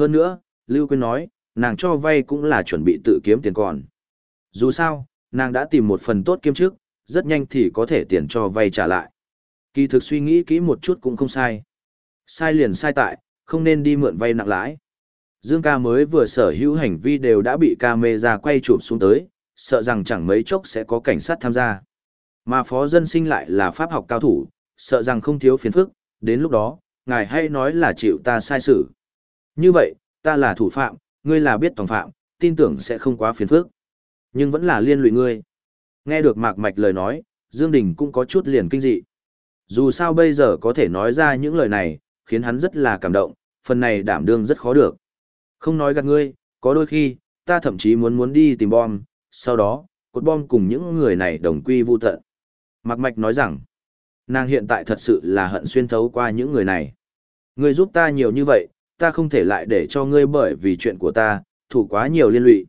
Hơn nữa, Lưu Quyên nói, nàng cho vay cũng là chuẩn bị tự kiếm tiền còn. Dù sao, nàng đã tìm một phần tốt kiếm trước, rất nhanh thì có thể tiền cho vay trả lại. Kỳ thực suy nghĩ kỹ một chút cũng không sai. Sai liền sai tại, không nên đi mượn vay nặng lãi. Dương ca mới vừa sở hữu hành vi đều đã bị camera quay chụp xuống tới, sợ rằng chẳng mấy chốc sẽ có cảnh sát tham gia. Mà phó dân sinh lại là pháp học cao thủ, sợ rằng không thiếu phiền phức, đến lúc đó, ngài hay nói là chịu ta sai sự. Như vậy, ta là thủ phạm, ngươi là biết tòng phạm, tin tưởng sẽ không quá phiền phức. Nhưng vẫn là liên lụy ngươi. Nghe được mạc mạch lời nói, Dương Đình cũng có chút liền kinh dị. Dù sao bây giờ có thể nói ra những lời này, khiến hắn rất là cảm động, phần này đảm đương rất khó được. Không nói gạt ngươi, có đôi khi, ta thậm chí muốn muốn đi tìm bom, sau đó, cột bom cùng những người này đồng quy vu tận. Mạc Mạch nói rằng, nàng hiện tại thật sự là hận xuyên thấu qua những người này. Ngươi giúp ta nhiều như vậy, ta không thể lại để cho ngươi bởi vì chuyện của ta, thủ quá nhiều liên lụy.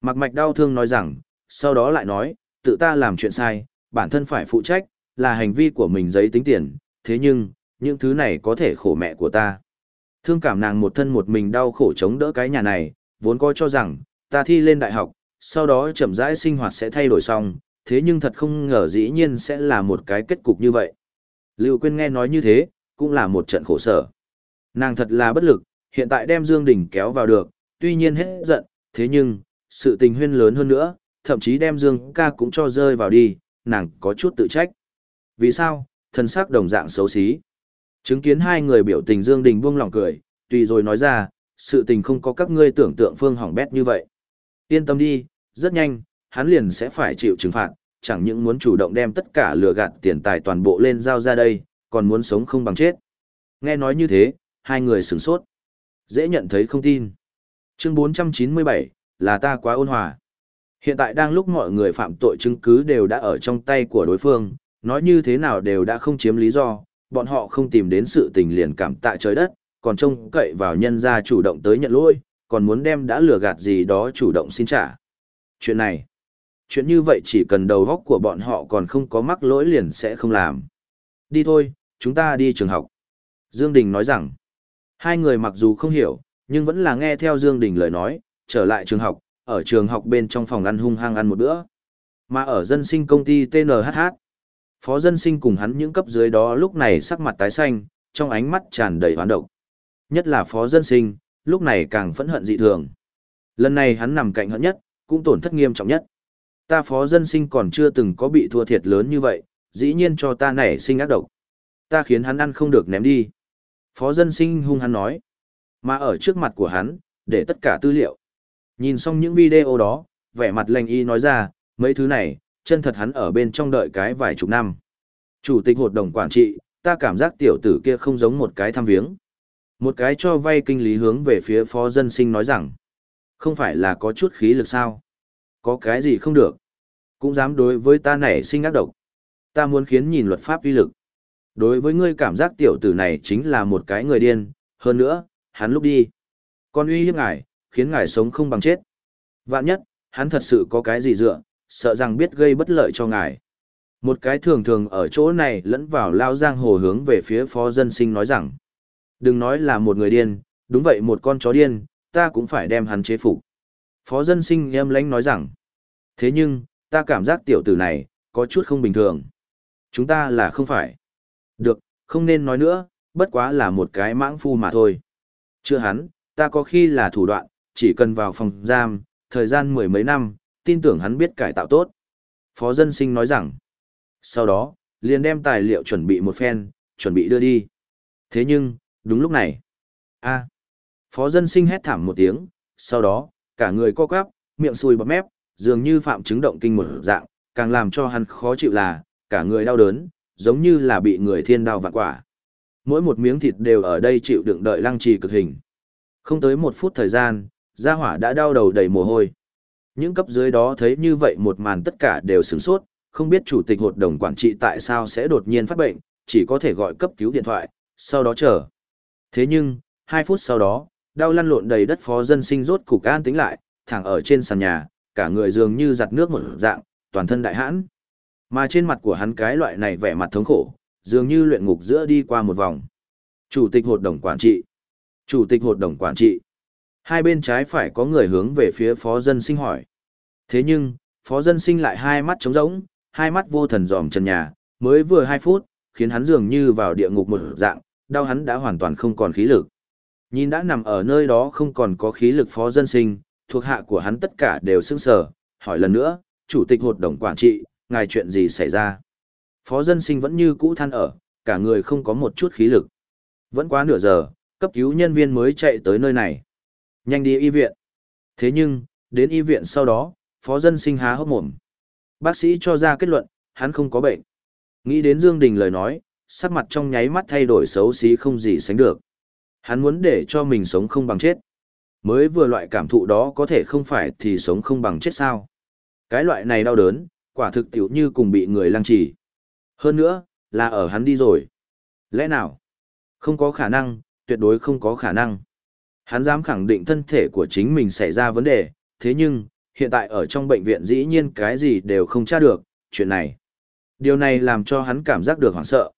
Mạc Mạch đau thương nói rằng, sau đó lại nói, tự ta làm chuyện sai, bản thân phải phụ trách, là hành vi của mình giấy tính tiền, thế nhưng, những thứ này có thể khổ mẹ của ta. Thương cảm nàng một thân một mình đau khổ chống đỡ cái nhà này, vốn coi cho rằng, ta thi lên đại học, sau đó chậm rãi sinh hoạt sẽ thay đổi xong, thế nhưng thật không ngờ dĩ nhiên sẽ là một cái kết cục như vậy. Lưu Quyên nghe nói như thế, cũng là một trận khổ sở. Nàng thật là bất lực, hiện tại đem Dương Đình kéo vào được, tuy nhiên hết giận, thế nhưng, sự tình huyên lớn hơn nữa, thậm chí đem Dương ca cũng cho rơi vào đi, nàng có chút tự trách. Vì sao? Thân sắc đồng dạng xấu xí. Chứng kiến hai người biểu tình Dương Đình buông lòng cười, tùy rồi nói ra, sự tình không có các ngươi tưởng tượng phương hỏng bét như vậy. Yên tâm đi, rất nhanh, hắn liền sẽ phải chịu trừng phạt, chẳng những muốn chủ động đem tất cả lừa gạt tiền tài toàn bộ lên giao ra đây, còn muốn sống không bằng chết. Nghe nói như thế, hai người sửng sốt. Dễ nhận thấy không tin. Chương 497, là ta quá ôn hòa. Hiện tại đang lúc mọi người phạm tội chứng cứ đều đã ở trong tay của đối phương, nói như thế nào đều đã không chiếm lý do, bọn họ không tìm đến sự tình liền cảm tạ trời đất, còn trông cậy vào nhân gia chủ động tới nhận lỗi, còn muốn đem đã lừa gạt gì đó chủ động xin trả. Chuyện này, chuyện như vậy chỉ cần đầu góc của bọn họ còn không có mắc lỗi liền sẽ không làm. Đi thôi, chúng ta đi trường học. Dương Đình nói rằng, hai người mặc dù không hiểu, nhưng vẫn là nghe theo Dương Đình lời nói, trở lại trường học, ở trường học bên trong phòng ăn hung hăng ăn một bữa. Mà ở dân sinh công ty TNHH, phó dân sinh cùng hắn những cấp dưới đó lúc này sắc mặt tái xanh, trong ánh mắt tràn đầy hoán độc. Nhất là phó dân sinh, lúc này càng phẫn hận dị thường. Lần này hắn nằm cạnh hận nhất, cũng tổn thất nghiêm trọng nhất. Ta phó dân sinh còn chưa từng có bị thua thiệt lớn như vậy, dĩ nhiên cho ta nảy sinh ác độc. Ta khiến hắn ăn không được ném đi. Phó dân sinh hung hắn nói. Mà ở trước mặt của hắn, để tất cả tư liệu. Nhìn xong những video đó, vẻ mặt lành y nói ra, mấy thứ này, chân thật hắn ở bên trong đợi cái vài chục năm. Chủ tịch hội đồng quản trị, ta cảm giác tiểu tử kia không giống một cái thăm viếng. Một cái cho vay kinh lý hướng về phía phó dân sinh nói rằng, không phải là có chút khí lực sao? Có cái gì không được? Cũng dám đối với ta nảy sinh ác độc. Ta muốn khiến nhìn luật pháp uy lực. Đối với ngươi cảm giác tiểu tử này chính là một cái người điên, hơn nữa, hắn lúc đi. Còn uy hiếp ngài, khiến ngài sống không bằng chết. Vạn nhất, hắn thật sự có cái gì dựa, sợ rằng biết gây bất lợi cho ngài. Một cái thường thường ở chỗ này lẫn vào lao giang hồ hướng về phía phó dân sinh nói rằng, đừng nói là một người điên, đúng vậy một con chó điên, ta cũng phải đem hắn chế phục. Phó dân sinh em lánh nói rằng, thế nhưng, ta cảm giác tiểu tử này, có chút không bình thường. Chúng ta là không phải. Được, không nên nói nữa, bất quá là một cái mãng phu mà thôi. Chưa hắn, ta có khi là thủ đoạn, chỉ cần vào phòng giam, thời gian mười mấy năm, tin tưởng hắn biết cải tạo tốt. Phó dân sinh nói rằng, sau đó, liền đem tài liệu chuẩn bị một phen, chuẩn bị đưa đi. Thế nhưng, đúng lúc này, a phó dân sinh hét thảm một tiếng, sau đó, cả người co quắp, miệng sùi bọt mép, dường như phạm chứng động kinh một dạng, càng làm cho hắn khó chịu là, cả người đau đớn, giống như là bị người thiên đao vạn quả. Mỗi một miếng thịt đều ở đây chịu đựng đợi lăng trì cực hình. Không tới một phút thời gian, gia hỏa đã đau đầu đầy mồ hôi. Những cấp dưới đó thấy như vậy một màn tất cả đều sửng sốt, không biết chủ tịch hội đồng quản trị tại sao sẽ đột nhiên phát bệnh, chỉ có thể gọi cấp cứu điện thoại, sau đó chờ. Thế nhưng, hai phút sau đó, đau lăn lộn đầy đất phó dân sinh rốt cục an tính lại, thẳng ở trên sàn nhà, cả người dường như giặt nước một dạng, toàn thân đại hãn. Mà trên mặt của hắn cái loại này vẻ mặt thống khổ, dường như luyện ngục giữa đi qua một vòng. Chủ tịch hội đồng quản trị. Chủ tịch hội đồng quản trị. Hai bên trái phải có người hướng về phía phó dân sinh hỏi. Thế nhưng, phó dân sinh lại hai mắt trống rỗng, hai mắt vô thần dòm trần nhà, mới vừa hai phút, khiến hắn dường như vào địa ngục một dạng, đau hắn đã hoàn toàn không còn khí lực. Nhìn đã nằm ở nơi đó không còn có khí lực phó dân sinh, thuộc hạ của hắn tất cả đều sững sờ, hỏi lần nữa, chủ tịch hội đồng quản trị, ngài chuyện gì xảy ra? Phó dân sinh vẫn như cũ than ở, cả người không có một chút khí lực. Vẫn quá nửa giờ, cấp cứu nhân viên mới chạy tới nơi này. Nhanh đi y viện. Thế nhưng, đến y viện sau đó, phó dân sinh há hốc mồm. Bác sĩ cho ra kết luận, hắn không có bệnh. Nghĩ đến Dương Đình lời nói, sắc mặt trong nháy mắt thay đổi xấu xí không gì sánh được. Hắn muốn để cho mình sống không bằng chết. Mới vừa loại cảm thụ đó có thể không phải thì sống không bằng chết sao. Cái loại này đau đớn, quả thực tiểu như cùng bị người lăng trì. Hơn nữa, là ở hắn đi rồi. Lẽ nào? Không có khả năng, tuyệt đối không có khả năng. Hắn dám khẳng định thân thể của chính mình xảy ra vấn đề, thế nhưng, hiện tại ở trong bệnh viện dĩ nhiên cái gì đều không tra được, chuyện này. Điều này làm cho hắn cảm giác được hoảng sợ.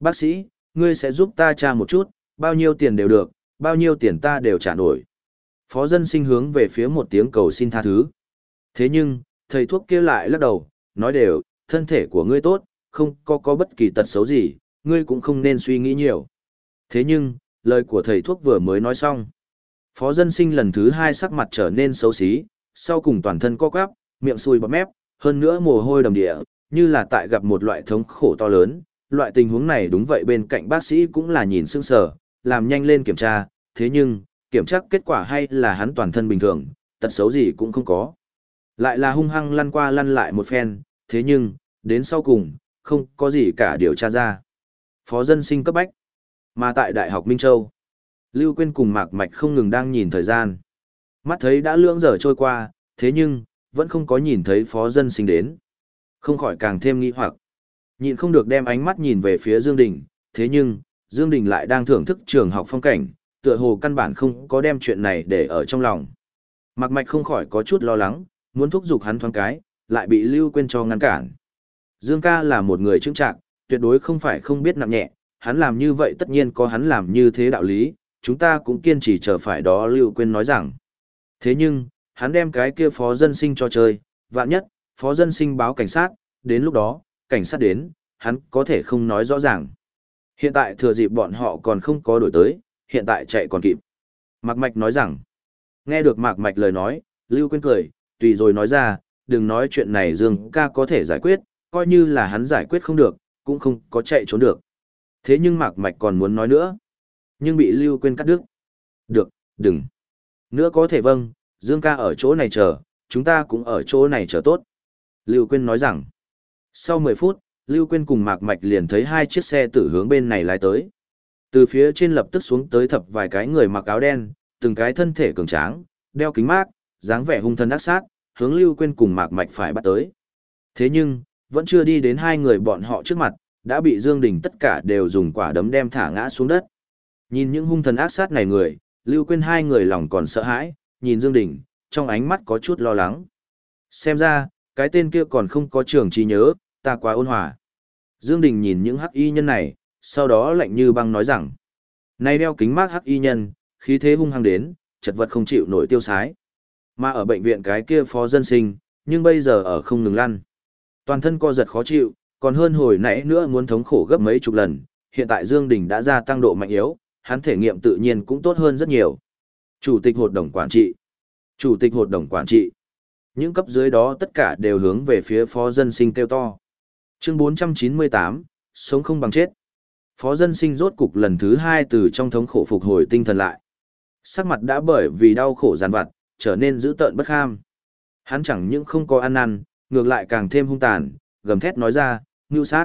Bác sĩ, ngươi sẽ giúp ta tra một chút, bao nhiêu tiền đều được, bao nhiêu tiền ta đều trả nổi. Phó dân sinh hướng về phía một tiếng cầu xin tha thứ. Thế nhưng, thầy thuốc kia lại lắc đầu, nói đều, thân thể của ngươi tốt, không có có bất kỳ tật xấu gì, ngươi cũng không nên suy nghĩ nhiều. Thế nhưng, lời của thầy thuốc vừa mới nói xong. Phó dân sinh lần thứ hai sắc mặt trở nên xấu xí, sau cùng toàn thân co quắp, miệng sùi bọt mép, hơn nữa mồ hôi đầm địa, như là tại gặp một loại thống khổ to lớn. Loại tình huống này đúng vậy bên cạnh bác sĩ cũng là nhìn sương sờ, làm nhanh lên kiểm tra, thế nhưng, kiểm tra kết quả hay là hắn toàn thân bình thường, tật xấu gì cũng không có. Lại là hung hăng lăn qua lăn lại một phen, thế nhưng, đến sau cùng, không có gì cả điều tra ra. Phó dân sinh cấp bách. Mà tại Đại học Minh Châu, Lưu Quyên cùng Mạc Mạch không ngừng đang nhìn thời gian. Mắt thấy đã lưỡng giờ trôi qua, thế nhưng, vẫn không có nhìn thấy phó dân sinh đến. Không khỏi càng thêm nghi hoặc. Nhìn không được đem ánh mắt nhìn về phía Dương Đình, thế nhưng, Dương Đình lại đang thưởng thức trường học phong cảnh, tựa hồ căn bản không có đem chuyện này để ở trong lòng. Mạc Mạch không khỏi có chút lo lắng, muốn thúc giục hắn thoáng cái, lại bị Lưu Quyên cho ngăn cản. Dương ca là một người trưng trạng, tuyệt đối không phải không biết nặng nhẹ, hắn làm như vậy tất nhiên có hắn làm như thế đạo lý, chúng ta cũng kiên trì chờ phải đó Lưu Quyên nói rằng. Thế nhưng, hắn đem cái kia phó dân sinh cho chơi, vạn nhất, phó dân sinh báo cảnh sát, đến lúc đó, cảnh sát đến, hắn có thể không nói rõ ràng. Hiện tại thừa dịp bọn họ còn không có đổi tới, hiện tại chạy còn kịp. Mạc Mạch nói rằng, nghe được Mạc Mạch lời nói, Lưu Quyên cười, tùy rồi nói ra, đừng nói chuyện này Dương ca có thể giải quyết, coi như là hắn giải quyết không được, cũng không có chạy trốn được. Thế nhưng Mạc Mạch còn muốn nói nữa, nhưng bị Lưu Quyên cắt đứt. Được, đừng. Nữa có thể vâng, Dương ca ở chỗ này chờ, chúng ta cũng ở chỗ này chờ tốt. Lưu Quyên nói rằng, sau 10 phút, Lưu Quyên cùng Mạc Mạch liền thấy hai chiếc xe tử hướng bên này lái tới. Từ phía trên lập tức xuống tới thập vài cái người mặc áo đen, từng cái thân thể cường tráng, đeo kính mát, dáng vẻ hung thân ác sát, hướng Lưu Quyên cùng Mạc Mạch phải bắt tới. Thế nhưng, vẫn chưa đi đến hai người bọn họ trước mặt, đã bị Dương Đình tất cả đều dùng quả đấm đem thả ngã xuống đất. Nhìn những hung thần ác sát này người, Lưu Quyên hai người lòng còn sợ hãi, nhìn Dương Đình, trong ánh mắt có chút lo lắng. Xem ra, cái tên kia còn không có trường trí nhớ, ta quá ôn hòa. Dương Đình nhìn những hắc y nhân này, sau đó lạnh như băng nói rằng, này đeo kính mát hắc y nhân, khí thế hung hăng đến, chật vật không chịu nổi tiêu sái. Mà ở bệnh viện cái kia phó dân sinh, nhưng bây giờ ở không ngừng lăn. Toàn thân co giật khó chịu, còn hơn hồi nãy nữa muốn thống khổ gấp mấy chục lần, hiện tại Dương Đình đã gia tăng độ mạnh yếu, hắn thể nghiệm tự nhiên cũng tốt hơn rất nhiều. Chủ tịch hội đồng quản trị. Chủ tịch hội đồng quản trị. Những cấp dưới đó tất cả đều hướng về phía phó dân sinh kêu to. Chương 498, sống không bằng chết. Phó dân sinh rốt cục lần thứ hai từ trong thống khổ phục hồi tinh thần lại. Sắc mặt đã bởi vì đau khổ giàn vặt, trở nên dữ tợn bất kham. Hắn chẳng những không có ăn năn, ngược lại càng thêm hung tàn, gầm thét nói ra, mưu sát.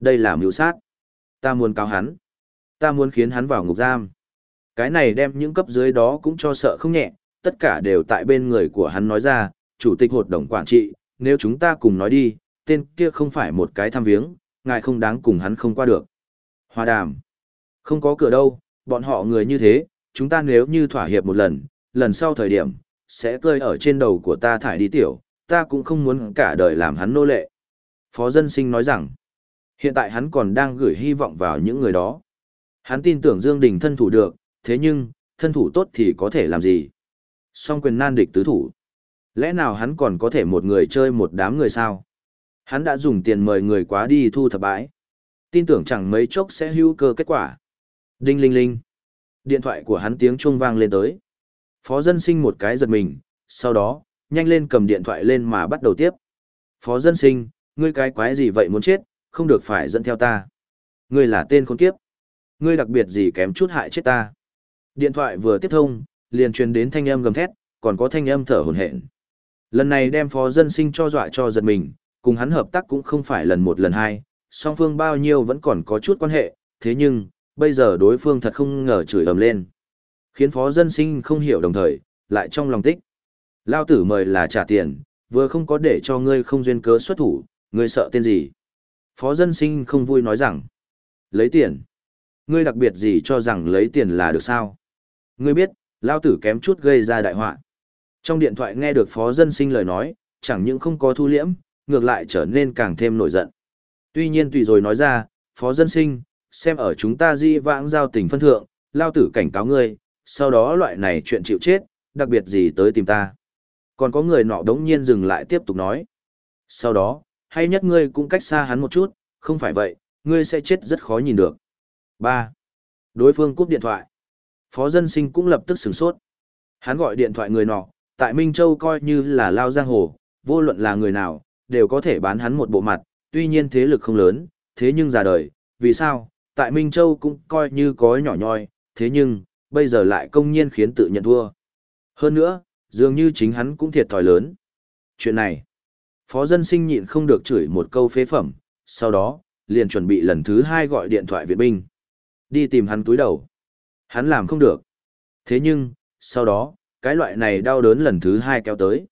Đây là mưu sát. Ta muốn cáo hắn. Ta muốn khiến hắn vào ngục giam. Cái này đem những cấp dưới đó cũng cho sợ không nhẹ, tất cả đều tại bên người của hắn nói ra, chủ tịch hội đồng quản trị, nếu chúng ta cùng nói đi, tên kia không phải một cái tham viếng, ngài không đáng cùng hắn không qua được. Hòa đàm. Không có cửa đâu, bọn họ người như thế, chúng ta nếu như thỏa hiệp một lần, lần sau thời điểm, sẽ cơi ở trên đầu của ta thải đi tiểu, ta cũng không muốn cả đời làm hắn nô lệ. Phó dân sinh nói rằng, hiện tại hắn còn đang gửi hy vọng vào những người đó. Hắn tin tưởng Dương Đình thân thủ được, thế nhưng, thân thủ tốt thì có thể làm gì? Song quyền nan địch tứ thủ. Lẽ nào hắn còn có thể một người chơi một đám người sao? Hắn đã dùng tiền mời người quá đi thu thập bãi. Tin tưởng chẳng mấy chốc sẽ hữu cơ kết quả. Đinh linh linh. Điện thoại của hắn tiếng chuông vang lên tới. Phó dân sinh một cái giật mình, sau đó, nhanh lên cầm điện thoại lên mà bắt đầu tiếp. Phó dân sinh, ngươi cái quái gì vậy muốn chết, không được phải dẫn theo ta. Ngươi là tên khốn kiếp. Ngươi đặc biệt gì kém chút hại chết ta. Điện thoại vừa tiếp thông, liền truyền đến thanh âm gầm thét, còn có thanh âm thở hổn hển. Lần này đem phó dân sinh cho dọa cho giật mình, cùng hắn hợp tác cũng không phải lần một lần hai, song phương bao nhiêu vẫn còn có chút quan hệ, thế nhưng, bây giờ đối phương thật không ngờ chửi ầm lên. Khiến phó dân sinh không hiểu đồng thời, lại trong lòng tích. Lao tử mời là trả tiền, vừa không có để cho ngươi không duyên cớ xuất thủ, ngươi sợ tên gì. Phó dân sinh không vui nói rằng, lấy tiền. Ngươi đặc biệt gì cho rằng lấy tiền là được sao? Ngươi biết, Lao tử kém chút gây ra đại họa. Trong điện thoại nghe được phó dân sinh lời nói, chẳng những không có thu liễm, ngược lại trở nên càng thêm nổi giận. Tuy nhiên tùy rồi nói ra, phó dân sinh, xem ở chúng ta di vãng giao tình phân thượng, lao tử cảnh cáo ngươi, sau đó loại này chuyện chịu chết, đặc biệt gì tới tìm ta. Còn có người nọ đống nhiên dừng lại tiếp tục nói. Sau đó, hay nhất ngươi cũng cách xa hắn một chút, không phải vậy, ngươi sẽ chết rất khó nhìn được. 3. Đối phương cúp điện thoại. Phó dân sinh cũng lập tức sửng sốt. Hắn gọi điện thoại người nọ, tại Minh Châu coi như là lao giang hồ, vô luận là người nào, đều có thể bán hắn một bộ mặt, tuy nhiên thế lực không lớn, thế nhưng già đời, vì sao, tại Minh Châu cũng coi như có nhỏ nhoi, thế nhưng, bây giờ lại công nhiên khiến tự nhận thua. Hơn nữa, dường như chính hắn cũng thiệt thòi lớn. Chuyện này, phó dân sinh nhịn không được chửi một câu phế phẩm, sau đó, liền chuẩn bị lần thứ hai gọi điện thoại viện binh. Đi tìm hắn túi đầu. Hắn làm không được. Thế nhưng, sau đó, cái loại này đau đớn lần thứ hai kéo tới.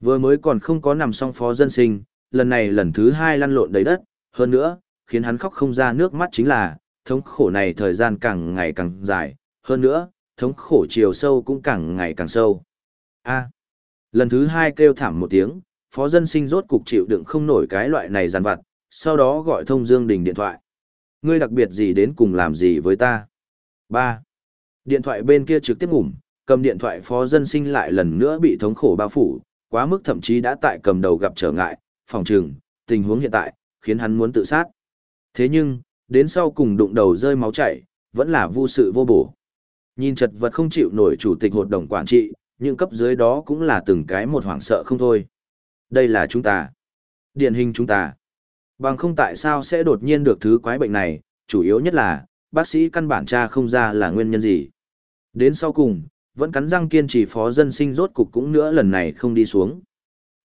Vừa mới còn không có nằm xong phó dân sinh, lần này lần thứ hai lăn lộn đầy đất, hơn nữa, khiến hắn khóc không ra nước mắt chính là, thống khổ này thời gian càng ngày càng dài, hơn nữa, thống khổ chiều sâu cũng càng ngày càng sâu. A. lần thứ hai kêu thảm một tiếng, phó dân sinh rốt cục chịu đựng không nổi cái loại này giàn vặt, sau đó gọi thông Dương Đình điện thoại. Ngươi đặc biệt gì đến cùng làm gì với ta? 3. Điện thoại bên kia trực tiếp ngủm, cầm điện thoại phó dân sinh lại lần nữa bị thống khổ bao phủ, quá mức thậm chí đã tại cầm đầu gặp trở ngại, phòng trừng, tình huống hiện tại, khiến hắn muốn tự sát. Thế nhưng, đến sau cùng đụng đầu rơi máu chảy, vẫn là vô sự vô bổ. Nhìn chật vật không chịu nổi chủ tịch hội đồng quản trị, những cấp dưới đó cũng là từng cái một hoảng sợ không thôi. Đây là chúng ta. Điển hình chúng ta. Bằng không tại sao sẽ đột nhiên được thứ quái bệnh này, chủ yếu nhất là, bác sĩ căn bản tra không ra là nguyên nhân gì. Đến sau cùng, vẫn cắn răng kiên trì phó dân sinh rốt cục cũng nữa lần này không đi xuống.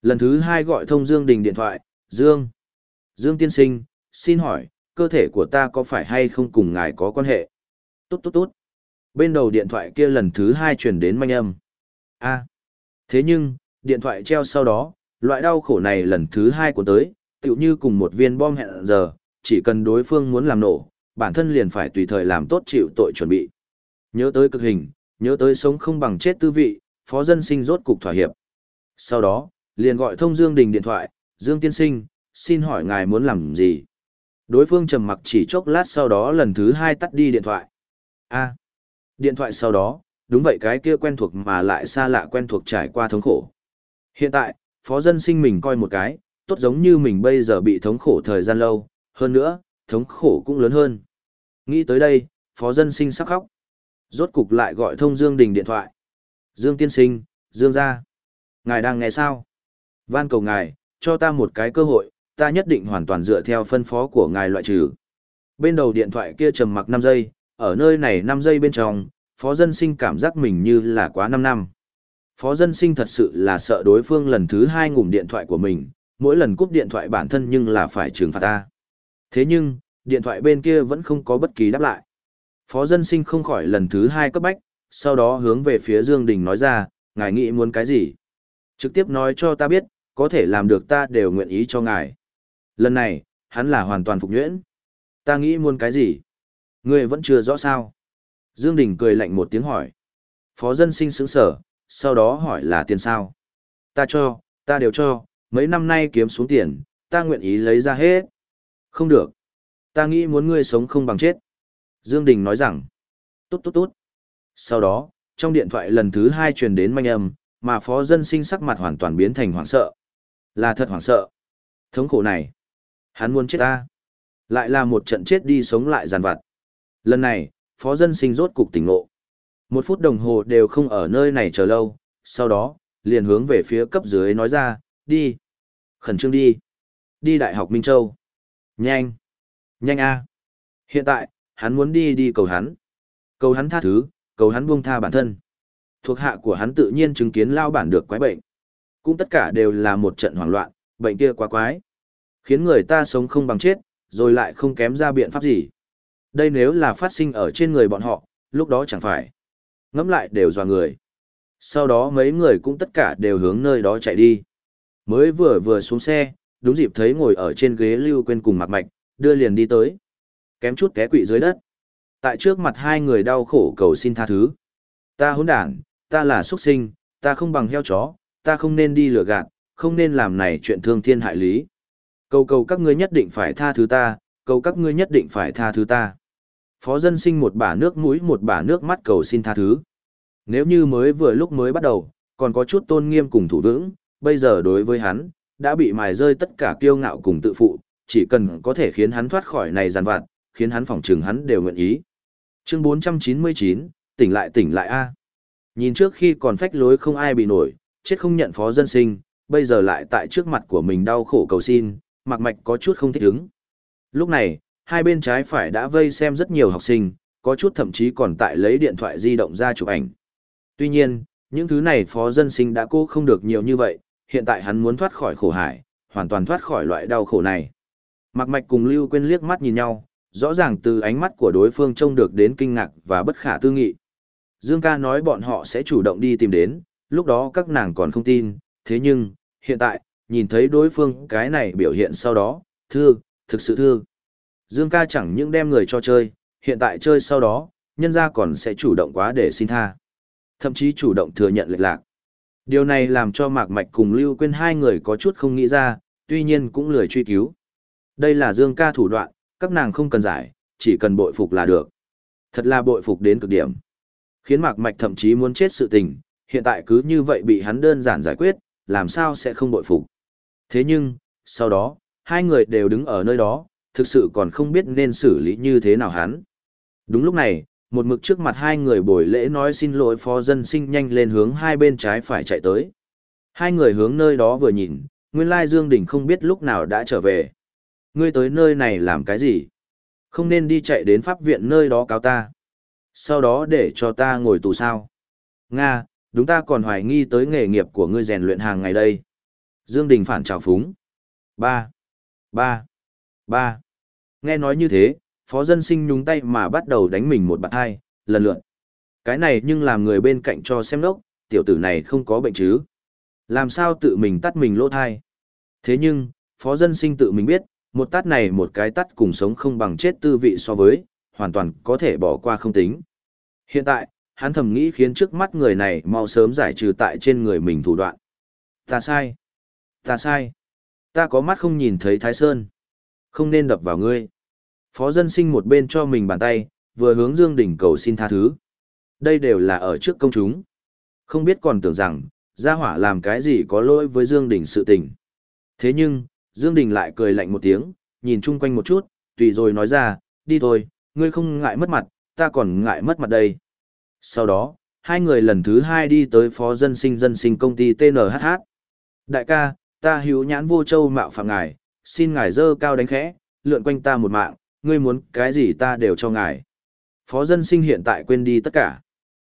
Lần thứ hai gọi thông Dương Đình điện thoại, Dương. Dương tiên sinh, xin hỏi, cơ thể của ta có phải hay không cùng ngài có quan hệ? Tốt tốt tốt. Bên đầu điện thoại kia lần thứ hai truyền đến manh âm. a thế nhưng, điện thoại treo sau đó, loại đau khổ này lần thứ hai của tới, tựu như cùng một viên bom hẹn giờ, chỉ cần đối phương muốn làm nổ, bản thân liền phải tùy thời làm tốt chịu tội chuẩn bị. Nhớ tới cực hình, nhớ tới sống không bằng chết tư vị, phó dân sinh rốt cục thỏa hiệp. Sau đó, liền gọi thông Dương Đình điện thoại, Dương Tiên Sinh, xin hỏi ngài muốn làm gì? Đối phương trầm mặc chỉ chốc lát sau đó lần thứ hai tắt đi điện thoại. a điện thoại sau đó, đúng vậy cái kia quen thuộc mà lại xa lạ quen thuộc trải qua thống khổ. Hiện tại, phó dân sinh mình coi một cái, tốt giống như mình bây giờ bị thống khổ thời gian lâu, hơn nữa, thống khổ cũng lớn hơn. Nghĩ tới đây, phó dân sinh sắc khóc. Rốt cục lại gọi thông Dương Đình điện thoại. Dương tiên sinh, Dương gia. Ngài đang nghe sao? Van cầu ngài, cho ta một cái cơ hội, ta nhất định hoàn toàn dựa theo phân phó của ngài loại trừ. Bên đầu điện thoại kia trầm mặc 5 giây, ở nơi này 5 giây bên trong, phó dân sinh cảm giác mình như là quá 5 năm. Phó dân sinh thật sự là sợ đối phương lần thứ hai ngủm điện thoại của mình, mỗi lần cúp điện thoại bản thân nhưng là phải trừng phạt ta. Thế nhưng, điện thoại bên kia vẫn không có bất kỳ đáp lại. Phó dân sinh không khỏi lần thứ hai cấp bách, sau đó hướng về phía Dương Đình nói ra, ngài nghĩ muốn cái gì? Trực tiếp nói cho ta biết, có thể làm được ta đều nguyện ý cho ngài. Lần này, hắn là hoàn toàn phục nhuyễn. Ta nghĩ muốn cái gì? Ngươi vẫn chưa rõ sao? Dương Đình cười lạnh một tiếng hỏi. Phó dân sinh sững sở, sau đó hỏi là tiền sao? Ta cho, ta đều cho, mấy năm nay kiếm xuống tiền, ta nguyện ý lấy ra hết. Không được. Ta nghĩ muốn ngươi sống không bằng chết. Dương Đình nói rằng, tốt tốt tốt. Sau đó, trong điện thoại lần thứ hai truyền đến manh âm, mà phó dân sinh sắc mặt hoàn toàn biến thành hoảng sợ. Là thật hoảng sợ. Thống khổ này. Hắn muốn chết ta. Lại là một trận chết đi sống lại giàn vặt. Lần này, phó dân sinh rốt cục tỉnh ngộ. Một phút đồng hồ đều không ở nơi này chờ lâu, sau đó, liền hướng về phía cấp dưới nói ra, đi. Khẩn trương đi. Đi Đại học Minh Châu. Nhanh. Nhanh a. Hiện tại, hắn muốn đi đi cầu hắn. Cầu hắn tha thứ, cầu hắn buông tha bản thân. Thuộc hạ của hắn tự nhiên chứng kiến lao bản được quái bệnh. Cũng tất cả đều là một trận hoảng loạn, bệnh kia quá quái. Khiến người ta sống không bằng chết, rồi lại không kém ra biện pháp gì. Đây nếu là phát sinh ở trên người bọn họ, lúc đó chẳng phải. Ngẫm lại đều dò người. Sau đó mấy người cũng tất cả đều hướng nơi đó chạy đi. Mới vừa vừa xuống xe, đúng dịp thấy ngồi ở trên ghế lưu quên cùng mặc mạch, đưa liền đi tới. Kém chút té quỵ dưới đất. Tại trước mặt hai người đau khổ cầu xin tha thứ. Ta hỗn đản, ta là xuất sinh, ta không bằng heo chó, ta không nên đi lừa gạt, không nên làm này chuyện thương thiên hại lý. Cầu cầu các ngươi nhất định phải tha thứ ta, cầu các ngươi nhất định phải tha thứ ta. Phó dân sinh một bả nước mũi một bả nước mắt cầu xin tha thứ. Nếu như mới vừa lúc mới bắt đầu, còn có chút tôn nghiêm cùng thủ vững, bây giờ đối với hắn, đã bị mài rơi tất cả kiêu ngạo cùng tự phụ, chỉ cần có thể khiến hắn thoát khỏi này giàn vặt, khiến hắn phòng trừng hắn đều nguyện ý. Chương 499, tỉnh lại tỉnh lại A. Nhìn trước khi còn phách lối không ai bị nổi, chết không nhận phó dân sinh, bây giờ lại tại trước mặt của mình đau khổ cầu xin, mặc mạch có chút không thích ứng. Lúc này, hai bên trái phải đã vây xem rất nhiều học sinh, có chút thậm chí còn tại lấy điện thoại di động ra chụp ảnh. Tuy nhiên, những thứ này phó dân sinh đã cố không được nhiều như vậy, hiện tại hắn muốn thoát khỏi khổ hải, hoàn toàn thoát khỏi loại đau khổ này. Mạc Mạch cùng Lưu Quyên liếc mắt nhìn nhau, rõ ràng từ ánh mắt của đối phương trông được đến kinh ngạc và bất khả tư nghị. Dương ca nói bọn họ sẽ chủ động đi tìm đến, lúc đó các nàng còn không tin, thế nhưng, hiện tại, nhìn thấy đối phương cái này biểu hiện sau đó, thưa thực sự thương. Dương ca chẳng những đem người cho chơi, hiện tại chơi sau đó, nhân ra còn sẽ chủ động quá để xin tha. Thậm chí chủ động thừa nhận lệch lạc. Điều này làm cho Mạc Mạch cùng Lưu Quyên hai người có chút không nghĩ ra, tuy nhiên cũng lười truy cứu. Đây là Dương ca thủ đoạn, các nàng không cần giải, chỉ cần bội phục là được. Thật là bội phục đến cực điểm. Khiến Mạc Mạch thậm chí muốn chết sự tình, hiện tại cứ như vậy bị hắn đơn giản giải quyết, làm sao sẽ không bội phục. Thế nhưng, sau đó, hai người đều đứng ở nơi đó, thực sự còn không biết nên xử lý như thế nào hắn. Đúng lúc này, một mực trước mặt hai người bồi lễ nói xin lỗi phó dân sinh nhanh lên hướng hai bên trái phải chạy tới. Hai người hướng nơi đó vừa nhìn, nguyên lai Dương Đình không biết lúc nào đã trở về. Ngươi tới nơi này làm cái gì? Không nên đi chạy đến pháp viện nơi đó cáo ta. Sau đó để cho ta ngồi tù sao? Nga, đúng ta còn hoài nghi tới nghề nghiệp của ngươi rèn luyện hàng ngày đây. Dương Đình phản trào phúng. Ba, ba, ba. Nghe nói như thế, phó dân sinh nhúng tay mà bắt đầu đánh mình một bạt hai, lần lượt. Cái này nhưng làm người bên cạnh cho xem lốc, tiểu tử này không có bệnh chứ. Làm sao tự mình tắt mình lỗ thai. Thế nhưng, phó dân sinh tự mình biết, một tát này một cái tắt cùng sống không bằng chết tư vị so với, hoàn toàn có thể bỏ qua không tính. Hiện tại, hắn thầm nghĩ khiến trước mắt người này mau sớm giải trừ tại trên người mình thủ đoạn. Ta sai. Ta sai. Ta có mắt không nhìn thấy Thái Sơn. Không nên đập vào ngươi. Phó dân sinh một bên cho mình bàn tay, vừa hướng Dương Đình cầu xin tha thứ. Đây đều là ở trước công chúng. Không biết còn tưởng rằng, gia hỏa làm cái gì có lỗi với Dương Đình sự tình. Thế nhưng, Dương Đình lại cười lạnh một tiếng, nhìn chung quanh một chút, tùy rồi nói ra, đi thôi, ngươi không ngại mất mặt, ta còn ngại mất mặt đây. Sau đó, hai người lần thứ hai đi tới phó dân sinh dân sinh công ty TNHH. Đại ca, ta hữu nhãn vô châu mạo phạm ngài, xin ngài dơ cao đánh khẽ, lượn quanh ta một mạng, ngươi muốn cái gì ta đều cho ngài. Phó dân sinh hiện tại quên đi tất cả.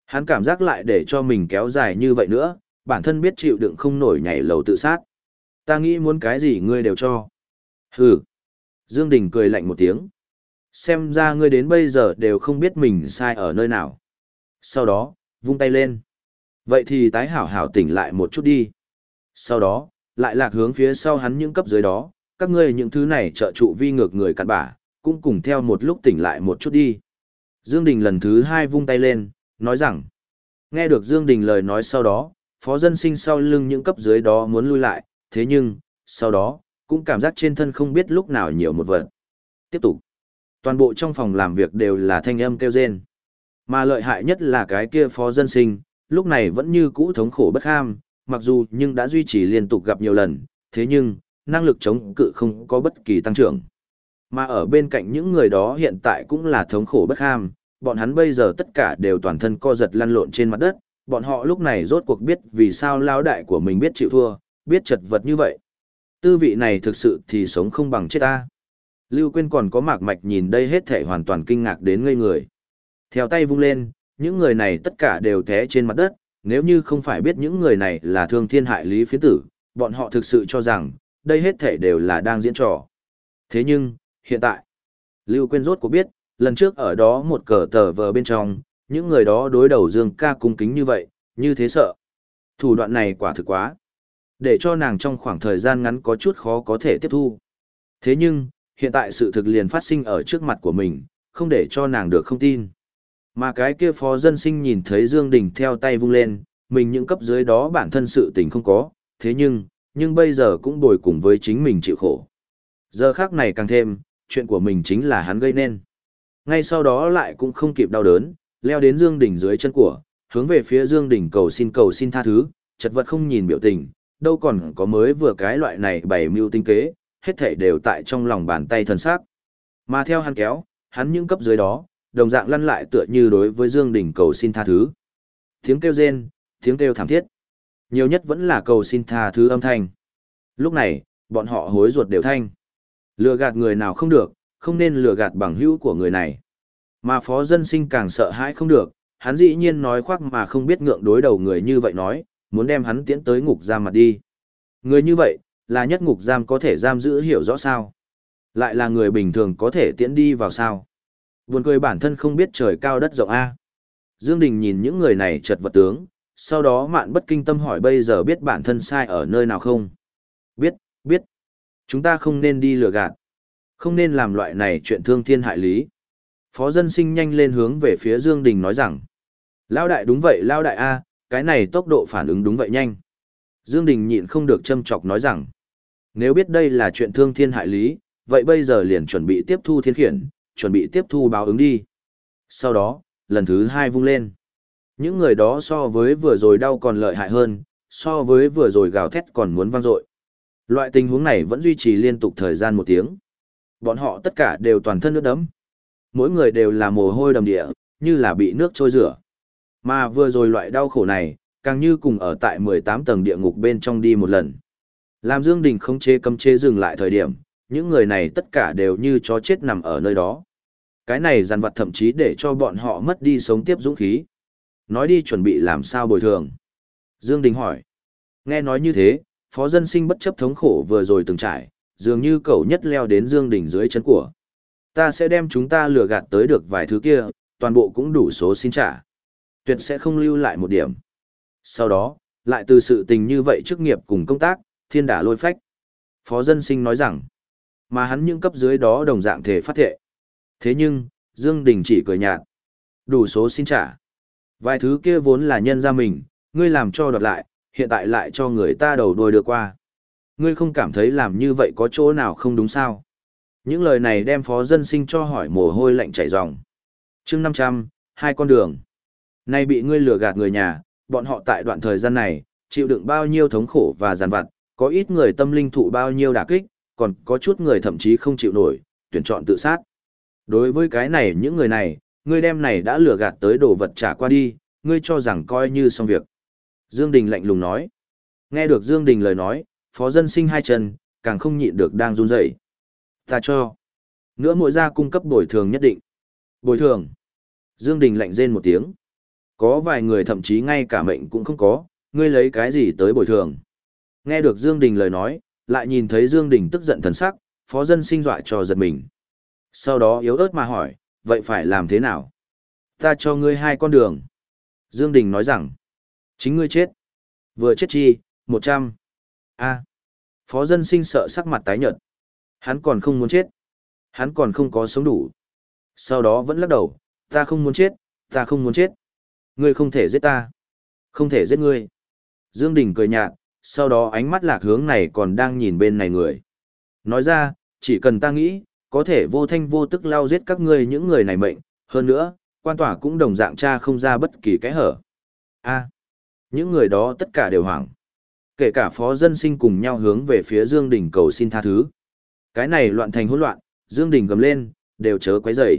Hắn cảm giác lại để cho mình kéo dài như vậy nữa, bản thân biết chịu đựng không nổi nhảy lầu tự sát. Ta nghĩ muốn cái gì ngươi đều cho. Hừ. Dương Đình cười lạnh một tiếng. Xem ra ngươi đến bây giờ đều không biết mình sai ở nơi nào. Sau đó, vung tay lên. Vậy thì tái hảo hảo tỉnh lại một chút đi. Sau đó, lại lạc hướng phía sau hắn những cấp dưới đó, các ngươi những thứ này trợ trụ vi ngược người cặn bả, cũng cùng theo một lúc tỉnh lại một chút đi. Dương Đình lần thứ hai vung tay lên, nói rằng, nghe được Dương Đình lời nói sau đó, phó dân sinh sau lưng những cấp dưới đó muốn lui lại, thế nhưng, sau đó, cũng cảm giác trên thân không biết lúc nào nhiều một vật. Tiếp tục, toàn bộ trong phòng làm việc đều là thanh âm kêu rên. Mà lợi hại nhất là cái kia phó dân sinh, lúc này vẫn như cũ thống khổ bất ham, mặc dù nhưng đã duy trì liên tục gặp nhiều lần, thế nhưng, năng lực chống cự không có bất kỳ tăng trưởng. Mà ở bên cạnh những người đó hiện tại cũng là thống khổ bất ham, bọn hắn bây giờ tất cả đều toàn thân co giật lăn lộn trên mặt đất, bọn họ lúc này rốt cuộc biết vì sao lao đại của mình biết chịu thua, biết chật vật như vậy. Tư vị này thực sự thì sống không bằng chết ta. Lưu Quyên còn có mạc mạch nhìn đây hết thể hoàn toàn kinh ngạc đến ngây người. Theo tay vung lên, những người này tất cả đều té trên mặt đất, nếu như không phải biết những người này là thương thiên hại lý phiến tử, bọn họ thực sự cho rằng, đây hết thể đều là đang diễn trò. Thế nhưng, hiện tại, Lưu Quyên rốt cuộc biết, lần trước ở đó một cờ tờ vờ bên trong, những người đó đối đầu Dương ca cung kính như vậy, như thế sợ. Thủ đoạn này quả thực quá. Để cho nàng trong khoảng thời gian ngắn có chút khó có thể tiếp thu. Thế nhưng, hiện tại sự thực liền phát sinh ở trước mặt của mình, không để cho nàng được không tin. Mà cái kia phó dân sinh nhìn thấy Dương Đình theo tay vung lên, mình những cấp dưới đó bản thân sự tình không có, thế nhưng, nhưng bây giờ cũng bồi cùng với chính mình chịu khổ. Giờ khác này càng thêm, chuyện của mình chính là hắn gây nên. Ngay sau đó lại cũng không kịp đau đớn, leo đến Dương Đình dưới chân của, hướng về phía Dương Đình cầu xin cầu xin tha thứ, chật vật không nhìn biểu tình, đâu còn có mới vừa cái loại này bày mưu tinh kế, hết thảy đều tại trong lòng bàn tay thần sắc. Mà theo hắn kéo, hắn những cấp dưới đó, đồng dạng lăn lại tựa như đối với Dương Đình cầu xin tha thứ. Tiếng kêu rên, tiếng kêu thảm thiết. Nhiều nhất vẫn là cầu xin tha thứ âm thanh. Lúc này, bọn họ hối ruột đều thanh. Lừa gạt người nào không được, không nên lừa gạt bằng hữu của người này. Mà phó dân sinh càng sợ hãi không được, hắn dĩ nhiên nói khoác mà không biết ngượng đối đầu người như vậy nói, muốn đem hắn tiễn tới ngục giam mặt đi. Người như vậy, là nhất ngục giam có thể giam giữ hiểu rõ sao. Lại là người bình thường có thể tiễn đi vào sao. Buồn cười bản thân không biết trời cao đất rộng A. Dương Đình nhìn những người này chật vật tướng, sau đó mạn bất kinh tâm hỏi bây giờ biết bản thân sai ở nơi nào không? Biết, biết. Chúng ta không nên đi lừa gạt. Không nên làm loại này chuyện thương thiên hại lý. Phó dân sinh nhanh lên hướng về phía Dương Đình nói rằng. Lao đại đúng vậy Lao đại A, cái này tốc độ phản ứng đúng vậy nhanh. Dương Đình nhịn không được châm chọc nói rằng. Nếu biết đây là chuyện thương thiên hại lý, vậy bây giờ liền chuẩn bị tiếp thu thiên khiển, chuẩn bị tiếp thu báo ứng đi. Sau đó, lần thứ hai vung lên. Những người đó so với vừa rồi đau còn lợi hại hơn, so với vừa rồi gào thét còn muốn vang dội. Loại tình huống này vẫn duy trì liên tục thời gian một tiếng. Bọn họ tất cả đều toàn thân nước đấm. Mỗi người đều là mồ hôi đầm địa, như là bị nước trôi rửa. Mà vừa rồi loại đau khổ này, càng như cùng ở tại 18 tầng địa ngục bên trong đi một lần. Làm Dương Đình không chế cấm chế dừng lại thời điểm, những người này tất cả đều như chó chết nằm ở nơi đó. Cái này dằn vật thậm chí để cho bọn họ mất đi sống tiếp dũng khí. Nói đi chuẩn bị làm sao bồi thường. Dương Đình hỏi. Nghe nói như thế, phó dân sinh bất chấp thống khổ vừa rồi từng trải, dường như cậu nhất leo đến Dương Đình dưới chân của. Ta sẽ đem chúng ta lừa gạt tới được vài thứ kia, toàn bộ cũng đủ số xin trả. Tuyệt sẽ không lưu lại một điểm. Sau đó, lại từ sự tình như vậy chức nghiệp cùng công tác, thiên đả lôi phách. Phó dân sinh nói rằng, mà hắn những cấp dưới đó đồng dạng thể phát thệ. Thế nhưng, Dương Đình chỉ cười nhạt. Đủ số xin trả. Vài thứ kia vốn là nhân ra mình, ngươi làm cho đoạt lại, hiện tại lại cho người ta đầu đuôi được qua. Ngươi không cảm thấy làm như vậy có chỗ nào không đúng sao? Những lời này đem phó dân sinh cho hỏi mồ hôi lạnh chảy ròng. Trưng 500, hai con đường. Nay bị ngươi lừa gạt người nhà, bọn họ tại đoạn thời gian này, chịu đựng bao nhiêu thống khổ và giàn vặt, có ít người tâm linh thụ bao nhiêu đả kích, còn có chút người thậm chí không chịu nổi, tuyển chọn tự sát. Đối với cái này những người này, ngươi đem này đã lừa gạt tới đồ vật trả qua đi, ngươi cho rằng coi như xong việc. Dương Đình lạnh lùng nói. Nghe được Dương Đình lời nói, phó dân sinh hai chân, càng không nhịn được đang run rẩy. Ta cho. Nữa mỗi gia cung cấp bồi thường nhất định. Bồi thường. Dương Đình lạnh rên một tiếng. Có vài người thậm chí ngay cả mệnh cũng không có, ngươi lấy cái gì tới bồi thường. Nghe được Dương Đình lời nói, lại nhìn thấy Dương Đình tức giận thần sắc, phó dân sinh dọa cho giật mình. Sau đó yếu ớt mà hỏi, vậy phải làm thế nào? Ta cho ngươi hai con đường. Dương Đình nói rằng, chính ngươi chết. Vừa chết chi, một trăm. A. Phó dân sinh sợ sắc mặt tái nhợt. Hắn còn không muốn chết. Hắn còn không có sống đủ. Sau đó vẫn lắc đầu, ta không muốn chết, ta không muốn chết. Ngươi không thể giết ta. Không thể giết ngươi. Dương Đình cười nhạt, sau đó ánh mắt lạc hướng này còn đang nhìn bên này người. Nói ra, chỉ cần ta nghĩ, có thể vô thanh vô tức lao giết các ngươi những người này mệnh, hơn nữa, quan tỏa cũng đồng dạng cha không ra bất kỳ cái hở. A. những người đó tất cả đều hoảng. Kể cả phó dân sinh cùng nhau hướng về phía Dương Đình cầu xin tha thứ. Cái này loạn thành hỗn loạn, Dương Đình gầm lên, đều chớ quấy rầy.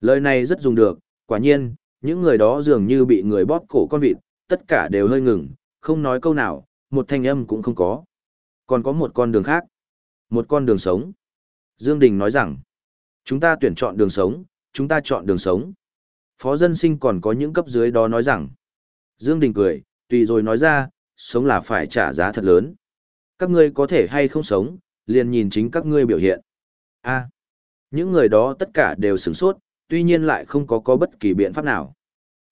Lời này rất dùng được, quả nhiên, những người đó dường như bị người bóp cổ con vịt, tất cả đều hơi ngừng, không nói câu nào, một thanh âm cũng không có. Còn có một con đường khác. Một con đường sống. Dương Đình nói rằng, chúng ta tuyển chọn đường sống, chúng ta chọn đường sống. Phó dân sinh còn có những cấp dưới đó nói rằng, Dương Đình cười, tùy rồi nói ra, sống là phải trả giá thật lớn. Các ngươi có thể hay không sống, liền nhìn chính các ngươi biểu hiện. A, những người đó tất cả đều sửng sốt, tuy nhiên lại không có có bất kỳ biện pháp nào.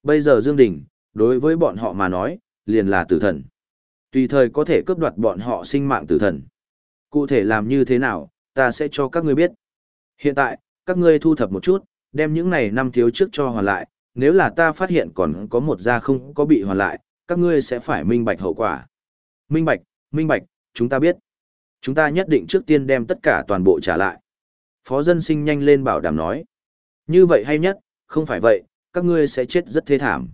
Bây giờ Dương Đình, đối với bọn họ mà nói, liền là tử thần. Tùy thời có thể cướp đoạt bọn họ sinh mạng tử thần. Cụ thể làm như thế nào, ta sẽ cho các ngươi biết. Hiện tại, các ngươi thu thập một chút, đem những này năm thiếu trước cho hoàn lại, nếu là ta phát hiện còn có một gia không có bị hoàn lại, các ngươi sẽ phải minh bạch hậu quả. Minh bạch, minh bạch, chúng ta biết. Chúng ta nhất định trước tiên đem tất cả toàn bộ trả lại. Phó dân sinh nhanh lên bảo đảm nói. Như vậy hay nhất, không phải vậy, các ngươi sẽ chết rất thê thảm.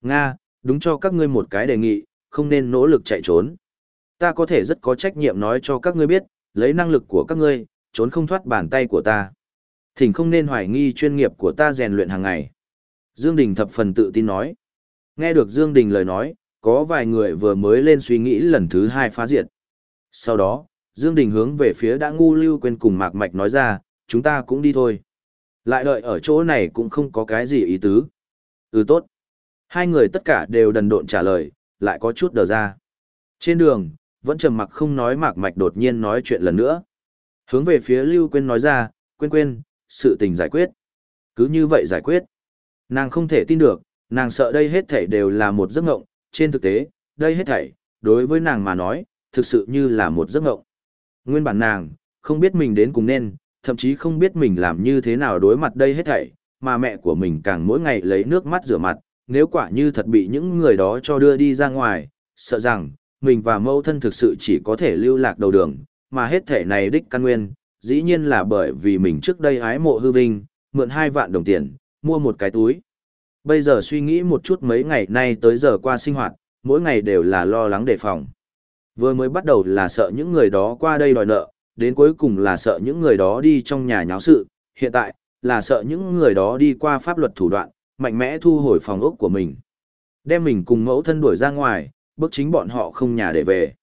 Nga, đúng cho các ngươi một cái đề nghị, không nên nỗ lực chạy trốn. Ta có thể rất có trách nhiệm nói cho các ngươi biết, lấy năng lực của các ngươi, trốn không thoát bàn tay của ta. Thỉnh không nên hoài nghi chuyên nghiệp của ta rèn luyện hàng ngày. Dương Đình thập phần tự tin nói. Nghe được Dương Đình lời nói, có vài người vừa mới lên suy nghĩ lần thứ hai phá diệt. Sau đó, Dương Đình hướng về phía đã ngu lưu quên cùng Mạc Mạch nói ra, chúng ta cũng đi thôi. Lại đợi ở chỗ này cũng không có cái gì ý tứ. Ừ tốt. Hai người tất cả đều đần độn trả lời, lại có chút đờ ra. Trên đường, vẫn trầm mặc không nói Mạc Mạch đột nhiên nói chuyện lần nữa. Hướng về phía Lưu Quyên nói ra, quên quên, sự tình giải quyết. Cứ như vậy giải quyết. Nàng không thể tin được, nàng sợ đây hết thảy đều là một giấc ngộng, trên thực tế, đây hết thảy, đối với nàng mà nói, thực sự như là một giấc ngộng. Nguyên bản nàng, không biết mình đến cùng nên, thậm chí không biết mình làm như thế nào đối mặt đây hết thảy, mà mẹ của mình càng mỗi ngày lấy nước mắt rửa mặt, nếu quả như thật bị những người đó cho đưa đi ra ngoài, sợ rằng, mình và mẫu thân thực sự chỉ có thể lưu lạc đầu đường, mà hết thể này đích căn nguyên, dĩ nhiên là bởi vì mình trước đây ái mộ hư vinh, mượn hai vạn đồng tiền, mua một cái túi. Bây giờ suy nghĩ một chút mấy ngày nay tới giờ qua sinh hoạt, mỗi ngày đều là lo lắng đề phòng. Vừa mới bắt đầu là sợ những người đó qua đây đòi nợ, đến cuối cùng là sợ những người đó đi trong nhà nháo sự, hiện tại, là sợ những người đó đi qua pháp luật thủ đoạn, mạnh mẽ thu hồi phòng ốc của mình. Đem mình cùng mẫu thân đuổi ra ngoài, bước chính bọn họ không nhà để về.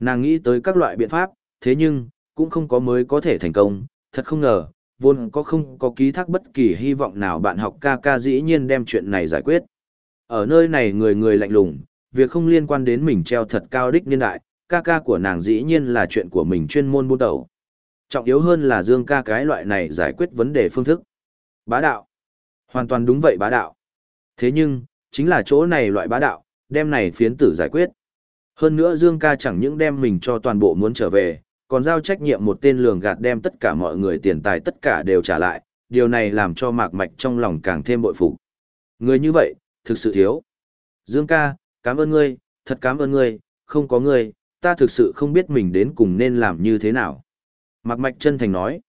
Nàng nghĩ tới các loại biện pháp, thế nhưng, cũng không có mới có thể thành công, thật không ngờ, vốn có không có ký thác bất kỳ hy vọng nào bạn học ca ca dĩ nhiên đem chuyện này giải quyết. Ở nơi này người người lạnh lùng, việc không liên quan đến mình treo thật cao đích niên đại, ca ca của nàng dĩ nhiên là chuyện của mình chuyên môn buôn tẩu. Trọng yếu hơn là dương ca cái loại này giải quyết vấn đề phương thức. Bá đạo. Hoàn toàn đúng vậy bá đạo. Thế nhưng, chính là chỗ này loại bá đạo, đem này phiến tử giải quyết. Hơn nữa Dương ca chẳng những đem mình cho toàn bộ muốn trở về, còn giao trách nhiệm một tên lường gạt đem tất cả mọi người tiền tài tất cả đều trả lại, điều này làm cho mạc mạch trong lòng càng thêm bội phục. Người như vậy, thực sự thiếu. Dương ca, cảm ơn ngươi, thật cảm ơn ngươi, không có ngươi, ta thực sự không biết mình đến cùng nên làm như thế nào. Mạc mạch chân thành nói,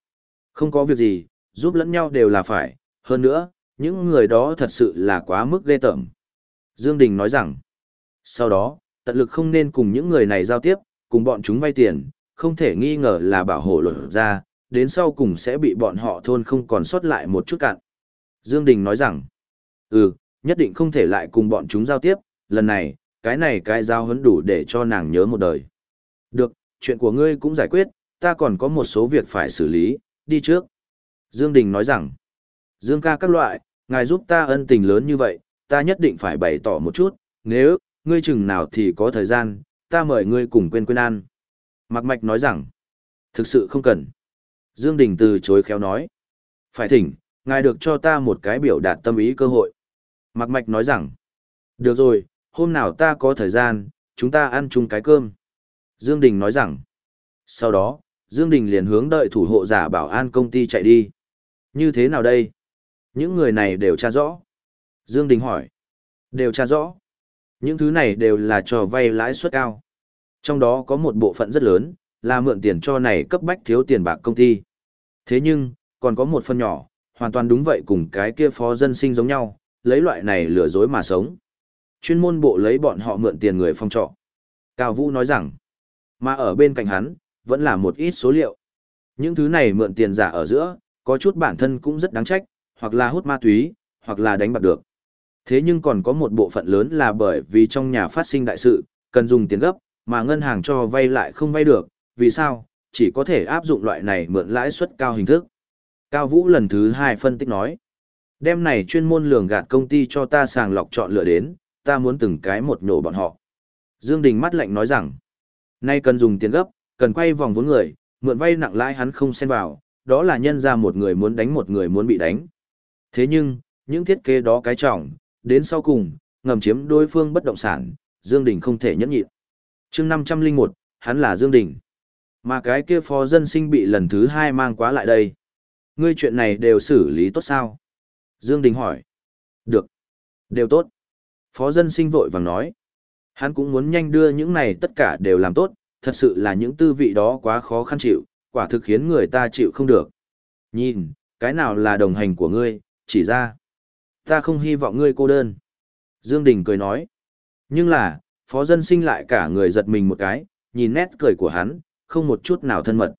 không có việc gì, giúp lẫn nhau đều là phải, hơn nữa, những người đó thật sự là quá mức ghê tởm. Dương Đình nói rằng, sau đó, tận lực không nên cùng những người này giao tiếp, cùng bọn chúng vay tiền, không thể nghi ngờ là bảo hộ luật ra, đến sau cùng sẽ bị bọn họ thôn không còn sót lại một chút cạn. Dương Đình nói rằng, ừ, nhất định không thể lại cùng bọn chúng giao tiếp, lần này, cái này cái giao hấn đủ để cho nàng nhớ một đời. Được, chuyện của ngươi cũng giải quyết, ta còn có một số việc phải xử lý, đi trước. Dương Đình nói rằng, Dương ca các loại, ngài giúp ta ân tình lớn như vậy, ta nhất định phải bày tỏ một chút, nếu, ngươi chừng nào thì có thời gian, ta mời ngươi cùng quên quên ăn. Mạc Mạch nói rằng, thực sự không cần. Dương Đình từ chối khéo nói, phải thỉnh, ngài được cho ta một cái biểu đạt tâm ý cơ hội. Mạc Mạch nói rằng, được rồi, hôm nào ta có thời gian, chúng ta ăn chung cái cơm. Dương Đình nói rằng, sau đó, Dương Đình liền hướng đợi thủ hộ giả bảo an công ty chạy đi. Như thế nào đây? Những người này đều tra rõ. Dương Đình hỏi. Đều tra rõ. Những thứ này đều là cho vay lãi suất cao. Trong đó có một bộ phận rất lớn, là mượn tiền cho này cấp bách thiếu tiền bạc công ty. Thế nhưng, còn có một phần nhỏ, hoàn toàn đúng vậy cùng cái kia phó dân sinh giống nhau, lấy loại này lừa dối mà sống. Chuyên môn bộ lấy bọn họ mượn tiền người phong trọ. Cao Vũ nói rằng, mà ở bên cạnh hắn, vẫn là một ít số liệu. Những thứ này mượn tiền giả ở giữa, có chút bản thân cũng rất đáng trách, hoặc là hút ma túy, hoặc là đánh bạc được. Thế nhưng còn có một bộ phận lớn là bởi vì trong nhà phát sinh đại sự, cần dùng tiền gấp, mà ngân hàng cho vay lại không vay được, vì sao? Chỉ có thể áp dụng loại này mượn lãi suất cao hình thức. Cao Vũ lần thứ hai phân tích nói. Đêm này chuyên môn lường gạt công ty cho ta sàng lọc chọn lựa đến, ta muốn từng cái một nhổ bọn họ. Dương Đình mắt lạnh nói rằng, nay cần dùng tiền gấp, cần quay vòng vốn người, mượn vay nặng lãi hắn không xen vào, đó là nhân ra một người muốn đánh một người muốn bị đánh. Thế nhưng, những thiết kế đó cái trọng, đến sau cùng, ngầm chiếm đối phương bất động sản, Dương Đình không thể nhẫn nhịn. Chương 501, hắn là Dương Đình. Mà cái kia phó dân sinh bị lần thứ hai mang quá lại đây. Ngươi chuyện này đều xử lý tốt sao? Dương Đình hỏi. Được. Đều tốt. Phó dân sinh vội vàng nói. Hắn cũng muốn nhanh đưa những này tất cả đều làm tốt, thật sự là những tư vị đó quá khó khăn chịu, quả thực khiến người ta chịu không được. Nhìn, cái nào là đồng hành của ngươi, chỉ ra. Ta không hy vọng ngươi cô đơn. Dương Đình cười nói. Nhưng là, phó dân sinh lại cả người giật mình một cái, nhìn nét cười của hắn, không một chút nào thân mật.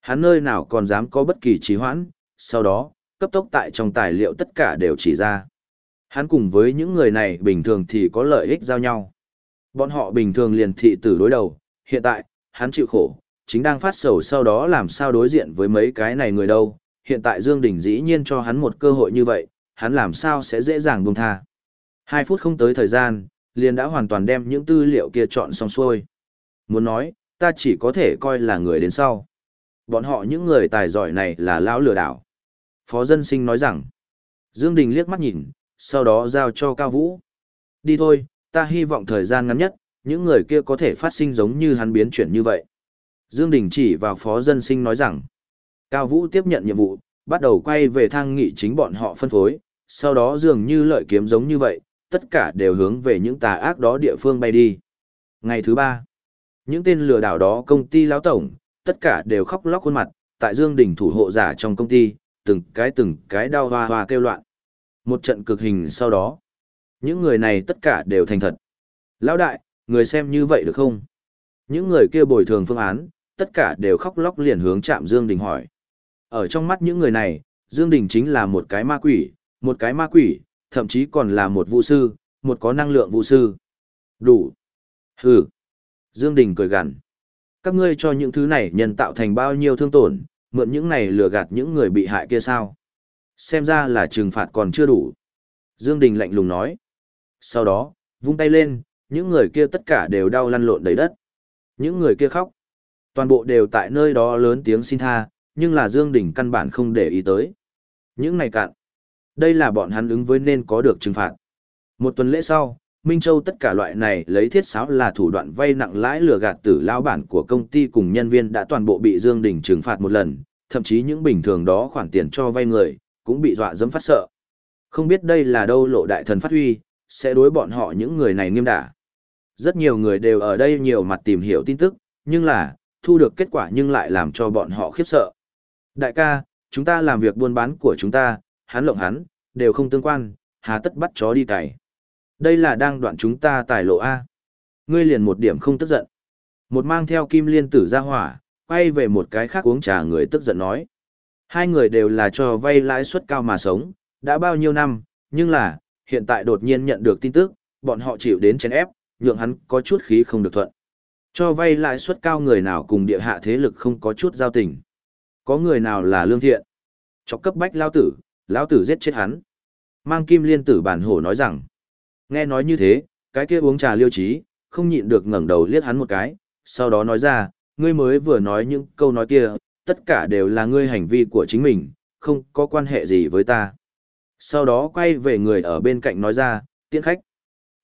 Hắn nơi nào còn dám có bất kỳ trì hoãn, sau đó, cấp tốc tại trong tài liệu tất cả đều chỉ ra. Hắn cùng với những người này bình thường thì có lợi ích giao nhau. Bọn họ bình thường liền thị tử đối đầu, hiện tại, hắn chịu khổ, chính đang phát sầu sau đó làm sao đối diện với mấy cái này người đâu. Hiện tại Dương Đình dĩ nhiên cho hắn một cơ hội như vậy, hắn làm sao sẽ dễ dàng buông tha. Hai phút không tới thời gian, liền đã hoàn toàn đem những tư liệu kia chọn xong xuôi. Muốn nói, ta chỉ có thể coi là người đến sau. Bọn họ những người tài giỏi này là lão lừa đảo. Phó dân sinh nói rằng, Dương Đình liếc mắt nhìn, sau đó giao cho Cao Vũ. Đi thôi, ta hy vọng thời gian ngắn nhất, những người kia có thể phát sinh giống như hắn biến chuyển như vậy. Dương Đình chỉ vào phó dân sinh nói rằng, Cao Vũ tiếp nhận nhiệm vụ, bắt đầu quay về thang nghị chính bọn họ phân phối, sau đó dường như lợi kiếm giống như vậy, tất cả đều hướng về những tà ác đó địa phương bay đi. Ngày thứ ba, những tên lừa đảo đó công ty lão tổng, tất cả đều khóc lóc khuôn mặt, tại Dương Đình thủ hộ giả trong công ty, từng cái từng cái đau hoa hoa kêu loạn. Một trận cực hình sau đó, những người này tất cả đều thành thật. Lão đại, người xem như vậy được không? Những người kia bồi thường phương án, tất cả đều khóc lóc liền hướng chạm Dương Đình hỏi. Ở trong mắt những người này, Dương Đình chính là một cái ma quỷ, một cái ma quỷ, thậm chí còn là một vũ sư, một có năng lượng vũ sư. Đủ. Hừ. Dương Đình cười gằn. Các ngươi cho những thứ này nhân tạo thành bao nhiêu thương tổn, mượn những này lừa gạt những người bị hại kia sao? Xem ra là trừng phạt còn chưa đủ. Dương Đình lạnh lùng nói. Sau đó, vung tay lên, những người kia tất cả đều đau lăn lộn đầy đất. Những người kia khóc. Toàn bộ đều tại nơi đó lớn tiếng xin tha, nhưng là Dương Đình căn bản không để ý tới. Những này cạn. Đây là bọn hắn ứng với nên có được trừng phạt. Một tuần lễ sau, Minh Châu tất cả loại này lấy thiết sáo là thủ đoạn vay nặng lãi lừa gạt tử lao bản của công ty cùng nhân viên đã toàn bộ bị Dương Đình trừng phạt một lần, thậm chí những bình thường đó khoản tiền cho vay người, cũng bị dọa dẫm phát sợ. Không biết đây là đâu lộ đại thần phát huy, sẽ đối bọn họ những người này nghiêm đả. Rất nhiều người đều ở đây nhiều mặt tìm hiểu tin tức, nhưng là, thu được kết quả nhưng lại làm cho bọn họ khiếp sợ. Đại ca, chúng ta làm việc buôn bán của chúng ta, hắn lộng hắn, đều không tương quan, hà tất bắt chó đi cày. Đây là đang đoạn chúng ta tài lộ A. Ngươi liền một điểm không tức giận. Một mang theo kim liên tử ra hỏa, quay về một cái khác uống trà người tức giận nói. Hai người đều là cho vay lãi suất cao mà sống, đã bao nhiêu năm, nhưng là, hiện tại đột nhiên nhận được tin tức, bọn họ chịu đến chèn ép, nhượng hắn có chút khí không được thuận. Cho vay lãi suất cao người nào cùng địa hạ thế lực không có chút giao tình. Có người nào là lương thiện. Cho cấp bách lao tử, lao tử giết chết hắn. Mang kim liên tử bản hổ nói rằng, nghe nói như thế, cái kia uống trà liêu trí, không nhịn được ngẩng đầu liếc hắn một cái, sau đó nói ra, ngươi mới vừa nói những câu nói kia, tất cả đều là ngươi hành vi của chính mình, không có quan hệ gì với ta. Sau đó quay về người ở bên cạnh nói ra, tiễn khách.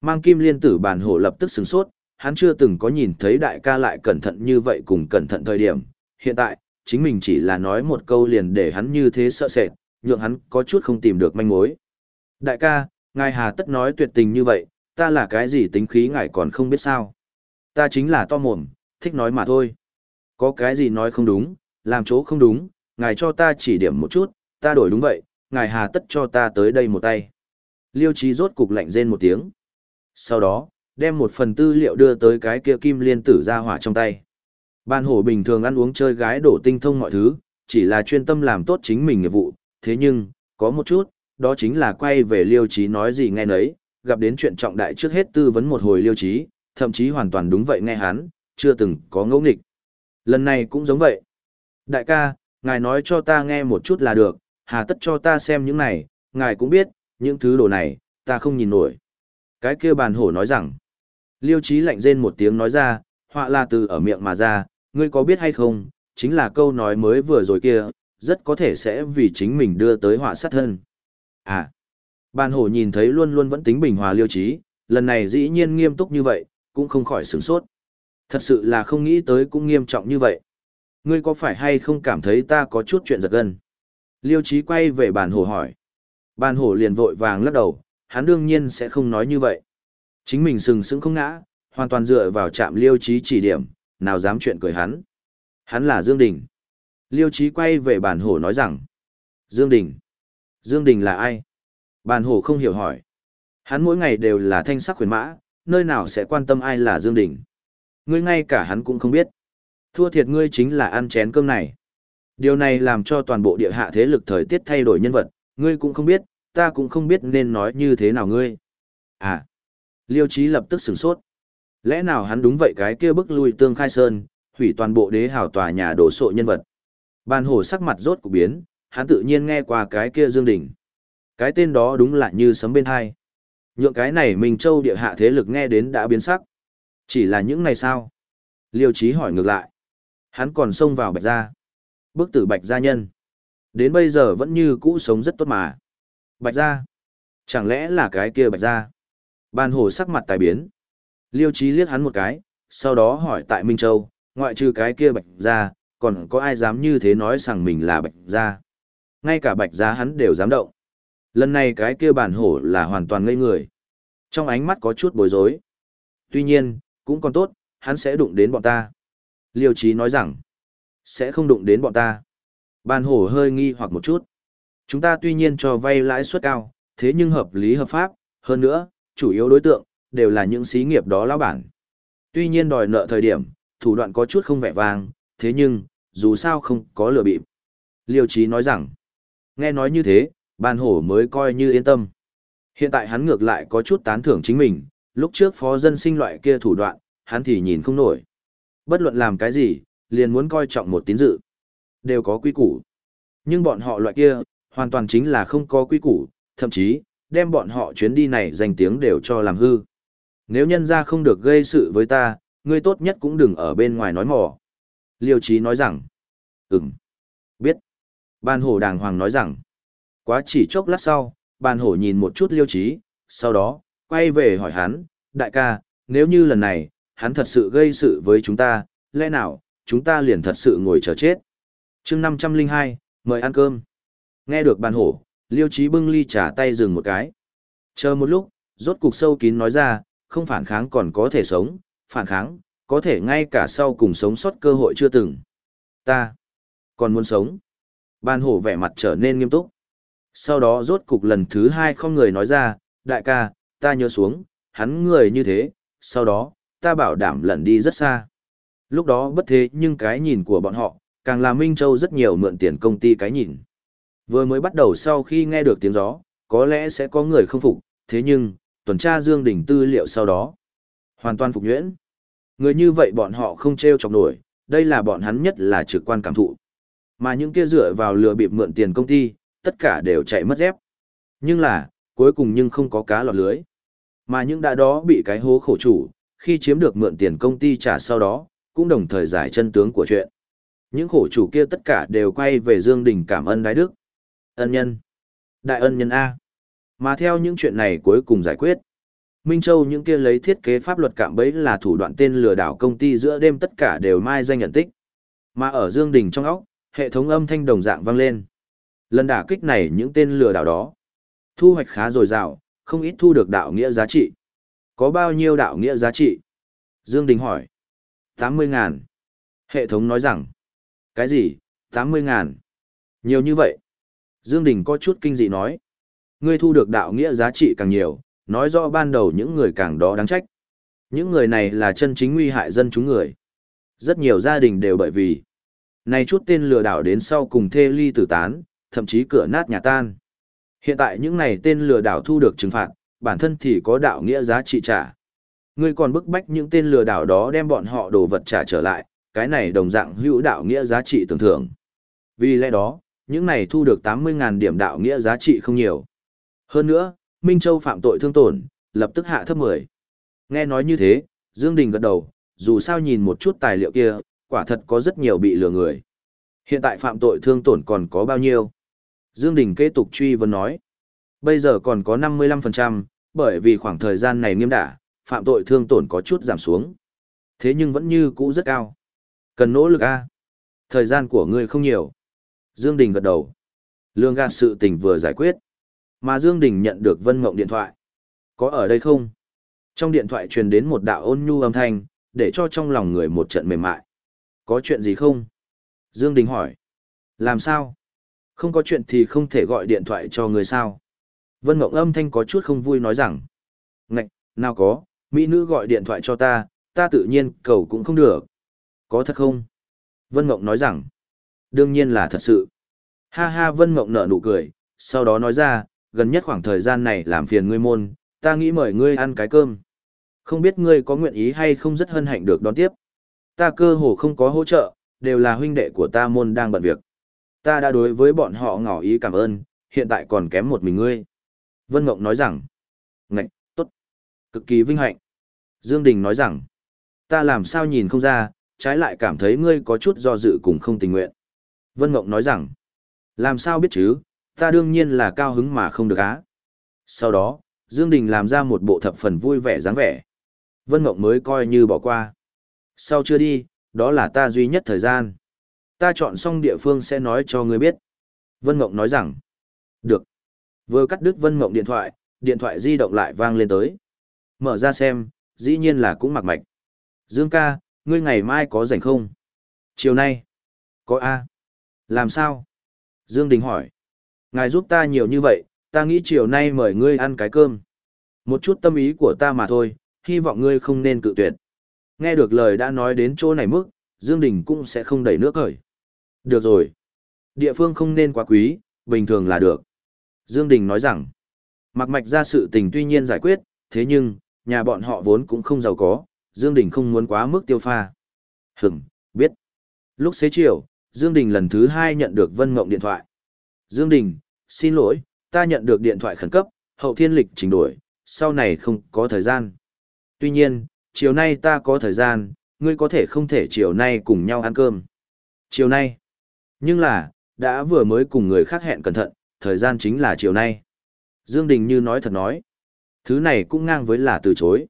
Mang kim liên tử bản hổ lập tức sửng sốt, hắn chưa từng có nhìn thấy đại ca lại cẩn thận như vậy cùng cẩn thận thời điểm. Hiện tại, chính mình chỉ là nói một câu liền để hắn như thế sợ sệt, nhượng hắn có chút không tìm được manh mối. Đại ca, ngài hà tất nói tuyệt tình như vậy, ta là cái gì tính khí ngài còn không biết sao. Ta chính là to mồm, thích nói mà thôi. Có cái gì nói không đúng, làm chỗ không đúng, ngài cho ta chỉ điểm một chút, ta đổi đúng vậy, ngài hà tất cho ta tới đây một tay. Liêu trí rốt cục lạnh rên một tiếng. Sau đó, đem một phần tư liệu đưa tới cái kia kim liên tử ra hỏa trong tay. Ban hổ bình thường ăn uống chơi gái đổ tinh thông mọi thứ, chỉ là chuyên tâm làm tốt chính mình nghiệp vụ, thế nhưng, có một chút, đó chính là quay về liêu trí nói gì nghe nấy, gặp đến chuyện trọng đại trước hết tư vấn một hồi liêu trí, thậm chí hoàn toàn đúng vậy nghe hắn, chưa từng có ngẫu nghịch. Lần này cũng giống vậy. Đại ca, ngài nói cho ta nghe một chút là được, hà tất cho ta xem những này, ngài cũng biết, những thứ đồ này, ta không nhìn nổi. Cái kia bàn hổ nói rằng, liêu trí lạnh rên một tiếng nói ra, họa là từ ở miệng mà ra, ngươi có biết hay không, chính là câu nói mới vừa rồi kia, rất có thể sẽ vì chính mình đưa tới họa sát thân. À, bàn hổ nhìn thấy luôn luôn vẫn tính bình hòa liêu trí, lần này dĩ nhiên nghiêm túc như vậy, cũng không khỏi sửng sốt. Thật sự là không nghĩ tới cũng nghiêm trọng như vậy. Ngươi có phải hay không cảm thấy ta có chút chuyện giật gân? Liêu trí quay về bàn hổ hỏi. Bàn hổ liền vội vàng lắc đầu, hắn đương nhiên sẽ không nói như vậy. Chính mình sừng sững không ngã, hoàn toàn dựa vào chạm liêu trí chỉ điểm, nào dám chuyện cười hắn. Hắn là Dương Đình. Liêu Chí quay về bàn hổ nói rằng. Dương Đình. Dương Đình là ai? Bàn hổ không hiểu hỏi. Hắn mỗi ngày đều là thanh sắc khuyến mã, nơi nào sẽ quan tâm ai là Dương Đình. Ngươi ngay cả hắn cũng không biết. Thua thiệt ngươi chính là ăn chén cơm này. Điều này làm cho toàn bộ địa hạ thế lực thời tiết thay đổi nhân vật, ngươi cũng không biết, ta cũng không biết nên nói như thế nào ngươi. À, Liêu Chí lập tức sửng sốt. Lẽ nào hắn đúng vậy cái kia bức lui tương khai sơn, hủy toàn bộ đế hào tòa nhà đổ sộ nhân vật. Ban hồ sắc mặt rốt của biến, hắn tự nhiên nghe qua cái kia Dương Đình. Cái tên đó đúng là như sấm bên hai. Nhượng cái này mình Châu địa hạ thế lực nghe đến đã biến sắc. Chỉ là những này sao? Liêu Chí hỏi ngược lại. Hắn còn xông vào bạch gia. Bức tử bạch gia nhân. Đến bây giờ vẫn như cũ sống rất tốt mà. Bạch gia. Chẳng lẽ là cái kia bạch gia? Ban hồ sắc mặt tài biến. Liêu Chí liếc hắn một cái, sau đó hỏi tại Minh Châu, ngoại trừ cái kia bạch gia, còn có ai dám như thế nói rằng mình là bạch gia? Ngay cả bạch gia hắn đều dám động. Lần này cái kia bản hổ là hoàn toàn ngây người. Trong ánh mắt có chút bối rối. Tuy nhiên, cũng còn tốt, hắn sẽ đụng đến bọn ta. Liêu Chí nói rằng, sẽ không đụng đến bọn ta. Bản hổ hơi nghi hoặc một chút. Chúng ta tuy nhiên cho vay lãi suất cao, thế nhưng hợp lý hợp pháp, hơn nữa, chủ yếu đối tượng, đều là những xí nghiệp đó lão bản. Tuy nhiên đòi nợ thời điểm, thủ đoạn có chút không vẻ vang, thế nhưng, dù sao không có lừa bịp. Liêu Chí nói rằng, nghe nói như thế, bàn hổ mới coi như yên tâm. Hiện tại hắn ngược lại có chút tán thưởng chính mình, lúc trước phó dân sinh loại kia thủ đoạn, hắn thì nhìn không nổi. Bất luận làm cái gì, liền muốn coi trọng một tín dự. Đều có quy củ. Nhưng bọn họ loại kia, hoàn toàn chính là không có quy củ, thậm chí, đem bọn họ chuyến đi này danh tiếng đều cho làm hư. Nếu nhân ra không được gây sự với ta, ngươi tốt nhất cũng đừng ở bên ngoài nói mỏ. Liêu Chí nói rằng, ừm, biết. Ban hổ đàng hoàng nói rằng, quá chỉ chốc lát sau, ban hổ nhìn một chút Liêu Chí, sau đó, quay về hỏi hắn, đại ca, nếu như lần này, hắn thật sự gây sự với chúng ta, lẽ nào, chúng ta liền thật sự ngồi chờ chết. chương 502, mời ăn cơm. Nghe được bàn hổ, liêu trí bưng ly trả tay dừng một cái. Chờ một lúc, rốt cục sâu kín nói ra, không phản kháng còn có thể sống, phản kháng, có thể ngay cả sau cùng sống sót cơ hội chưa từng. Ta, còn muốn sống. Ban hổ vẻ mặt trở nên nghiêm túc. Sau đó rốt cục lần thứ hai không người nói ra, đại ca, ta nhớ xuống, hắn người như thế, sau đó, ta bảo đảm lần đi rất xa. Lúc đó bất thế nhưng cái nhìn của bọn họ, càng là Minh Châu rất nhiều mượn tiền công ty cái nhìn. Vừa mới bắt đầu sau khi nghe được tiếng gió, có lẽ sẽ có người không phục, thế nhưng, tuần tra Dương Đình tư liệu sau đó, hoàn toàn phục nhuyễn. Người như vậy bọn họ không treo chọc nổi, đây là bọn hắn nhất là trực quan cảm thụ. Mà những kia dựa vào lừa bịp mượn tiền công ty, tất cả đều chạy mất dép. Nhưng là, cuối cùng nhưng không có cá lọt lưới. Mà những đã đó bị cái hố khổ chủ, khi chiếm được mượn tiền công ty trả sau đó, cũng đồng thời giải chân tướng của chuyện. Những khổ chủ kia tất cả đều quay về Dương Đình cảm ơn Đái Đức. Ân nhân. Đại ân nhân A. Mà theo những chuyện này cuối cùng giải quyết. Minh Châu những kia lấy thiết kế pháp luật cạm bẫy là thủ đoạn tên lừa đảo công ty giữa đêm tất cả đều mai danh nhận tích. Mà ở Dương Đình trong óc, hệ thống âm thanh đồng dạng vang lên. Lần đả kích này những tên lừa đảo đó. Thu hoạch khá dồi dào, không ít thu được đạo nghĩa giá trị. Có bao nhiêu đạo nghĩa giá trị? Dương Đình hỏi. 80 ngàn. Hệ thống nói rằng. Cái gì? 80 ngàn. Nhiều như vậy. Dương Đình có chút kinh dị nói. Ngươi thu được đạo nghĩa giá trị càng nhiều, nói rõ ban đầu những người càng đó đáng trách. Những người này là chân chính nguy hại dân chúng người. Rất nhiều gia đình đều bởi vì này chút tên lừa đảo đến sau cùng thê ly tử tán, thậm chí cửa nát nhà tan. Hiện tại những này tên lừa đảo thu được trừng phạt, bản thân thì có đạo nghĩa giá trị trả. Ngươi còn bức bách những tên lừa đảo đó đem bọn họ đồ vật trả trở lại, cái này đồng dạng hữu đạo nghĩa giá trị tưởng thưởng. Vì lẽ đó, những này thu được 80.000 điểm đạo nghĩa giá trị không nhiều. Hơn nữa, Minh Châu phạm tội thương tổn, lập tức hạ thấp 10. Nghe nói như thế, Dương Đình gật đầu, dù sao nhìn một chút tài liệu kia, quả thật có rất nhiều bị lừa người. Hiện tại phạm tội thương tổn còn có bao nhiêu? Dương Đình kế tục truy vấn nói. Bây giờ còn có 55%, bởi vì khoảng thời gian này nghiêm đả, phạm tội thương tổn có chút giảm xuống. Thế nhưng vẫn như cũ rất cao. Cần nỗ lực a. Thời gian của ngươi không nhiều. Dương Đình gật đầu. Lương gạt sự tình vừa giải quyết. Mà Dương Đình nhận được Vân Mộng điện thoại. Có ở đây không? Trong điện thoại truyền đến một đạo ôn nhu âm thanh, để cho trong lòng người một trận mềm mại. Có chuyện gì không? Dương Đình hỏi. Làm sao? Không có chuyện thì không thể gọi điện thoại cho người sao? Vân Mộng âm thanh có chút không vui nói rằng. Ngạch, nào có, mỹ nữ gọi điện thoại cho ta, ta tự nhiên cầu cũng không được. Có thật không? Vân Mộng nói rằng. Đương nhiên là thật sự. Ha ha Vân Mộng nở nụ cười, sau đó nói ra, gần nhất khoảng thời gian này làm phiền ngươi môn, ta nghĩ mời ngươi ăn cái cơm. Không biết ngươi có nguyện ý hay không rất hân hạnh được đón tiếp. Ta cơ hồ không có hỗ trợ, đều là huynh đệ của ta môn đang bận việc. Ta đã đối với bọn họ ngỏ ý cảm ơn, hiện tại còn kém một mình ngươi. Vân Mộng nói rằng, ngạch, tốt, cực kỳ vinh hạnh. Dương Đình nói rằng, ta làm sao nhìn không ra, trái lại cảm thấy ngươi có chút do dự cùng không tình nguyện. Vân Mộng nói rằng, làm sao biết chứ, ta đương nhiên là cao hứng mà không được á. Sau đó, Dương Đình làm ra một bộ thập phần vui vẻ dáng vẻ. Vân Mộng mới coi như bỏ qua. Sau chưa đi, đó là ta duy nhất thời gian. Ta chọn xong địa phương sẽ nói cho ngươi biết. Vân Mộng nói rằng, được. Vừa cắt đứt Vân Mộng điện thoại, điện thoại di động lại vang lên tới. Mở ra xem, dĩ nhiên là cũng mặc mạch. Dương ca, ngươi ngày mai có rảnh không? Chiều nay? Có A. Làm sao? Dương Đình hỏi. Ngài giúp ta nhiều như vậy, ta nghĩ chiều nay mời ngươi ăn cái cơm. Một chút tâm ý của ta mà thôi, hy vọng ngươi không nên cự tuyệt. Nghe được lời đã nói đến chỗ này mức, Dương Đình cũng sẽ không đẩy nước khởi. Được rồi. Địa phương không nên quá quý, bình thường là được. Dương Đình nói rằng, mặc mạch ra sự tình tuy nhiên giải quyết, thế nhưng, nhà bọn họ vốn cũng không giàu có, Dương Đình không muốn quá mức tiêu pha. Hửm, biết. Lúc xế chiều, Dương Đình lần thứ hai nhận được Vân Mộng điện thoại. Dương Đình, xin lỗi, ta nhận được điện thoại khẩn cấp, hậu thiên lịch trình đổi, sau này không có thời gian. Tuy nhiên, chiều nay ta có thời gian, ngươi có thể không thể chiều nay cùng nhau ăn cơm. Chiều nay. Nhưng là, đã vừa mới cùng người khác hẹn cẩn thận, thời gian chính là chiều nay. Dương Đình như nói thật nói. Thứ này cũng ngang với là từ chối.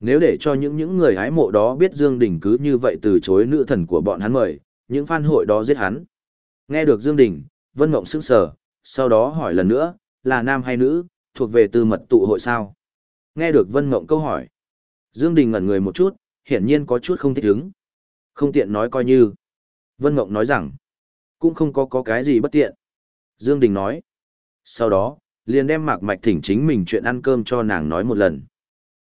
Nếu để cho những những người hái mộ đó biết Dương Đình cứ như vậy từ chối nữ thần của bọn hắn mời, những fan hội đó giết hắn. Nghe được Dương Đình, Vân Mộng sững sờ, sau đó hỏi lần nữa, là nam hay nữ, thuộc về tư mật tụ hội sao? Nghe được Vân Mộng câu hỏi. Dương Đình ngẩn người một chút, hiển nhiên có chút không thích ứng. Không tiện nói coi như. Vân Mộng nói rằng, cũng không có có cái gì bất tiện. Dương Đình nói. Sau đó, liền đem mạc mạch thỉnh chính mình chuyện ăn cơm cho nàng nói một lần.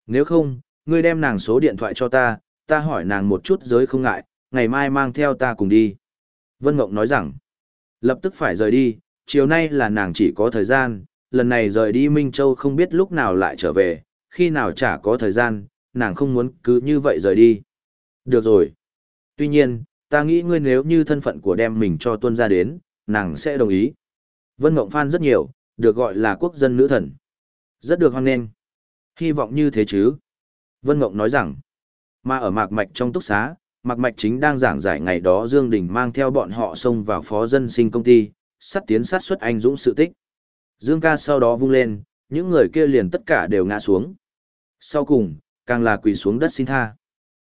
Nếu không, ngươi đem nàng số điện thoại cho ta, ta hỏi nàng một chút giới không ngại, ngày mai mang theo ta cùng đi. Vân Mộng nói rằng, lập tức phải rời đi, chiều nay là nàng chỉ có thời gian, lần này rời đi Minh Châu không biết lúc nào lại trở về, khi nào chả có thời gian, nàng không muốn cứ như vậy rời đi. Được rồi. Tuy nhiên, ta nghĩ ngươi nếu như thân phận của đem mình cho tuân ra đến, nàng sẽ đồng ý. Vân Mộng Phan rất nhiều, được gọi là quốc dân nữ thần. Rất được hoan nghênh. Hy vọng như thế chứ. Vân Mộng nói rằng, mà ở mạc mạch trong túc xá, mạc mạch chính đang giảng giải ngày đó Dương Đình mang theo bọn họ xông vào phó dân sinh công ty, sát tiến sát xuất anh dũng sự tích. Dương ca sau đó vung lên, những người kia liền tất cả đều ngã xuống. Sau cùng, càng là quỳ xuống đất xin tha.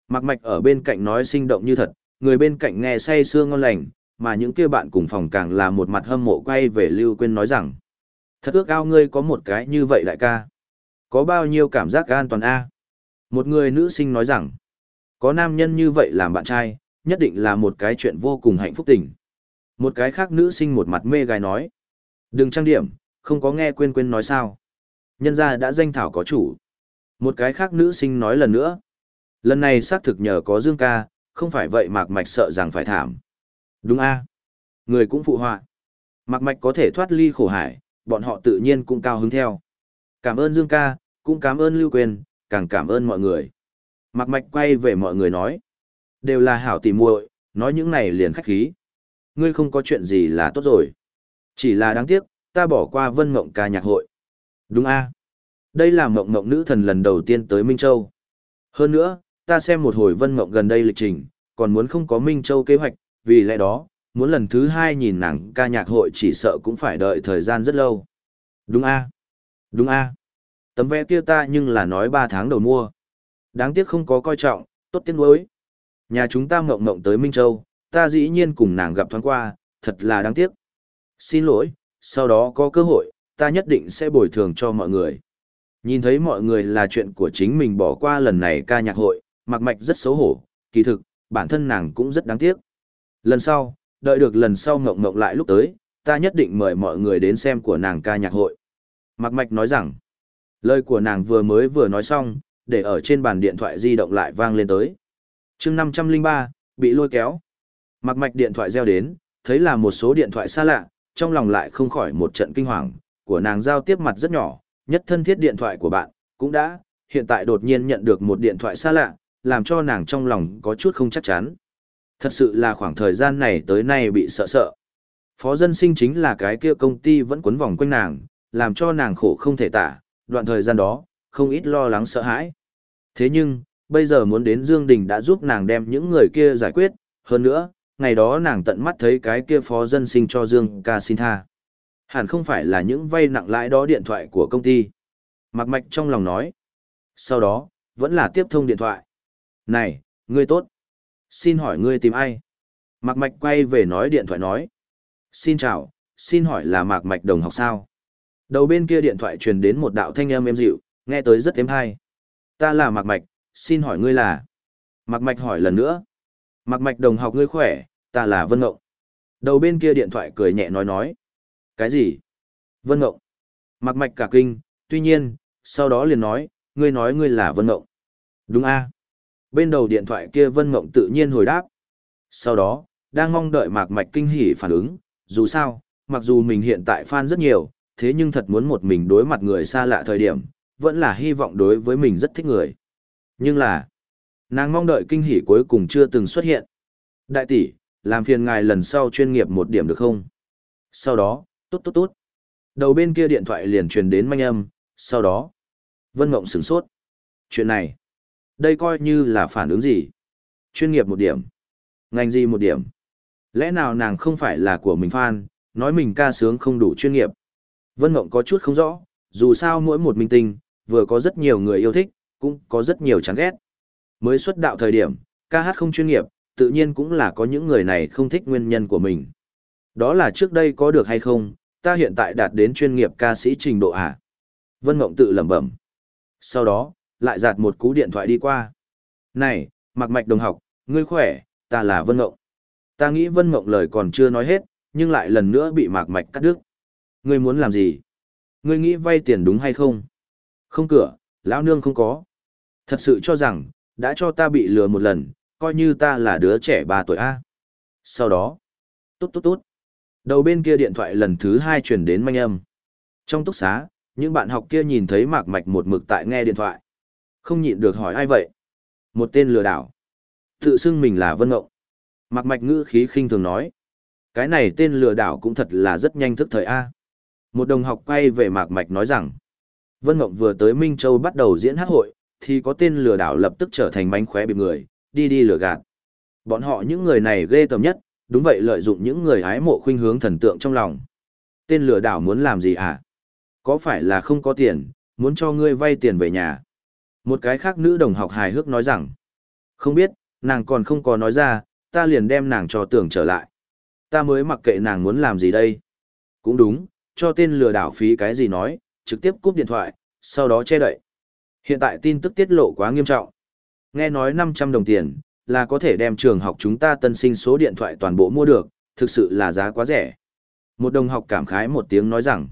Mạc mạch ở bên cạnh nói sinh động như thật, người bên cạnh nghe say sưa ngon lành, mà những kia bạn cùng phòng càng là một mặt hâm mộ quay về Lưu Quyên nói rằng. Thật ước ao ngươi có một cái như vậy đại ca. Có bao nhiêu cảm giác an toàn a? Một người nữ sinh nói rằng, có nam nhân như vậy làm bạn trai, nhất định là một cái chuyện vô cùng hạnh phúc tình. Một cái khác nữ sinh một mặt mê gái nói, Đừng trang điểm, không có nghe quên quên nói sao. Nhân gia đã danh thảo có chủ. Một cái khác nữ sinh nói lần nữa. Lần này xác thực nhờ có Dương ca, không phải vậy Mạc Mạch sợ rằng phải thảm. Đúng a Người cũng phụ họa. Mạc Mạch có thể thoát ly khổ hải, bọn họ tự nhiên cũng cao hứng theo. Cảm ơn Dương ca, cũng cảm ơn Lưu Quyền, càng cảm ơn mọi người. Mạc Mạch quay về mọi người nói. Đều là hảo tỉ muội, nói những này liền khách khí. Ngươi không có chuyện gì là tốt rồi. Chỉ là đáng tiếc, ta bỏ qua vân mộng ca nhạc hội. Đúng a Đây là mộng mộng nữ thần lần đầu tiên tới Minh Châu. Hơn nữa, ta xem một hồi vân mộng gần đây lịch trình, còn muốn không có Minh Châu kế hoạch, vì lẽ đó, muốn lần thứ hai nhìn nàng ca nhạc hội chỉ sợ cũng phải đợi thời gian rất lâu. Đúng a Đúng a Tấm vé kia ta nhưng là nói ba tháng đầu mua. Đáng tiếc không có coi trọng, tốt tiếng đối. Nhà chúng ta mộng mộng tới Minh Châu, ta dĩ nhiên cùng nàng gặp thoáng qua, thật là đáng tiếc. Xin lỗi, sau đó có cơ hội, ta nhất định sẽ bồi thường cho mọi người. Nhìn thấy mọi người là chuyện của chính mình bỏ qua lần này ca nhạc hội, mặc mạch rất xấu hổ, kỳ thực, bản thân nàng cũng rất đáng tiếc. Lần sau, đợi được lần sau ngộng ngộng lại lúc tới, ta nhất định mời mọi người đến xem của nàng ca nhạc hội. Mặc Mạch nói rằng, lời của nàng vừa mới vừa nói xong, để ở trên bàn điện thoại di động lại vang lên tới. chương 503, bị lôi kéo. Mạc Mạch điện thoại reo đến, thấy là một số điện thoại xa lạ, trong lòng lại không khỏi một trận kinh hoàng, của nàng giao tiếp mặt rất nhỏ, nhất thân thiết điện thoại của bạn, cũng đã, hiện tại đột nhiên nhận được một điện thoại xa lạ, làm cho nàng trong lòng có chút không chắc chắn. Thật sự là khoảng thời gian này tới nay bị sợ sợ. Phó dân sinh chính là cái kia công ty vẫn quấn vòng quanh nàng, làm cho nàng khổ không thể tả, đoạn thời gian đó, không ít lo lắng sợ hãi. Thế nhưng, bây giờ muốn đến Dương Đình đã giúp nàng đem những người kia giải quyết, hơn nữa, ngày đó nàng tận mắt thấy cái kia phó dân sinh cho Dương ca xin tha. Hẳn không phải là những vay nặng lãi đó điện thoại của công ty. Mạc Mạch trong lòng nói. Sau đó, vẫn là tiếp thông điện thoại. Này, ngươi tốt. Xin hỏi ngươi tìm ai? Mạc Mạch quay về nói điện thoại nói. Xin chào, xin hỏi là Mạc Mạch đồng học sao? Đầu bên kia điện thoại truyền đến một đạo thanh âm êm dịu, nghe tới rất êm hay. Ta là Mạc Mạch, xin hỏi ngươi là? Mạc Mạch hỏi lần nữa. Mạc Mạch đồng học ngươi khỏe, ta là Vân Ngộng. Đầu bên kia điện thoại cười nhẹ nói nói. Cái gì? Vân Ngộng. Mạc Mạch cả kinh, tuy nhiên, sau đó liền nói, ngươi nói ngươi là Vân Ngộng. Đúng a Bên đầu điện thoại kia Vân Ngộng tự nhiên hồi đáp. Sau đó, đang mong đợi Mạc Mạch kinh hỉ phản ứng, dù sao, mặc dù mình hiện tại fan rất nhiều, thế nhưng thật muốn một mình đối mặt người xa lạ thời điểm, vẫn là hy vọng đối với mình rất thích người. Nhưng là, nàng mong đợi kinh hỉ cuối cùng chưa từng xuất hiện. Đại tỷ, làm phiền ngài lần sau chuyên nghiệp một điểm được không? Sau đó, tốt tốt tốt. Đầu bên kia điện thoại liền truyền đến manh âm, sau đó, Vân Mộng sửng sốt. Chuyện này, đây coi như là phản ứng gì? Chuyên nghiệp một điểm. Ngành gì một điểm? Lẽ nào nàng không phải là của mình fan, nói mình ca sướng không đủ chuyên nghiệp? Vân Mộng có chút không rõ, dù sao mỗi một minh tinh, vừa có rất nhiều người yêu thích, cũng có rất nhiều chán ghét. Mới xuất đạo thời điểm, ca hát không chuyên nghiệp, tự nhiên cũng là có những người này không thích nguyên nhân của mình. Đó là trước đây có được hay không, ta hiện tại đạt đến chuyên nghiệp ca sĩ trình độ à? Vân Mộng tự lẩm bẩm. Sau đó, lại giạt một cú điện thoại đi qua. Này, Mạc Mạch đồng học, ngươi khỏe, ta là Vân Mộng. Ta nghĩ Vân Mộng lời còn chưa nói hết, nhưng lại lần nữa bị Mạc Mạch cắt đứt. Ngươi muốn làm gì? Ngươi nghĩ vay tiền đúng hay không? Không cửa, lão nương không có. Thật sự cho rằng, đã cho ta bị lừa một lần, coi như ta là đứa trẻ ba tuổi A. Sau đó, tốt tốt tốt. Đầu bên kia điện thoại lần thứ hai truyền đến manh âm. Trong túc xá, những bạn học kia nhìn thấy mạc mạch một mực tại nghe điện thoại. Không nhịn được hỏi ai vậy? Một tên lừa đảo. Tự xưng mình là Vân Ngộng. Mạc mạch ngữ khí khinh thường nói. Cái này tên lừa đảo cũng thật là rất nhanh thức thời A. Một đồng học quay về mạc mạch nói rằng. Vân Ngộng vừa tới Minh Châu bắt đầu diễn hát hội, thì có tên lừa đảo lập tức trở thành mánh khóe bị người, đi đi lừa gạt. Bọn họ những người này ghê tầm nhất, đúng vậy lợi dụng những người hái mộ khuynh hướng thần tượng trong lòng. Tên lừa đảo muốn làm gì à? Có phải là không có tiền, muốn cho ngươi vay tiền về nhà? Một cái khác nữ đồng học hài hước nói rằng, không biết, nàng còn không có nói ra, ta liền đem nàng cho tưởng trở lại. Ta mới mặc kệ nàng muốn làm gì đây? Cũng đúng, cho tên lừa đảo phí cái gì nói, trực tiếp cúp điện thoại, sau đó che đậy. Hiện tại tin tức tiết lộ quá nghiêm trọng. Nghe nói 500 đồng tiền, là có thể đem trường học chúng ta tân sinh số điện thoại toàn bộ mua được, thực sự là giá quá rẻ. Một đồng học cảm khái một tiếng nói rằng,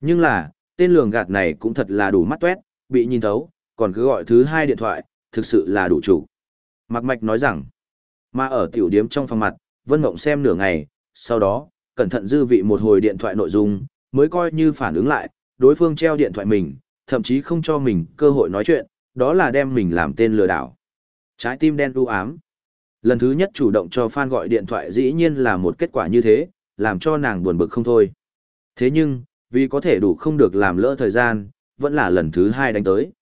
nhưng là, tên lường gạt này cũng thật là đủ mắt tuét, bị nhìn thấu, còn cứ gọi thứ hai điện thoại, thực sự là đủ chủ. Mạc Mạch nói rằng, mà ở tiểu điếm trong phòng mặt, Vân Mộng xem nửa ngày, sau đó, cẩn thận dư vị một hồi điện thoại nội dung, mới coi như phản ứng lại, đối phương treo điện thoại mình, thậm chí không cho mình cơ hội nói chuyện, đó là đem mình làm tên lừa đảo. Trái tim đen u ám. Lần thứ nhất chủ động cho fan gọi điện thoại dĩ nhiên là một kết quả như thế, làm cho nàng buồn bực không thôi. Thế nhưng, vì có thể đủ không được làm lỡ thời gian, vẫn là lần thứ hai đánh tới.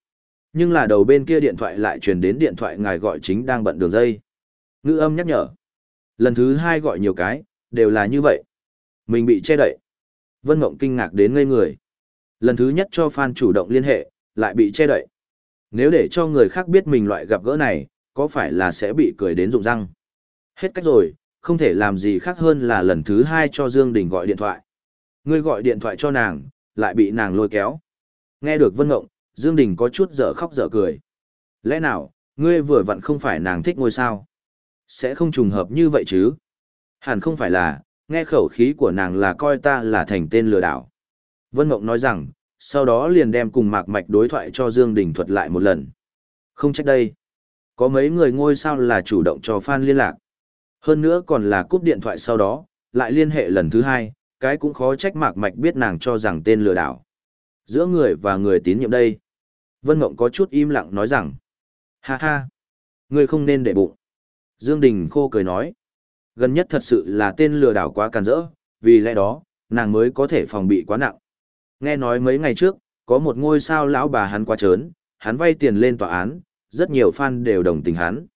Nhưng là đầu bên kia điện thoại lại truyền đến điện thoại ngài gọi chính đang bận đường dây. Ngữ âm nhắc nhở. Lần thứ hai gọi nhiều cái, đều là như vậy. Mình bị che đậy. Vân Mộng kinh ngạc đến ngây người. Lần thứ nhất cho fan chủ động liên hệ, lại bị che đậy. Nếu để cho người khác biết mình loại gặp gỡ này, có phải là sẽ bị cười đến rụng răng? Hết cách rồi, không thể làm gì khác hơn là lần thứ hai cho Dương Đình gọi điện thoại. Ngươi gọi điện thoại cho nàng, lại bị nàng lôi kéo. Nghe được Vân Ngộng, Dương Đình có chút dở khóc dở cười. Lẽ nào, ngươi vừa vặn không phải nàng thích ngôi sao? Sẽ không trùng hợp như vậy chứ? Hẳn không phải là, nghe khẩu khí của nàng là coi ta là thành tên lừa đảo. Vân Ngộng nói rằng, sau đó liền đem cùng Mạc Mạch đối thoại cho Dương Đình thuật lại một lần. Không trách đây. Có mấy người ngôi sao là chủ động cho fan liên lạc. Hơn nữa còn là cúp điện thoại sau đó, lại liên hệ lần thứ hai, cái cũng khó trách Mạc Mạch biết nàng cho rằng tên lừa đảo. Giữa người và người tín nhiệm đây. Vân Mộng có chút im lặng nói rằng. Ha ha. Ngươi không nên để bụng. Dương Đình khô cười nói. Gần nhất thật sự là tên lừa đảo quá càn rỡ, vì lẽ đó, nàng mới có thể phòng bị quá nặng. Nghe nói mấy ngày trước, có một ngôi sao lão bà hắn quá trớn, hắn vay tiền lên tòa án, rất nhiều fan đều đồng tình hắn.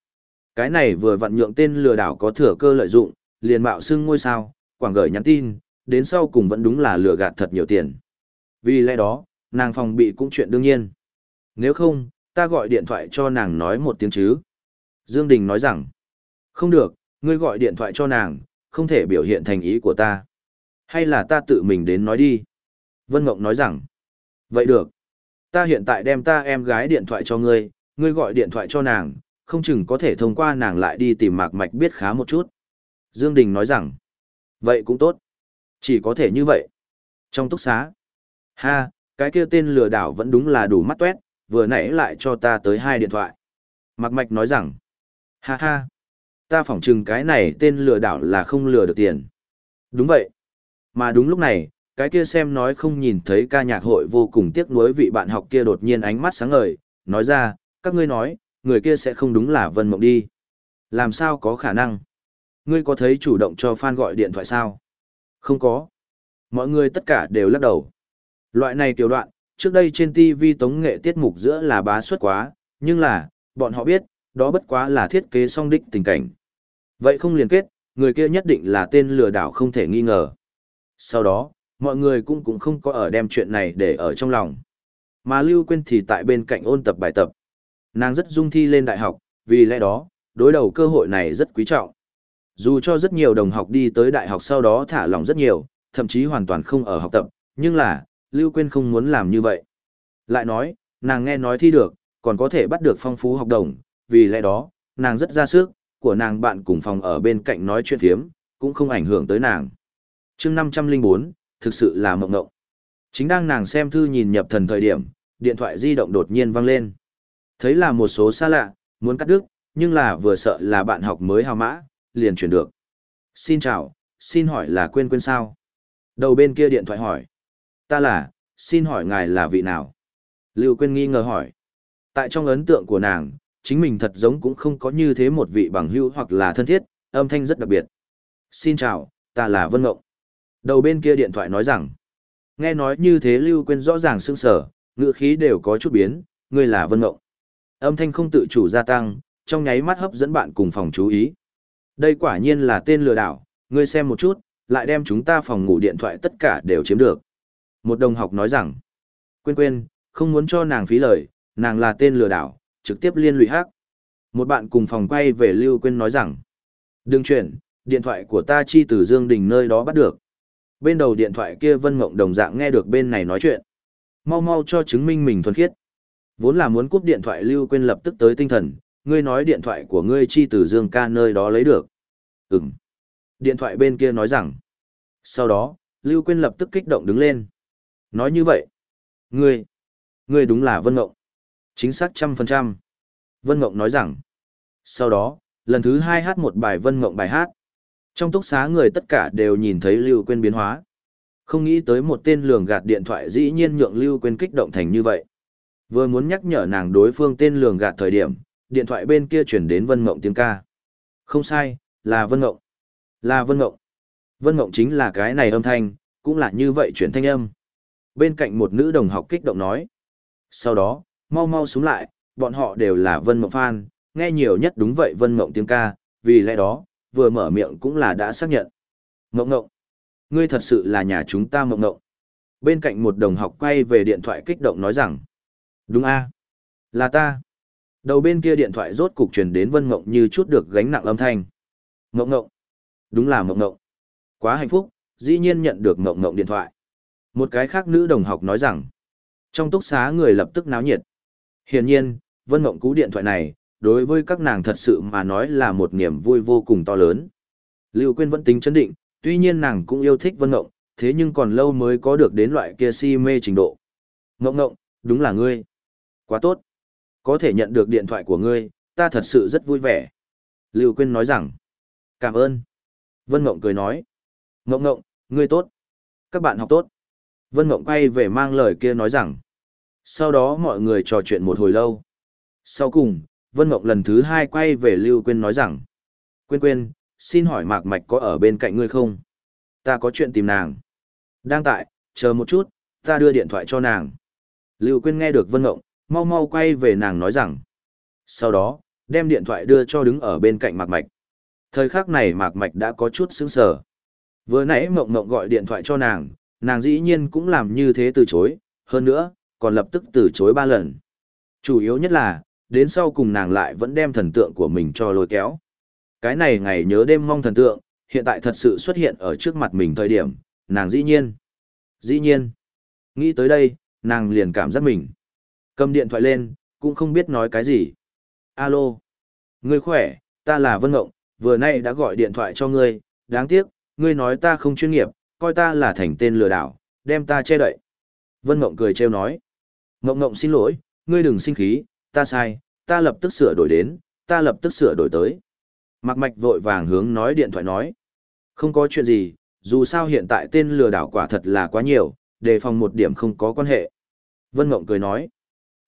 Cái này vừa vặn nhượng tên lừa đảo có thừa cơ lợi dụng, liền mạo xưng ngôi sao, quảng gửi nhắn tin, đến sau cùng vẫn đúng là lừa gạt thật nhiều tiền. Vì lẽ đó, nàng phòng bị cũng chuyện đương nhiên. Nếu không, ta gọi điện thoại cho nàng nói một tiếng chứ. Dương Đình nói rằng, không được, ngươi gọi điện thoại cho nàng, không thể biểu hiện thành ý của ta. Hay là ta tự mình đến nói đi. Vân Mộng nói rằng, vậy được. Ta hiện tại đem ta em gái điện thoại cho ngươi, ngươi gọi điện thoại cho nàng, không chừng có thể thông qua nàng lại đi tìm mạc mạch biết khá một chút. Dương Đình nói rằng, vậy cũng tốt. Chỉ có thể như vậy. Trong túc xá, ha, cái kia tên lừa đảo vẫn đúng là đủ mắt tuét, vừa nãy lại cho ta tới hai điện thoại. Mạc mạch nói rằng, ha ha, ta phỏng chừng cái này tên lừa đảo là không lừa được tiền. Đúng vậy. Mà đúng lúc này, cái kia xem nói không nhìn thấy ca nhạc hội vô cùng tiếc nuối vị bạn học kia đột nhiên ánh mắt sáng ngời, nói ra, các ngươi nói, người kia sẽ không đúng là Vân Mộng đi. Làm sao có khả năng? Ngươi có thấy chủ động cho fan gọi điện thoại sao? Không có. Mọi người tất cả đều lắc đầu. Loại này tiểu đoạn, trước đây trên TV tống nghệ tiết mục giữa là bá suất quá, nhưng là, bọn họ biết, đó bất quá là thiết kế song đích tình cảnh. Vậy không liên kết, người kia nhất định là tên lừa đảo không thể nghi ngờ. Sau đó, mọi người cũng cũng không có ở đem chuyện này để ở trong lòng. Mà Lưu Quyên thì tại bên cạnh ôn tập bài tập. Nàng rất dung thi lên đại học, vì lẽ đó, đối đầu cơ hội này rất quý trọng. Dù cho rất nhiều đồng học đi tới đại học sau đó thả lỏng rất nhiều, thậm chí hoàn toàn không ở học tập, nhưng là, Lưu Quyên không muốn làm như vậy. Lại nói, nàng nghe nói thi được, còn có thể bắt được phong phú học đồng, vì lẽ đó, nàng rất ra sức, của nàng bạn cùng phòng ở bên cạnh nói chuyện thiếm, cũng không ảnh hưởng tới nàng. chương 504, thực sự là mộng ngộng. Chính đang nàng xem thư nhìn nhập thần thời điểm, điện thoại di động đột nhiên vang lên. Thấy là một số xa lạ, muốn cắt đứt, nhưng là vừa sợ là bạn học mới hào mã, liền chuyển được. Xin chào, xin hỏi là quên quên sao? Đầu bên kia điện thoại hỏi. Ta là, xin hỏi ngài là vị nào? Lưu quên nghi ngờ hỏi. Tại trong ấn tượng của nàng, chính mình thật giống cũng không có như thế một vị bằng hữu hoặc là thân thiết, âm thanh rất đặc biệt. Xin chào, ta là Vân Ngộng. Đầu bên kia điện thoại nói rằng, nghe nói như thế Lưu Quyên rõ ràng sưng sở, ngựa khí đều có chút biến, ngươi là Vân Ngộng. Âm thanh không tự chủ gia tăng, trong nháy mắt hấp dẫn bạn cùng phòng chú ý. Đây quả nhiên là tên lừa đảo, ngươi xem một chút, lại đem chúng ta phòng ngủ điện thoại tất cả đều chiếm được. Một đồng học nói rằng, quên quên, không muốn cho nàng phí lời, nàng là tên lừa đảo, trực tiếp liên lụy hắc. Một bạn cùng phòng quay về Lưu Quyên nói rằng, đừng chuyển, điện thoại của ta chi từ Dương Đình nơi đó bắt được. Bên đầu điện thoại kia Vân Mộng đồng dạng nghe được bên này nói chuyện. Mau mau cho chứng minh mình thuần khiết. Vốn là muốn cúp điện thoại Lưu Quyên lập tức tới tinh thần, ngươi nói điện thoại của ngươi chi từ Dương ca nơi đó lấy được. Ừm. Điện thoại bên kia nói rằng. Sau đó, Lưu Quyên lập tức kích động đứng lên. Nói như vậy, ngươi, ngươi đúng là Vân Mộng. Chính xác trăm phần trăm. Vân Mộng nói rằng, sau đó, lần thứ hai hát một bài Vân Mộng bài hát. Trong túc xá người tất cả đều nhìn thấy Lưu Quyên biến hóa. Không nghĩ tới một tên lường gạt điện thoại dĩ nhiên nhượng Lưu Quyên kích động thành như vậy. Vừa muốn nhắc nhở nàng đối phương tên lường gạt thời điểm, điện thoại bên kia chuyển đến Vân Mộng tiếng ca. Không sai, là Vân Mộng. Là Vân Mộng. Vân Mộng chính là cái này âm thanh, cũng là như vậy chuyển thanh âm. Bên cạnh một nữ đồng học kích động nói. Sau đó, mau mau xuống lại, bọn họ đều là Vân Ngộng fan, nghe nhiều nhất đúng vậy Vân Mộng tiếng ca, vì lẽ đó, vừa mở miệng cũng là đã xác nhận. Ngộng ngộng. Ngươi thật sự là nhà chúng ta mộng ngộng. Bên cạnh một đồng học quay về điện thoại kích động nói rằng. Đúng a Là ta. Đầu bên kia điện thoại rốt cục truyền đến Vân Ngộng như chút được gánh nặng âm thanh. Ngộng ngộng. Đúng là ngộng ngộng. Quá hạnh phúc, dĩ nhiên nhận được ngộng ngộng điện thoại. Một cái khác nữ đồng học nói rằng. Trong túc xá người lập tức náo nhiệt. Hiển nhiên, Vân Ngộng cú điện thoại này, đối với các nàng thật sự mà nói là một niềm vui vô cùng to lớn. Lưu Quyên vẫn tính chấn định, tuy nhiên nàng cũng yêu thích Vân Ngộng, thế nhưng còn lâu mới có được đến loại kia si mê trình độ. Ngộng ngộng, đúng là ngươi. Quá tốt. Có thể nhận được điện thoại của ngươi, ta thật sự rất vui vẻ. Lưu Quyên nói rằng, cảm ơn. Vân Ngộng cười nói, Ngộng ngộng, ngươi tốt. Các bạn học tốt. Vân Ngộng quay về mang lời kia nói rằng, sau đó mọi người trò chuyện một hồi lâu. Sau cùng, Vân Ngộng lần thứ hai quay về Lưu Quyên nói rằng, Quyên Quyên, xin hỏi Mạc Mạch có ở bên cạnh ngươi không? Ta có chuyện tìm nàng. Đang tại, chờ một chút, ta đưa điện thoại cho nàng. Lưu Quyên nghe được Vân Ngộng, mau mau quay về nàng nói rằng. Sau đó, đem điện thoại đưa cho đứng ở bên cạnh Mạc Mạch. Thời khắc này Mạc Mạch đã có chút sững sờ. Vừa nãy Mộng Mộng gọi điện thoại cho nàng, nàng dĩ nhiên cũng làm như thế từ chối, hơn nữa, còn lập tức từ chối ba lần. Chủ yếu nhất là, đến sau cùng nàng lại vẫn đem thần tượng của mình cho lôi kéo. Cái này ngày nhớ đêm mong thần tượng, hiện tại thật sự xuất hiện ở trước mặt mình thời điểm, nàng dĩ nhiên. Dĩ nhiên. Nghĩ tới đây, nàng liền cảm giác mình. Cầm điện thoại lên, cũng không biết nói cái gì. Alo. Ngươi khỏe, ta là Vân Ngộng, vừa nay đã gọi điện thoại cho ngươi, đáng tiếc, ngươi nói ta không chuyên nghiệp, coi ta là thành tên lừa đảo, đem ta che đậy. Vân Ngộng cười trêu nói. Ngộng Ngộng xin lỗi, ngươi đừng sinh khí, ta sai, ta lập tức sửa đổi đến, ta lập tức sửa đổi tới. Mạc Mạch vội vàng hướng nói điện thoại nói. Không có chuyện gì, dù sao hiện tại tên lừa đảo quả thật là quá nhiều, đề phòng một điểm không có quan hệ. Vân Mộng cười nói.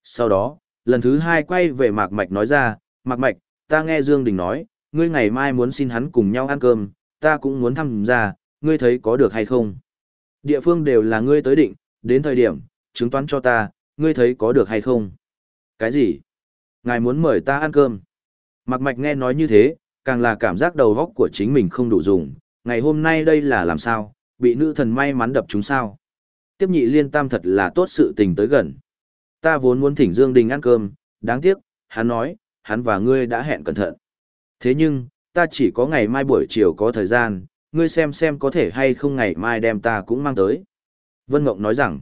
Sau đó, lần thứ hai quay về Mạc Mạch nói ra, Mạc Mạch, ta nghe Dương Đình nói, ngươi ngày mai muốn xin hắn cùng nhau ăn cơm, ta cũng muốn thăm ra, ngươi thấy có được hay không? Địa phương đều là ngươi tới định, đến thời điểm, chứng toán cho ta, ngươi thấy có được hay không? Cái gì? Ngài muốn mời ta ăn cơm? Mạc Mạch nghe nói như thế, càng là cảm giác đầu góc của chính mình không đủ dùng, ngày hôm nay đây là làm sao, bị nữ thần may mắn đập chúng sao. Tiếp nhị liên tam thật là tốt sự tình tới gần. Ta vốn muốn thỉnh Dương Đình ăn cơm, đáng tiếc, hắn nói, hắn và ngươi đã hẹn cẩn thận. Thế nhưng, ta chỉ có ngày mai buổi chiều có thời gian, ngươi xem xem có thể hay không ngày mai đem ta cũng mang tới. Vân Mộng nói rằng,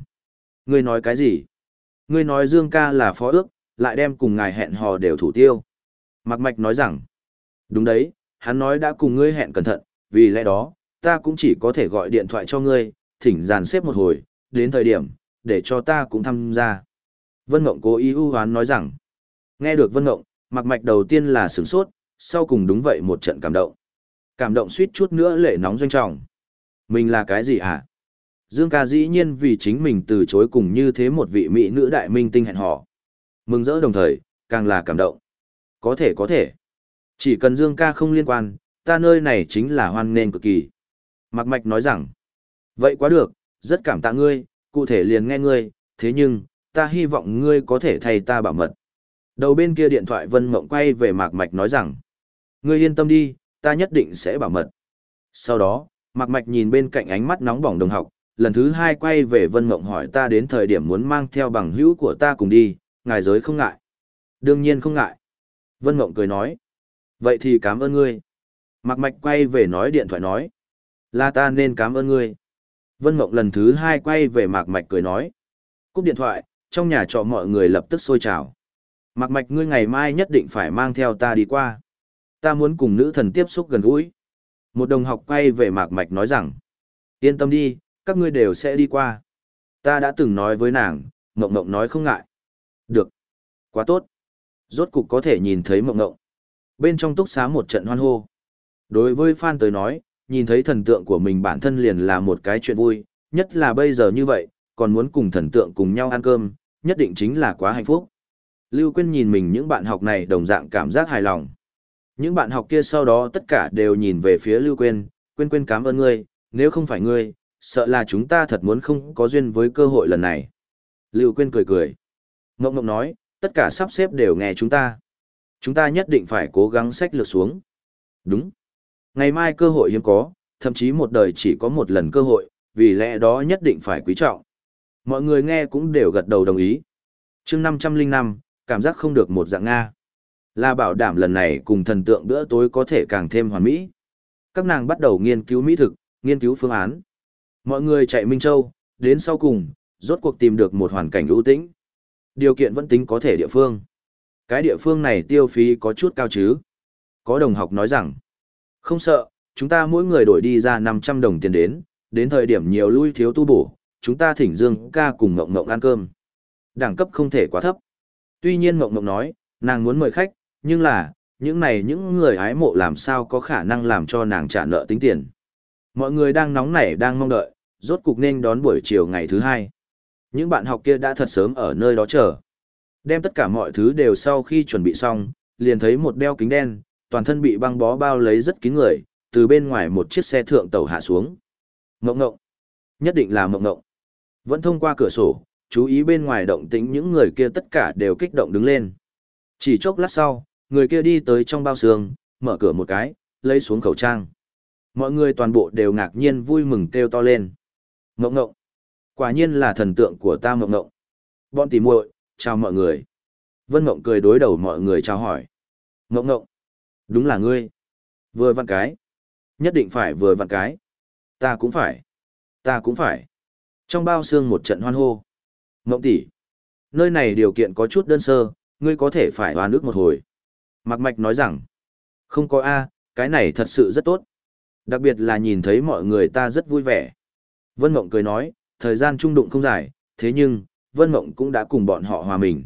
ngươi nói cái gì? Ngươi nói Dương ca là phó ước, lại đem cùng ngài hẹn hò đều thủ tiêu. Mạc Mạch nói rằng, Đúng đấy, hắn nói đã cùng ngươi hẹn cẩn thận, vì lẽ đó, ta cũng chỉ có thể gọi điện thoại cho ngươi, thỉnh dàn xếp một hồi, đến thời điểm, để cho ta cũng tham gia. Vân Mộng cố ý ưu hoán nói rằng, nghe được Vân Mộng, mặc mạch đầu tiên là sửng sốt, sau cùng đúng vậy một trận cảm động. Cảm động suýt chút nữa lệ nóng doanh trọng. Mình là cái gì hả? Dương ca dĩ nhiên vì chính mình từ chối cùng như thế một vị mỹ nữ đại minh tinh hẹn hò. Mừng rỡ đồng thời, càng là cảm động. Có thể có thể. Chỉ cần Dương ca không liên quan, ta nơi này chính là hoan nghênh cực kỳ. Mạc Mạch nói rằng, vậy quá được, rất cảm tạ ngươi, cụ thể liền nghe ngươi, thế nhưng, ta hy vọng ngươi có thể thay ta bảo mật. Đầu bên kia điện thoại Vân Mộng quay về Mạc Mạch nói rằng, ngươi yên tâm đi, ta nhất định sẽ bảo mật. Sau đó, Mạc Mạch nhìn bên cạnh ánh mắt nóng bỏng đồng học, lần thứ hai quay về Vân Mộng hỏi ta đến thời điểm muốn mang theo bằng hữu của ta cùng đi, ngài giới không ngại. Đương nhiên không ngại. Vân Mộng cười nói, Vậy thì cảm ơn ngươi. Mạc Mạch quay về nói điện thoại nói. Là ta nên cảm ơn ngươi. Vân Mộng lần thứ hai quay về Mạc Mạch cười nói. Cúp điện thoại, trong nhà trọ mọi người lập tức sôi trào. Mạc Mạch ngươi ngày mai nhất định phải mang theo ta đi qua. Ta muốn cùng nữ thần tiếp xúc gần gũi. Một đồng học quay về Mạc Mạch nói rằng. Yên tâm đi, các ngươi đều sẽ đi qua. Ta đã từng nói với nàng, Mộng Mộng nói không ngại. Được. Quá tốt. Rốt cục có thể nhìn thấy Mộng ngộng. Bên trong túc xá một trận hoan hô. Đối với fan tới nói, nhìn thấy thần tượng của mình bản thân liền là một cái chuyện vui, nhất là bây giờ như vậy, còn muốn cùng thần tượng cùng nhau ăn cơm, nhất định chính là quá hạnh phúc. Lưu Quyên nhìn mình những bạn học này đồng dạng cảm giác hài lòng. Những bạn học kia sau đó tất cả đều nhìn về phía Lưu Quyên, Quyên Quyên cảm ơn ngươi, nếu không phải ngươi, sợ là chúng ta thật muốn không có duyên với cơ hội lần này. Lưu Quyên cười cười. Ngộng Ngộng nói, tất cả sắp xếp đều nghe chúng ta. Chúng ta nhất định phải cố gắng sách lược xuống. Đúng. Ngày mai cơ hội hiếm có, thậm chí một đời chỉ có một lần cơ hội, vì lẽ đó nhất định phải quý trọng. Mọi người nghe cũng đều gật đầu đồng ý. chương 505, cảm giác không được một dạng Nga. Là bảo đảm lần này cùng thần tượng bữa tối có thể càng thêm hoàn mỹ. Các nàng bắt đầu nghiên cứu mỹ thực, nghiên cứu phương án. Mọi người chạy Minh Châu, đến sau cùng, rốt cuộc tìm được một hoàn cảnh ưu tĩnh. Điều kiện vẫn tính có thể địa phương. Cái địa phương này tiêu phí có chút cao chứ. Có đồng học nói rằng, không sợ, chúng ta mỗi người đổi đi ra 500 đồng tiền đến, đến thời điểm nhiều lui thiếu tu bổ, chúng ta thỉnh Dương ca cùng Ngộng Ngộng ăn cơm. Đẳng cấp không thể quá thấp. Tuy nhiên Ngộng Ngộng nói, nàng muốn mời khách, nhưng là, những này những người ái mộ làm sao có khả năng làm cho nàng trả nợ tính tiền. Mọi người đang nóng nảy đang mong đợi, rốt cục nên đón buổi chiều ngày thứ hai. Những bạn học kia đã thật sớm ở nơi đó chờ. Đem tất cả mọi thứ đều sau khi chuẩn bị xong, liền thấy một đeo kính đen, toàn thân bị băng bó bao lấy rất kín người, từ bên ngoài một chiếc xe thượng tàu hạ xuống. Mộng ngộng. Nhất định là mộng ngộng. Vẫn thông qua cửa sổ, chú ý bên ngoài động tĩnh những người kia tất cả đều kích động đứng lên. Chỉ chốc lát sau, người kia đi tới trong bao xương, mở cửa một cái, lấy xuống khẩu trang. Mọi người toàn bộ đều ngạc nhiên vui mừng kêu to lên. Mộng ngộng. Quả nhiên là thần tượng của ta mộng ngộng. Bọn tỉ muội, chào mọi người. Vân Ngộng cười đối đầu mọi người chào hỏi. Ngộng ngộng. Đúng là ngươi. Vừa vặn cái. Nhất định phải vừa vặn cái. Ta cũng phải. Ta cũng phải. Trong bao xương một trận hoan hô. Ngộng tỷ. Nơi này điều kiện có chút đơn sơ, ngươi có thể phải hoa nước một hồi. Mạc Mạch nói rằng. Không có A, cái này thật sự rất tốt. Đặc biệt là nhìn thấy mọi người ta rất vui vẻ. Vân Mộng cười nói, thời gian trung đụng không dài, thế nhưng, Vân Mộng cũng đã cùng bọn họ hòa mình.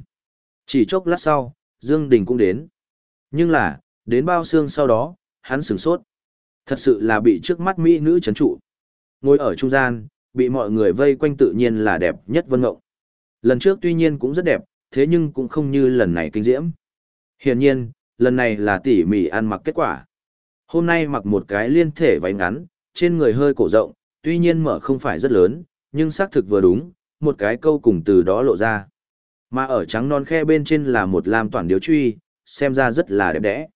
Chỉ chốc lát sau, Dương Đình cũng đến. Nhưng là, đến bao xương sau đó, hắn sửng sốt. Thật sự là bị trước mắt mỹ nữ chấn trụ. Ngồi ở trung gian, bị mọi người vây quanh tự nhiên là đẹp nhất Vân Mộng. Lần trước tuy nhiên cũng rất đẹp, thế nhưng cũng không như lần này kinh diễm. Hiển nhiên, lần này là tỉ mỉ ăn mặc kết quả. Hôm nay mặc một cái liên thể váy ngắn, trên người hơi cổ rộng, tuy nhiên mở không phải rất lớn, nhưng xác thực vừa đúng, một cái câu cùng từ đó lộ ra. Mà ở trắng non khe bên trên là một lam toàn điếu truy, xem ra rất là đẹp đẽ.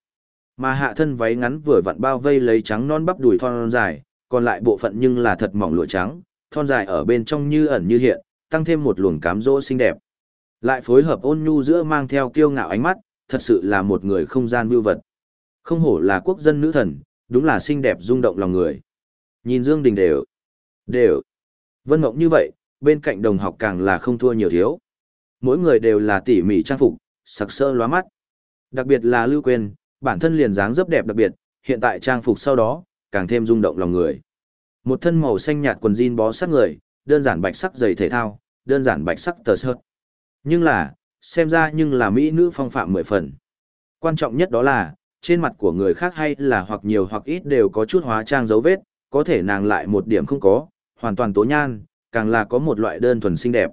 Mà hạ thân váy ngắn vừa vặn bao vây lấy trắng non bắp đùi thon dài, còn lại bộ phận nhưng là thật mỏng lụa trắng, thon dài ở bên trong như ẩn như hiện, tăng thêm một luồng cám dỗ xinh đẹp. Lại phối hợp ôn nhu giữa mang theo kiêu ngạo ánh mắt, thật sự là một người không gian vưu vật. Không hổ là quốc dân nữ thần, đúng là xinh đẹp rung động lòng người. Nhìn Dương Đình đều, đều, vân mộng như vậy, bên cạnh đồng học càng là không thua nhiều thiếu. Mỗi người đều là tỉ mỉ trang phục, sặc sỡ lóa mắt. Đặc biệt là Lưu Quyên, bản thân liền dáng rất đẹp đặc biệt, hiện tại trang phục sau đó, càng thêm rung động lòng người. Một thân màu xanh nhạt quần jean bó sát người, đơn giản bạch sắc giày thể thao, đơn giản bạch sắc tờ sơ. Nhưng là, xem ra nhưng là mỹ nữ phong phạm mười phần. Quan trọng nhất đó là, trên mặt của người khác hay là hoặc nhiều hoặc ít đều có chút hóa trang dấu vết, có thể nàng lại một điểm không có, hoàn toàn tố nhan, càng là có một loại đơn thuần xinh đẹp.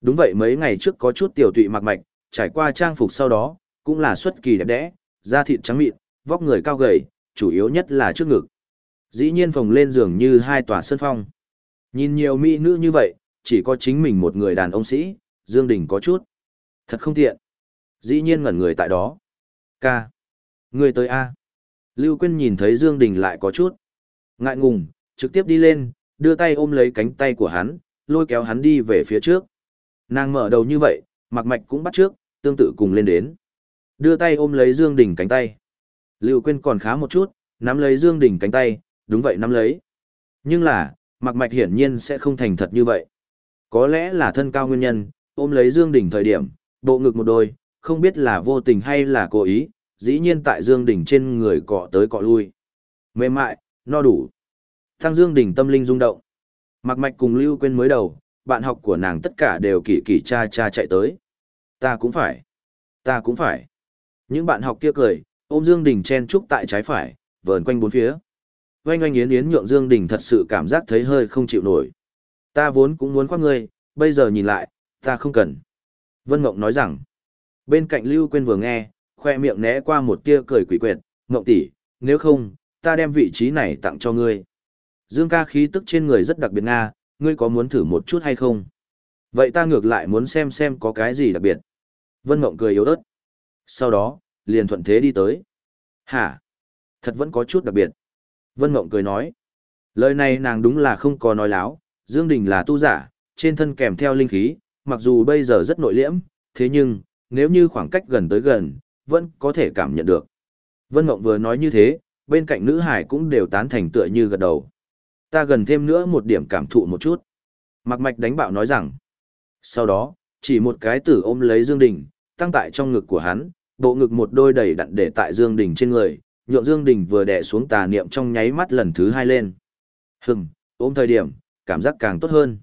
Đúng vậy mấy ngày trước có chút tiểu tụy mặc mạch, trải qua trang phục sau đó, cũng là xuất kỳ đẹp đẽ, da thịt trắng mịn, vóc người cao gầy, chủ yếu nhất là trước ngực. Dĩ nhiên phồng lên giường như hai tòa sân phong. Nhìn nhiều mỹ nữ như vậy, chỉ có chính mình một người đàn ông sĩ, Dương Đình có chút. Thật không tiện. Dĩ nhiên ngẩn người tại đó. Ca. Người tới A. Lưu Quyên nhìn thấy Dương Đình lại có chút. Ngại ngùng, trực tiếp đi lên, đưa tay ôm lấy cánh tay của hắn, lôi kéo hắn đi về phía trước. Nàng mở đầu như vậy, mặc mạch cũng bắt trước, tương tự cùng lên đến. Đưa tay ôm lấy Dương Đình cánh tay. Lưu Quyên còn khá một chút, nắm lấy Dương Đình cánh tay, đúng vậy nắm lấy. Nhưng là, mặc mạch hiển nhiên sẽ không thành thật như vậy. Có lẽ là thân cao nguyên nhân, ôm lấy Dương Đình thời điểm, bộ ngực một đôi, không biết là vô tình hay là cố ý, dĩ nhiên tại Dương Đình trên người cọ tới cọ lui. Mềm mại, no đủ. Thăng Dương Đình tâm linh rung động. Mạc Mạch cùng Lưu quên mới đầu, bạn học của nàng tất cả đều kỳ kỳ cha cha chạy tới. Ta cũng phải. Ta cũng phải. Những bạn học kia cười, ôm Dương Đình chen trúc tại trái phải, vờn quanh bốn phía. Oanh oanh yến yến nhượng Dương Đình thật sự cảm giác thấy hơi không chịu nổi. Ta vốn cũng muốn khoác ngươi, bây giờ nhìn lại, ta không cần. Vân Mộng nói rằng, bên cạnh Lưu Quyên vừa nghe, khoe miệng né qua một tia cười quỷ quyệt, Mộng tỷ, nếu không, ta đem vị trí này tặng cho ngươi. Dương ca khí tức trên người rất đặc biệt Nga, ngươi có muốn thử một chút hay không? Vậy ta ngược lại muốn xem xem có cái gì đặc biệt. Vân Mộng cười yếu ớt. Sau đó, liền thuận thế đi tới. Hả? Thật vẫn có chút đặc biệt. Vân Mộng cười nói. Lời này nàng đúng là không có nói láo, Dương Đình là tu giả, trên thân kèm theo linh khí, mặc dù bây giờ rất nội liễm, thế nhưng, nếu như khoảng cách gần tới gần, vẫn có thể cảm nhận được. Vân Mộng vừa nói như thế, bên cạnh nữ hải cũng đều tán thành tựa như gật đầu. Ta gần thêm nữa một điểm cảm thụ một chút. Mạc Mạch đánh bạo nói rằng. Sau đó, chỉ một cái tử ôm lấy Dương Đình, tăng tại trong ngực của hắn, bộ ngực một đôi đầy đặn để tại Dương Đình trên người, nhượng Dương Đình vừa đè xuống tà niệm trong nháy mắt lần thứ hai lên. Hừm, ôm thời điểm, cảm giác càng tốt hơn.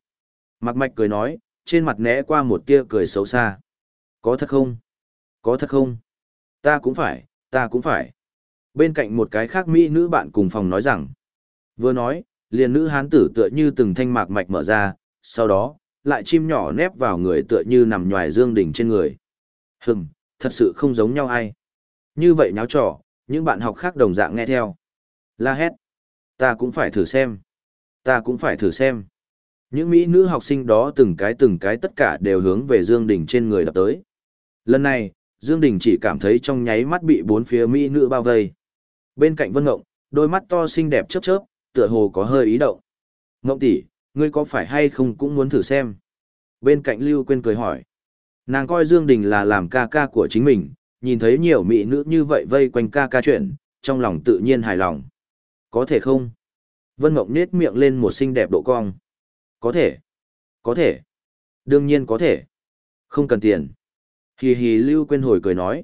Mạc Mạch cười nói, trên mặt né qua một tia cười xấu xa. Có thật không? Có thật không? Ta cũng phải, ta cũng phải. Bên cạnh một cái khác mỹ nữ bạn cùng phòng nói rằng. Vừa nói, liền nữ hán tử tựa như từng thanh mạc mạch mở ra, sau đó, lại chim nhỏ nép vào người tựa như nằm nhòi dương đỉnh trên người. Hừm, thật sự không giống nhau ai. Như vậy nháo trò, những bạn học khác đồng dạng nghe theo. La hét. Ta cũng phải thử xem. Ta cũng phải thử xem. Những mỹ nữ học sinh đó từng cái từng cái tất cả đều hướng về Dương Đình trên người đập tới. Lần này, Dương Đình chỉ cảm thấy trong nháy mắt bị bốn phía mỹ nữ bao vây. Bên cạnh Vân Ngộng, đôi mắt to xinh đẹp chớp chớp, tựa hồ có hơi ý động. Ngộng tỷ, ngươi có phải hay không cũng muốn thử xem? Bên cạnh Lưu Quyên cười hỏi. Nàng coi Dương Đình là làm ca ca của chính mình, nhìn thấy nhiều mỹ nữ như vậy vây quanh ca ca chuyện, trong lòng tự nhiên hài lòng. Có thể không? Vân Ngộng nết miệng lên một xinh đẹp độ cong. Có thể. Có thể. Đương nhiên có thể. Không cần tiền. Hì hì Lưu Quyên hồi cười nói.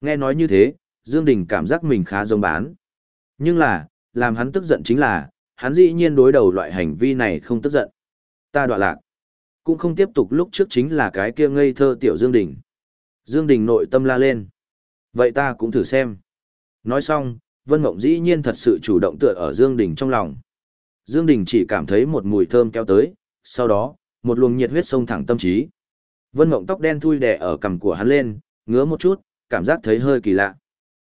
Nghe nói như thế, Dương Đình cảm giác mình khá giống bán. Nhưng là, làm hắn tức giận chính là, hắn dĩ nhiên đối đầu loại hành vi này không tức giận. Ta đọa lạc. Cũng không tiếp tục lúc trước chính là cái kia ngây thơ tiểu Dương Đình. Dương Đình nội tâm la lên. Vậy ta cũng thử xem. Nói xong, Vân Mộng dĩ nhiên thật sự chủ động tựa ở Dương Đình trong lòng. Dương Đình chỉ cảm thấy một mùi thơm kéo tới, sau đó, một luồng nhiệt huyết sông thẳng tâm trí. Vân Mộng tóc đen thui đè ở cằm của hắn lên, ngứa một chút, cảm giác thấy hơi kỳ lạ.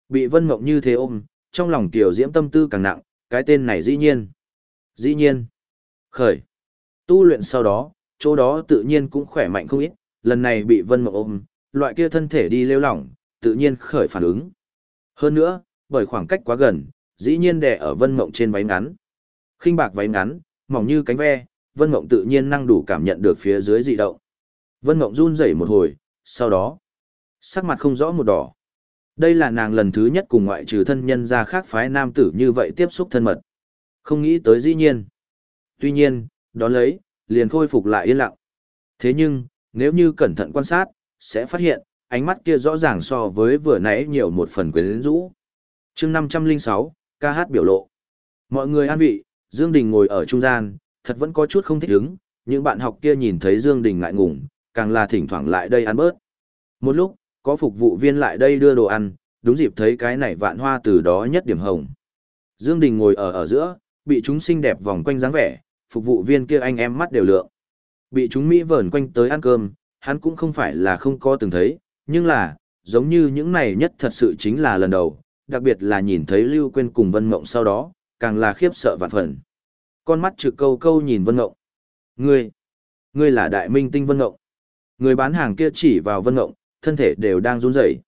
Bị Vân Mộng như thế ôm, trong lòng tiểu diễm tâm tư càng nặng, cái tên này dĩ nhiên. Dĩ nhiên. Khởi. Tu luyện sau đó, chỗ đó tự nhiên cũng khỏe mạnh không ít, lần này bị Vân Mộng ôm, loại kia thân thể đi lêu lỏng, tự nhiên khởi phản ứng. Hơn nữa, bởi khoảng cách quá gần, dĩ nhiên đè ở Vân Mộng trên váy ngắn. khinh bạc váy ngắn, mỏng như cánh ve, Vân Mộng tự nhiên năng đủ cảm nhận được phía dưới dị động. Vân Mộng run rẩy một hồi, sau đó, sắc mặt không rõ một đỏ. Đây là nàng lần thứ nhất cùng ngoại trừ thân nhân ra khác phái nam tử như vậy tiếp xúc thân mật. Không nghĩ tới dĩ nhiên. Tuy nhiên, đón lấy, liền khôi phục lại yên lặng. Thế nhưng, nếu như cẩn thận quan sát, sẽ phát hiện, ánh mắt kia rõ ràng so với vừa nãy nhiều một phần quyến rũ. chương 506, ca hát biểu lộ. Mọi người an vị, Dương Đình ngồi ở trung gian, thật vẫn có chút không thích ứng, những bạn học kia nhìn thấy Dương Đình ngại ngùng, càng là thỉnh thoảng lại đây ăn bớt. Một lúc, có phục vụ viên lại đây đưa đồ ăn, đúng dịp thấy cái này vạn hoa từ đó nhất điểm hồng. Dương Đình ngồi ở ở giữa, bị chúng xinh đẹp vòng quanh dáng vẻ, phục vụ viên kia anh em mắt đều lượng. Bị chúng Mỹ vờn quanh tới ăn cơm, hắn cũng không phải là không có từng thấy, nhưng là, giống như những này nhất thật sự chính là lần đầu, đặc biệt là nhìn thấy Lưu Quyên cùng Vân Mộng sau đó, càng là khiếp sợ vạn phần. Con mắt trực câu câu nhìn Vân Mộng. Ngươi, ngươi là đại minh tinh Vân Mộng. Người bán hàng kia chỉ vào Vân Mộng, thân thể đều đang run rẩy.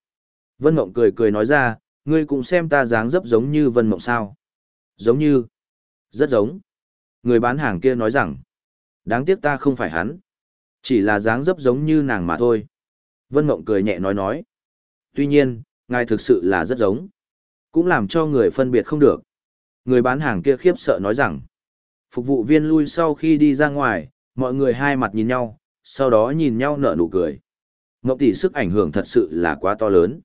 Vân Mộng cười cười nói ra, ngươi cũng xem ta dáng dấp giống như Vân Mộng sao. Giống như, rất giống. Người bán hàng kia nói rằng, đáng tiếc ta không phải hắn. Chỉ là dáng dấp giống như nàng mà thôi. Vân Mộng cười nhẹ nói nói. Tuy nhiên, ngài thực sự là rất giống. Cũng làm cho người phân biệt không được. Người bán hàng kia khiếp sợ nói rằng. Phục vụ viên lui sau khi đi ra ngoài, mọi người hai mặt nhìn nhau, sau đó nhìn nhau nở nụ cười. Mộng tỷ sức ảnh hưởng thật sự là quá to lớn.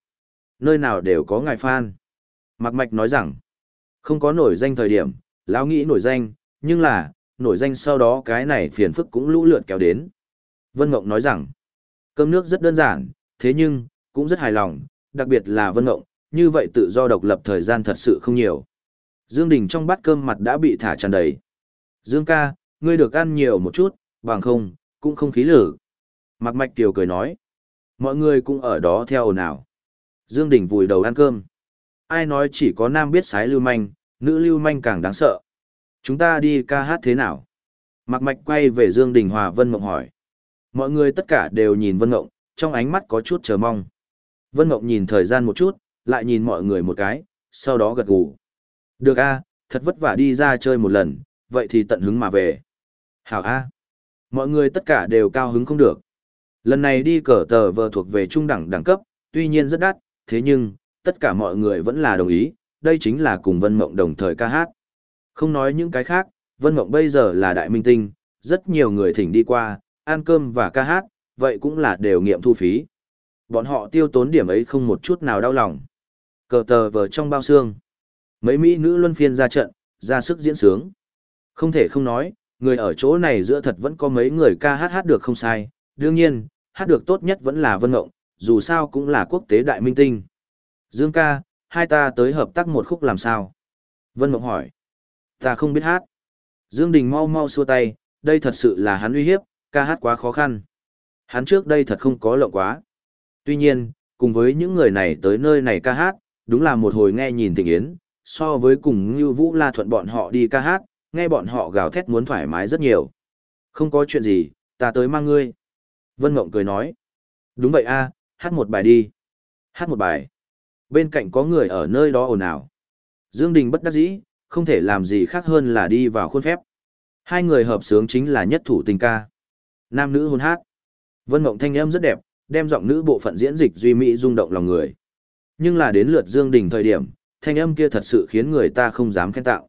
Nơi nào đều có ngài fan. Mạc Mạch nói rằng, không có nổi danh thời điểm, lão nghĩ nổi danh, nhưng là, nổi danh sau đó cái này phiền phức cũng lũ lượt kéo đến. Vân Ngộng nói rằng, cơm nước rất đơn giản, thế nhưng, cũng rất hài lòng, đặc biệt là Vân Ngộng, như vậy tự do độc lập thời gian thật sự không nhiều. Dương Đình trong bát cơm mặt đã bị thả tràn đầy. Dương ca, ngươi được ăn nhiều một chút, bằng không, cũng không khí lử. Mạc Mạch Kiều cười nói. Mọi người cũng ở đó theo ồn ào. Dương Đình vùi đầu ăn cơm. Ai nói chỉ có nam biết sái lưu manh, nữ lưu manh càng đáng sợ. Chúng ta đi ca hát thế nào? Mạc Mạch quay về Dương Đình Hòa Vân Mộng hỏi. Mọi người tất cả đều nhìn Vân Mộng, trong ánh mắt có chút chờ mong. Vân Mộng nhìn thời gian một chút, lại nhìn mọi người một cái, sau đó gật gù. Được a, thật vất vả đi ra chơi một lần, vậy thì tận hứng mà về. Hảo a. Mọi người tất cả đều cao hứng không được. Lần này đi cờ tờ vờ thuộc về trung đẳng đẳng cấp, tuy nhiên rất đắt, thế nhưng, tất cả mọi người vẫn là đồng ý, đây chính là cùng Vân Mộng đồng thời ca hát. Không nói những cái khác, Vân Mộng bây giờ là đại minh tinh, rất nhiều người thỉnh đi qua, ăn cơm và ca hát, vậy cũng là đều nghiệm thu phí. Bọn họ tiêu tốn điểm ấy không một chút nào đau lòng. Cờ tờ vờ trong bao xương. Mấy mỹ nữ luân phiên ra trận, ra sức diễn sướng. Không thể không nói, người ở chỗ này giữa thật vẫn có mấy người ca hát hát được không sai. Đương nhiên, hát được tốt nhất vẫn là Vân Ngộng, dù sao cũng là quốc tế đại minh tinh. Dương ca, hai ta tới hợp tác một khúc làm sao? Vân Ngộng hỏi. Ta không biết hát. Dương Đình mau mau xua tay, đây thật sự là hắn uy hiếp, ca hát quá khó khăn. Hắn trước đây thật không có lộng quá. Tuy nhiên, cùng với những người này tới nơi này ca hát, đúng là một hồi nghe nhìn tình yến, so với cùng như Vũ La Thuận bọn họ đi ca hát, nghe bọn họ gào thét muốn thoải mái rất nhiều. Không có chuyện gì, ta tới mang ngươi. Vân Mộng cười nói. Đúng vậy a, hát một bài đi. Hát một bài. Bên cạnh có người ở nơi đó ồn ào. Dương Đình bất đắc dĩ, không thể làm gì khác hơn là đi vào khuôn phép. Hai người hợp sướng chính là nhất thủ tình ca. Nam nữ hôn hát. Vân Mộng thanh âm rất đẹp, đem giọng nữ bộ phận diễn dịch duy mỹ rung động lòng người. Nhưng là đến lượt Dương Đình thời điểm, thanh âm kia thật sự khiến người ta không dám khen tạo.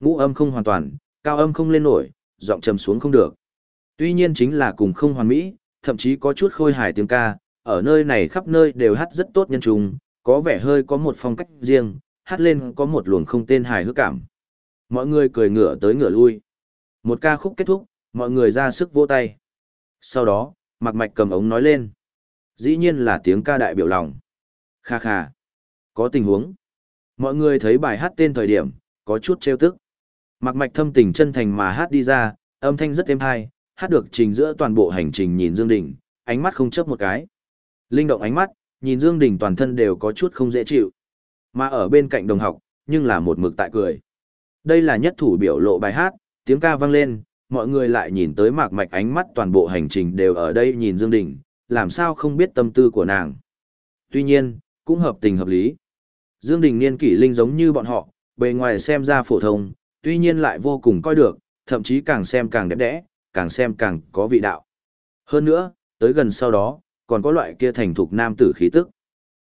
Ngũ âm không hoàn toàn, cao âm không lên nổi, giọng trầm xuống không được. Tuy nhiên chính là cùng không hoàn mỹ, thậm chí có chút khôi hài tiếng ca, ở nơi này khắp nơi đều hát rất tốt nhân trùng, có vẻ hơi có một phong cách riêng, hát lên có một luồng không tên hài hước cảm. Mọi người cười ngửa tới ngửa lui. Một ca khúc kết thúc, mọi người ra sức vỗ tay. Sau đó, Mạc Mạch cầm ống nói lên. Dĩ nhiên là tiếng ca đại biểu lòng. Kha kha. Có tình huống. Mọi người thấy bài hát tên thời điểm, có chút trêu tức. Mạc Mạch thâm tình chân thành mà hát đi ra, âm thanh rất êm hay, hát được trình giữa toàn bộ hành trình nhìn Dương Đình, ánh mắt không chớp một cái. Linh động ánh mắt, nhìn Dương Đình toàn thân đều có chút không dễ chịu. Mà ở bên cạnh đồng học, nhưng là một mực tại cười. Đây là nhất thủ biểu lộ bài hát, tiếng ca vang lên, mọi người lại nhìn tới Mạc Mạch ánh mắt toàn bộ hành trình đều ở đây nhìn Dương Đình, làm sao không biết tâm tư của nàng. Tuy nhiên, cũng hợp tình hợp lý. Dương Đình niên kỷ linh giống như bọn họ, bề ngoài xem ra phổ thông, tuy nhiên lại vô cùng coi được, thậm chí càng xem càng đẹp đẽ, càng xem càng có vị đạo. Hơn nữa, tới gần sau đó, còn có loại kia thành thục nam tử khí tức.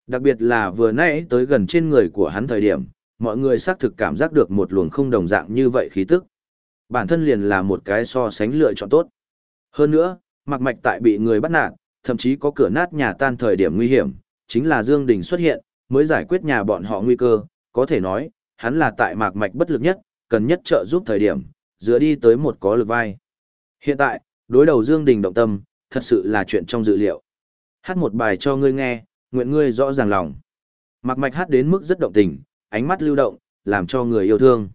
Đặc biệt là vừa nãy tới gần trên người của hắn thời điểm, mọi người xác thực cảm giác được một luồng không đồng dạng như vậy khí tức. Bản thân liền là một cái so sánh lựa chọn tốt. Hơn nữa, mặc mạch tại bị người bắt nạt, thậm chí có cửa nát nhà tan thời điểm nguy hiểm, chính là Dương Đình xuất hiện, mới giải quyết nhà bọn họ nguy cơ, có thể nói, hắn là tại mạc mạch bất lực nhất, cần nhất trợ giúp thời điểm, dựa đi tới một có lực vai. Hiện tại, đối đầu Dương Đình động tâm, thật sự là chuyện trong dự liệu. Hát một bài cho ngươi nghe, nguyện ngươi rõ ràng lòng. Mạc mạch hát đến mức rất động tình, ánh mắt lưu động, làm cho người yêu thương.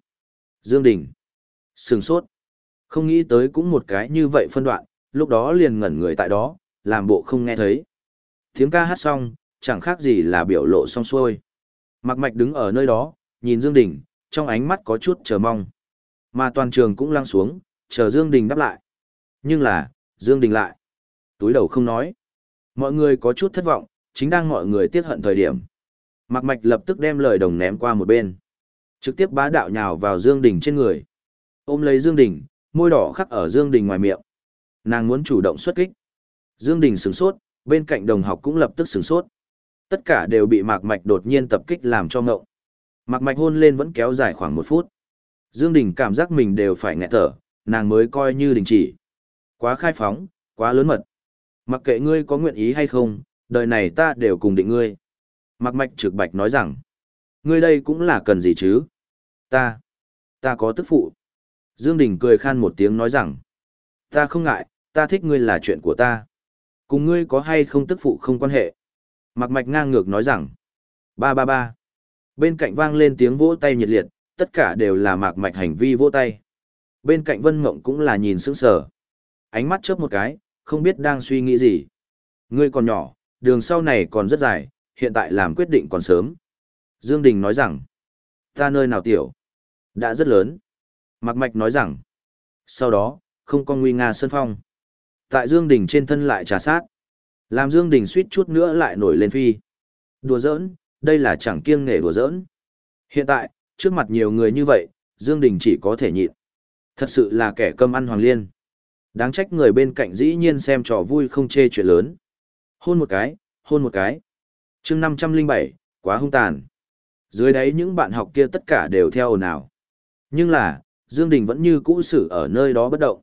Dương Đình. Sừng sốt. Không nghĩ tới cũng một cái như vậy phân đoạn, lúc đó liền ngẩn người tại đó, làm bộ không nghe thấy. Tiếng ca hát xong, chẳng khác gì là biểu lộ xong xuôi. Mạc Mạch đứng ở nơi đó, nhìn Dương Đình, trong ánh mắt có chút chờ mong. Mà toàn trường cũng lăng xuống, chờ Dương Đình đáp lại. Nhưng là, Dương Đình lại. Túi đầu không nói. Mọi người có chút thất vọng, chính đang mọi người tiếc hận thời điểm. Mạc Mạch lập tức đem lời đồng ném qua một bên. Trực tiếp bá đạo nhào vào Dương Đình trên người. Ôm lấy Dương Đình, môi đỏ khắc ở Dương Đình ngoài miệng. Nàng muốn chủ động xuất kích. Dương Đình sửng sốt, bên cạnh đồng học cũng lập tức sửng sốt. Tất cả đều bị Mạc Mạch đột nhiên tập kích làm cho ngộng. Mạc Mạch hôn lên vẫn kéo dài khoảng một phút. Dương Đình cảm giác mình đều phải nghẹt thở, nàng mới coi như đình chỉ. Quá khai phóng, quá lớn mật. Mặc kệ ngươi có nguyện ý hay không, đời này ta đều cùng định ngươi. Mạc Mạch trực bạch nói rằng, ngươi đây cũng là cần gì chứ? Ta, ta có tức phụ. Dương Đình cười khan một tiếng nói rằng, ta không ngại, ta thích ngươi là chuyện của ta. Cùng ngươi có hay không tức phụ không quan hệ. Mạc Mạch ngang ngược nói rằng, ba ba ba. Bên cạnh vang lên tiếng vỗ tay nhiệt liệt, tất cả đều là Mạc Mạch hành vi vỗ tay. Bên cạnh Vân Mộng cũng là nhìn sững sờ. Ánh mắt chớp một cái, không biết đang suy nghĩ gì. Ngươi còn nhỏ, đường sau này còn rất dài, hiện tại làm quyết định còn sớm. Dương Đình nói rằng, ta nơi nào tiểu, đã rất lớn. Mạc Mạch nói rằng, sau đó, không có nguy nga sơn phong. Tại Dương Đình trên thân lại trà sát. Làm Dương Đình suýt chút nữa lại nổi lên phi. Đùa giỡn, đây là chẳng kiêng nể đùa giỡn. Hiện tại, trước mặt nhiều người như vậy, Dương Đình chỉ có thể nhịn. Thật sự là kẻ cơm ăn hoàng liên. Đáng trách người bên cạnh dĩ nhiên xem trò vui không chê chuyện lớn. Hôn một cái, hôn một cái. chương 507, quá hung tàn. Dưới đấy những bạn học kia tất cả đều theo ồn ào. Nhưng là, Dương Đình vẫn như cũ xử ở nơi đó bất động.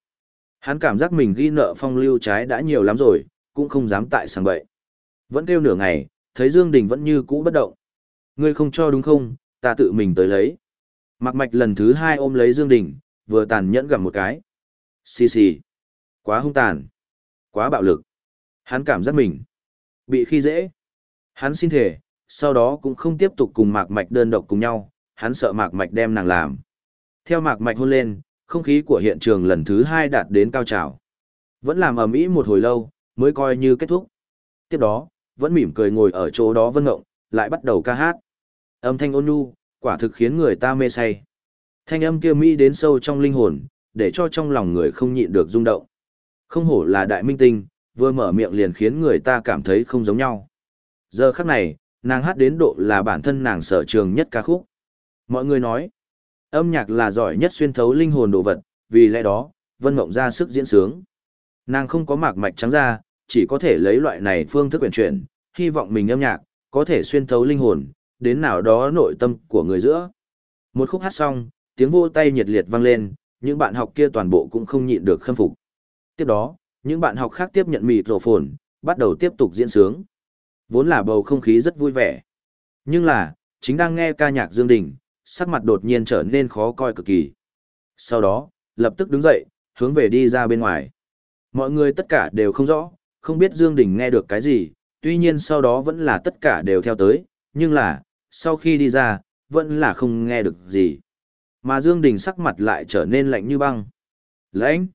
Hắn cảm giác mình ghi nợ phong lưu trái đã nhiều lắm rồi, cũng không dám tại sang bậy. Vẫn kêu nửa ngày, thấy Dương Đình vẫn như cũ bất động. Ngươi không cho đúng không, ta tự mình tới lấy. Mạc Mạch lần thứ hai ôm lấy Dương Đình, vừa tàn nhẫn gặm một cái. Xì xì. Quá hung tàn. Quá bạo lực. Hắn cảm giác mình bị khi dễ. Hắn xin thể, sau đó cũng không tiếp tục cùng Mạc Mạch đơn độc cùng nhau, hắn sợ Mạc Mạch đem nàng làm. Theo Mạc Mạch hôn lên, không khí của hiện trường lần thứ hai đạt đến cao trào. Vẫn làm ầm ĩ một hồi lâu, mới coi như kết thúc. Tiếp đó, vẫn mỉm cười ngồi ở chỗ đó Vân Ngộng, lại bắt đầu ca hát. Âm thanh ôn nhu, quả thực khiến người ta mê say. Thanh âm kia mỹ đến sâu trong linh hồn, để cho trong lòng người không nhịn được rung động. Không hổ là đại minh tinh, vừa mở miệng liền khiến người ta cảm thấy không giống nhau. Giờ khắc này, nàng hát đến độ là bản thân nàng sở trường nhất ca khúc. Mọi người nói, âm nhạc là giỏi nhất xuyên thấu linh hồn đồ vật, vì lẽ đó, Vân Mộng ra sức diễn sướng. Nàng không có mạc mạch trắng ra, chỉ có thể lấy loại này phương thức quyển chuyển, hy vọng mình âm nhạc, có thể xuyên thấu linh hồn, đến nào đó nội tâm của người giữa. Một khúc hát xong, tiếng vô tay nhiệt liệt vang lên, những bạn học kia toàn bộ cũng không nhịn được khâm phục. Tiếp đó, những bạn học khác tiếp nhận mịt rổ phồn, bắt đầu tiếp tục diễn sướng. Vốn là bầu không khí rất vui vẻ. Nhưng là, chính đang nghe ca nhạc Dương Đình, sắc mặt đột nhiên trở nên khó coi cực kỳ. Sau đó, lập tức đứng dậy, hướng về đi ra bên ngoài. Mọi người tất cả đều không rõ, không biết Dương Đình nghe được cái gì, tuy nhiên sau đó vẫn là tất cả đều theo tới, nhưng là, sau khi đi ra, vẫn là không nghe được gì. Mà Dương Đình sắc mặt lại trở nên lạnh như băng. Lãnh.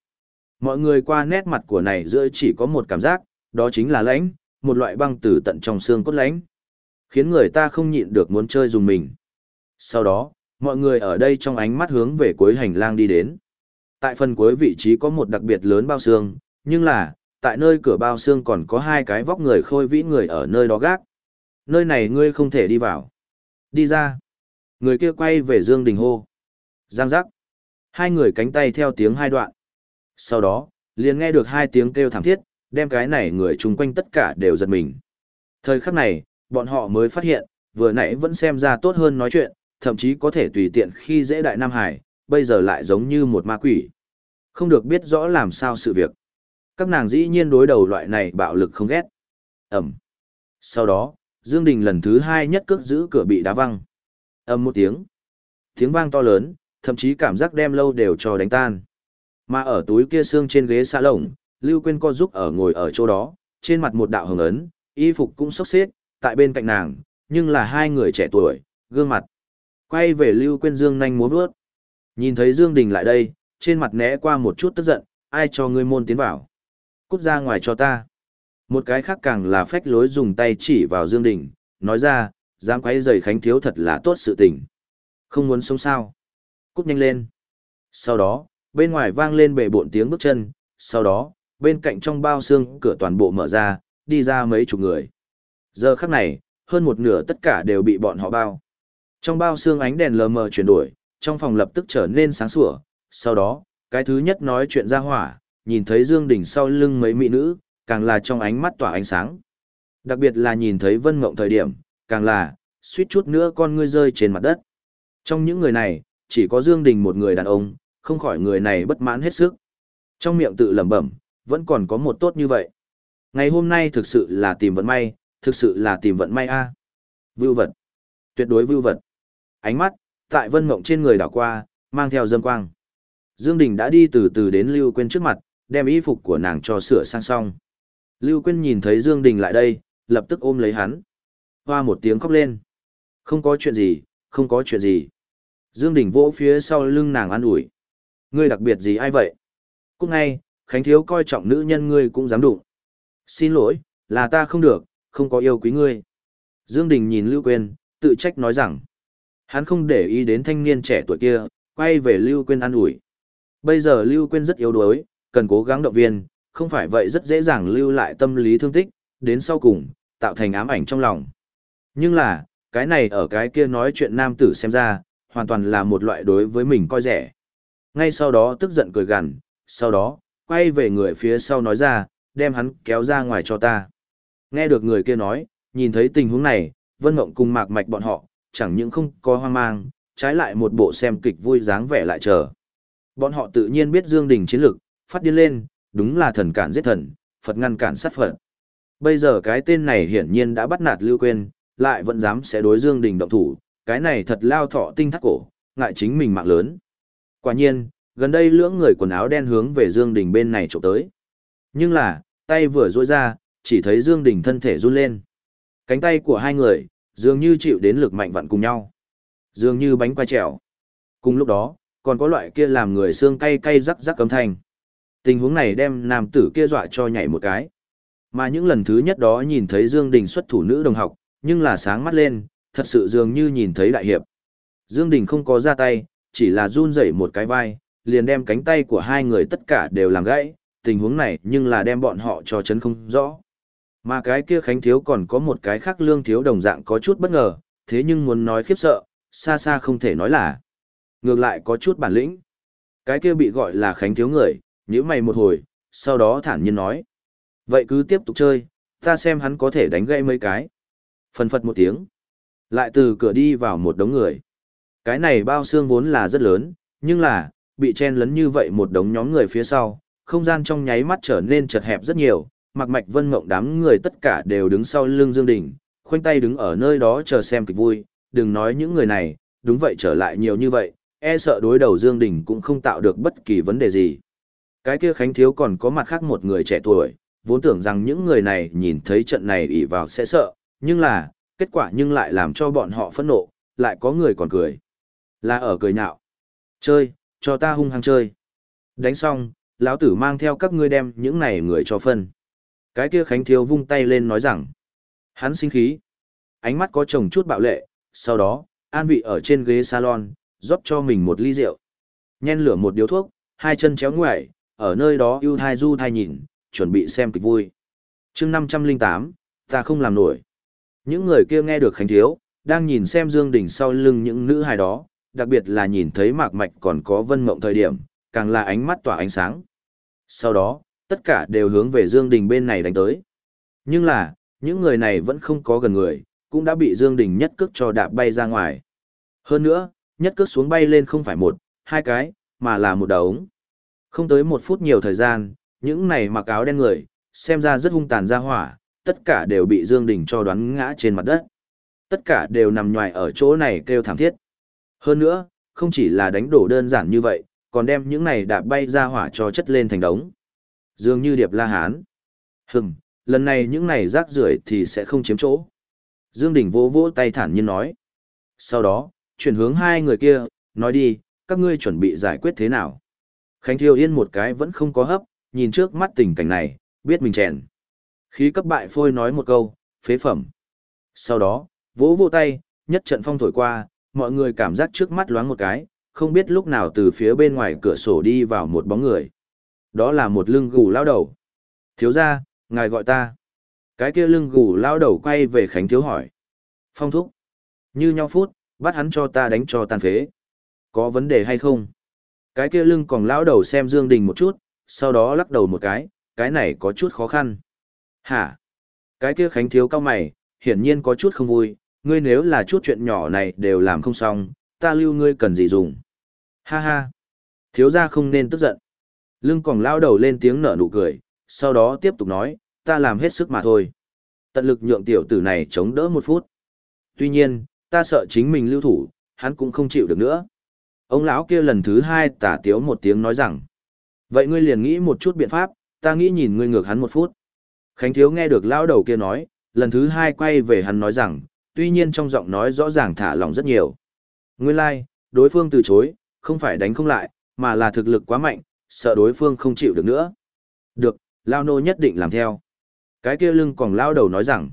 Mọi người qua nét mặt của này giữa chỉ có một cảm giác, đó chính là lãnh, một loại băng từ tận trong xương cốt lãnh. Khiến người ta không nhịn được muốn chơi dùng mình. Sau đó, mọi người ở đây trong ánh mắt hướng về cuối hành lang đi đến. Tại phần cuối vị trí có một đặc biệt lớn bao xương, nhưng là, tại nơi cửa bao xương còn có hai cái vóc người khôi vĩ người ở nơi đó gác. Nơi này ngươi không thể đi vào. Đi ra. Người kia quay về Dương Đình hô. Giang giác. Hai người cánh tay theo tiếng hai đoạn. Sau đó, liền nghe được hai tiếng kêu thảm thiết, đem cái này người chung quanh tất cả đều giật mình. Thời khắc này, bọn họ mới phát hiện, vừa nãy vẫn xem ra tốt hơn nói chuyện, thậm chí có thể tùy tiện khi dễ đại Nam Hải, bây giờ lại giống như một ma quỷ. Không được biết rõ làm sao sự việc. Các nàng dĩ nhiên đối đầu loại này bạo lực không ghét. Ẩm. Sau đó, Dương Đình lần thứ hai nhất cước giữ cửa bị đá văng. Ầm một tiếng. Tiếng vang to lớn, thậm chí cảm giác đem lâu đều cho đánh tan. Mà ở túi kia xương trên ghế xa lồng, Lưu Quyên co giúp ở ngồi ở chỗ đó, trên mặt một đạo hồng ấn, y phục cũng sốc xếp, tại bên cạnh nàng, nhưng là hai người trẻ tuổi, gương mặt. Quay về Lưu Quyên Dương nhanh múa bước. Nhìn thấy Dương Đình lại đây, trên mặt né qua một chút tức giận, ai cho ngươi môn tiến vào. Cút ra ngoài cho ta. Một cái khác càng là phách lối dùng tay chỉ vào Dương Đình, nói ra, dám quấy rầy Khánh Thiếu thật là tốt sự tình. Không muốn sống sao. Cút nhanh lên. Sau đó, bên ngoài vang lên bể bộn tiếng bước chân, sau đó, bên cạnh trong bao xương cửa toàn bộ mở ra, đi ra mấy chục người. Giờ khắc này, hơn một nửa tất cả đều bị bọn họ bao. Trong bao xương ánh đèn lờ mờ chuyển đổi, trong phòng lập tức trở nên sáng sủa, sau đó, cái thứ nhất nói chuyện ra hỏa, nhìn thấy Dương Đình sau lưng mấy mỹ nữ, càng là trong ánh mắt tỏa ánh sáng. Đặc biệt là nhìn thấy Vân Ngộng thời điểm, càng là, suýt chút nữa con ngươi rơi trên mặt đất. Trong những người này, chỉ có Dương Đình một người đàn ông, không khỏi người này bất mãn hết sức. Trong miệng tự lẩm bẩm, vẫn còn có một tốt như vậy. Ngày hôm nay thực sự là tìm vận may, thực sự là tìm vận may a. Vưu vật. Tuyệt đối vưu vật. Ánh mắt, tại vân mộng trên người đảo qua, mang theo dâm quang. Dương Đình đã đi từ từ đến Lưu Quyên trước mặt, đem y phục của nàng cho sửa sang xong. Lưu Quyên nhìn thấy Dương Đình lại đây, lập tức ôm lấy hắn. Hoa một tiếng khóc lên. Không có chuyện gì, không có chuyện gì. Dương Đình vỗ phía sau lưng nàng an ủi. Ngươi đặc biệt gì ai vậy? Cũng ngay, Khánh Thiếu coi trọng nữ nhân ngươi cũng dám đụng. Xin lỗi, là ta không được, không có yêu quý ngươi. Dương Đình nhìn Lưu Quyên, tự trách nói rằng. Hắn không để ý đến thanh niên trẻ tuổi kia, quay về Lưu Quyên an ủi. Bây giờ Lưu Quyên rất yếu đuối, cần cố gắng động viên, không phải vậy rất dễ dàng lưu lại tâm lý thương tích, đến sau cùng, tạo thành ám ảnh trong lòng. Nhưng là, cái này ở cái kia nói chuyện nam tử xem ra, hoàn toàn là một loại đối với mình coi rẻ. Ngay sau đó tức giận cười gằn, sau đó, quay về người phía sau nói ra, đem hắn kéo ra ngoài cho ta. Nghe được người kia nói, nhìn thấy tình huống này, Vân Mộng cùng Mạc Mạch bọn họ, chẳng những không có hoang mang, trái lại một bộ xem kịch vui dáng vẻ lại chờ. Bọn họ tự nhiên biết Dương Đình chiến lực, phát điên lên, đúng là thần cản giết thần, Phật ngăn cản sát Phật. Bây giờ cái tên này hiển nhiên đã bắt nạt Lưu Quyên, lại vẫn dám sẽ đối Dương Đình động thủ, cái này thật lao thọ tinh thắt cổ, ngại chính mình mạng lớn. Quả nhiên, gần đây lưỡng người quần áo đen hướng về Dương Đình bên này trộm tới. Nhưng là, tay vừa duỗi ra, chỉ thấy Dương Đình thân thể run lên. Cánh tay của hai người, dường như chịu đến lực mạnh vặn cùng nhau. Dường như bánh quai trèo. Cùng lúc đó, còn có loại kia làm người xương cay cay rắc rắc cấm thanh. Tình huống này đem nam tử kia dọa cho nhảy một cái. Mà những lần thứ nhất đó nhìn thấy Dương Đình xuất thủ nữ đồng học, nhưng là sáng mắt lên, thật sự dường như nhìn thấy đại hiệp. Dương Đình không có ra tay, chỉ là run rẩy một cái vai, liền đem cánh tay của hai người tất cả đều làm gãy, tình huống này nhưng là đem bọn họ cho chấn không rõ. Mà cái kia Khánh Thiếu còn có một cái khác lương thiếu đồng dạng có chút bất ngờ, thế nhưng muốn nói khiếp sợ, xa xa không thể nói là. Ngược lại có chút bản lĩnh. Cái kia bị gọi là Khánh Thiếu người, nhíu mày một hồi, sau đó thản nhiên nói. Vậy cứ tiếp tục chơi, ta xem hắn có thể đánh gãy mấy cái. Phần phật một tiếng. Lại từ cửa đi vào một đống người. Cái này bao xương vốn là rất lớn, nhưng là, bị chen lấn như vậy một đống nhóm người phía sau, không gian trong nháy mắt trở nên chật hẹp rất nhiều, mặc mạch vân mộng đám người tất cả đều đứng sau lưng Dương Đình, khoanh tay đứng ở nơi đó chờ xem kịch vui, đừng nói những người này, đúng vậy trở lại nhiều như vậy, e sợ đối đầu Dương Đình cũng không tạo được bất kỳ vấn đề gì. Cái kia Khánh Thiếu còn có mặt khác một người trẻ tuổi, vốn tưởng rằng những người này nhìn thấy trận này ỉ vào sẽ sợ, nhưng là, kết quả nhưng lại làm cho bọn họ phẫn nộ, lại có người còn cười. Là ở cười nhạo. Chơi, cho ta hung hăng chơi. Đánh xong, lão tử mang theo các ngươi đem những này người cho phân. Cái kia Khánh Thiếu vung tay lên nói rằng, hắn sinh khí. Ánh mắt có chồng chút bạo lệ, sau đó, an vị ở trên ghế salon, rót cho mình một ly rượu. Nhen lửa một điếu thuốc, hai chân chéo ngoại, ở nơi đó ưu thai du thai nhìn, chuẩn bị xem kịch vui. chương 508, ta không làm nổi. Những người kia nghe được Khánh Thiếu, đang nhìn xem Dương Đình sau lưng những nữ hài đó, đặc biệt là nhìn thấy Mạc Mạch còn có Vân Mộng thời điểm, càng là ánh mắt tỏa ánh sáng. Sau đó, tất cả đều hướng về Dương Đình bên này đánh tới. Nhưng là, những người này vẫn không có gần người, cũng đã bị Dương Đình nhất cước cho đạp bay ra ngoài. Hơn nữa, nhất cước xuống bay lên không phải một, hai cái, mà là một đống. Không tới một phút nhiều thời gian, những này mặc áo đen người, xem ra rất hung tàn ra hỏa, tất cả đều bị Dương Đình cho đoán ngã trên mặt đất. Tất cả đều nằm nhòi ở chỗ này kêu thảm thiết. Hơn nữa, không chỉ là đánh đổ đơn giản như vậy, còn đem những này đạp bay ra hỏa cho chất lên thành đống. Dường như điệp la hán. Hừm, lần này những này rác rưởi thì sẽ không chiếm chỗ. Dương Đình vỗ vỗ tay thản nhiên nói. Sau đó, chuyển hướng hai người kia, nói đi, các ngươi chuẩn bị giải quyết thế nào. Khánh Thiêu Yên một cái vẫn không có hấp, nhìn trước mắt tình cảnh này, biết mình chèn. Khí cấp bại phôi nói một câu, phế phẩm. Sau đó, vỗ vỗ tay, nhất trận phong thổi qua, mọi người cảm giác trước mắt loáng một cái, không biết lúc nào từ phía bên ngoài cửa sổ đi vào một bóng người. Đó là một lưng gù lao đầu. Thiếu ra, ngài gọi ta. Cái kia lưng gù lao đầu quay về Khánh Thiếu hỏi. Phong thúc. Như nhau phút, bắt hắn cho ta đánh cho tàn phế. Có vấn đề hay không? Cái kia lưng còn lao đầu xem Dương Đình một chút, sau đó lắc đầu một cái, cái này có chút khó khăn. Hả? Cái kia Khánh Thiếu cao mày, hiển nhiên có chút không vui, ngươi nếu là chút chuyện nhỏ này đều làm không xong, ta lưu ngươi cần gì dùng. Ha ha. Thiếu gia không nên tức giận. Lưng còn lao đầu lên tiếng nở nụ cười, sau đó tiếp tục nói, ta làm hết sức mà thôi. Tận lực nhượng tiểu tử này chống đỡ một phút. Tuy nhiên, ta sợ chính mình lưu thủ, hắn cũng không chịu được nữa. Ông lão kia lần thứ hai tả tiếu một tiếng nói rằng, vậy ngươi liền nghĩ một chút biện pháp, ta nghĩ nhìn ngươi ngược hắn một phút. Khánh thiếu nghe được lão đầu kia nói, lần thứ hai quay về hắn nói rằng, tuy nhiên trong giọng nói rõ ràng thả lỏng rất nhiều. Nguyên lai, like, đối phương từ chối, không phải đánh không lại, mà là thực lực quá mạnh, sợ đối phương không chịu được nữa. Được, Lao Nô nhất định làm theo. Cái kia lưng còn lao đầu nói rằng.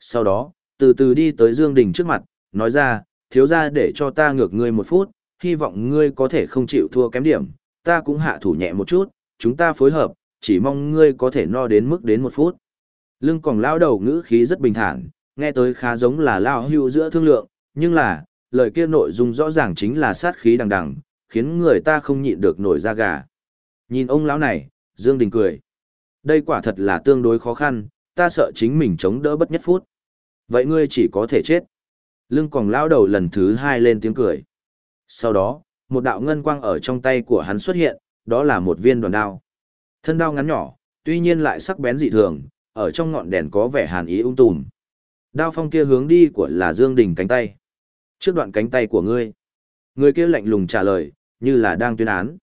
Sau đó, từ từ đi tới Dương Đình trước mặt, nói ra, thiếu gia để cho ta ngược ngươi một phút, hy vọng ngươi có thể không chịu thua kém điểm, ta cũng hạ thủ nhẹ một chút, chúng ta phối hợp, chỉ mong ngươi có thể no đến mức đến một phút. Lưng còn lao đầu ngữ khí rất bình thản, nghe tới khá giống là lao hưu giữa thương lượng, nhưng là, lời kia nội dung rõ ràng chính là sát khí đằng đằng, khiến người ta không nhịn được nổi da gà. Nhìn ông lão này, Dương Đình cười. Đây quả thật là tương đối khó khăn, ta sợ chính mình chống đỡ bất nhất phút. Vậy ngươi chỉ có thể chết. Lưng còn lão đầu lần thứ hai lên tiếng cười. Sau đó, một đạo ngân quang ở trong tay của hắn xuất hiện, đó là một viên đoàn đao. Thân đao ngắn nhỏ, tuy nhiên lại sắc bén dị thường, ở trong ngọn đèn có vẻ hàn ý ung tùm. Đao phong kia hướng đi của là Dương Đình cánh tay. Trước đoạn cánh tay của ngươi. Người kia lạnh lùng trả lời, như là đang tuyên án.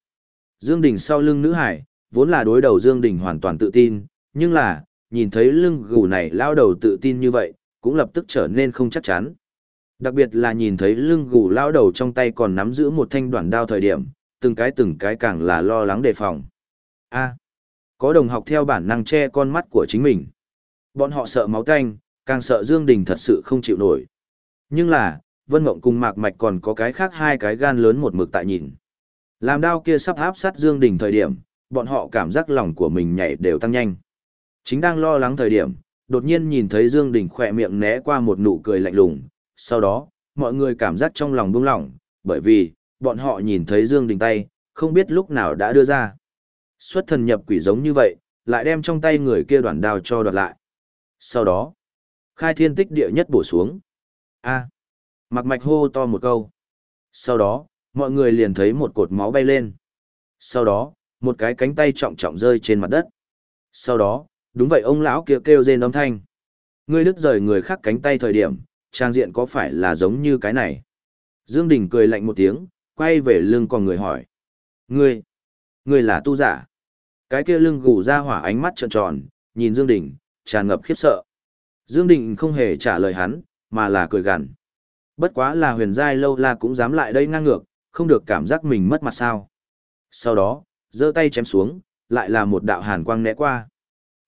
Dương Đình sau lưng nữ hải, vốn là đối đầu Dương Đình hoàn toàn tự tin, nhưng là, nhìn thấy lưng gù này lao đầu tự tin như vậy, cũng lập tức trở nên không chắc chắn. Đặc biệt là nhìn thấy lưng gù lao đầu trong tay còn nắm giữ một thanh đoạn đao thời điểm, từng cái từng cái càng là lo lắng đề phòng. A, có đồng học theo bản năng che con mắt của chính mình. Bọn họ sợ máu tanh, càng sợ Dương Đình thật sự không chịu nổi. Nhưng là, Vân Mộng cùng Mạc Mạch còn có cái khác hai cái gan lớn một mực tại nhìn. Làm đao kia sắp áp sát Dương Đình thời điểm, bọn họ cảm giác lòng của mình nhảy đều tăng nhanh. Chính đang lo lắng thời điểm, đột nhiên nhìn thấy Dương Đình khỏe miệng né qua một nụ cười lạnh lùng, sau đó, mọi người cảm giác trong lòng buông lỏng, bởi vì, bọn họ nhìn thấy Dương Đình tay, không biết lúc nào đã đưa ra. Xuất thần nhập quỷ giống như vậy, lại đem trong tay người kia đoạn đao cho đoạt lại. Sau đó, khai thiên tích địa nhất bổ xuống. A. Mặc mạch hô to một câu. Sau đó, mọi người liền thấy một cột máu bay lên. Sau đó, một cái cánh tay trọng trọng rơi trên mặt đất. Sau đó, đúng vậy ông lão kia kêu, kêu rên âm thanh. Ngươi đứt rời người khác cánh tay thời điểm, trang diện có phải là giống như cái này? Dương Đình cười lạnh một tiếng, quay về lưng còn người hỏi. Ngươi, ngươi là tu giả. Cái kia lưng gù ra hỏa ánh mắt tròn tròn, nhìn Dương Đình, tràn ngập khiếp sợ. Dương Đình không hề trả lời hắn, mà là cười gằn. Bất quá là huyền giai lâu la cũng dám lại đây ngang ngược, không được cảm giác mình mất mặt sao. Sau đó, giơ tay chém xuống, lại là một đạo hàn quang né qua.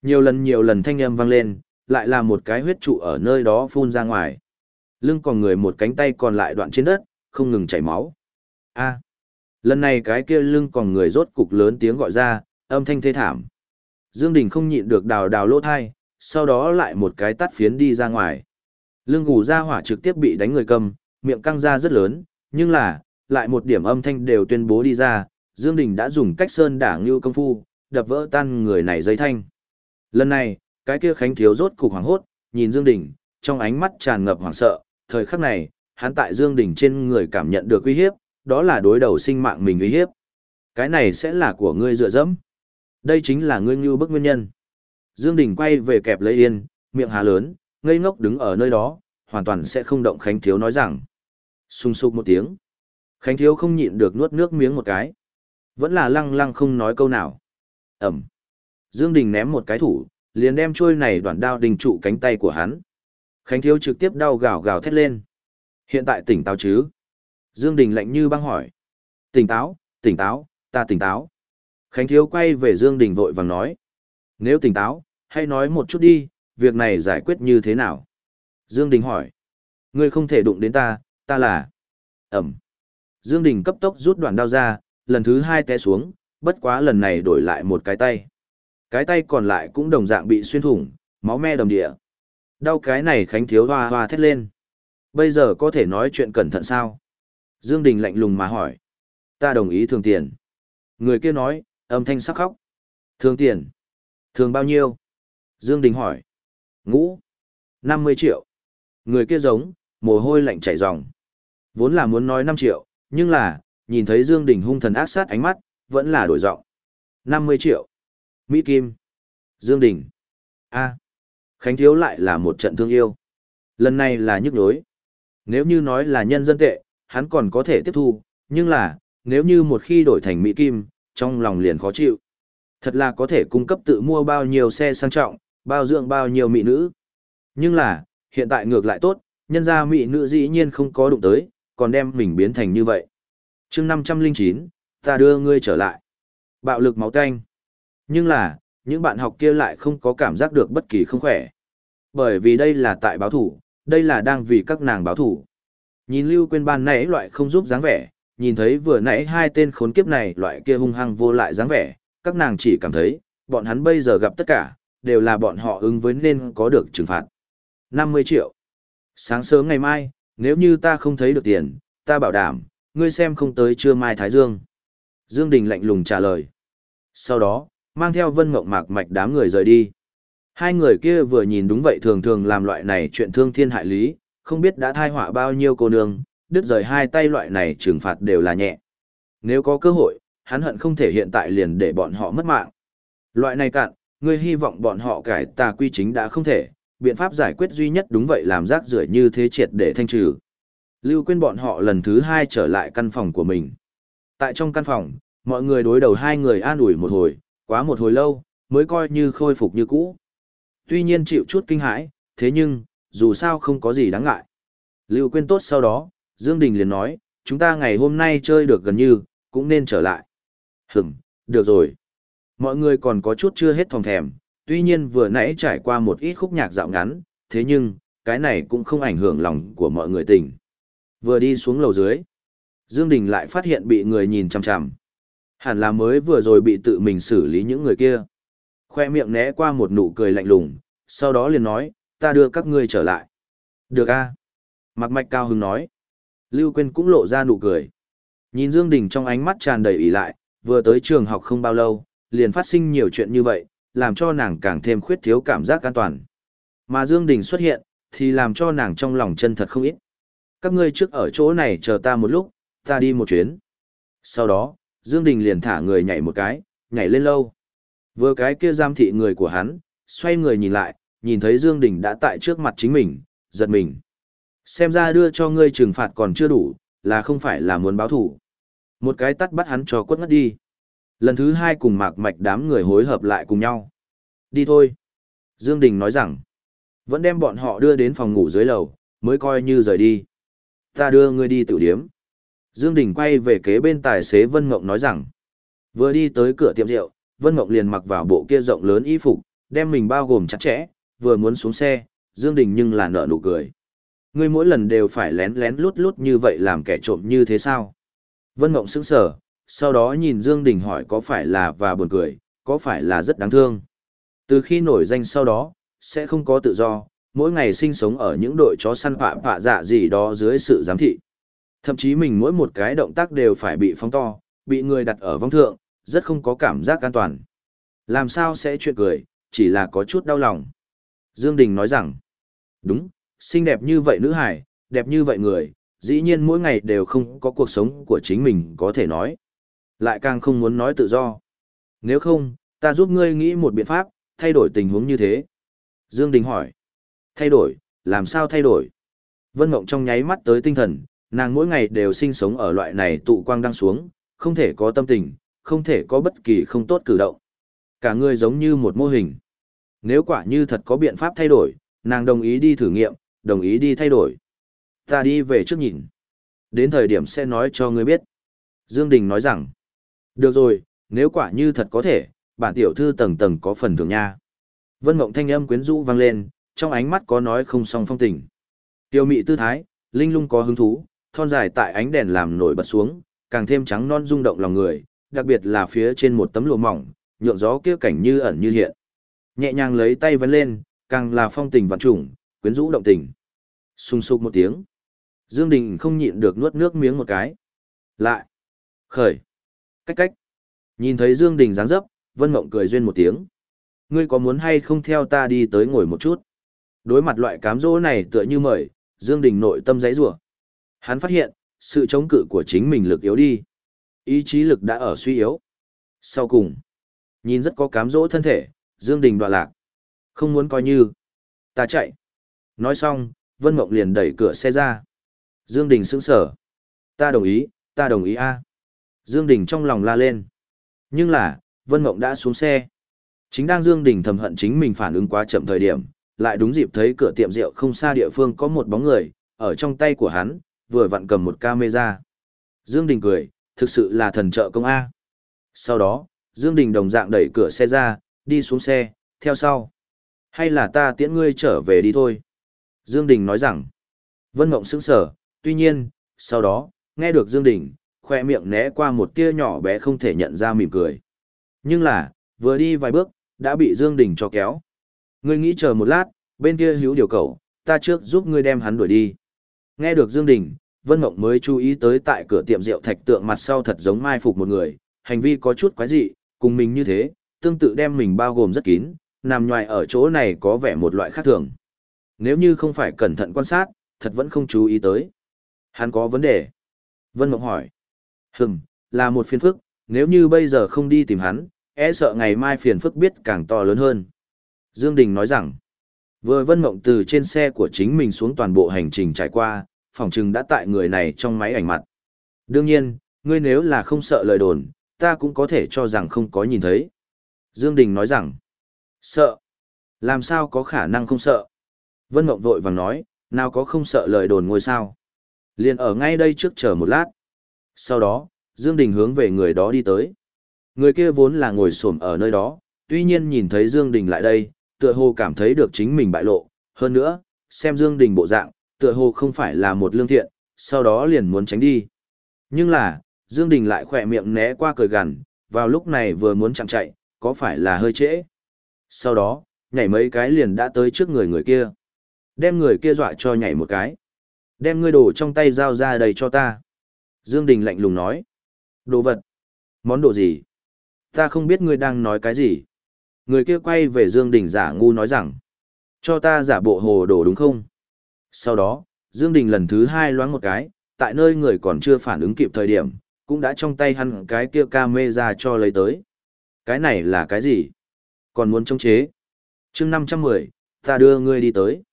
Nhiều lần nhiều lần thanh âm vang lên, lại là một cái huyết trụ ở nơi đó phun ra ngoài. Lưng còn người một cánh tay còn lại đoạn trên đất, không ngừng chảy máu. A. lần này cái kia lưng còn người rốt cục lớn tiếng gọi ra, âm thanh thê thảm. Dương Đình không nhịn được đào đào lỗ thai, sau đó lại một cái tắt phiến đi ra ngoài. Lưng gù ra hỏa trực tiếp bị đánh người cầm, miệng căng ra rất lớn, nhưng là, lại một điểm âm thanh đều tuyên bố đi ra, Dương Đình đã dùng cách sơn đả ngưu công phu, đập vỡ tan người này dây thanh. Lần này, cái kia khánh thiếu rốt cục hoảng hốt, nhìn Dương Đình, trong ánh mắt tràn ngập hoảng sợ, thời khắc này, hắn tại Dương Đình trên người cảm nhận được uy hiếp, đó là đối đầu sinh mạng mình uy hiếp. Cái này sẽ là của ngươi dựa dẫm. Đây chính là ngươi như bức nguyên nhân. Dương Đình quay về kẹp lấy yên, miệng há lớn, ngây ngốc đứng ở nơi đó, hoàn toàn sẽ không động Khánh Thiếu nói rằng. Xung sục một tiếng. Khánh Thiếu không nhịn được nuốt nước miếng một cái. Vẫn là lăng lăng không nói câu nào. Ẩm. Dương Đình ném một cái thủ, liền đem trôi này đoạn đao đình trụ cánh tay của hắn. Khánh Thiếu trực tiếp đau gào gào thét lên. Hiện tại tỉnh táo chứ? Dương Đình lạnh như băng hỏi. Tỉnh táo, tỉnh táo, ta tỉnh táo. Khánh Thiếu quay về Dương Đình vội vàng nói. Nếu tỉnh táo, hãy nói một chút đi, việc này giải quyết như thế nào? Dương Đình hỏi. Ngươi không thể đụng đến ta, ta là... Ẩm. Dương Đình cấp tốc rút đoạn đao ra, lần thứ hai té xuống, bất quá lần này đổi lại một cái tay. Cái tay còn lại cũng đồng dạng bị xuyên thủng, máu me đầm địa. Đau cái này Khánh Thiếu hoa hoa thét lên. Bây giờ có thể nói chuyện cẩn thận sao? Dương Đình lạnh lùng mà hỏi. Ta đồng ý thường tiền. Người kia nói, âm thanh sắc khóc. Thường tiền. Thường bao nhiêu? Dương Đình hỏi. Ngũ. 50 triệu. Người kia giống, mồ hôi lạnh chảy ròng. Vốn là muốn nói 5 triệu, nhưng là, nhìn thấy Dương Đình hung thần ác sát ánh mắt, vẫn là đổi giọng. 50 triệu. Mỹ Kim. Dương Đình. A. Khánh Thiếu lại là một trận thương yêu. Lần này là nhức nhối. Nếu như nói là nhân dân tệ, hắn còn có thể tiếp thu, Nhưng là, nếu như một khi đổi thành Mỹ Kim, trong lòng liền khó chịu. Thật là có thể cung cấp tự mua bao nhiêu xe sang trọng, bao dưỡng bao nhiêu mỹ nữ. Nhưng là, hiện tại ngược lại tốt, nhân ra mỹ nữ dĩ nhiên không có đụng tới, còn đem mình biến thành như vậy. chương 509, ta đưa ngươi trở lại. Bạo lực máu tanh. Nhưng là, những bạn học kia lại không có cảm giác được bất kỳ không khỏe. Bởi vì đây là tại báo thủ, đây là đang vì các nàng báo thủ. Nhìn Lưu Quyên ban nãy loại không giúp dáng vẻ, nhìn thấy vừa nãy hai tên khốn kiếp này loại kia hung hăng vô lại dáng vẻ, các nàng chỉ cảm thấy, bọn hắn bây giờ gặp tất cả, đều là bọn họ ứng với nên có được trừng phạt. 50 triệu. Sáng sớm ngày mai, nếu như ta không thấy được tiền, ta bảo đảm, ngươi xem không tới trưa mai Thái Dương. Dương Đình lạnh lùng trả lời. Sau đó, mang theo vân mộng mạc mạch đám người rời đi. Hai người kia vừa nhìn đúng vậy thường thường làm loại này chuyện thương thiên hại lý, không biết đã thai họa bao nhiêu cô nương, đứt rời hai tay loại này trừng phạt đều là nhẹ. Nếu có cơ hội, hắn hận không thể hiện tại liền để bọn họ mất mạng. Loại này cạn, ngươi hy vọng bọn họ cải tà quy chính đã không thể, biện pháp giải quyết duy nhất đúng vậy làm rác rưởi như thế triệt để thanh trừ. Lưu quên bọn họ lần thứ hai trở lại căn phòng của mình. Tại trong căn phòng, mọi người đối đầu hai người an ủi một hồi, quá một hồi lâu, mới coi như khôi phục như cũ. Tuy nhiên chịu chút kinh hãi, thế nhưng, dù sao không có gì đáng ngại. Lưu quên tốt sau đó, Dương Đình liền nói, chúng ta ngày hôm nay chơi được gần như, cũng nên trở lại. Hửm, được rồi. Mọi người còn có chút chưa hết thòng thèm, tuy nhiên vừa nãy trải qua một ít khúc nhạc dạo ngắn, thế nhưng, cái này cũng không ảnh hưởng lòng của mọi người tỉnh. Vừa đi xuống lầu dưới, Dương Đình lại phát hiện bị người nhìn chằm chằm. Hẳn là mới vừa rồi bị tự mình xử lý những người kia. Khoe miệng né qua một nụ cười lạnh lùng, sau đó liền nói, ta đưa các ngươi trở lại. Được a. mặc Mạch Cao Hưng nói. Lưu Quyên cũng lộ ra nụ cười. Nhìn Dương Đình trong ánh mắt tràn đầy ỉ lại, vừa tới trường học không bao lâu, liền phát sinh nhiều chuyện như vậy, làm cho nàng càng thêm khuyết thiếu cảm giác an toàn. Mà Dương Đình xuất hiện, thì làm cho nàng trong lòng chân thật không ít. Các ngươi trước ở chỗ này chờ ta một lúc, ta đi một chuyến. Sau đó, Dương Đình liền thả người nhảy một cái, nhảy lên lâu. Vừa cái kia giam thị người của hắn, xoay người nhìn lại, nhìn thấy Dương Đình đã tại trước mặt chính mình, giật mình. Xem ra đưa cho ngươi trừng phạt còn chưa đủ, là không phải là muốn báo thủ. Một cái tát bắt hắn cho quất ngất đi. Lần thứ hai cùng mạc mạch đám người hối hợp lại cùng nhau. Đi thôi. Dương Đình nói rằng, vẫn đem bọn họ đưa đến phòng ngủ dưới lầu, mới coi như rời đi. Ta đưa ngươi đi tiểu điếm. Dương Đình quay về kế bên tài xế Vân Ngộng nói rằng, vừa đi tới cửa tiệm rượu, Vân Ngộng liền mặc vào bộ kia rộng lớn y phục, đem mình bao gồm chặt chẽ, vừa muốn xuống xe, Dương Đình nhưng là nở nụ cười. Ngươi mỗi lần đều phải lén lén lút lút như vậy làm kẻ trộm như thế sao? Vân Ngộng sững sờ, sau đó nhìn Dương Đình hỏi có phải là và buồn cười, có phải là rất đáng thương. Từ khi nổi danh sau đó, sẽ không có tự do, mỗi ngày sinh sống ở những đội chó săn phạ phạ dạ gì đó dưới sự giám thị. Thậm chí mình mỗi một cái động tác đều phải bị phóng to, bị người đặt ở vong thượng, rất không có cảm giác an toàn. Làm sao sẽ chuyện cười, chỉ là có chút đau lòng. Dương Đình nói rằng, đúng, xinh đẹp như vậy nữ hải, đẹp như vậy người, dĩ nhiên mỗi ngày đều không có cuộc sống của chính mình có thể nói. Lại càng không muốn nói tự do. Nếu không, ta giúp ngươi nghĩ một biện pháp, thay đổi tình huống như thế. Dương Đình hỏi. Thay đổi, làm sao thay đổi? Vân Mộng trong nháy mắt tới tinh thần, nàng mỗi ngày đều sinh sống ở loại này tụ quang đang xuống, không thể có tâm tình, không thể có bất kỳ không tốt cử động. Cả người giống như một mô hình. Nếu quả như thật có biện pháp thay đổi, nàng đồng ý đi thử nghiệm, đồng ý đi thay đổi. Ta đi về trước nhìn. Đến thời điểm sẽ nói cho ngươi biết. Dương Đình nói rằng, được rồi, nếu quả như thật có thể, bản tiểu thư tầng tầng có phần thưởng nha. Vân Mộng thanh âm quyến rũ vang lên, trong ánh mắt có nói không song phong tình. Tiêu mị tư thái, linh lung có hứng thú, thon dài tại ánh đèn làm nổi bật xuống, càng thêm trắng non rung động lòng người, đặc biệt là phía trên một tấm lụa mỏng, nhượng gió kia cảnh như ẩn như hiện. Nhẹ nhàng lấy tay vấn lên, càng là phong tình vạn trùng, quyến rũ động tình. Xung sục một tiếng. Dương Đình không nhịn được nuốt nước miếng một cái. Lại. Khởi. Cách cách. Nhìn thấy Dương Đình dáng dấp, Vân Mộng cười duyên một tiếng. Ngươi có muốn hay không theo ta đi tới ngồi một chút? Đối mặt loại cám dỗ này tựa như mời, Dương Đình nội tâm giấy rủa. Hắn phát hiện, sự chống cự của chính mình lực yếu đi. Ý chí lực đã ở suy yếu. Sau cùng, nhìn rất có cám dỗ thân thể, Dương Đình đoạ lạc. Không muốn coi như. Ta chạy. Nói xong, Vân Mộng liền đẩy cửa xe ra. Dương Đình sững sờ. Ta đồng ý, ta đồng ý a. Dương Đình trong lòng la lên. Nhưng là, Vân Mộng đã xuống xe. Chính đang Dương Đình thầm hận chính mình phản ứng quá chậm thời điểm, lại đúng dịp thấy cửa tiệm rượu không xa địa phương có một bóng người, ở trong tay của hắn, vừa vặn cầm một camera. Dương Đình cười, thực sự là thần trợ công A. Sau đó, Dương Đình đồng dạng đẩy cửa xe ra, đi xuống xe, theo sau. Hay là ta tiễn ngươi trở về đi thôi. Dương Đình nói rằng, Vân Mộng sững sờ, tuy nhiên, sau đó, nghe được Dương Đình, khoe miệng né qua một tia nhỏ bé không thể nhận ra mỉm cười. Nhưng là, vừa đi vài bước, đã bị Dương Đình cho kéo. Ngươi nghĩ chờ một lát, bên kia hữu điều cầu, ta trước giúp ngươi đem hắn đuổi đi. Nghe được Dương Đình, Vân Mộng mới chú ý tới tại cửa tiệm rượu thạch tượng mặt sau thật giống mai phục một người, hành vi có chút quái dị, cùng mình như thế, tương tự đem mình bao gồm rất kín, nằm ngoài ở chỗ này có vẻ một loại khác thường. Nếu như không phải cẩn thận quan sát, thật vẫn không chú ý tới. Hắn có vấn đề. Vân Mộng hỏi. Hừm, là một phiền phức, nếu như bây giờ không đi tìm hắn, e sợ ngày mai phiền phức biết càng to lớn hơn. Dương Đình nói rằng, vừa Vân Mộng từ trên xe của chính mình xuống toàn bộ hành trình trải qua, phòng trừng đã tại người này trong máy ảnh mặt. Đương nhiên, ngươi nếu là không sợ lời đồn, ta cũng có thể cho rằng không có nhìn thấy. Dương Đình nói rằng, sợ. Làm sao có khả năng không sợ? Vân Mộng vội vàng nói, nào có không sợ lời đồn ngôi sao. Liền ở ngay đây trước chờ một lát. Sau đó, Dương Đình hướng về người đó đi tới. Người kia vốn là ngồi xổm ở nơi đó, tuy nhiên nhìn thấy Dương Đình lại đây, tựa hồ cảm thấy được chính mình bại lộ. Hơn nữa, xem Dương Đình bộ dạng, tựa hồ không phải là một lương thiện, sau đó liền muốn tránh đi. Nhưng là, Dương Đình lại khỏe miệng né qua cười gằn, vào lúc này vừa muốn chặn chạy, có phải là hơi trễ. Sau đó, nhảy mấy cái liền đã tới trước người người kia. Đem người kia dọa cho nhảy một cái. Đem ngươi đồ trong tay giao ra đây cho ta. Dương Đình lạnh lùng nói. Đồ vật? Món đồ gì? Ta không biết ngươi đang nói cái gì. Người kia quay về Dương Đình giả ngu nói rằng. Cho ta giả bộ hồ đồ đúng không? Sau đó, Dương Đình lần thứ hai loáng một cái, tại nơi người còn chưa phản ứng kịp thời điểm, cũng đã trong tay hắn cái kia camera cho lấy tới. Cái này là cái gì? Còn muốn chống chế? Chương 510, ta đưa ngươi đi tới.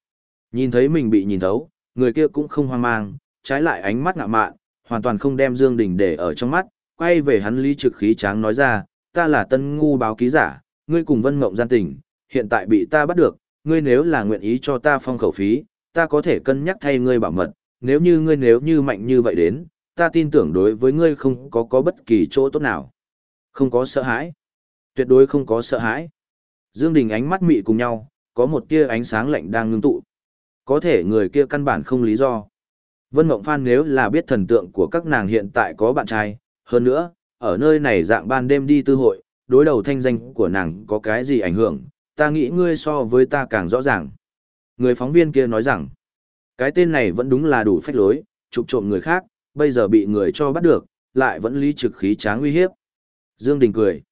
Nhìn thấy mình bị nhìn thấu, người kia cũng không hoang mang, trái lại ánh mắt ngạ mạn, hoàn toàn không đem Dương Đình để ở trong mắt, quay về hắn lý trực khí tráng nói ra, ta là tân ngu báo ký giả, ngươi cùng Vân Mộng gian tình, hiện tại bị ta bắt được, ngươi nếu là nguyện ý cho ta phong khẩu phí, ta có thể cân nhắc thay ngươi bảo mật, nếu như ngươi nếu như mạnh như vậy đến, ta tin tưởng đối với ngươi không có có bất kỳ chỗ tốt nào. Không có sợ hãi. Tuyệt đối không có sợ hãi. Dương Đình ánh mắt mị cùng nhau, có một tia ánh sáng lạnh đang ngưng tụ. Có thể người kia căn bản không lý do. Vân Mộng Phan nếu là biết thần tượng của các nàng hiện tại có bạn trai, hơn nữa, ở nơi này dạng ban đêm đi tư hội, đối đầu thanh danh của nàng có cái gì ảnh hưởng, ta nghĩ ngươi so với ta càng rõ ràng. Người phóng viên kia nói rằng, cái tên này vẫn đúng là đủ phách lối, chụp trộm người khác, bây giờ bị người cho bắt được, lại vẫn lý trực khí tráng uy hiếp. Dương Đình cười.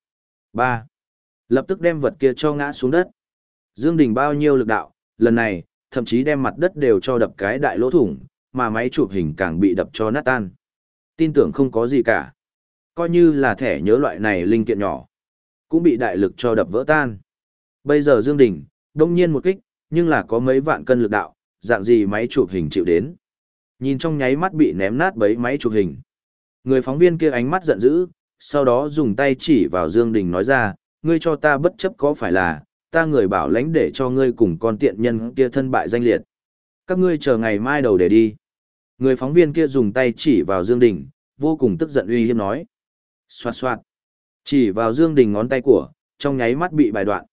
ba Lập tức đem vật kia cho ngã xuống đất. Dương Đình bao nhiêu lực đạo, lần này, thậm chí đem mặt đất đều cho đập cái đại lỗ thủng, mà máy chụp hình càng bị đập cho nát tan. Tin tưởng không có gì cả. Coi như là thẻ nhớ loại này linh kiện nhỏ, cũng bị đại lực cho đập vỡ tan. Bây giờ Dương Đình, đông nhiên một kích, nhưng là có mấy vạn cân lực đạo, dạng gì máy chụp hình chịu đến. Nhìn trong nháy mắt bị ném nát bấy máy chụp hình. Người phóng viên kia ánh mắt giận dữ, sau đó dùng tay chỉ vào Dương Đình nói ra, ngươi cho ta bất chấp có phải là, ta người bảo lãnh để cho ngươi cùng con tiện nhân kia thân bại danh liệt. Các ngươi chờ ngày mai đầu để đi. Người phóng viên kia dùng tay chỉ vào Dương Đình, vô cùng tức giận uy hiếp nói. Xoạt xoạt. Chỉ vào Dương Đình ngón tay của, trong nháy mắt bị bài đoạn.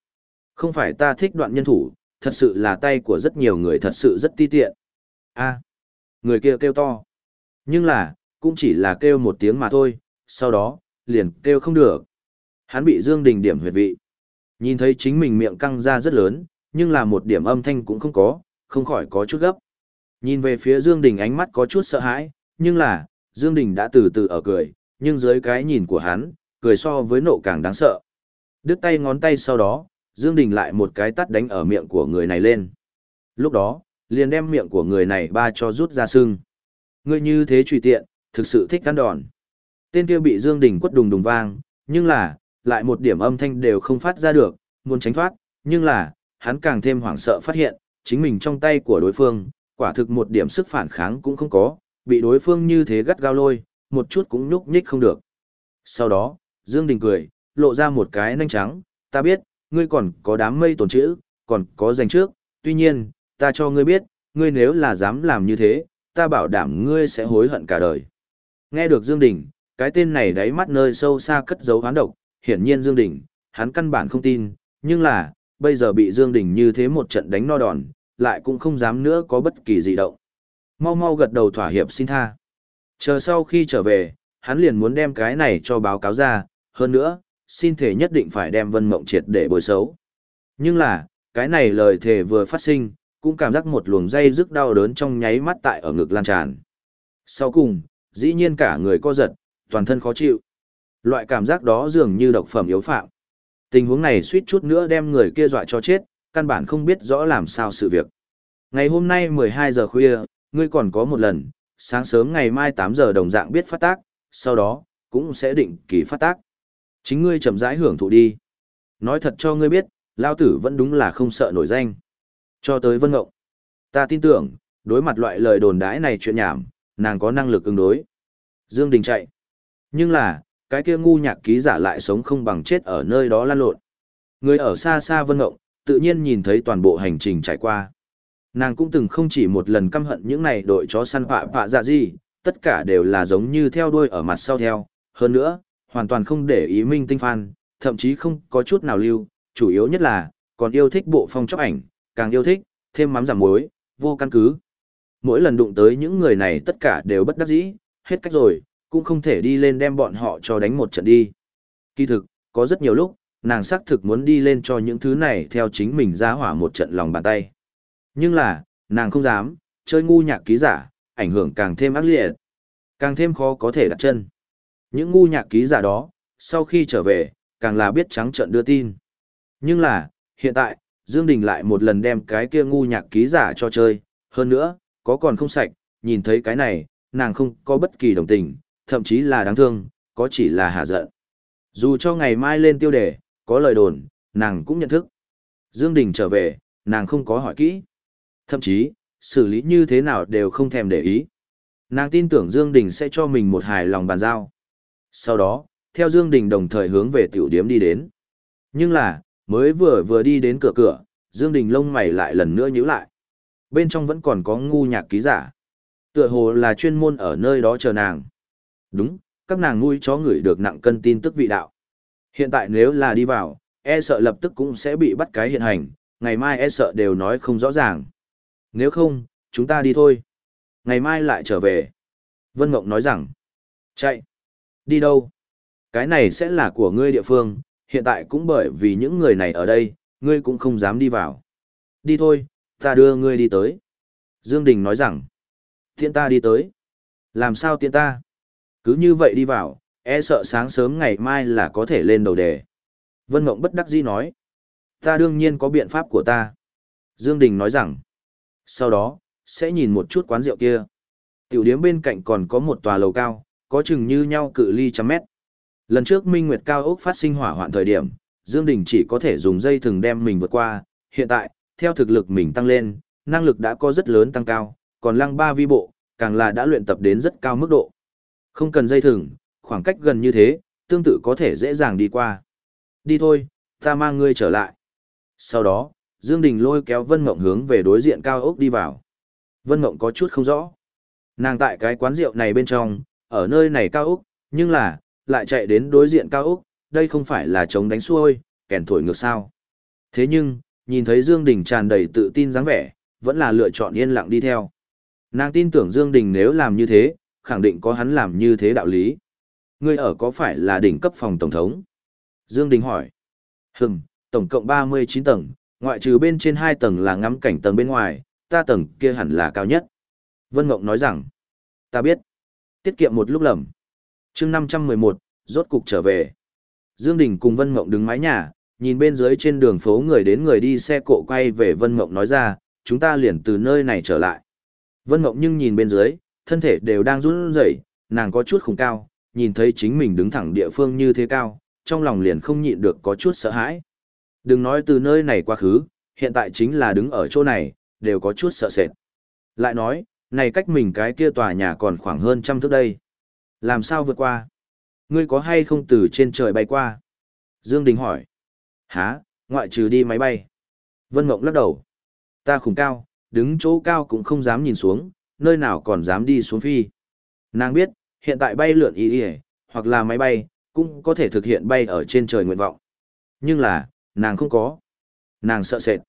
Không phải ta thích đoạn nhân thủ, thật sự là tay của rất nhiều người thật sự rất ti tiện. A. người kia kêu to. Nhưng là, cũng chỉ là kêu một tiếng mà thôi, sau đó, liền kêu không được. Hắn bị Dương Đình điểm huyệt vị. Nhìn thấy chính mình miệng căng ra rất lớn, nhưng là một điểm âm thanh cũng không có, không khỏi có chút gấp. Nhìn về phía Dương Đình ánh mắt có chút sợ hãi, nhưng là, Dương Đình đã từ từ ở cười, nhưng dưới cái nhìn của hắn, cười so với nộ càng đáng sợ. Đứt tay ngón tay sau đó, Dương Đình lại một cái tát đánh ở miệng của người này lên. Lúc đó, liền đem miệng của người này ba cho rút ra sưng. Ngươi như thế trùy tiện, thực sự thích ăn đòn. Tên kia bị Dương Đình quất đùng đùng vang, nhưng là, lại một điểm âm thanh đều không phát ra được, muốn tránh thoát, nhưng là, hắn càng thêm hoảng sợ phát hiện, chính mình trong tay của đối phương, quả thực một điểm sức phản kháng cũng không có, bị đối phương như thế gắt gao lôi, một chút cũng nhúc nhích không được. Sau đó, Dương Đình cười, lộ ra một cái nanh trắng, ta biết, ngươi còn có đám mây tồn chữ, còn có dành trước, tuy nhiên, ta cho ngươi biết, ngươi nếu là dám làm như thế, ta bảo đảm ngươi sẽ hối hận cả đời. Nghe được Dương Đình, cái tên này đáy mắt nơi sâu xa cất giấu hán độc, hiển nhiên Dương Đình, hắn căn bản không tin, nhưng là, bây giờ bị Dương Đình như thế một trận đánh no đòn, lại cũng không dám nữa có bất kỳ gì động. Mau mau gật đầu thỏa hiệp xin tha. Chờ sau khi trở về, hắn liền muốn đem cái này cho báo cáo ra, hơn nữa, xin thể nhất định phải đem Vân Mộng triệt để bồi xấu. Nhưng là, cái này lời thề vừa phát sinh, cũng cảm giác một luồng dây rức đau đớn trong nháy mắt tại ở ngực lan tràn. Sau cùng, dĩ nhiên cả người co giật, toàn thân khó chịu. Loại cảm giác đó dường như độc phẩm yếu phạm. Tình huống này suýt chút nữa đem người kia dọa cho chết, căn bản không biết rõ làm sao sự việc. Ngày hôm nay 12 giờ khuya, ngươi còn có một lần, sáng sớm ngày mai 8 giờ đồng dạng biết phát tác, sau đó, cũng sẽ định kỳ phát tác. Chính ngươi chậm rãi hưởng thụ đi. Nói thật cho ngươi biết, lao tử vẫn đúng là không sợ nổi danh. Cho tới Vân Ngộng. Ta tin tưởng, đối mặt loại lời đồn đãi này chuyện nhảm, nàng có năng lực ứng đối. Dương Đình chạy. Nhưng là, cái kia ngu nhạc ký giả lại sống không bằng chết ở nơi đó lan lộn. Người ở xa xa Vân Ngộng, tự nhiên nhìn thấy toàn bộ hành trình trải qua. Nàng cũng từng không chỉ một lần căm hận những này đội chó săn phạ phạ dạ gì, tất cả đều là giống như theo đuôi ở mặt sau theo. Hơn nữa, hoàn toàn không để ý minh tinh phan, thậm chí không có chút nào lưu, chủ yếu nhất là, còn yêu thích bộ phong chóc ảnh, càng yêu thích, thêm mắm giảm muối, vô căn cứ. Mỗi lần đụng tới những người này tất cả đều bất đắc dĩ, hết cách rồi, cũng không thể đi lên đem bọn họ cho đánh một trận đi. Kỳ thực, có rất nhiều lúc, nàng xác thực muốn đi lên cho những thứ này theo chính mình ra hỏa một trận lòng bàn tay. Nhưng là, nàng không dám, chơi ngu nhạc ký giả, ảnh hưởng càng thêm ác liệt, càng thêm khó có thể đặt chân. Những ngu nhạc ký giả đó, sau khi trở về, càng là biết trắng trận đưa tin. Nhưng là, hiện tại, Dương Đình lại một lần đem cái kia ngu nhạc ký giả cho chơi, hơn nữa, có còn không sạch, nhìn thấy cái này, nàng không có bất kỳ đồng tình, thậm chí là đáng thương, có chỉ là hạ giận. Dù cho ngày mai lên tiêu đề, có lời đồn, nàng cũng nhận thức. Dương Đình trở về, nàng không có hỏi kỹ. Thậm chí, xử lý như thế nào đều không thèm để ý. Nàng tin tưởng Dương Đình sẽ cho mình một hài lòng bàn giao. Sau đó, theo Dương Đình đồng thời hướng về tiểu điếm đi đến. Nhưng là, mới vừa vừa đi đến cửa cửa, Dương Đình lông mày lại lần nữa nhíu lại. Bên trong vẫn còn có ngu nhạc ký giả. Tựa hồ là chuyên môn ở nơi đó chờ nàng. Đúng, các nàng nuôi chó ngửi được nặng cân tin tức vị đạo. Hiện tại nếu là đi vào, e sợ lập tức cũng sẽ bị bắt cái hiện hành, ngày mai e sợ đều nói không rõ ràng. Nếu không, chúng ta đi thôi. Ngày mai lại trở về. Vân Ngộng nói rằng, chạy. Đi đâu? Cái này sẽ là của ngươi địa phương, hiện tại cũng bởi vì những người này ở đây, ngươi cũng không dám đi vào. Đi thôi, ta đưa ngươi đi tới. Dương Đình nói rằng, tiện ta đi tới. Làm sao tiện ta? Cứ như vậy đi vào, e sợ sáng sớm ngày mai là có thể lên đầu đề. Vân Mộng bất đắc dĩ nói, ta đương nhiên có biện pháp của ta. Dương Đình nói rằng, sau đó, sẽ nhìn một chút quán rượu kia. Tiểu điếm bên cạnh còn có một tòa lầu cao, có chừng như nhau cự ly trăm mét. Lần trước Minh Nguyệt Cao ốc phát sinh hỏa hoạn thời điểm, Dương Đình chỉ có thể dùng dây thừng đem mình vượt qua, hiện tại, theo thực lực mình tăng lên, năng lực đã có rất lớn tăng cao, còn lăng ba vi bộ, càng là đã luyện tập đến rất cao mức độ. Không cần dây thừng, khoảng cách gần như thế, tương tự có thể dễ dàng đi qua. Đi thôi, ta mang ngươi trở lại. Sau đó, Dương Đình lôi kéo Vân Mộng hướng về đối diện cao ốc đi vào. Vân Mộng có chút không rõ. Nàng tại cái quán rượu này bên trong, ở nơi này cao ốc, nhưng là, lại chạy đến đối diện cao ốc, đây không phải là chống đánh xuôi, kèn thổi ngược sao. Thế nhưng, nhìn thấy Dương Đình tràn đầy tự tin dáng vẻ, vẫn là lựa chọn yên lặng đi theo. Nàng tin tưởng Dương Đình nếu làm như thế, khẳng định có hắn làm như thế đạo lý. Ngươi ở có phải là đỉnh cấp phòng tổng thống? Dương Đình hỏi. Hừm, tổng cộng 39 tầng, ngoại trừ bên trên 2 tầng là ngắm cảnh tầng bên ngoài, ta tầng kia hẳn là cao nhất. Vân Ngộng nói rằng, ta biết. Tiết kiệm một lúc lầm. chương 511, rốt cục trở về. Dương Đình cùng Vân Ngộng đứng mái nhà, nhìn bên dưới trên đường phố người đến người đi xe cộ quay về Vân Ngọc nói ra, chúng ta liền từ nơi này trở lại. Vân Ngọc nhưng nhìn bên dưới, thân thể đều đang run rẩy, nàng có chút khủng cao, nhìn thấy chính mình đứng thẳng địa phương như thế cao, trong lòng liền không nhịn được có chút sợ hãi. Đừng nói từ nơi này quá khứ, hiện tại chính là đứng ở chỗ này, đều có chút sợ sệt. Lại nói, này cách mình cái kia tòa nhà còn khoảng hơn trăm thước đây. Làm sao vượt qua? Ngươi có hay không từ trên trời bay qua? Dương Đình hỏi. Hả, ngoại trừ đi máy bay. Vân Mộng lắc đầu. Ta khủng cao, đứng chỗ cao cũng không dám nhìn xuống, nơi nào còn dám đi xuống phi. Nàng biết, hiện tại bay lượn ý ý, hoặc là máy bay, cũng có thể thực hiện bay ở trên trời nguyện vọng. Nhưng là, nàng không có. Nàng sợ sệt.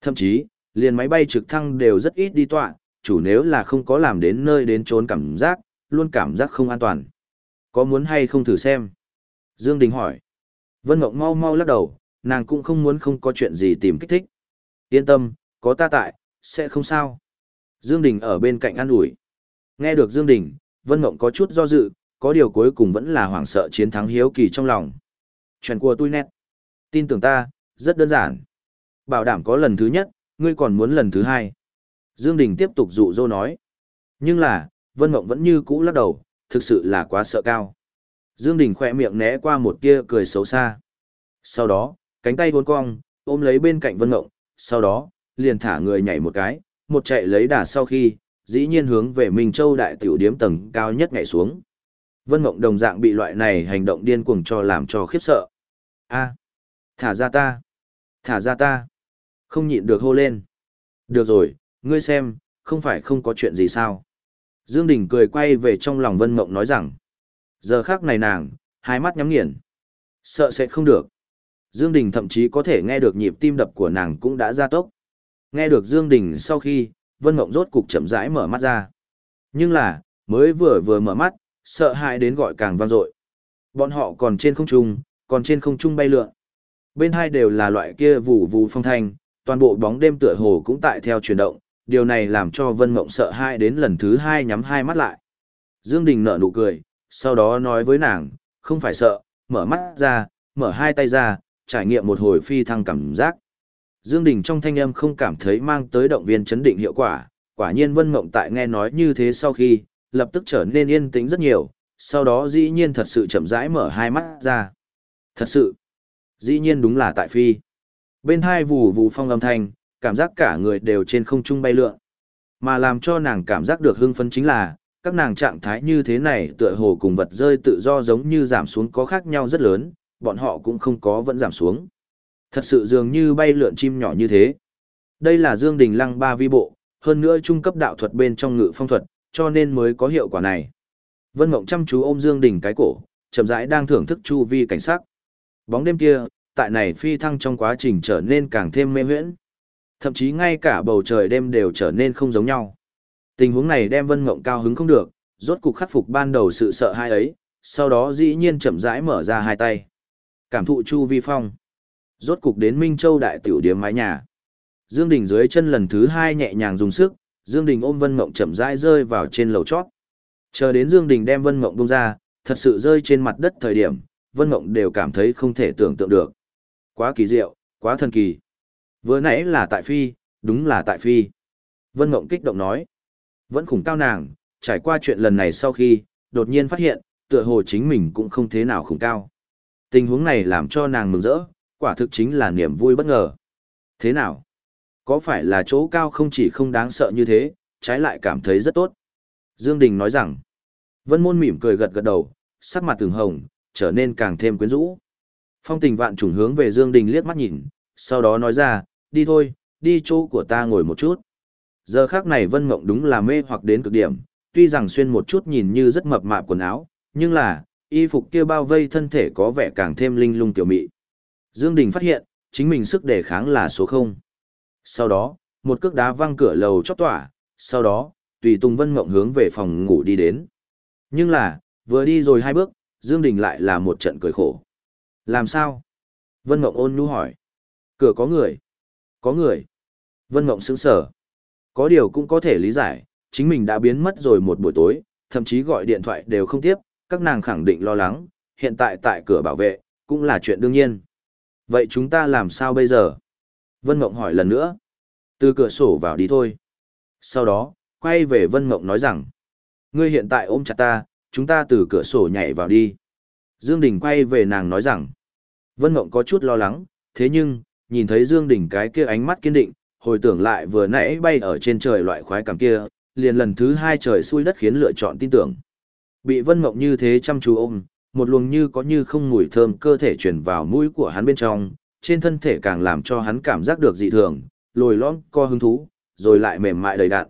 Thậm chí, liền máy bay trực thăng đều rất ít đi tọa, chủ nếu là không có làm đến nơi đến trốn cảm giác, luôn cảm giác không an toàn. Có muốn hay không thử xem? Dương Đình hỏi. Vân Mộng mau mau lắc đầu, nàng cũng không muốn không có chuyện gì tìm kích thích. Yên tâm, có ta tại, sẽ không sao. Dương Đình ở bên cạnh an ủi. Nghe được Dương Đình, Vân Mộng có chút do dự, có điều cuối cùng vẫn là hoảng sợ chiến thắng hiếu kỳ trong lòng. Chuyện của tôi nét. Tin tưởng ta, rất đơn giản. Bảo đảm có lần thứ nhất, ngươi còn muốn lần thứ hai. Dương Đình tiếp tục dụ dỗ nói. Nhưng là, Vân Mộng vẫn như cũ lắc đầu, thực sự là quá sợ cao. Dương Đình khẽ miệng né qua một tia cười xấu xa. Sau đó, cánh tay vốn cong, ôm lấy bên cạnh Vân Mộng, sau đó, liền thả người nhảy một cái, một chạy lấy đà sau khi, dĩ nhiên hướng về Minh Châu đại tiểu điếm tầng cao nhất nhảy xuống. Vân Mộng đồng dạng bị loại này hành động điên cuồng cho làm cho khiếp sợ. A, thả ra ta, thả ra ta. Không nhịn được hô lên. Được rồi, ngươi xem, không phải không có chuyện gì sao. Dương Đình cười quay về trong lòng Vân Mộng nói rằng. Giờ khắc này nàng, hai mắt nhắm nghiền. Sợ sẽ không được. Dương Đình thậm chí có thể nghe được nhịp tim đập của nàng cũng đã gia tốc. Nghe được Dương Đình sau khi, Vân Mộng rốt cục chậm rãi mở mắt ra. Nhưng là, mới vừa vừa mở mắt, sợ hãi đến gọi càng vang dội. Bọn họ còn trên không trung, còn trên không trung bay lượn. Bên hai đều là loại kia vụ vụ phong thanh, toàn bộ bóng đêm tựa hồ cũng tại theo chuyển động, điều này làm cho Vân Mộng sợ hãi đến lần thứ hai nhắm hai mắt lại. Dương Đình nở nụ cười, sau đó nói với nàng, không phải sợ, mở mắt ra, mở hai tay ra, trải nghiệm một hồi phi thăng cảm giác. Dương Đình trong thanh âm không cảm thấy mang tới động viên chấn định hiệu quả, quả nhiên Vân Mộng tại nghe nói như thế sau khi, lập tức trở nên yên tĩnh rất nhiều, sau đó dĩ nhiên thật sự chậm rãi mở hai mắt ra. Thật sự, dĩ nhiên đúng là tại phi. Bên hai vù vù phong âm thanh, cảm giác cả người đều trên không trung bay lượn. Mà làm cho nàng cảm giác được hưng phấn chính là, các nàng trạng thái như thế này tựa hồ cùng vật rơi tự do giống như giảm xuống có khác nhau rất lớn, bọn họ cũng không có vẫn giảm xuống. Thật sự dường như bay lượn chim nhỏ như thế. Đây là Dương Đình Lăng ba vi bộ, hơn nữa trung cấp đạo thuật bên trong ngự phong thuật, cho nên mới có hiệu quả này. Vân Mộng chăm chú ôm Dương Đình cái cổ, chậm rãi đang thưởng thức chu vi cảnh sắc. Bóng đêm kia, tại này phi thăng trong quá trình trở nên càng thêm mê huyễn. Thậm chí ngay cả bầu trời đêm đều trở nên không giống nhau. Tình huống này đem Vân Mộng cao hứng không được, rốt cục khắc phục ban đầu sự sợ hãi ấy, sau đó dĩ nhiên chậm rãi mở ra hai tay. Cảm thụ chu vi phong. Rốt cục đến Minh Châu đại tiểu điếm mái nhà. Dương Đình dưới chân lần thứ hai nhẹ nhàng dùng sức, Dương Đình ôm Vân Mộng chậm rãi rơi vào trên lầu chót. Chờ đến Dương Đình đem Vân Mộng buông ra, thật sự rơi trên mặt đất thời điểm, Vân Mộng đều cảm thấy không thể tưởng tượng được. Quá kỳ diệu, quá thần kỳ. Vừa nãy là tại phi, đúng là tại phi. Vân Mộng kích động nói. Vẫn khủng cao nàng, trải qua chuyện lần này sau khi, đột nhiên phát hiện, tựa hồ chính mình cũng không thế nào khủng cao. Tình huống này làm cho nàng mừng rỡ, quả thực chính là niềm vui bất ngờ. Thế nào? Có phải là chỗ cao không chỉ không đáng sợ như thế, trái lại cảm thấy rất tốt? Dương Đình nói rằng, Vân Môn mỉm cười gật gật đầu, sắc mặt từng hồng, trở nên càng thêm quyến rũ. Phong tình vạn trùng hướng về Dương Đình liếc mắt nhìn, sau đó nói ra, đi thôi, đi chỗ của ta ngồi một chút. Giờ khắc này Vân Mộng đúng là mê hoặc đến cực điểm, tuy rằng xuyên một chút nhìn như rất mập mạp quần áo, nhưng là, y phục kia bao vây thân thể có vẻ càng thêm linh lung tiểu mị. Dương Đình phát hiện, chính mình sức đề kháng là số 0. Sau đó, một cước đá văng cửa lầu chót tỏa, sau đó, tùy Tùng Vân Mộng hướng về phòng ngủ đi đến. Nhưng là, vừa đi rồi hai bước, Dương Đình lại là một trận cười khổ. Làm sao? Vân Mộng ôn nhu hỏi. Cửa có người. Có người. Vân Mộng sững sờ. Có điều cũng có thể lý giải, chính mình đã biến mất rồi một buổi tối, thậm chí gọi điện thoại đều không tiếp, các nàng khẳng định lo lắng, hiện tại tại cửa bảo vệ, cũng là chuyện đương nhiên. Vậy chúng ta làm sao bây giờ? Vân Mộng hỏi lần nữa. Từ cửa sổ vào đi thôi. Sau đó, quay về Vân Mộng nói rằng. Ngươi hiện tại ôm chặt ta, chúng ta từ cửa sổ nhảy vào đi. Dương Đình quay về nàng nói rằng. Vân Mộng có chút lo lắng, thế nhưng, nhìn thấy Dương Đình cái kia ánh mắt kiên định, hồi tưởng lại vừa nãy bay ở trên trời loại khoái cảm kia, liền lần thứ hai trời xui đất khiến lựa chọn tin tưởng. Bị Vân Mộng như thế chăm chú ôm, một luồng như có như không mùi thơm cơ thể truyền vào mũi của hắn bên trong, trên thân thể càng làm cho hắn cảm giác được dị thường, lồi lõm co hứng thú, rồi lại mềm mại đầy đặn.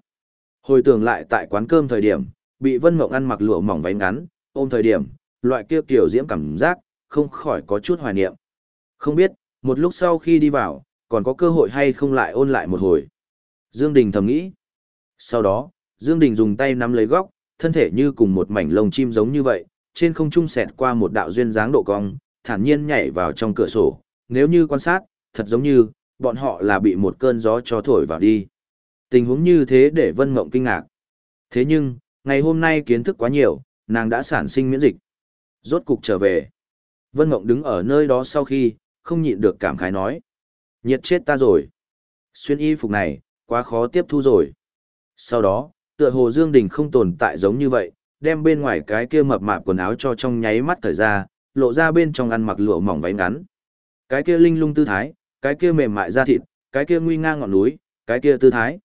Hồi tưởng lại tại quán cơm thời điểm, bị Vân Mộng ăn mặc lụa mỏng váy ngắn, ôm thời điểm, loại kia kiểu diễm cảm giác, không khỏi có chút hoài niệm. Không biết, một lúc sau khi đi vào, còn có cơ hội hay không lại ôn lại một hồi. Dương Đình thầm nghĩ. Sau đó, Dương Đình dùng tay nắm lấy góc, thân thể như cùng một mảnh lông chim giống như vậy, trên không trung xẹt qua một đạo duyên dáng độ cong, thản nhiên nhảy vào trong cửa sổ. Nếu như quan sát, thật giống như, bọn họ là bị một cơn gió cho thổi vào đi. Tình huống như thế để Vân Mộng kinh ngạc. Thế nhưng, ngày hôm nay kiến thức quá nhiều, nàng đã sản sinh miễn dịch. Rốt cục trở về. Vân Mộng đứng ở nơi đó sau khi, không nhịn được cảm khái nói. Nhiệt chết ta rồi. Xuyên y phục này, quá khó tiếp thu rồi. Sau đó, tựa hồ Dương Đình không tồn tại giống như vậy, đem bên ngoài cái kia mập mạp quần áo cho trong nháy mắt thời ra, lộ ra bên trong ăn mặc lụa mỏng váy ngắn. Cái kia linh lung tư thái, cái kia mềm mại da thịt, cái kia nguy nga ngọn núi, cái kia tư thái.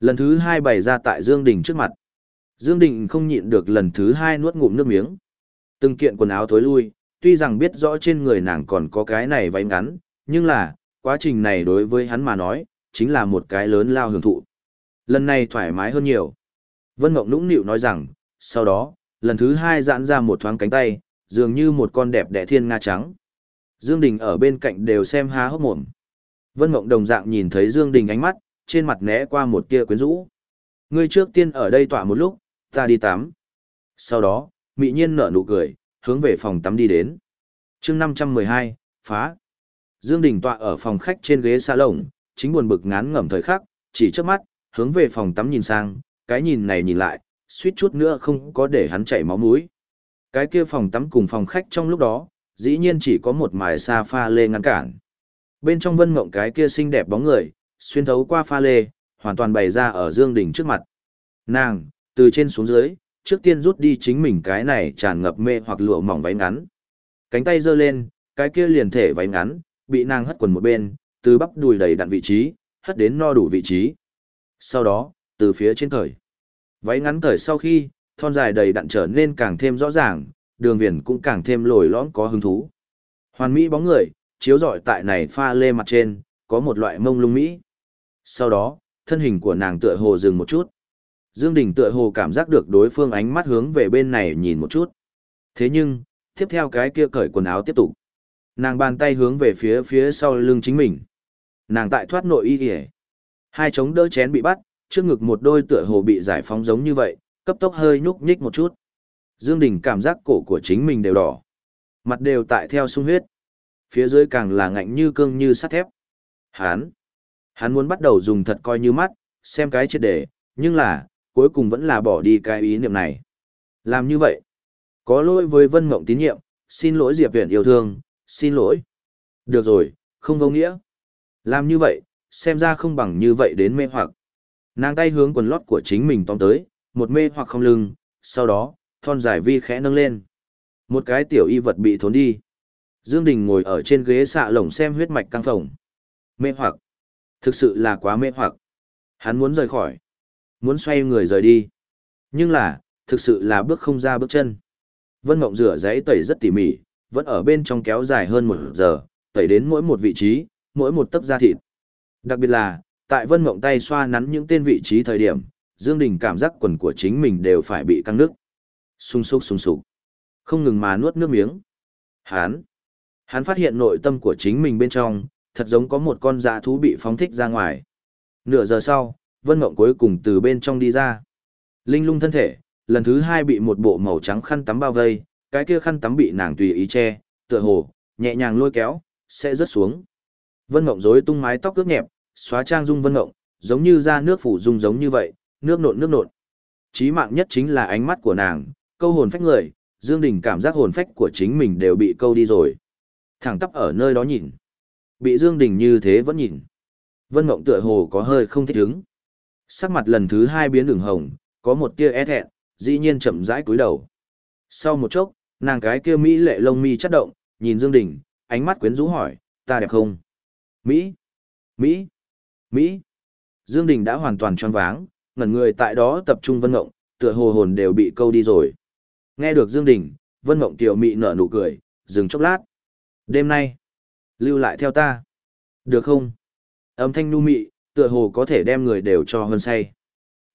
Lần thứ hai bày ra tại Dương Đình trước mặt. Dương Đình không nhịn được lần thứ hai nuốt ngụm nước miếng. Từng kiện quần áo thối lui, tuy rằng biết rõ trên người nàng còn có cái này váy ngắn, nhưng là, quá trình này đối với hắn mà nói, chính là một cái lớn lao hưởng thụ. Lần này thoải mái hơn nhiều. Vân ngọc nũng nịu nói rằng, sau đó, lần thứ hai giãn ra một thoáng cánh tay, dường như một con đẹp đẽ thiên nga trắng. Dương Đình ở bên cạnh đều xem há hốc mồm. Vân Mộng đồng dạng nhìn thấy Dương Đình ánh mắt, trên mặt né qua một tia quyến rũ. Ngươi trước tiên ở đây tỏa một lúc, ta đi tắm. Sau đó, Mị Nhiên nở nụ cười, hướng về phòng tắm đi đến. Chương 512, phá. Dương Đình tọa ở phòng khách trên ghế salon, chính buồn bực ngán ngẩm thời khắc, chỉ chớp mắt, hướng về phòng tắm nhìn sang, cái nhìn này nhìn lại, suýt chút nữa không có để hắn chảy máu mũi. Cái kia phòng tắm cùng phòng khách trong lúc đó, dĩ nhiên chỉ có một mài xa pha lê ngăn cản. Bên trong vân mộng cái kia xinh đẹp bóng người, xuyên thấu qua pha lê, hoàn toàn bày ra ở Dương Đình trước mặt. Nàng, từ trên xuống dưới, trước tiên rút đi chính mình cái này tràn ngập mê hoặc lụa mỏng váy ngắn. Cánh tay giơ lên, cái kia liền thể váy ngắn, bị nàng hất quần một bên, từ bắp đùi đầy đặn vị trí, hất đến no đủ vị trí. Sau đó, từ phía trên cởi. Váy ngắn cởi sau khi, thon dài đầy đặn trở nên càng thêm rõ ràng, đường viền cũng càng thêm lồi lõm có hứng thú. Hoàn mỹ bóng người, chiếu rọi tại này pha lê mặt trên, có một loại mông lung mỹ. Sau đó, thân hình của nàng tựa hồ dừng một chút. Dương Đình tựa hồ cảm giác được đối phương ánh mắt hướng về bên này nhìn một chút. Thế nhưng, tiếp theo cái kia cởi quần áo tiếp tục. Nàng bàn tay hướng về phía phía sau lưng chính mình. Nàng tại thoát nội y kìa. Hai chống đỡ chén bị bắt, trước ngực một đôi tựa hồ bị giải phóng giống như vậy, cấp tốc hơi nhúc nhích một chút. Dương Đình cảm giác cổ của chính mình đều đỏ. Mặt đều tại theo sung huyết. Phía dưới càng là ngạnh như cương như sắt thép. Hán. Hắn muốn bắt đầu dùng thật coi như mắt, xem cái chết để, nhưng là, cuối cùng vẫn là bỏ đi cái ý niệm này. Làm như vậy. Có lỗi với Vân Mộng tín nhiệm, xin lỗi Diệp Viễn yêu thương, xin lỗi. Được rồi, không vô nghĩa. Làm như vậy, xem ra không bằng như vậy đến mê hoặc. Nàng tay hướng quần lót của chính mình tóm tới, một mê hoặc không lưng, sau đó, thon dài vi khẽ nâng lên. Một cái tiểu y vật bị thốn đi. Dương Đình ngồi ở trên ghế xạ lồng xem huyết mạch căng phồng. Mê hoặc. Thực sự là quá mê hoặc. Hắn muốn rời khỏi. Muốn xoay người rời đi. Nhưng là, thực sự là bước không ra bước chân. Vân Mộng rửa giấy tẩy rất tỉ mỉ, vẫn ở bên trong kéo dài hơn một giờ, tẩy đến mỗi một vị trí, mỗi một tấc da thịt. Đặc biệt là, tại Vân Mộng tay xoa nắn những tên vị trí thời điểm, Dương Đình cảm giác quần của chính mình đều phải bị căng nước. Sung sục sung sục. Không ngừng mà nuốt nước miếng. Hán. Hắn phát hiện nội tâm của chính mình bên trong, thật giống có một con dạ thú bị phóng thích ra ngoài. Nửa giờ sau, Vân Mộng cuối cùng từ bên trong đi ra. Linh lung thân thể, lần thứ hai bị một bộ màu trắng khăn tắm bao vây, cái kia khăn tắm bị nàng tùy ý che, tựa hồ, nhẹ nhàng lôi kéo, sẽ rớt xuống. Vân Mộng rối tung mái tóc ướt nhẹp, xóa trang dung Vân ngộng, giống như ra nước phủ dung giống như vậy, nước nộn nước nộn. Chí mạng nhất chính là ánh mắt của nàng, câu hồn phách người, Dương Đình cảm giác hồn phách của chính mình đều bị câu đi rồi. Thẳng tắp ở nơi đó nhìn. Bị Dương Đình như thế vẫn nhìn. Vân Ngộng tựa hồ có hơi không thích ứng. Sắc mặt lần thứ hai biến đường hồng, có một tia e thẹn, dĩ nhiên chậm rãi cúi đầu. Sau một chốc, nàng cái kia Mỹ lệ lông mi chất động, nhìn Dương Đình, ánh mắt quyến rũ hỏi, ta đẹp không? Mỹ! Mỹ! Mỹ! Dương Đình đã hoàn toàn tròn váng, ngẩn người tại đó tập trung vân ngộng, tựa hồ hồn đều bị câu đi rồi. Nghe được Dương Đình, Vân Ngộng Tiểu Mị nở nụ cười, dừng chốc lát. Đêm nay, lưu lại theo ta. Được không? Âm thanh nu mị, tựa hồ có thể đem người đều cho hơn say.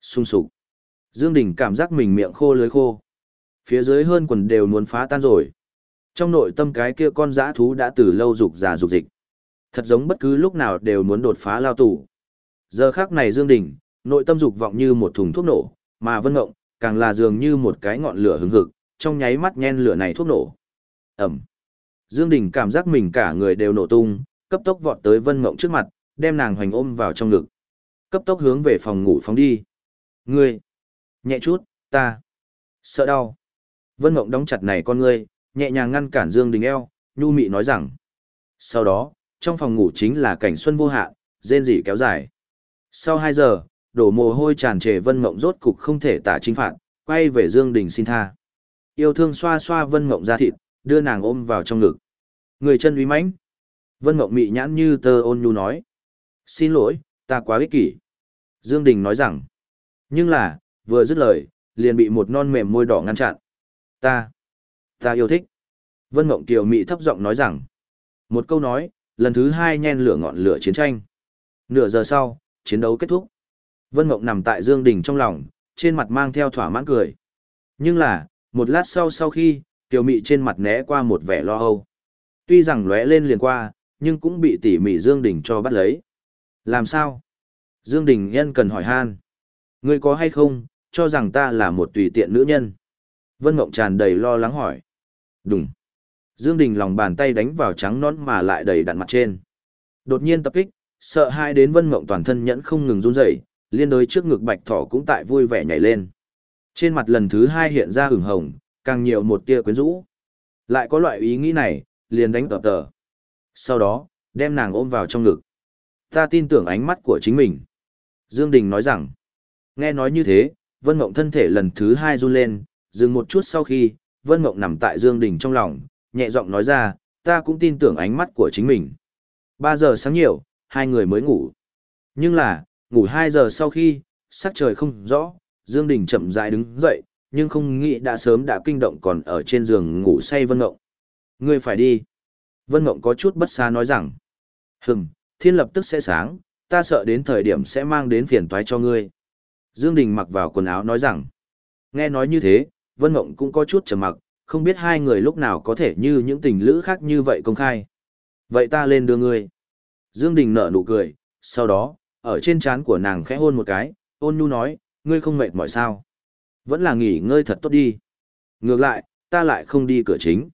Sung sục. Dương Đình cảm giác mình miệng khô lưới khô. Phía dưới hơn quần đều muốn phá tan rồi. Trong nội tâm cái kia con dã thú đã từ lâu dục già dục dịch. Thật giống bất cứ lúc nào đều muốn đột phá lao tù. Giờ khắc này Dương Đình, nội tâm dục vọng như một thùng thuốc nổ, mà Vân Ngộng, càng là dường như một cái ngọn lửa hứng hực, trong nháy mắt nhen lửa này thuốc nổ. Ẩm. Dương Đình cảm giác mình cả người đều nổ tung, cấp tốc vọt tới Vân Ngộng trước mặt, đem nàng hoành ôm vào trong ngực. Cấp tốc hướng về phòng ngủ phóng đi. Ngươi. Nhẹ chút, ta. Sợ đau. Vân Ngộng đóng chặt này con ngươi, nhẹ nhàng ngăn cản Dương Đình eo, nhu mị nói rằng. Sau đó, trong phòng ngủ chính là cảnh xuân vô hạn, rên rỉ kéo dài. Sau 2 giờ, đổ mồ hôi tràn trề Vân Mộng rốt cục không thể tả chính phạt, quay về Dương Đình xin tha. Yêu thương xoa xoa Vân Mộng ra thịt, đưa nàng ôm vào trong ngực. Người chân uy mãnh. Vân Mộng mị nhãn như tơ ôn nhu nói. Xin lỗi, ta quá ích kỷ. Dương Đình nói rằng. Nhưng là, vừa dứt lời, liền bị một non mềm môi đỏ ngăn chặn. Ta, ta yêu thích. Vân Mộng Kiều mị thấp giọng nói rằng. Một câu nói, lần thứ hai nhen lửa ngọn lửa chiến tranh. Nửa giờ sau, chiến đấu kết thúc. Vân Mộng nằm tại Dương Đình trong lòng, trên mặt mang theo thỏa mãn cười. Nhưng là, một lát sau sau khi, tiểu Mị trên mặt né qua một vẻ lo âu. Tuy rằng lóe lên liền qua, nhưng cũng bị tỉ mỉ Dương Đình cho bắt lấy. Làm sao? Dương Đình nhân cần hỏi han. Ngươi có hay không, cho rằng ta là một tùy tiện nữ nhân? Vân Mộng tràn đầy lo lắng hỏi. Đúng. Dương Đình lòng bàn tay đánh vào trắng nón mà lại đầy đặn mặt trên. Đột nhiên tập kích, sợ hai đến Vân Mộng toàn thân nhẫn không ngừng run rẩy, liên đối trước ngực bạch thỏ cũng tại vui vẻ nhảy lên. Trên mặt lần thứ hai hiện ra hửng hồng, càng nhiều một tia quyến rũ. Lại có loại ý nghĩ này, liền đánh tập tờ. Sau đó, đem nàng ôm vào trong ngực. Ta tin tưởng ánh mắt của chính mình. Dương Đình nói rằng, nghe nói như thế, Vân Mộng thân thể lần thứ hai run lên, dừng một chút sau khi, Vân Mộng nằm tại Dương Đình trong lòng, nhẹ giọng nói ra, ta cũng tin tưởng ánh mắt của chính mình. 3 giờ sáng nhiều, hai người mới ngủ. Nhưng là, ngủ 2 giờ sau khi, sắc trời không rõ, Dương Đình chậm rãi đứng dậy, nhưng không nghĩ đã sớm đã kinh động còn ở trên giường ngủ say Vân Ngộng. Ngươi phải đi. Vân Ngộng có chút bất xa nói rằng. Hừm, thiên lập tức sẽ sáng, ta sợ đến thời điểm sẽ mang đến phiền toái cho ngươi. Dương Đình mặc vào quần áo nói rằng. Nghe nói như thế, Vân Ngộng cũng có chút trầm mặc, không biết hai người lúc nào có thể như những tình lữ khác như vậy công khai. Vậy ta lên đưa ngươi. Dương Đình nở nụ cười, sau đó, ở trên trán của nàng khẽ hôn một cái, ôn nhu nói, ngươi không mệt mỏi sao? Vẫn là nghỉ ngơi thật tốt đi. Ngược lại, ta lại không đi cửa chính.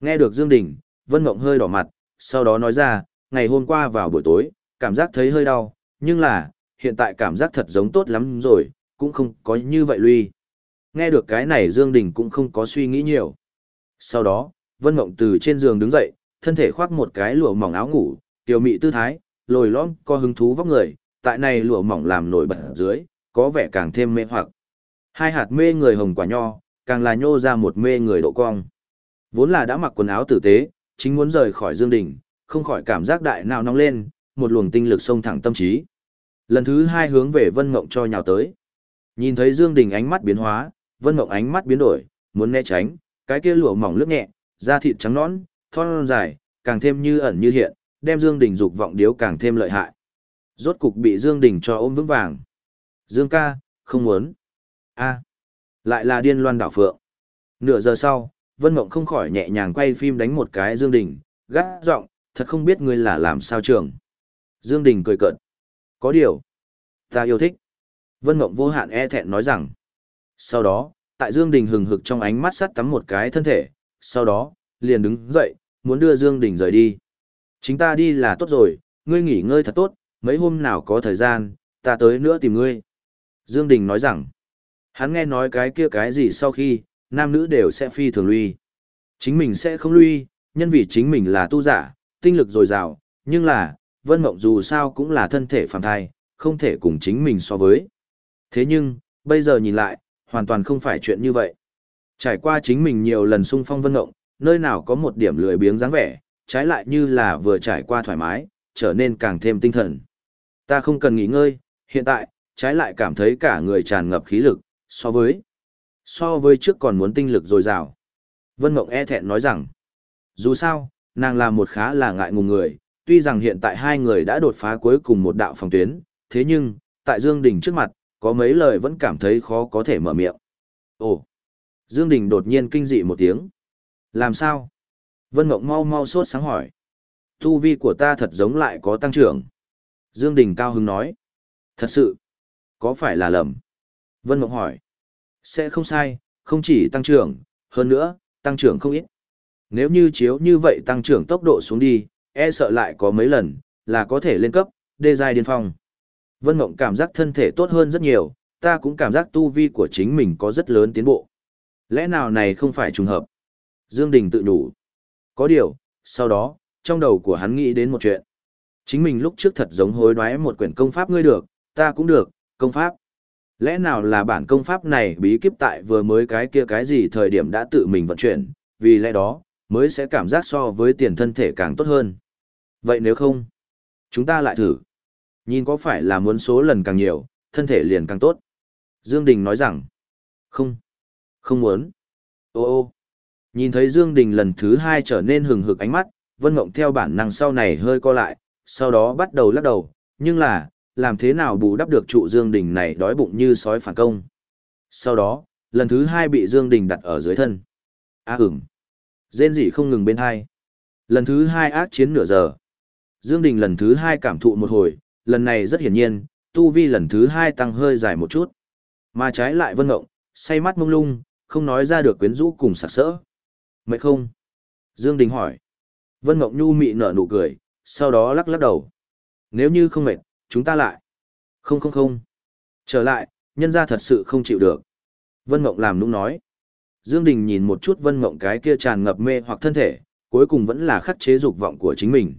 Nghe được Dương Đình, Vân Mộng hơi đỏ mặt, sau đó nói ra, ngày hôm qua vào buổi tối, cảm giác thấy hơi đau, nhưng là, hiện tại cảm giác thật giống tốt lắm rồi, cũng không có như vậy lui. Nghe được cái này Dương Đình cũng không có suy nghĩ nhiều. Sau đó, Vân Mộng từ trên giường đứng dậy, thân thể khoác một cái lụa mỏng áo ngủ, tiểu mị tư thái, lồi lõm có hứng thú vóc người, tại này lụa mỏng làm nổi bật dưới, có vẻ càng thêm mê hoặc. Hai hạt mê người hồng quả nho, càng là nhô ra một mê người độ cong. Vốn là đã mặc quần áo tử tế, chính muốn rời khỏi Dương Đình, không khỏi cảm giác đại nào nóng lên, một luồng tinh lực xông thẳng tâm trí. Lần thứ hai hướng về Vân Ngộng cho nhào tới. Nhìn thấy Dương Đình ánh mắt biến hóa, Vân Mộng ánh mắt biến đổi, muốn né tránh, cái kia lụa mỏng lướt nhẹ, da thịt trắng nõn, thon dài, càng thêm như ẩn như hiện, đem Dương Đình dục vọng điếu càng thêm lợi hại. Rốt cục bị Dương Đình cho ôm vững vàng. Dương ca, không muốn. a lại là điên loan đảo phượng. Nửa giờ sau, Vân Mộng không khỏi nhẹ nhàng quay phim đánh một cái Dương Đình, gắt giọng, thật không biết ngươi là làm sao trường. Dương Đình cười cợt. Có điều. Ta yêu thích. Vân Mộng vô hạn e thẹn nói rằng. Sau đó, tại Dương Đình hừng hực trong ánh mắt sắt tắm một cái thân thể, sau đó, liền đứng dậy, muốn đưa Dương Đình rời đi. Chính ta đi là tốt rồi, ngươi nghỉ ngơi thật tốt, mấy hôm nào có thời gian, ta tới nữa tìm ngươi. Dương Đình nói rằng, hắn nghe nói cái kia cái gì sau khi, nam nữ đều sẽ phi thường lui. Chính mình sẽ không lui, nhân vì chính mình là tu giả, tinh lực dồi dào, nhưng là, Vân Mộng dù sao cũng là thân thể phàm thai, không thể cùng chính mình so với. Thế nhưng, bây giờ nhìn lại, hoàn toàn không phải chuyện như vậy. Trải qua chính mình nhiều lần xung phong Vân Mộng, nơi nào có một điểm lười biếng dáng vẻ, trái lại như là vừa trải qua thoải mái, trở nên càng thêm tinh thần. Ta không cần nghỉ ngơi, hiện tại, trái lại cảm thấy cả người tràn ngập khí lực, so với So với trước còn muốn tinh lực dồi dào. Vân Mộng e thẹn nói rằng, dù sao, nàng là một khá là ngại ngùng người, tuy rằng hiện tại hai người đã đột phá cuối cùng một đạo phòng tuyến, thế nhưng, tại Dương Đình trước mặt, có mấy lời vẫn cảm thấy khó có thể mở miệng. Ồ! Dương Đình đột nhiên kinh dị một tiếng. Làm sao? Vân Mộng mau mau sốt sáng hỏi. Tu vi của ta thật giống lại có tăng trưởng. Dương Đình cao hứng nói. Thật sự? Có phải là lầm? Vân Mộng hỏi. Sẽ không sai, không chỉ tăng trưởng, hơn nữa, tăng trưởng không ít. Nếu như chiếu như vậy tăng trưởng tốc độ xuống đi, e sợ lại có mấy lần, là có thể lên cấp, đê giai điên phong. Vân Mộng cảm giác thân thể tốt hơn rất nhiều, ta cũng cảm giác tu vi của chính mình có rất lớn tiến bộ. Lẽ nào này không phải trùng hợp? Dương Đình tự đủ. Có điều, sau đó, trong đầu của hắn nghĩ đến một chuyện. Chính mình lúc trước thật giống hối đoái một quyển công pháp ngươi được, ta cũng được, công pháp. Lẽ nào là bản công pháp này bí kíp tại vừa mới cái kia cái gì thời điểm đã tự mình vận chuyển, vì lẽ đó, mới sẽ cảm giác so với tiền thân thể càng tốt hơn. Vậy nếu không, chúng ta lại thử. Nhìn có phải là muốn số lần càng nhiều, thân thể liền càng tốt. Dương Đình nói rằng, không, không muốn. Ô ô, nhìn thấy Dương Đình lần thứ hai trở nên hừng hực ánh mắt, Vân Ngộng theo bản năng sau này hơi co lại, sau đó bắt đầu lắc đầu, nhưng là, làm thế nào bù đắp được trụ Dương Đình này đói bụng như sói phản công. Sau đó, lần thứ hai bị Dương Đình đặt ở dưới thân. À ừm. Rên rỉ không ngừng bên hai. Lần thứ hai ác chiến nửa giờ. Dương Đình lần thứ hai cảm thụ một hồi, lần này rất hiển nhiên, tu vi lần thứ hai tăng hơi dài một chút. Mà trái lại Vân Ngộng, say mắt mông lung, không nói ra được quyến rũ cùng sặc sỡ. Mệt không? Dương Đình hỏi. Vân Ngộng nhu mị nở nụ cười, sau đó lắc lắc đầu. Nếu như không mệt, chúng ta lại. Không không không. Trở lại, nhân gia thật sự không chịu được. Vân Ngộng làm nũng nói. Dương Đình nhìn một chút Vân Ngộng cái kia tràn ngập mê hoặc thân thể, cuối cùng vẫn là khắc chế dục vọng của chính mình.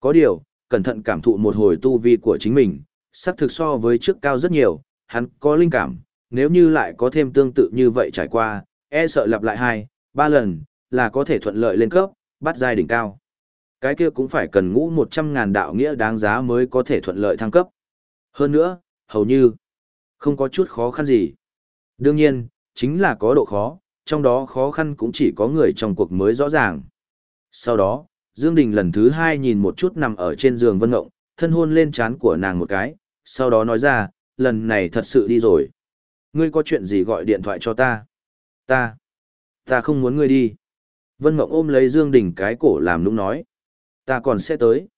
Có điều, cẩn thận cảm thụ một hồi tu vi của chính mình, sắc thực so với trước cao rất nhiều, hắn có linh cảm, nếu như lại có thêm tương tự như vậy trải qua, e sợ lặp lại hai, ba lần, là có thể thuận lợi lên cấp, bắt giai đỉnh cao. Cái kia cũng phải cần ngũ 100 ngàn đạo nghĩa đáng giá mới có thể thuận lợi thăng cấp. Hơn nữa, hầu như, không có chút khó khăn gì. Đương nhiên, chính là có độ khó, trong đó khó khăn cũng chỉ có người trong cuộc mới rõ ràng. Sau đó, Dương Đình lần thứ hai nhìn một chút nằm ở trên giường Vân Ngộng, thân hôn lên trán của nàng một cái, sau đó nói ra, lần này thật sự đi rồi. Ngươi có chuyện gì gọi điện thoại cho ta? Ta, ta không muốn ngươi đi. Vân Ngộng ôm lấy Dương Đình cái cổ làm nũng nói. Ta còn sẽ tới.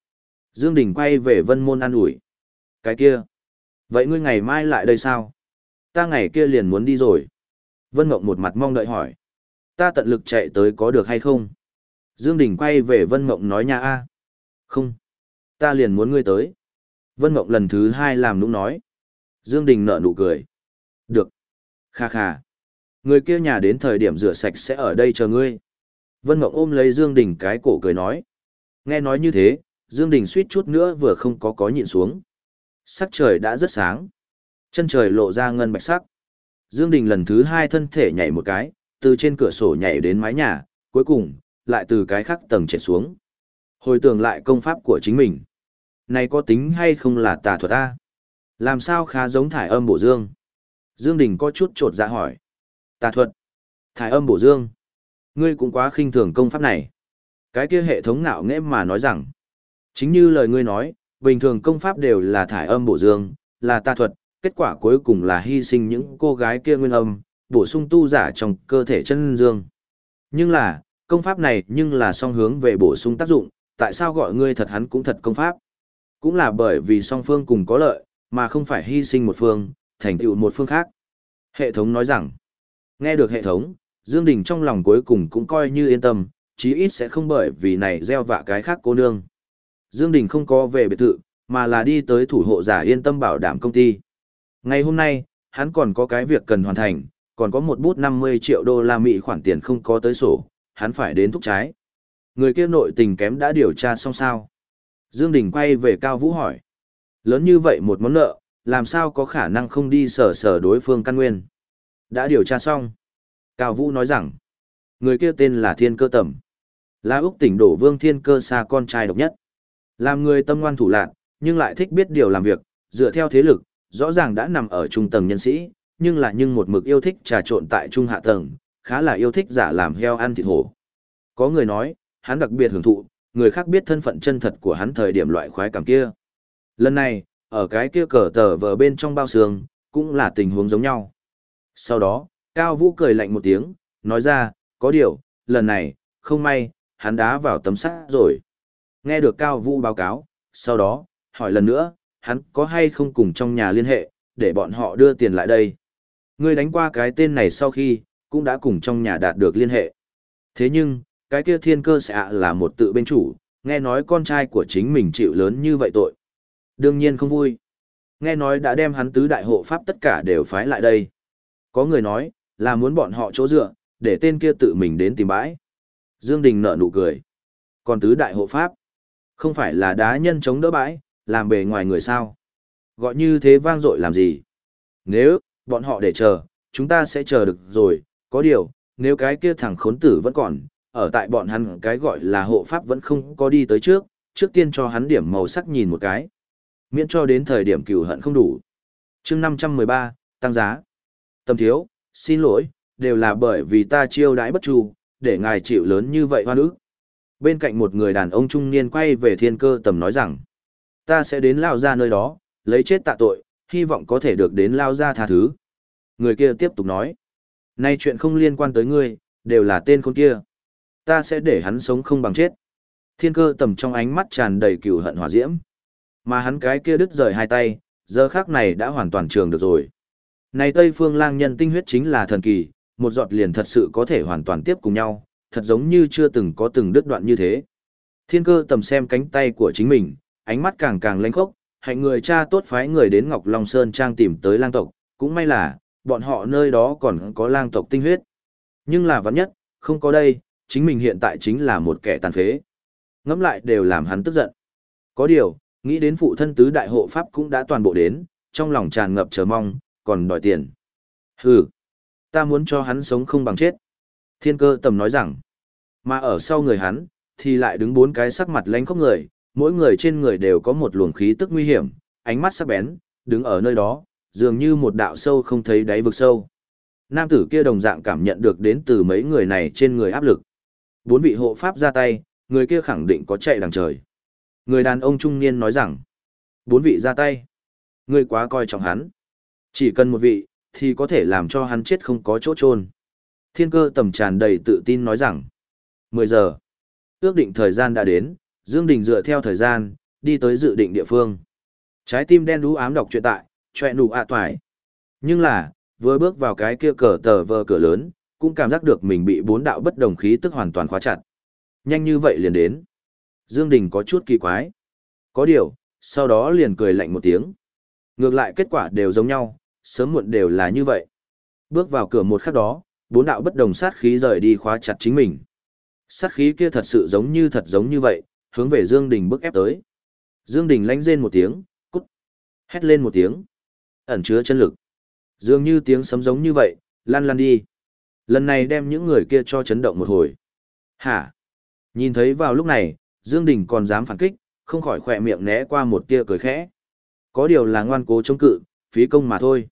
Dương Đình quay về Vân Môn an ủi. Cái kia. Vậy ngươi ngày mai lại đây sao? Ta ngày kia liền muốn đi rồi. Vân Ngộng một mặt mong đợi hỏi. Ta tận lực chạy tới có được hay không? Dương Đình quay về Vân Ngộng nói nha a. Không. Ta liền muốn ngươi tới. Vân Ngộng lần thứ hai làm nũng nói. Dương Đình nở nụ cười. Được. Kha kha. Người kia nhà đến thời điểm rửa sạch sẽ ở đây chờ ngươi. Vân Ngộng ôm lấy Dương Đình cái cổ cười nói. Nghe nói như thế, Dương Đình suýt chút nữa vừa không có có nhịn xuống. Sắc trời đã rất sáng. Chân trời lộ ra ngân bạch sắc. Dương Đình lần thứ hai thân thể nhảy một cái, từ trên cửa sổ nhảy đến mái nhà, cuối cùng, lại từ cái khác tầng trệt xuống. Hồi tưởng lại công pháp của chính mình. Này có tính hay không là tà thuật A? Làm sao khá giống thải âm bổ dương? Dương Đình có chút trột dạ hỏi. Tà thuật. Thải âm bổ dương. Ngươi cũng quá khinh thường công pháp này. Cái kia hệ thống nạo nghễ mà nói rằng. Chính như lời ngươi nói, bình thường công pháp đều là thải âm bổ dương, là tà thuật, kết quả cuối cùng là hy sinh những cô gái kia nguyên âm, bổ sung tu giả trong cơ thể chân dương. Nhưng là, công pháp này nhưng là song hướng về bổ sung tác dụng, tại sao gọi ngươi thật hắn cũng thật công pháp? Cũng là bởi vì song phương cùng có lợi, mà không phải hy sinh một phương, thành tựu một phương khác. Hệ thống nói rằng, nghe được hệ thống, Dương Đình trong lòng cuối cùng cũng coi như yên tâm, chí ít sẽ không bởi vì này gieo vạ cái khác cô nương. Dương Đình không có về biệt thự, mà là đi tới thủ hộ giả yên tâm bảo đảm công ty. Ngày hôm nay, hắn còn có cái việc cần hoàn thành, còn có một bút 50 triệu đô la Mỹ khoản tiền không có tới sổ, hắn phải đến thúc trái. Người kia nội tình kém đã điều tra xong sao? Dương Đình quay về Cao Vũ hỏi. Lớn như vậy một món nợ, làm sao có khả năng không đi sở sở đối phương căn nguyên? Đã điều tra xong. Cao Vũ nói rằng, người kia tên là Thiên Cơ Tầm. Là Úc tỉnh đổ vương Thiên Cơ xa con trai độc nhất. Làm người tâm ngoan thủ lạc, nhưng lại thích biết điều làm việc, dựa theo thế lực, rõ ràng đã nằm ở trung tầng nhân sĩ, nhưng là nhưng một mực yêu thích trà trộn tại trung hạ tầng, khá là yêu thích giả làm heo ăn thịt hổ. Có người nói, hắn đặc biệt hưởng thụ, người khác biết thân phận chân thật của hắn thời điểm loại khoái cảm kia. Lần này, ở cái kia cờ tờ vờ bên trong bao sương cũng là tình huống giống nhau. Sau đó, Cao Vũ cười lạnh một tiếng, nói ra, có điều, lần này, không may, hắn đá vào tấm sắt rồi. Nghe được Cao Vũ báo cáo, sau đó, hỏi lần nữa, hắn có hay không cùng trong nhà liên hệ, để bọn họ đưa tiền lại đây. Người đánh qua cái tên này sau khi, cũng đã cùng trong nhà đạt được liên hệ. Thế nhưng, cái kia thiên cơ sẽ là một tự bên chủ, nghe nói con trai của chính mình chịu lớn như vậy tội. Đương nhiên không vui. Nghe nói đã đem hắn tứ đại hộ pháp tất cả đều phái lại đây. Có người nói, là muốn bọn họ chỗ dựa, để tên kia tự mình đến tìm bãi. Dương Đình nở nụ cười. Còn tứ đại hộ pháp, không phải là đá nhân chống đỡ bãi, làm bề ngoài người sao. Gọi như thế vang dội làm gì? Nếu, bọn họ để chờ, chúng ta sẽ chờ được rồi, có điều, nếu cái kia thằng khốn tử vẫn còn, ở tại bọn hắn cái gọi là hộ pháp vẫn không có đi tới trước, trước tiên cho hắn điểm màu sắc nhìn một cái. Miễn cho đến thời điểm cừu hận không đủ. chương 513, tăng giá. tầm thiếu, xin lỗi, đều là bởi vì ta chiêu đãi bất chu, để ngài chịu lớn như vậy hoa ức. Bên cạnh một người đàn ông trung niên quay về thiên cơ tầm nói rằng, ta sẽ đến lao ra nơi đó, lấy chết tạ tội, hy vọng có thể được đến lao ra tha thứ. Người kia tiếp tục nói, nay chuyện không liên quan tới ngươi, đều là tên con kia. Ta sẽ để hắn sống không bằng chết. Thiên cơ tầm trong ánh mắt tràn đầy cừu hận hỏa diễm. Mà hắn cái kia đứt rời hai tay, giờ khác này đã hoàn toàn trường được rồi. Này Tây Phương lang nhân tinh huyết chính là thần kỳ, một giọt liền thật sự có thể hoàn toàn tiếp cùng nhau, thật giống như chưa từng có từng đứt đoạn như thế. Thiên cơ tầm xem cánh tay của chính mình, ánh mắt càng càng lanh khốc, hạnh người cha tốt phái người đến Ngọc Long Sơn Trang tìm tới lang tộc, cũng may là, bọn họ nơi đó còn có lang tộc tinh huyết. Nhưng là vấn nhất, không có đây, chính mình hiện tại chính là một kẻ tàn phế. Ngẫm lại đều làm hắn tức giận. Có điều, nghĩ đến phụ thân tứ đại hộ pháp cũng đã toàn bộ đến, trong lòng tràn ngập chờ mong, còn đòi tiền. Hừ, ta muốn cho hắn sống không bằng chết. Thiên cơ tầm nói rằng, mà ở sau người hắn, thì lại đứng bốn cái sắc mặt lánh khóc người, mỗi người trên người đều có một luồng khí tức nguy hiểm, ánh mắt sắc bén, đứng ở nơi đó, dường như một đạo sâu không thấy đáy vực sâu. Nam tử kia đồng dạng cảm nhận được đến từ mấy người này trên người áp lực. Bốn vị hộ pháp ra tay, người kia khẳng định có chạy đằng trời. Người đàn ông trung niên nói rằng, bốn vị ra tay. Người quá coi trọng hắn. Chỉ cần một vị, thì có thể làm cho hắn chết không có chỗ trôn. Thiên cơ tầm tràn đầy tự tin nói rằng, 10 giờ, ước định thời gian đã đến, Dương Đình dựa theo thời gian, đi tới dự định địa phương. Trái tim đen đú ám đọc truyện tại, choẹ nụ ạ toải. Nhưng là, vừa bước vào cái kia cờ tờ vờ cửa lớn, cũng cảm giác được mình bị bốn đạo bất đồng khí tức hoàn toàn khóa chặt. Nhanh như vậy liền đến. Dương Đình có chút kỳ quái. Có điều, sau đó liền cười lạnh một tiếng. Ngược lại kết quả đều giống nhau, sớm muộn đều là như vậy. Bước vào cửa một khắc đó, bốn đạo bất đồng sát khí rời đi khóa chặt chính mình. Sát khí kia thật sự giống như thật giống như vậy, hướng về Dương Đình bước ép tới. Dương Đình lánh rên một tiếng, cút. Hét lên một tiếng. Ẩn chứa chân lực. Dường như tiếng sấm giống như vậy, lăn lăn đi. Lần này đem những người kia cho chấn động một hồi. Hả? Nhìn thấy vào lúc này, Dương Đình còn dám phản kích, không khỏi khỏe miệng né qua một tia cười khẽ. Có điều là ngoan cố chống cự, phí công mà thôi.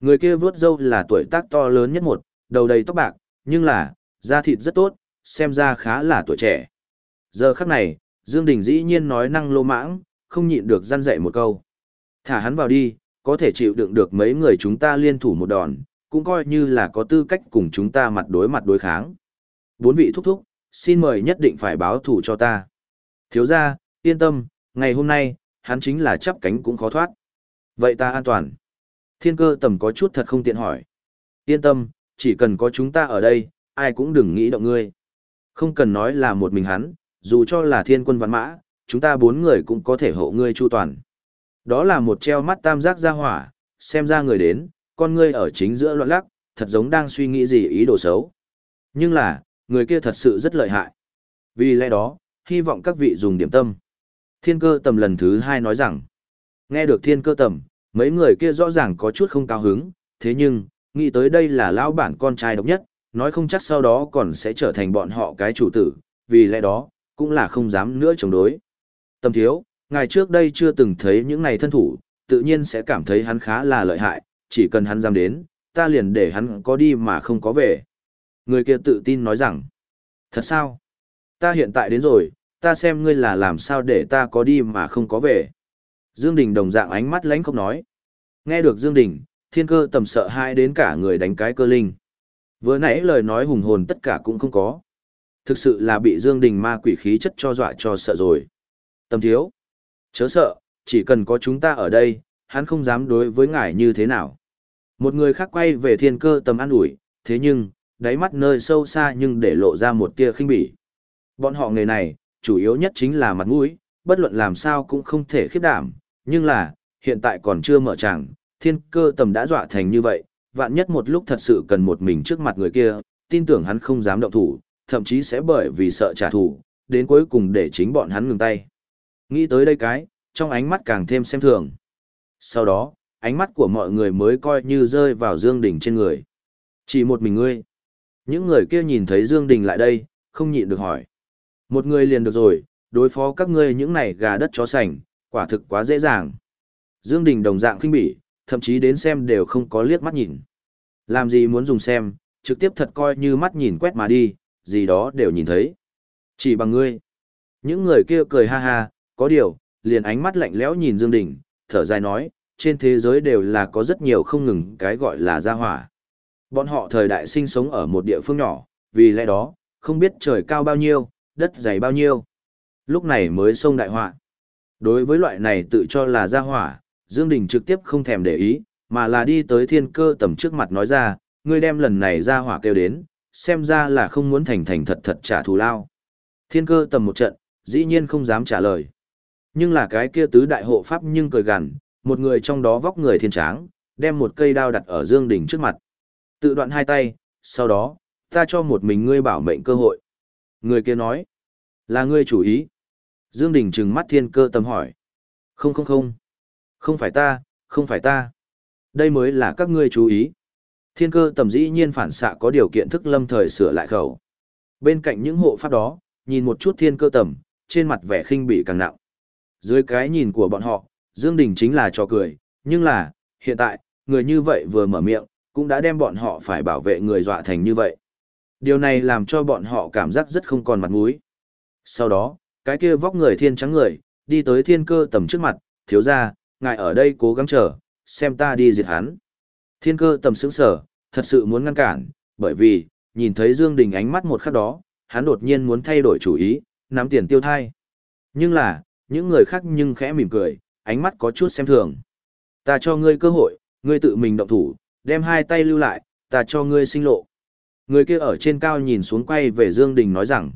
Người kia vướt dâu là tuổi tác to lớn nhất một, đầu đầy tóc bạc, nhưng là, da thịt rất tốt, xem ra khá là tuổi trẻ. Giờ khắc này, Dương Đình dĩ nhiên nói năng lô mãng, không nhịn được gian dạy một câu. Thả hắn vào đi, có thể chịu đựng được mấy người chúng ta liên thủ một đòn, cũng coi như là có tư cách cùng chúng ta mặt đối mặt đối kháng. Bốn vị thúc thúc, xin mời nhất định phải báo thủ cho ta. Thiếu gia, yên tâm, ngày hôm nay, hắn chính là chắp cánh cũng khó thoát. Vậy ta an toàn. Thiên cơ tầm có chút thật không tiện hỏi. Yên tâm, chỉ cần có chúng ta ở đây, ai cũng đừng nghĩ động ngươi. Không cần nói là một mình hắn, dù cho là thiên quân văn mã, chúng ta bốn người cũng có thể hộ ngươi chu toàn. Đó là một treo mắt tam giác ra hỏa, xem ra người đến, con ngươi ở chính giữa loạn lắc, thật giống đang suy nghĩ gì ý đồ xấu. Nhưng là, người kia thật sự rất lợi hại. Vì lẽ đó, hy vọng các vị dùng điểm tâm. Thiên cơ tầm lần thứ hai nói rằng, nghe được thiên cơ tầm, mấy người kia rõ ràng có chút không cao hứng, thế nhưng, nghĩ tới đây là lão bản con trai độc nhất, nói không chắc sau đó còn sẽ trở thành bọn họ cái chủ tử, vì lẽ đó, cũng là không dám nữa chống đối. Tầm thiếu, ngài trước đây chưa từng thấy những này thân thủ, tự nhiên sẽ cảm thấy hắn khá là lợi hại, chỉ cần hắn dám đến, ta liền để hắn có đi mà không có về. Người kia tự tin nói rằng, thật sao? Ta hiện tại đến rồi, ta xem ngươi là làm sao để ta có đi mà không có về. Dương Đình đồng dạng ánh mắt lánh không nói. Nghe được Dương Đình, thiên cơ tầm sợ hai đến cả người đánh cái cơ linh. Vừa nãy lời nói hùng hồn tất cả cũng không có. Thực sự là bị Dương Đình ma quỷ khí chất cho dọa cho sợ rồi. Tầm thiếu. Chớ sợ, chỉ cần có chúng ta ở đây, hắn không dám đối với ngài như thế nào. Một người khác quay về thiên cơ tầm an ủi, thế nhưng, đáy mắt nơi sâu xa nhưng để lộ ra một tia khinh bỉ. Bọn họ nghề này, chủ yếu nhất chính là mặt mũi, bất luận làm sao cũng không thể khiếp đảm, nhưng là, hiện tại còn chưa mở tràng, thiên cơ tầm đã dọa thành như vậy, vạn nhất một lúc thật sự cần một mình trước mặt người kia, tin tưởng hắn không dám động thủ, thậm chí sẽ bởi vì sợ trả thù, đến cuối cùng để chính bọn hắn ngừng tay. Nghĩ tới đây cái, trong ánh mắt càng thêm xem thường. Sau đó, ánh mắt của mọi người mới coi như rơi vào Dương Đình trên người. Chỉ một mình ngươi. Những người kia nhìn thấy Dương Đình lại đây, không nhịn được hỏi. Một người liền được rồi, đối phó các ngươi những này gà đất chó sành, quả thực quá dễ dàng. Dương Đình đồng dạng khinh bỉ, thậm chí đến xem đều không có liếc mắt nhìn. Làm gì muốn dùng xem, trực tiếp thật coi như mắt nhìn quét mà đi, gì đó đều nhìn thấy. Chỉ bằng ngươi. Những người kia cười ha ha, có điều, liền ánh mắt lạnh lẽo nhìn Dương Đình, thở dài nói, trên thế giới đều là có rất nhiều không ngừng cái gọi là gia hỏa. Bọn họ thời đại sinh sống ở một địa phương nhỏ, vì lẽ đó, không biết trời cao bao nhiêu, đất dày bao nhiêu. Lúc này mới xông đại họa. Đối với loại này tự cho là gia hỏa, Dương Đình trực tiếp không thèm để ý, mà là đi tới thiên cơ tầm trước mặt nói ra, ngươi đem lần này gia hỏa kêu đến, xem ra là không muốn thành thành thật thật trả thù lao. Thiên cơ tầm một trận, dĩ nhiên không dám trả lời. Nhưng là cái kia tứ đại hộ pháp nhưng cười gằn, một người trong đó vóc người thiên tráng, đem một cây đao đặt ở Dương Đình trước mặt. Tự đoạn hai tay, sau đó, ta cho một mình ngươi bảo mệnh cơ hội. Người kia nói, là ngươi chủ ý. Dương Đình trừng mắt thiên cơ tâm hỏi. Không không không. Không phải ta, không phải ta. Đây mới là các ngươi chú ý. Thiên cơ tầm dĩ nhiên phản xạ có điều kiện thức lâm thời sửa lại khẩu. Bên cạnh những hộ pháp đó, nhìn một chút thiên cơ tầm, trên mặt vẻ khinh bỉ càng nặng. Dưới cái nhìn của bọn họ, Dương Đình chính là trò cười, nhưng là, hiện tại, người như vậy vừa mở miệng, cũng đã đem bọn họ phải bảo vệ người dọa thành như vậy. Điều này làm cho bọn họ cảm giác rất không còn mặt mũi. Sau đó, cái kia vóc người thiên trắng người, đi tới thiên cơ tầm trước mặt, thiếu gia ngài ở đây cố gắng chờ, xem ta đi diệt hắn. Thiên cơ tầm sững sở, thật sự muốn ngăn cản, bởi vì, nhìn thấy Dương Đình ánh mắt một khắc đó, hắn đột nhiên muốn thay đổi chủ ý, nắm tiền tiêu thai. Nhưng là, những người khác nhưng khẽ mỉm cười, ánh mắt có chút xem thường. Ta cho ngươi cơ hội, ngươi tự mình động thủ, đem hai tay lưu lại, ta cho ngươi sinh lộ. Người kia ở trên cao nhìn xuống quay về Dương Đình nói rằng.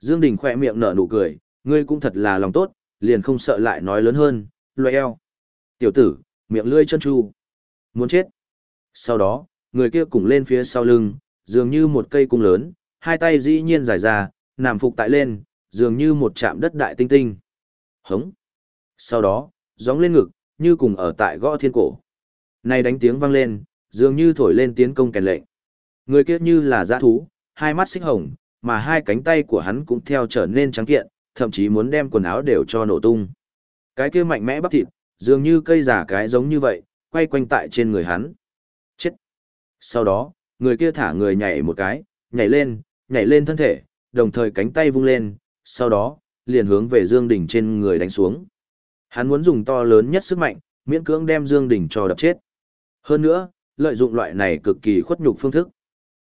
Dương Đình khỏe miệng nở nụ cười, ngươi cũng thật là lòng tốt, liền không sợ lại nói lớn hơn, loại eo. Tiểu tử, miệng lươi chân chu. Muốn chết. Sau đó, người kia cùng lên phía sau lưng, dường như một cây cung lớn, hai tay dĩ nhiên dài ra, nằm phục tại lên, dường như một chạm đất đại tinh tinh. Hống. Sau đó, gióng lên ngực, như cùng ở tại gõ thiên cổ. Này đánh tiếng vang lên, dường như thổi lên tiến công kèn lệnh. Người kia như là dã thú, hai mắt xích hồng, mà hai cánh tay của hắn cũng theo trở nên trắng kiện, thậm chí muốn đem quần áo đều cho nổ tung. Cái kia mạnh mẽ bắp thịt, dường như cây giả cái giống như vậy, quay quanh tại trên người hắn. Chết! Sau đó, người kia thả người nhảy một cái, nhảy lên, nhảy lên thân thể, đồng thời cánh tay vung lên, sau đó, liền hướng về Dương Đình trên người đánh xuống. Hắn muốn dùng to lớn nhất sức mạnh, miễn cưỡng đem Dương Đình cho đập chết. Hơn nữa, lợi dụng loại này cực kỳ khuất nhục phương thức.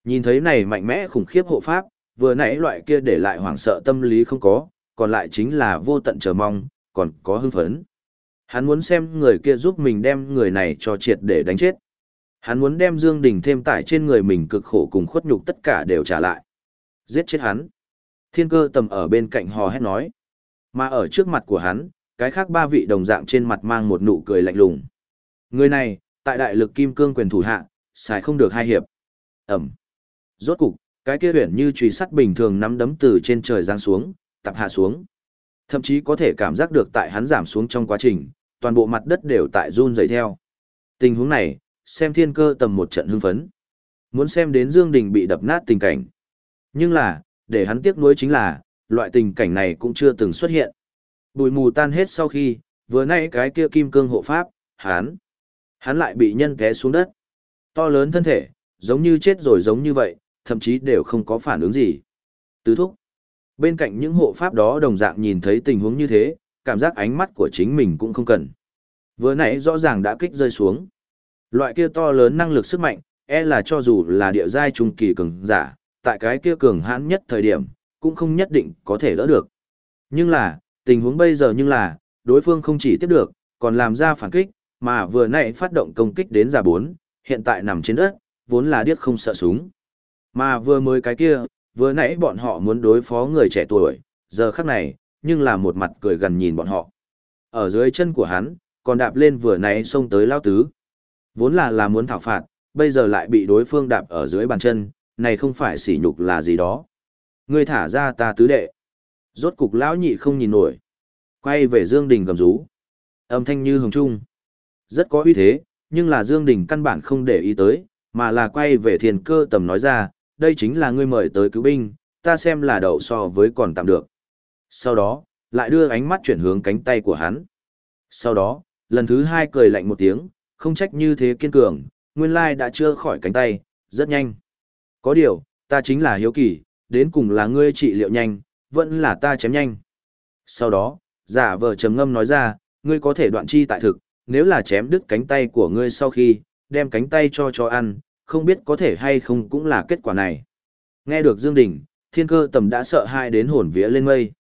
Nhìn thấy này mạnh mẽ khủng khiếp hộ pháp, vừa nãy loại kia để lại hoảng sợ tâm lý không có, còn lại chính là vô tận chờ mong, còn có hưng phấn. Hắn muốn xem người kia giúp mình đem người này cho triệt để đánh chết. Hắn muốn đem Dương Đình thêm tải trên người mình cực khổ cùng khuất nhục tất cả đều trả lại. Giết chết hắn. Thiên cơ tầm ở bên cạnh hò hét nói. Mà ở trước mặt của hắn, cái khác ba vị đồng dạng trên mặt mang một nụ cười lạnh lùng. Người này, tại đại lực kim cương quyền thủ hạ, xài không được hai hiệp. Ẩm. Rốt cục, cái kia huyền như chùy sắt bình thường nắm đấm từ trên trời giáng xuống, tập hạ xuống. Thậm chí có thể cảm giác được tại hắn giảm xuống trong quá trình, toàn bộ mặt đất đều tại run rẩy theo. Tình huống này, xem thiên cơ tầm một trận hưng phấn. Muốn xem đến Dương Đình bị đập nát tình cảnh. Nhưng là, để hắn tiếc nuối chính là, loại tình cảnh này cũng chưa từng xuất hiện. Bùi mù tan hết sau khi, vừa nãy cái kia kim cương hộ pháp, hắn, hắn lại bị nhân té xuống đất. To lớn thân thể, giống như chết rồi giống như vậy, thậm chí đều không có phản ứng gì. Tứ thúc. Bên cạnh những hộ pháp đó đồng dạng nhìn thấy tình huống như thế, cảm giác ánh mắt của chính mình cũng không cần. Vừa nãy rõ ràng đã kích rơi xuống. Loại kia to lớn năng lực sức mạnh, e là cho dù là địa giai trung kỳ cường giả, tại cái kia cường hãn nhất thời điểm, cũng không nhất định có thể đỡ được. Nhưng là, tình huống bây giờ nhưng là, đối phương không chỉ tiếp được, còn làm ra phản kích, mà vừa nãy phát động công kích đến giả bốn, hiện tại nằm trên đất, vốn là điếc không sợ súng. Mà vừa mới cái kia, vừa nãy bọn họ muốn đối phó người trẻ tuổi, giờ khắc này, nhưng là một mặt cười gần nhìn bọn họ. Ở dưới chân của hắn, còn đạp lên vừa nãy xông tới lao tứ. Vốn là là muốn thảo phạt, bây giờ lại bị đối phương đạp ở dưới bàn chân, này không phải sỉ nhục là gì đó. Ngươi thả ra ta tứ đệ. Rốt cục lão nhị không nhìn nổi. Quay về Dương Đình gầm rú. Âm thanh như hồng trung. Rất có uy thế, nhưng là Dương Đình căn bản không để ý tới, mà là quay về thiền cơ tầm nói ra, đây chính là ngươi mời tới cứu binh, ta xem là đậu so với còn tạm được. Sau đó, lại đưa ánh mắt chuyển hướng cánh tay của hắn. Sau đó, lần thứ hai cười lạnh một tiếng, không trách như thế kiên cường, nguyên lai đã chưa khỏi cánh tay, rất nhanh. Có điều, ta chính là hiếu kỳ, đến cùng là ngươi trị liệu nhanh, vẫn là ta chém nhanh. Sau đó, giả vờ trầm ngâm nói ra, ngươi có thể đoạn chi tại thực, nếu là chém đứt cánh tay của ngươi sau khi, đem cánh tay cho cho ăn, không biết có thể hay không cũng là kết quả này. Nghe được Dương Đình, thiên cơ tầm đã sợ hai đến hồn vía lên mây.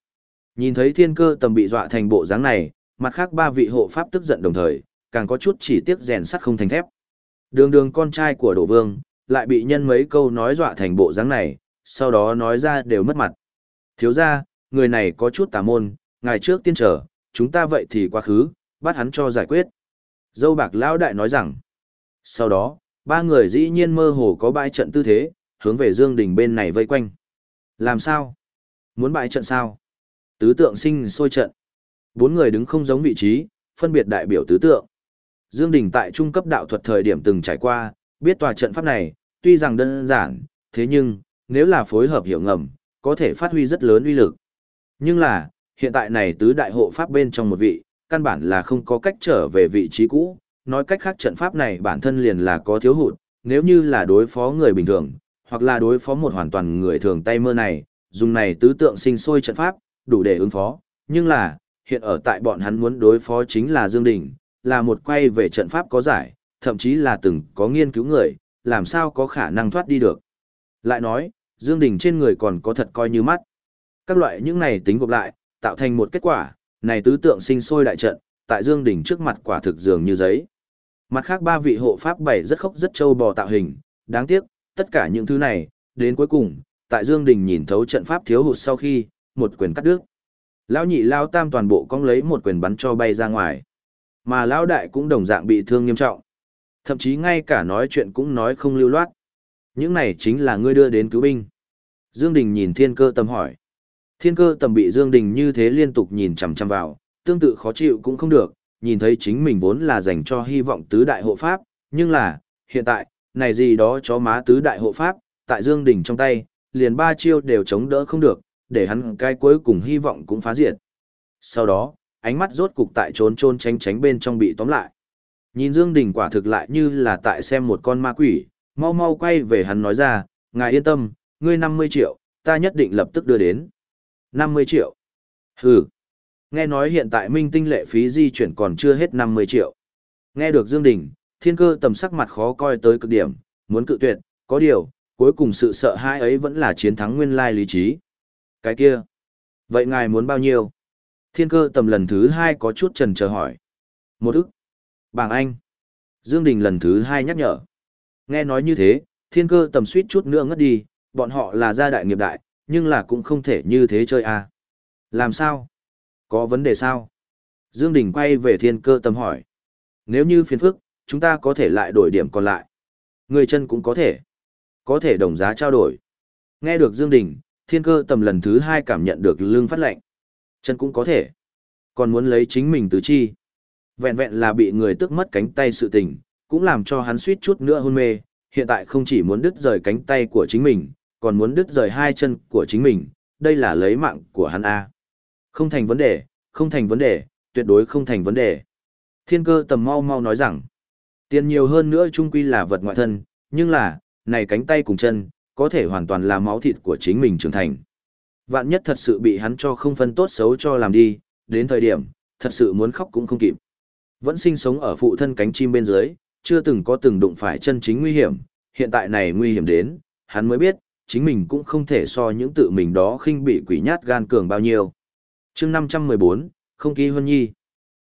Nhìn thấy thiên cơ tầm bị dọa thành bộ dáng này, mặt khác ba vị hộ pháp tức giận đồng thời, càng có chút chỉ tiếc rèn sắt không thành thép. Đường đường con trai của đổ vương, lại bị nhân mấy câu nói dọa thành bộ dáng này, sau đó nói ra đều mất mặt. Thiếu ra, người này có chút tà môn, ngày trước tiên trở, chúng ta vậy thì quá khứ, bắt hắn cho giải quyết. Dâu bạc lão đại nói rằng, sau đó, ba người dĩ nhiên mơ hồ có bãi trận tư thế, hướng về Dương Đình bên này vây quanh. Làm sao? Muốn bãi trận sao? Tứ tượng sinh sôi trận. Bốn người đứng không giống vị trí, phân biệt đại biểu tứ tượng. Dương Đình tại trung cấp đạo thuật thời điểm từng trải qua, biết tòa trận pháp này, tuy rằng đơn giản, thế nhưng, nếu là phối hợp hiểu ngầm, có thể phát huy rất lớn uy lực. Nhưng là, hiện tại này tứ đại hộ pháp bên trong một vị, căn bản là không có cách trở về vị trí cũ, nói cách khác trận pháp này bản thân liền là có thiếu hụt, nếu như là đối phó người bình thường, hoặc là đối phó một hoàn toàn người thường tay mơ này, dùng này tứ tượng sinh sôi trận pháp, đủ để ứng phó, nhưng là, hiện ở tại bọn hắn muốn đối phó chính là Dương Đình, là một quay về trận pháp có giải, thậm chí là từng có nghiên cứu người, làm sao có khả năng thoát đi được. Lại nói, Dương Đình trên người còn có thật coi như mắt. Các loại những này tính gộp lại, tạo thành một kết quả, này tứ tượng sinh sôi đại trận, tại Dương Đình trước mặt quả thực dường như giấy. Mặt khác ba vị hộ pháp bảy rất khốc rất trâu bò tạo hình, đáng tiếc, tất cả những thứ này, đến cuối cùng, tại Dương Đình nhìn thấu trận pháp thiếu hụt sau khi, một quyền cắt đứt. Lão nhị lão tam toàn bộ cong lấy một quyền bắn cho bay ra ngoài. Mà lão đại cũng đồng dạng bị thương nghiêm trọng. Thậm chí ngay cả nói chuyện cũng nói không lưu loát. Những này chính là ngươi đưa đến cứu binh. Dương Đình nhìn thiên cơ tầm hỏi. Thiên cơ tầm bị Dương Đình như thế liên tục nhìn chằm chằm vào, tương tự khó chịu cũng không được, nhìn thấy chính mình vốn là dành cho hy vọng tứ đại hộ pháp, nhưng là, hiện tại, này gì đó chó má tứ đại hộ pháp, tại Dương Đình trong tay, liền ba chiêu đều chống đỡ không được, để hắn cái cuối cùng hy vọng cũng phá diệt. Sau đó, ánh mắt rốt cục tại trốn trôn tránh tránh bên trong bị tóm lại. Nhìn Dương Đình quả thực lại như là tại xem một con ma quỷ, mau mau quay về hắn nói ra, ngài yên tâm, ngươi 50 triệu, ta nhất định lập tức đưa đến. 50 triệu. Hừ. Nghe nói hiện tại minh tinh lệ phí di chuyển còn chưa hết 50 triệu. Nghe được Dương Đình, thiên cơ tầm sắc mặt khó coi tới cực điểm, muốn cự tuyệt, có điều, cuối cùng sự sợ hãi ấy vẫn là chiến thắng nguyên lai lý trí. Cái kia. Vậy ngài muốn bao nhiêu? Thiên cơ tầm lần thứ hai có chút trần chờ hỏi. Một ức. Bảng Anh. Dương Đình lần thứ hai nhắc nhở. Nghe nói như thế, thiên cơ tầm suýt chút nữa ngất đi, bọn họ là gia đại nghiệp đại, nhưng là cũng không thể như thế chơi à. Làm sao? Có vấn đề sao? Dương Đình quay về thiên cơ tầm hỏi. Nếu như phiền phức, chúng ta có thể lại đổi điểm còn lại. Người chân cũng có thể. Có thể đồng giá trao đổi. Nghe được Dương Đình, thiên cơ tầm lần thứ hai cảm nhận được lương phát lệnh. Chân cũng có thể. Còn muốn lấy chính mình tứ chi. Vẹn vẹn là bị người tước mất cánh tay sự tình, cũng làm cho hắn suýt chút nữa hôn mê, hiện tại không chỉ muốn đứt rời cánh tay của chính mình, còn muốn đứt rời hai chân của chính mình, đây là lấy mạng của hắn A. Không thành vấn đề, không thành vấn đề, tuyệt đối không thành vấn đề. Thiên cơ tầm mau mau nói rằng, tiền nhiều hơn nữa chung quy là vật ngoại thân, nhưng là, này cánh tay cùng chân, có thể hoàn toàn là máu thịt của chính mình trưởng thành. Vạn nhất thật sự bị hắn cho không phân tốt xấu cho làm đi, đến thời điểm, thật sự muốn khóc cũng không kịp. Vẫn sinh sống ở phụ thân cánh chim bên dưới, chưa từng có từng đụng phải chân chính nguy hiểm, hiện tại này nguy hiểm đến, hắn mới biết, chính mình cũng không thể so những tự mình đó khinh bị quỷ nhát gan cường bao nhiêu. chương 514, không ký huân nhi.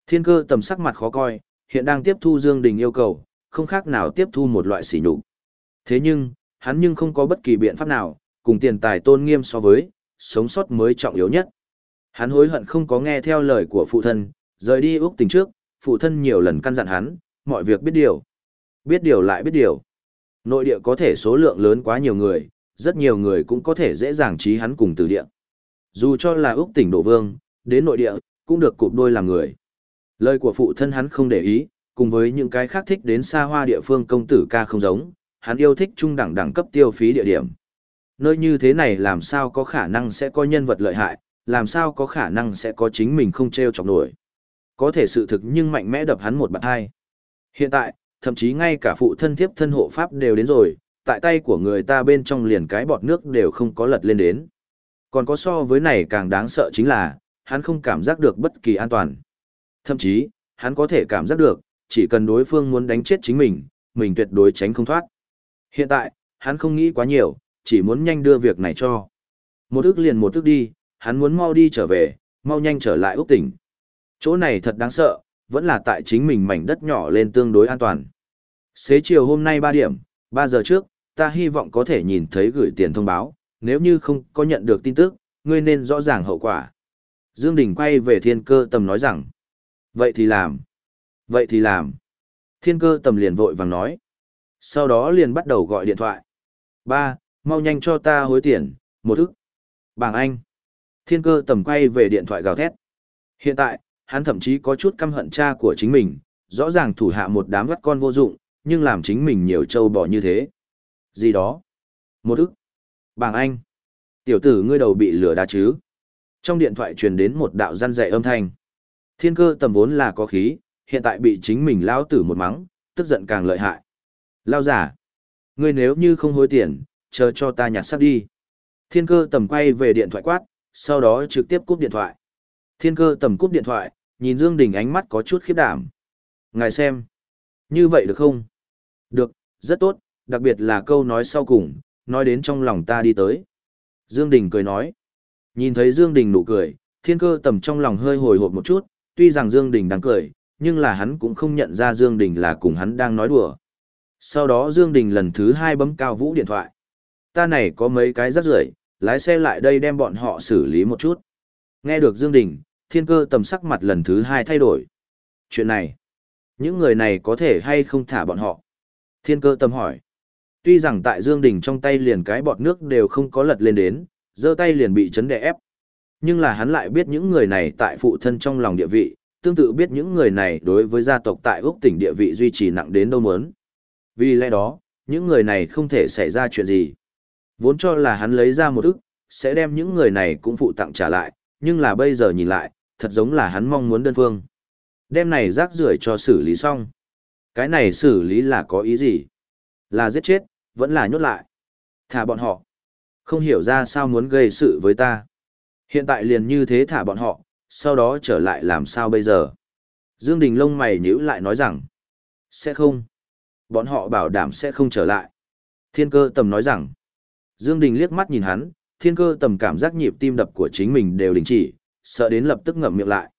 Thiên cơ tầm sắc mặt khó coi, hiện đang tiếp thu Dương Đình yêu cầu, không khác nào tiếp thu một loại sỉ nhục. Thế nhưng, hắn nhưng không có bất kỳ biện pháp nào, cùng tiền tài tôn nghiêm so với, sống sót mới trọng yếu nhất. Hắn hối hận không có nghe theo lời của phụ thân, rời đi Úc tình trước, phụ thân nhiều lần căn dặn hắn, mọi việc biết điều. Biết điều lại biết điều. Nội địa có thể số lượng lớn quá nhiều người, rất nhiều người cũng có thể dễ dàng trí hắn cùng từ địa. Dù cho là Úc tỉnh Đổ Vương, đến nội địa, cũng được cụp đôi làm người. Lời của phụ thân hắn không để ý, cùng với những cái khác thích đến xa hoa địa phương công tử ca không giống, hắn yêu thích trung đẳng đẳng cấp tiêu phí địa điểm. Nơi như thế này làm sao có khả năng sẽ có nhân vật lợi hại, làm sao có khả năng sẽ có chính mình không treo chọc nổi. Có thể sự thực nhưng mạnh mẽ đập hắn một bạt hai. Hiện tại, thậm chí ngay cả phụ thân thiếp thân hộ pháp đều đến rồi, tại tay của người ta bên trong liền cái bọt nước đều không có lật lên đến. Còn có so với này càng đáng sợ chính là, hắn không cảm giác được bất kỳ an toàn. Thậm chí, hắn có thể cảm giác được, chỉ cần đối phương muốn đánh chết chính mình, mình tuyệt đối tránh không thoát. Hiện tại, hắn không nghĩ quá nhiều, chỉ muốn nhanh đưa việc này cho. Một ước liền một ước đi, hắn muốn mau đi trở về, mau nhanh trở lại Úc tỉnh. Chỗ này thật đáng sợ, vẫn là tại chính mình mảnh đất nhỏ lên tương đối an toàn. Xế chiều hôm nay 3 điểm, 3 giờ trước, ta hy vọng có thể nhìn thấy gửi tiền thông báo, nếu như không có nhận được tin tức, ngươi nên rõ ràng hậu quả. Dương Đình quay về thiên cơ tầm nói rằng, vậy thì làm, vậy thì làm. Thiên cơ tầm liền vội vàng nói. Sau đó liền bắt đầu gọi điện thoại. Ba, mau nhanh cho ta hối tiền, một thức. Bảng Anh. Thiên cơ tầm quay về điện thoại gào thét. Hiện tại, hắn thậm chí có chút căm hận cha của chính mình, rõ ràng thủ hạ một đám gắt con vô dụng, nhưng làm chính mình nhiều trâu bò như thế. Gì đó? Một ức. Bảng Anh. Tiểu tử ngươi đầu bị lửa đá chứ? Trong điện thoại truyền đến một đạo răn dạy âm thanh. Thiên cơ tầm vốn là có khí, hiện tại bị chính mình lao tử một mắng, tức giận càng lợi hại. Lao giả. Ngươi nếu như không hối tiền, chờ cho ta nhặt sắp đi. Thiên cơ tầm quay về điện thoại quát, sau đó trực tiếp cúp điện thoại. Thiên cơ tầm cúp điện thoại, nhìn Dương Đình ánh mắt có chút khiếp đảm. Ngài xem. Như vậy được không? Được, rất tốt, đặc biệt là câu nói sau cùng, nói đến trong lòng ta đi tới. Dương Đình cười nói. Nhìn thấy Dương Đình nụ cười, thiên cơ tầm trong lòng hơi hồi hộp một chút, tuy rằng Dương Đình đang cười, nhưng là hắn cũng không nhận ra Dương Đình là cùng hắn đang nói đùa. Sau đó Dương Đình lần thứ hai bấm cao vũ điện thoại. Ta này có mấy cái rất rưởi, lái xe lại đây đem bọn họ xử lý một chút. Nghe được Dương Đình, thiên cơ tầm sắc mặt lần thứ hai thay đổi. Chuyện này, những người này có thể hay không thả bọn họ? Thiên cơ tầm hỏi. Tuy rằng tại Dương Đình trong tay liền cái bọt nước đều không có lật lên đến, giơ tay liền bị chấn đè ép. Nhưng là hắn lại biết những người này tại phụ thân trong lòng địa vị, tương tự biết những người này đối với gia tộc tại Úc tỉnh địa vị duy trì nặng đến đâu muốn. Vì lẽ đó, những người này không thể xảy ra chuyện gì. Vốn cho là hắn lấy ra một ức, sẽ đem những người này cũng phụ tặng trả lại, nhưng là bây giờ nhìn lại, thật giống là hắn mong muốn đơn phương. Đem này rác rưởi cho xử lý xong. Cái này xử lý là có ý gì? Là giết chết, vẫn là nhốt lại. Thả bọn họ. Không hiểu ra sao muốn gây sự với ta. Hiện tại liền như thế thả bọn họ, sau đó trở lại làm sao bây giờ? Dương Đình lông mày nhíu lại nói rằng, sẽ không. Bọn họ bảo đảm sẽ không trở lại. Thiên cơ tầm nói rằng, Dương Đình liếc mắt nhìn hắn, thiên cơ tầm cảm giác nhịp tim đập của chính mình đều đình chỉ, sợ đến lập tức ngậm miệng lại.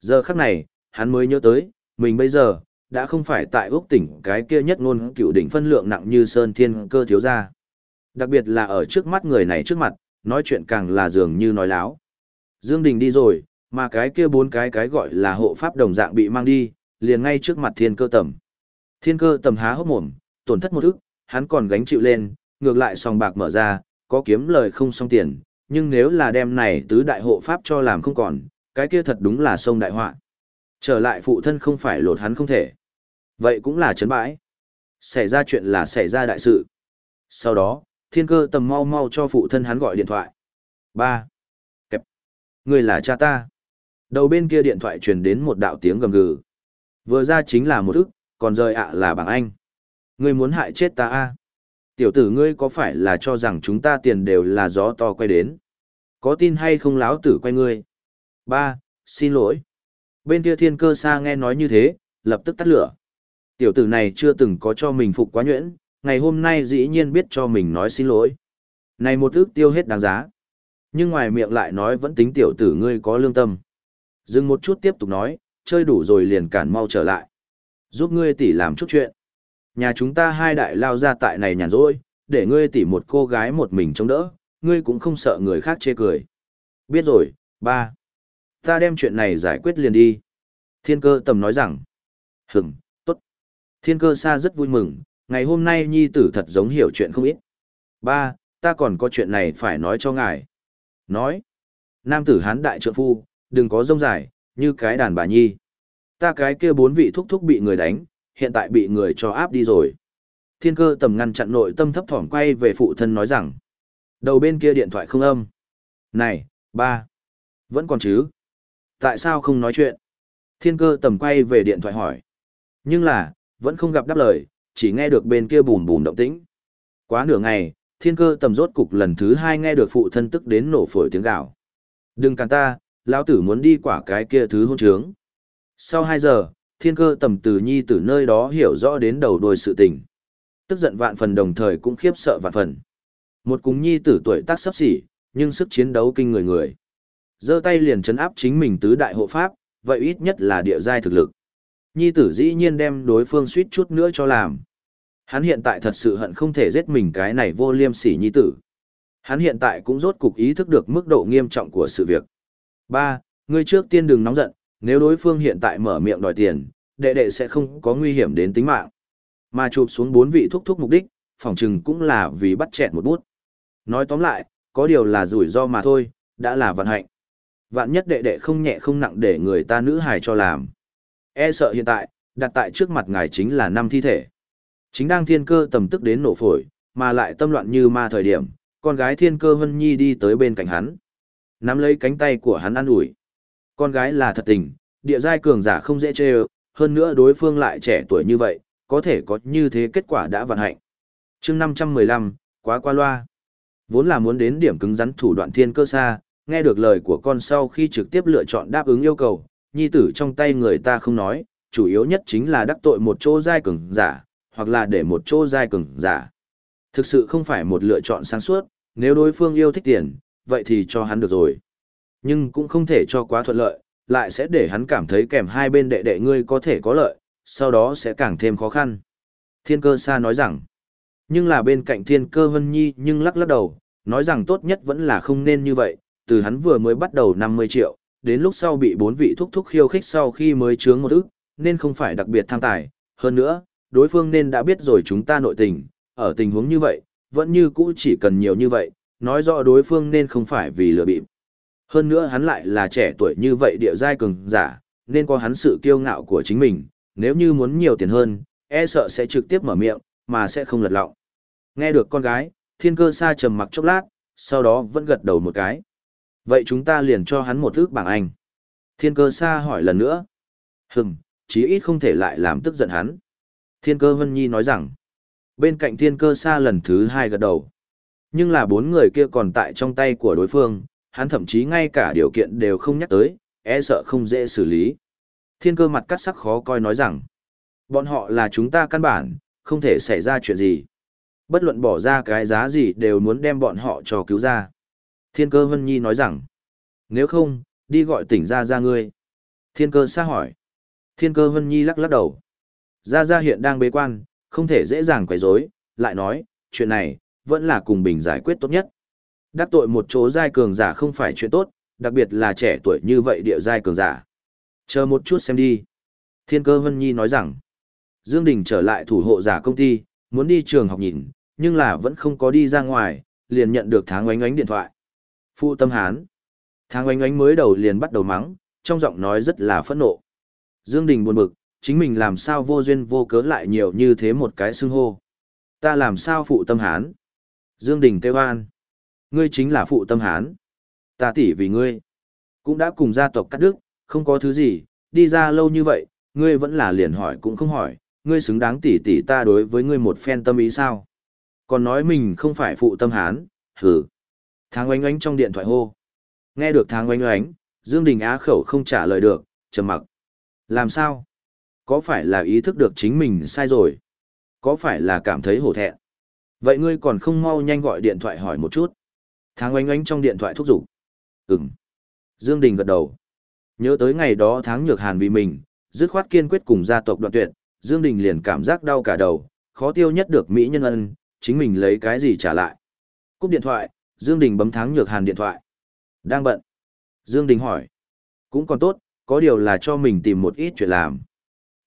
Giờ khắc này, hắn mới nhớ tới, mình bây giờ, đã không phải tại Úc tỉnh cái kia nhất ngôn cựu đỉnh phân lượng nặng như Sơn Thiên cơ thiếu gia. Đặc biệt là ở trước mắt người này trước mặt, nói chuyện càng là dường như nói láo. Dương Đình đi rồi, mà cái kia bốn cái cái gọi là hộ pháp đồng dạng bị mang đi, liền ngay trước mặt thiên cơ tầm. Thiên cơ tầm há hốc mồm, tổn thất một ức, hắn còn gánh chịu lên, ngược lại sòng bạc mở ra, có kiếm lời không xong tiền, nhưng nếu là đem này tứ đại hộ pháp cho làm không còn, cái kia thật đúng là sông đại họa. Trở lại phụ thân không phải lột hắn không thể. Vậy cũng là chấn bãi. Xảy ra chuyện là xảy ra đại sự. Sau đó, thiên cơ tầm mau mau cho phụ thân hắn gọi điện thoại. ba Kẹp. Người là cha ta. Đầu bên kia điện thoại truyền đến một đạo tiếng gầm gừ. Vừa ra chính là một ức, còn rời ạ là bảng Anh. Ngươi muốn hại chết ta a? Tiểu tử ngươi có phải là cho rằng chúng ta tiền đều là gió to quay đến? Có tin hay không láo tử quay ngươi? Ba, xin lỗi. Bên kia thiên cơ xa nghe nói như thế, lập tức tắt lửa. Tiểu tử này chưa từng có cho mình phục quá nhuyễn, ngày hôm nay dĩ nhiên biết cho mình nói xin lỗi. Này một ước tiêu hết đáng giá. Nhưng ngoài miệng lại nói vẫn tính tiểu tử ngươi có lương tâm. Dừng một chút tiếp tục nói, chơi đủ rồi liền cản mau trở lại. Giúp ngươi tỉ làm chút chuyện. Nhà chúng ta hai đại lao ra tại này nhàn rỗi, để ngươi tỉ một cô gái một mình chống đỡ, ngươi cũng không sợ người khác chê cười. Biết rồi, ba. Ta đem chuyện này giải quyết liền đi. Thiên cơ tầm nói rằng. Hửm, tốt. Thiên cơ xa rất vui mừng, ngày hôm nay nhi tử thật giống hiểu chuyện không ít. Ba, ta còn có chuyện này phải nói cho ngài. Nói. Nam tử hán đại trượng phu, đừng có rông dài, như cái đàn bà nhi. Ta cái kia bốn vị thúc thúc bị người đánh, hiện tại bị người cho áp đi rồi. Thiên cơ tầm ngăn chặn nội tâm thấp thỏm quay về phụ thân nói rằng. Đầu bên kia điện thoại không âm. Này, ba. Vẫn còn chứ. Tại sao không nói chuyện? Thiên cơ tầm quay về điện thoại hỏi. Nhưng là, vẫn không gặp đáp lời, chỉ nghe được bên kia bùm bùm động tĩnh. Quá nửa ngày, thiên cơ tầm rốt cục lần thứ hai nghe được phụ thân tức đến nổ phổi tiếng gạo. Đừng càng ta, lão tử muốn đi quả cái kia thứ hôn trướng. Sau hai giờ, thiên cơ tầm từ nhi từ nơi đó hiểu rõ đến đầu đuôi sự tình. Tức giận vạn phần đồng thời cũng khiếp sợ vạn phần. Một cùng nhi tử tuổi tác sắp xỉ, nhưng sức chiến đấu kinh người người. giơ tay liền chấn áp chính mình tứ đại hộ pháp, vậy ít nhất là địa giai thực lực. Nhi tử dĩ nhiên đem đối phương suýt chút nữa cho làm. Hắn hiện tại thật sự hận không thể giết mình cái này vô liêm sỉ nhi tử. Hắn hiện tại cũng rốt cục ý thức được mức độ nghiêm trọng của sự việc. Ba, Ngươi trước tiên đừng nóng giận, nếu đối phương hiện tại mở miệng đòi tiền, đệ đệ sẽ không có nguy hiểm đến tính mạng. Mà chụp xuống bốn vị thúc thúc mục đích, phỏng chừng cũng là vì bắt chẹt một bút. Nói tóm lại, có điều là rủi ro mà thôi, đã là vận hạnh. Vạn nhất đệ đệ không nhẹ không nặng để người ta nữ hài cho làm. E sợ hiện tại, đặt tại trước mặt ngài chính là năm thi thể. Chính đang thiên cơ tầm tức đến nổ phổi, mà lại tâm loạn như ma thời điểm, con gái thiên cơ Vân Nhi đi tới bên cạnh hắn. Nắm lấy cánh tay của hắn ăn ủi con gái là thật tình, địa giai cường giả không dễ chê hơn nữa đối phương lại trẻ tuổi như vậy, có thể có như thế kết quả đã vận hạnh. chương 515, quá qua loa. Vốn là muốn đến điểm cứng rắn thủ đoạn thiên cơ xa, nghe được lời của con sau khi trực tiếp lựa chọn đáp ứng yêu cầu, nhi tử trong tay người ta không nói, chủ yếu nhất chính là đắc tội một chỗ giai cường giả, hoặc là để một chỗ giai cường giả. Thực sự không phải một lựa chọn sáng suốt, nếu đối phương yêu thích tiền, vậy thì cho hắn được rồi. Nhưng cũng không thể cho quá thuận lợi, lại sẽ để hắn cảm thấy kèm hai bên đệ đệ ngươi có thể có lợi, sau đó sẽ càng thêm khó khăn. Thiên cơ sa nói rằng, nhưng là bên cạnh thiên cơ hân nhi nhưng lắc lắc đầu, nói rằng tốt nhất vẫn là không nên như vậy, từ hắn vừa mới bắt đầu 50 triệu, đến lúc sau bị bốn vị thúc thúc khiêu khích sau khi mới chướng một ức, nên không phải đặc biệt tham tài, hơn nữa, đối phương nên đã biết rồi chúng ta nội tình, ở tình huống như vậy, vẫn như cũ chỉ cần nhiều như vậy, nói rõ đối phương nên không phải vì lừa bịp. Hơn nữa hắn lại là trẻ tuổi như vậy địa giai cường giả, nên có hắn sự kiêu ngạo của chính mình, nếu như muốn nhiều tiền hơn, e sợ sẽ trực tiếp mở miệng, mà sẽ không lật lọng. Nghe được con gái, thiên cơ sa trầm mặc chốc lát, sau đó vẫn gật đầu một cái. Vậy chúng ta liền cho hắn một ước bảng anh. Thiên cơ sa hỏi lần nữa. Hừm, chí ít không thể lại làm tức giận hắn. Thiên cơ Vân Nhi nói rằng, bên cạnh thiên cơ sa lần thứ hai gật đầu. Nhưng là bốn người kia còn tại trong tay của đối phương, hắn thậm chí ngay cả điều kiện đều không nhắc tới, e sợ không dễ xử lý. Thiên cơ mặt cắt sắc khó coi nói rằng, bọn họ là chúng ta căn bản, không thể xảy ra chuyện gì. Bất luận bỏ ra cái giá gì đều muốn đem bọn họ cho cứu ra. Thiên cơ Vân Nhi nói rằng, nếu không, đi gọi tỉnh ra ra ngươi. Thiên cơ xa hỏi. Thiên cơ Vân Nhi lắc lắc đầu. Gia Gia hiện đang bế quan, không thể dễ dàng quấy rối, lại nói, chuyện này, vẫn là cùng bình giải quyết tốt nhất. Đắc tội một chỗ giai cường giả không phải chuyện tốt, đặc biệt là trẻ tuổi như vậy địa giai cường giả. Chờ một chút xem đi. Thiên cơ Vân Nhi nói rằng, Dương Đình trở lại thủ hộ giả công ty, muốn đi trường học nhìn, nhưng là vẫn không có đi ra ngoài, liền nhận được tháng oánh oánh điện thoại. Phụ tâm hán. Tháng oánh oánh mới đầu liền bắt đầu mắng, trong giọng nói rất là phẫn nộ. Dương Đình buồn bực, chính mình làm sao vô duyên vô cớ lại nhiều như thế một cái xưng hô. Ta làm sao phụ tâm hán? Dương Đình kêu an. Ngươi chính là phụ tâm hán. Ta tỉ vì ngươi. Cũng đã cùng gia tộc cắt đứt, không có thứ gì, đi ra lâu như vậy, ngươi vẫn là liền hỏi cũng không hỏi, ngươi xứng đáng tỷ tỷ ta đối với ngươi một phen tâm ý sao? Còn nói mình không phải phụ tâm hán, hừ. Tháng oánh oánh trong điện thoại hô. Nghe được tháng oánh oánh, Dương Đình Á khẩu không trả lời được, trầm mặc. Làm sao? Có phải là ý thức được chính mình sai rồi? Có phải là cảm thấy hổ thẹn? Vậy ngươi còn không mau nhanh gọi điện thoại hỏi một chút. Tháng oánh oánh trong điện thoại thúc giục. Ừm. Dương Đình gật đầu. Nhớ tới ngày đó tháng nhược hàn vì mình, dứt khoát kiên quyết cùng gia tộc đoạn tuyệt, Dương Đình liền cảm giác đau cả đầu, khó tiêu nhất được Mỹ nhân ân, chính mình lấy cái gì trả lại. Cúp điện thoại, Dương Đình bấm tháng nhược hàn điện thoại. Đang bận. Dương Đình hỏi. Cũng còn tốt, có điều là cho mình tìm một ít chuyện làm.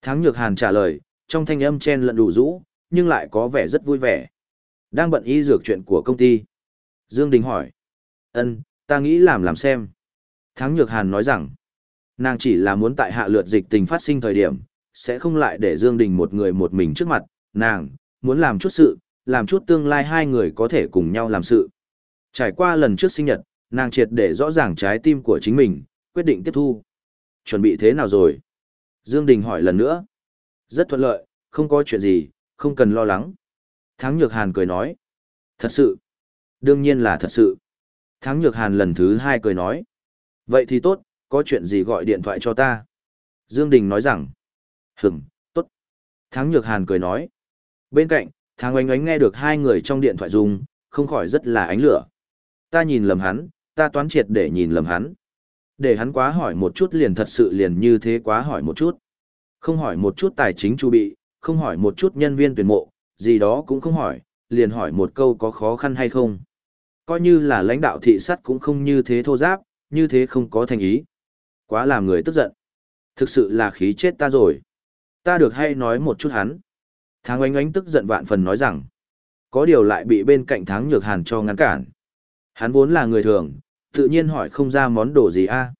Tháng nhược hàn trả lời, trong thanh âm chen lẫn đủ rũ, nhưng lại có vẻ rất vui vẻ. Đang bận y dược chuyện của công ty. Dương Đình hỏi. Ân, ta nghĩ làm làm xem. Tháng nhược hàn nói rằng, nàng chỉ là muốn tại hạ lượt dịch tình phát sinh thời điểm, sẽ không lại để Dương Đình một người một mình trước mặt, nàng, muốn làm chút sự, làm chút tương lai hai người có thể cùng nhau làm sự. Trải qua lần trước sinh nhật, nàng triệt để rõ ràng trái tim của chính mình, quyết định tiếp thu. Chuẩn bị thế nào rồi? Dương Đình hỏi lần nữa. Rất thuận lợi, không có chuyện gì, không cần lo lắng. Tháng Nhược Hàn cười nói. Thật sự. Đương nhiên là thật sự. Tháng Nhược Hàn lần thứ hai cười nói. Vậy thì tốt, có chuyện gì gọi điện thoại cho ta? Dương Đình nói rằng. Hửm, tốt. Tháng Nhược Hàn cười nói. Bên cạnh, Tháng Oánh Oánh nghe được hai người trong điện thoại dùng, không khỏi rất là ánh lửa. Ta nhìn lầm hắn, ta toán triệt để nhìn lầm hắn. Để hắn quá hỏi một chút liền thật sự liền như thế quá hỏi một chút. Không hỏi một chút tài chính chu bị, không hỏi một chút nhân viên tuyển mộ, gì đó cũng không hỏi, liền hỏi một câu có khó khăn hay không. Coi như là lãnh đạo thị sát cũng không như thế thô giáp, như thế không có thành ý. Quá làm người tức giận. Thực sự là khí chết ta rồi. Ta được hay nói một chút hắn. Tháng oánh oánh tức giận vạn phần nói rằng, có điều lại bị bên cạnh tháng nhược hàn cho ngăn cản. Hắn vốn là người thường, tự nhiên hỏi không ra món đồ gì a à?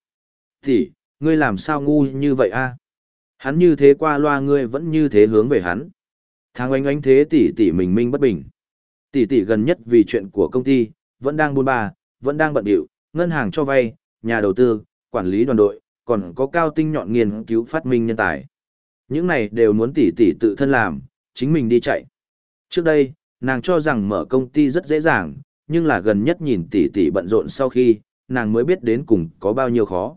Thì, ngươi làm sao ngu như vậy a à? Hắn như thế qua loa ngươi vẫn như thế hướng về hắn. Tháng oánh oánh thế tỷ tỷ mình minh bất bình. Tỷ tỷ gần nhất vì chuyện của công ty, vẫn đang buôn ba, vẫn đang bận điệu, ngân hàng cho vay, nhà đầu tư, quản lý đoàn đội, còn có cao tinh nhọn nghiên cứu phát minh nhân tài. Những này đều muốn tỷ tỷ tự thân làm, chính mình đi chạy. Trước đây, nàng cho rằng mở công ty rất dễ dàng, nhưng là gần nhất nhìn tỷ tỷ bận rộn sau khi, nàng mới biết đến cùng có bao nhiêu khó.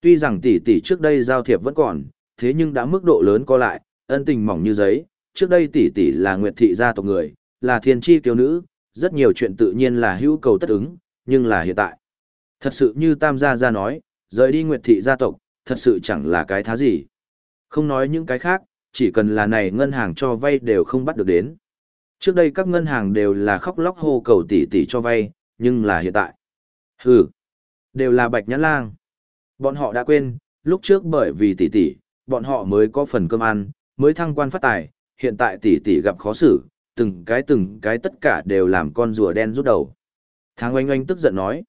Tuy rằng tỷ tỷ trước đây giao thiệp vẫn còn, thế nhưng đã mức độ lớn co lại, ân tình mỏng như giấy, trước đây tỷ tỷ là nguyệt thị gia tộc người, là thiên chi kiều nữ, rất nhiều chuyện tự nhiên là hữu cầu tất ứng, nhưng là hiện tại. Thật sự như Tam gia gia nói, rời đi nguyệt thị gia tộc, thật sự chẳng là cái thá gì. Không nói những cái khác, chỉ cần là này ngân hàng cho vay đều không bắt được đến. Trước đây các ngân hàng đều là khóc lóc hô cầu tỷ tỷ cho vay, nhưng là hiện tại. Hừ, đều là bạch nhãn lang. Bọn họ đã quên, lúc trước bởi vì tỷ tỷ, bọn họ mới có phần cơm ăn, mới thăng quan phát tài, hiện tại tỷ tỷ gặp khó xử, từng cái từng cái tất cả đều làm con rùa đen rút đầu. Tháng oanh oanh tức giận nói.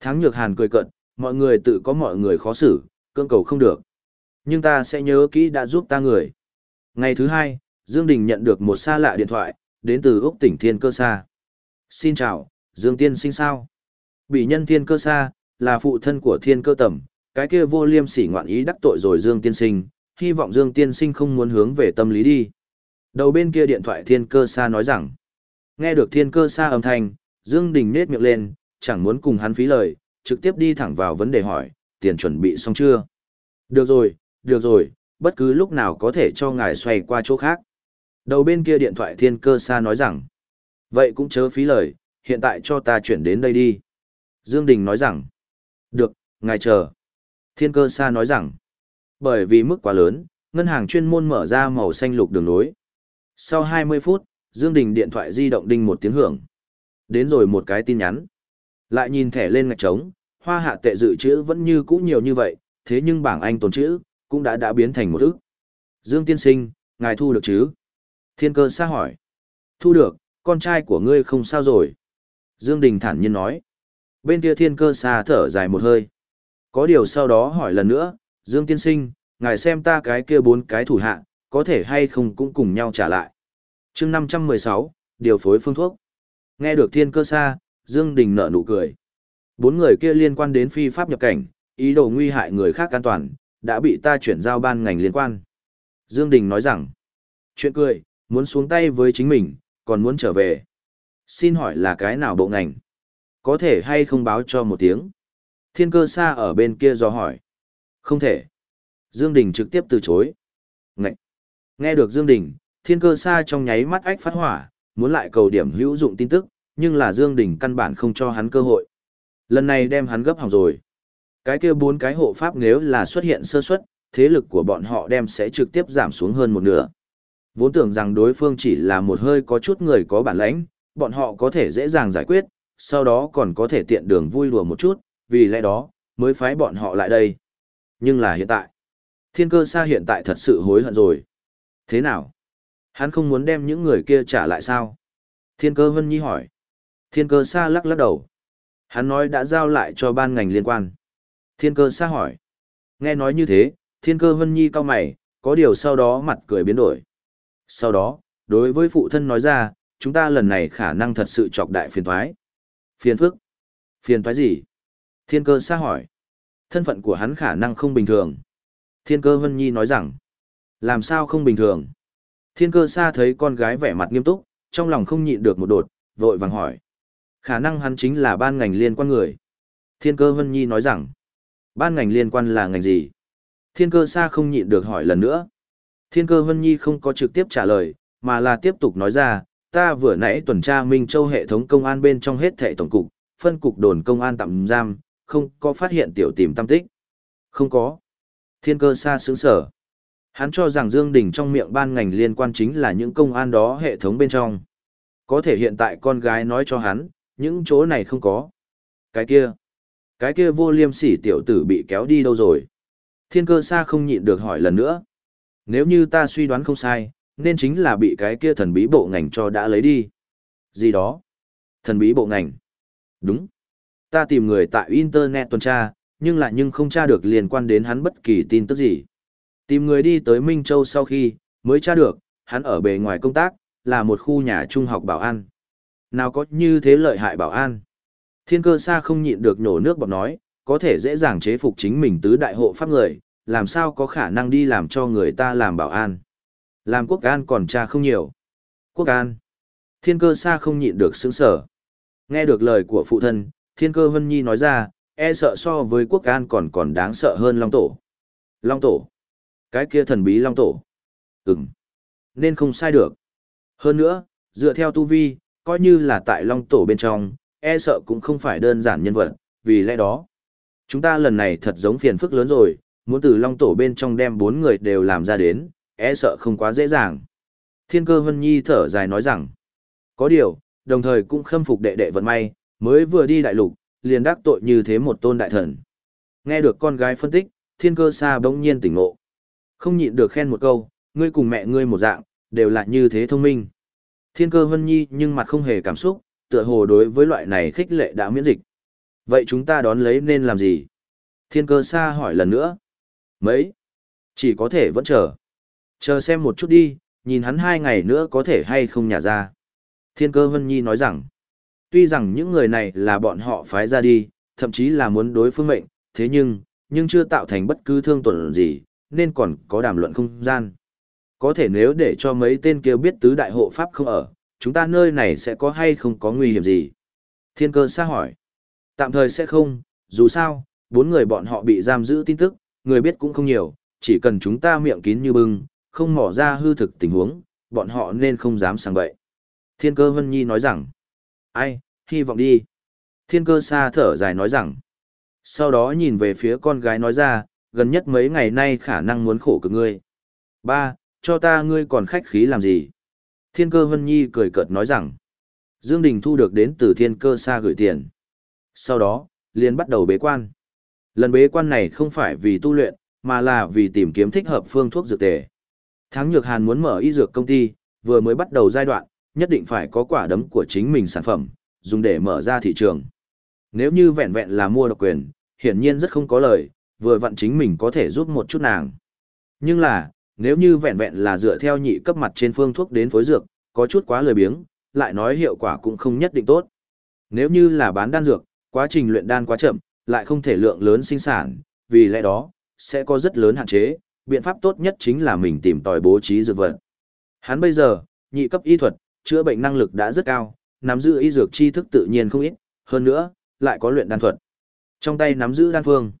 Tháng nhược hàn cười cận, mọi người tự có mọi người khó xử, cưỡng cầu không được. Nhưng ta sẽ nhớ kỹ đã giúp ta người. Ngày thứ hai, Dương Đình nhận được một xa lạ điện thoại, đến từ Úc tỉnh Thiên Cơ Sa. Xin chào, Dương Tiên sinh sao? Bị nhân Thiên Cơ Sa, là phụ thân của Thiên Cơ Tầm, cái kia vô liêm sỉ ngoạn ý đắc tội rồi Dương Tiên sinh, hy vọng Dương Tiên sinh không muốn hướng về tâm lý đi. Đầu bên kia điện thoại Thiên Cơ Sa nói rằng, nghe được Thiên Cơ Sa âm thanh, Dương Đình nết miệng lên, chẳng muốn cùng hắn phí lời, trực tiếp đi thẳng vào vấn đề hỏi, tiền chuẩn bị xong chưa? Được rồi, được rồi, bất cứ lúc nào có thể cho ngài xoay qua chỗ khác. Đầu bên kia điện thoại thiên cơ xa nói rằng, vậy cũng chớ phí lời, hiện tại cho ta chuyển đến đây đi. Dương Đình nói rằng, được, ngài chờ. Thiên cơ xa nói rằng, bởi vì mức quá lớn, ngân hàng chuyên môn mở ra màu xanh lục đường nối. Sau 20 phút, Dương Đình điện thoại di động đinh một tiếng hưởng. Đến rồi một cái tin nhắn. Lại nhìn thẻ lên ngạch trống, hoa hạ tệ dự trữ vẫn như cũ nhiều như vậy, thế nhưng bảng Anh tồn trữ cũng đã đã biến thành một ức. Dương tiên sinh, ngài thu được chứ? Thiên cơ xa hỏi. Thu được, con trai của ngươi không sao rồi. Dương Đình thản nhiên nói. Bên kia thiên cơ xa thở dài một hơi. Có điều sau đó hỏi lần nữa, Dương tiên sinh, ngài xem ta cái kia bốn cái thủ hạ, có thể hay không cũng cùng nhau trả lại. chương 516, điều phối phương thuốc. Nghe được thiên cơ xa, Dương Đình nở nụ cười. Bốn người kia liên quan đến phi pháp nhập cảnh, ý đồ nguy hại người khác an toàn, đã bị ta chuyển giao ban ngành liên quan. Dương Đình nói rằng, Chuyện cười, muốn xuống tay với chính mình, còn muốn trở về. Xin hỏi là cái nào bộ ngành? Có thể hay không báo cho một tiếng? Thiên cơ xa ở bên kia do hỏi. Không thể. Dương Đình trực tiếp từ chối. Ngậy. Nghe được Dương Đình, thiên cơ xa trong nháy mắt ách phát hỏa, muốn lại cầu điểm hữu dụng tin tức, nhưng là Dương Đình căn bản không cho hắn cơ hội. Lần này đem hắn gấp hỏng rồi. Cái kia bốn cái hộ pháp nếu là xuất hiện sơ suất, thế lực của bọn họ đem sẽ trực tiếp giảm xuống hơn một nửa. Vốn tưởng rằng đối phương chỉ là một hơi có chút người có bản lãnh, bọn họ có thể dễ dàng giải quyết, sau đó còn có thể tiện đường vui đùa một chút, vì lẽ đó, mới phái bọn họ lại đây. Nhưng là hiện tại, thiên cơ xa hiện tại thật sự hối hận rồi. Thế nào? Hắn không muốn đem những người kia trả lại sao? Thiên cơ Vân Nhi hỏi. Thiên cơ Sa lắc lắc đầu. Hắn nói đã giao lại cho ban ngành liên quan. Thiên cơ Sa hỏi. Nghe nói như thế, thiên cơ Vân Nhi cao mày, có điều sau đó mặt cười biến đổi. Sau đó, đối với phụ thân nói ra, chúng ta lần này khả năng thật sự chọc đại phiền thoái. Phiền phức? Phiền thoái gì? Thiên cơ Sa hỏi. Thân phận của hắn khả năng không bình thường. Thiên cơ Vân Nhi nói rằng, làm sao không bình thường? Thiên cơ xa thấy con gái vẻ mặt nghiêm túc, trong lòng không nhịn được một đột, vội vàng hỏi. Khả năng hắn chính là ban ngành liên quan người. Thiên cơ Vân Nhi nói rằng, ban ngành liên quan là ngành gì? Thiên cơ xa không nhịn được hỏi lần nữa. Thiên cơ Vân Nhi không có trực tiếp trả lời, mà là tiếp tục nói ra, ta vừa nãy tuần tra Minh Châu hệ thống công an bên trong hết thệ tổng cục, phân cục đồn công an tạm giam, không có phát hiện tiểu tìm tâm tích. Không có. Thiên cơ xa sướng sở. Hắn cho rằng Dương Đình trong miệng ban ngành liên quan chính là những công an đó hệ thống bên trong. Có thể hiện tại con gái nói cho hắn, những chỗ này không có. Cái kia. Cái kia vô liêm sỉ tiểu tử bị kéo đi đâu rồi? Thiên cơ xa không nhịn được hỏi lần nữa. Nếu như ta suy đoán không sai, nên chính là bị cái kia thần bí bộ ngành cho đã lấy đi. Gì đó? Thần bí bộ ngành. Đúng. Ta tìm người tại Internet tuần tra, nhưng lại nhưng không tra được liên quan đến hắn bất kỳ tin tức gì. Tìm người đi tới Minh Châu sau khi, mới tra được, hắn ở bề ngoài công tác, là một khu nhà trung học bảo an. Nào có như thế lợi hại bảo an. Thiên cơ xa không nhịn được nhổ nước bọc nói, có thể dễ dàng chế phục chính mình tứ đại hộ pháp người, làm sao có khả năng đi làm cho người ta làm bảo an. Làm quốc an còn tra không nhiều. Quốc an. Thiên cơ xa không nhịn được sững sở. Nghe được lời của phụ thân, thiên cơ hân nhi nói ra, e sợ so với quốc an còn còn đáng sợ hơn long tổ. Long tổ. Cái kia thần bí long tổ. Ừm. Nên không sai được. Hơn nữa, dựa theo tu vi, coi như là tại long tổ bên trong, e sợ cũng không phải đơn giản nhân vật, vì lẽ đó. Chúng ta lần này thật giống phiền phức lớn rồi, muốn từ long tổ bên trong đem bốn người đều làm ra đến, e sợ không quá dễ dàng. Thiên cơ Vân Nhi thở dài nói rằng, có điều, đồng thời cũng khâm phục đệ đệ vận may, mới vừa đi đại lục, liền đắc tội như thế một tôn đại thần. Nghe được con gái phân tích, thiên cơ xa bỗng nhiên tỉnh ngộ. Không nhịn được khen một câu, ngươi cùng mẹ ngươi một dạng, đều là như thế thông minh. Thiên cơ Vân Nhi nhưng mặt không hề cảm xúc, tựa hồ đối với loại này khích lệ đã miễn dịch. Vậy chúng ta đón lấy nên làm gì? Thiên cơ xa hỏi lần nữa. Mấy? Chỉ có thể vẫn chờ. Chờ xem một chút đi, nhìn hắn hai ngày nữa có thể hay không nhả ra. Thiên cơ Vân Nhi nói rằng, tuy rằng những người này là bọn họ phái ra đi, thậm chí là muốn đối phương mệnh, thế nhưng, nhưng chưa tạo thành bất cứ thương tổn gì, nên còn có đàm luận không gian. Có thể nếu để cho mấy tên kia biết tứ đại hộ pháp không ở, chúng ta nơi này sẽ có hay không có nguy hiểm gì? Thiên cơ xa hỏi. Tạm thời sẽ không, dù sao, bốn người bọn họ bị giam giữ tin tức, người biết cũng không nhiều, chỉ cần chúng ta miệng kín như bưng, không mỏ ra hư thực tình huống, bọn họ nên không dám sang bậy. Thiên cơ Vân Nhi nói rằng, ai, hy vọng đi. Thiên cơ xa thở dài nói rằng, sau đó nhìn về phía con gái nói ra, gần nhất mấy ngày nay khả năng muốn khổ cực ngươi. Ba, cho ta ngươi còn khách khí làm gì? Thiên cơ Vân Nhi cười cợt nói rằng, Dương Đình thu được đến từ thiên cơ xa gửi tiền. Sau đó, liền bắt đầu bế quan. Lần bế quan này không phải vì tu luyện, mà là vì tìm kiếm thích hợp phương thuốc dược tề. Tháng Nhược Hàn muốn mở y dược công ty, vừa mới bắt đầu giai đoạn, nhất định phải có quả đấm của chính mình sản phẩm, dùng để mở ra thị trường. Nếu như vẹn vẹn là mua độc quyền, hiển nhiên rất không có lời, vừa vặn chính mình có thể giúp một chút nàng. Nhưng là, nếu như vẹn vẹn là dựa theo nhị cấp mặt trên phương thuốc đến phối dược, có chút quá lười biếng, lại nói hiệu quả cũng không nhất định tốt. Nếu như là bán đan dược, quá trình luyện đan quá chậm, lại không thể lượng lớn sinh sản, vì lẽ đó, sẽ có rất lớn hạn chế, biện pháp tốt nhất chính là mình tìm tòi bố trí dược vật. Hắn bây giờ, nhị cấp y thuật, chữa bệnh năng lực đã rất cao, nắm giữ y dược tri thức tự nhiên không ít, hơn nữa, lại có luyện đan thuật. Trong tay nắm giữ đan phương.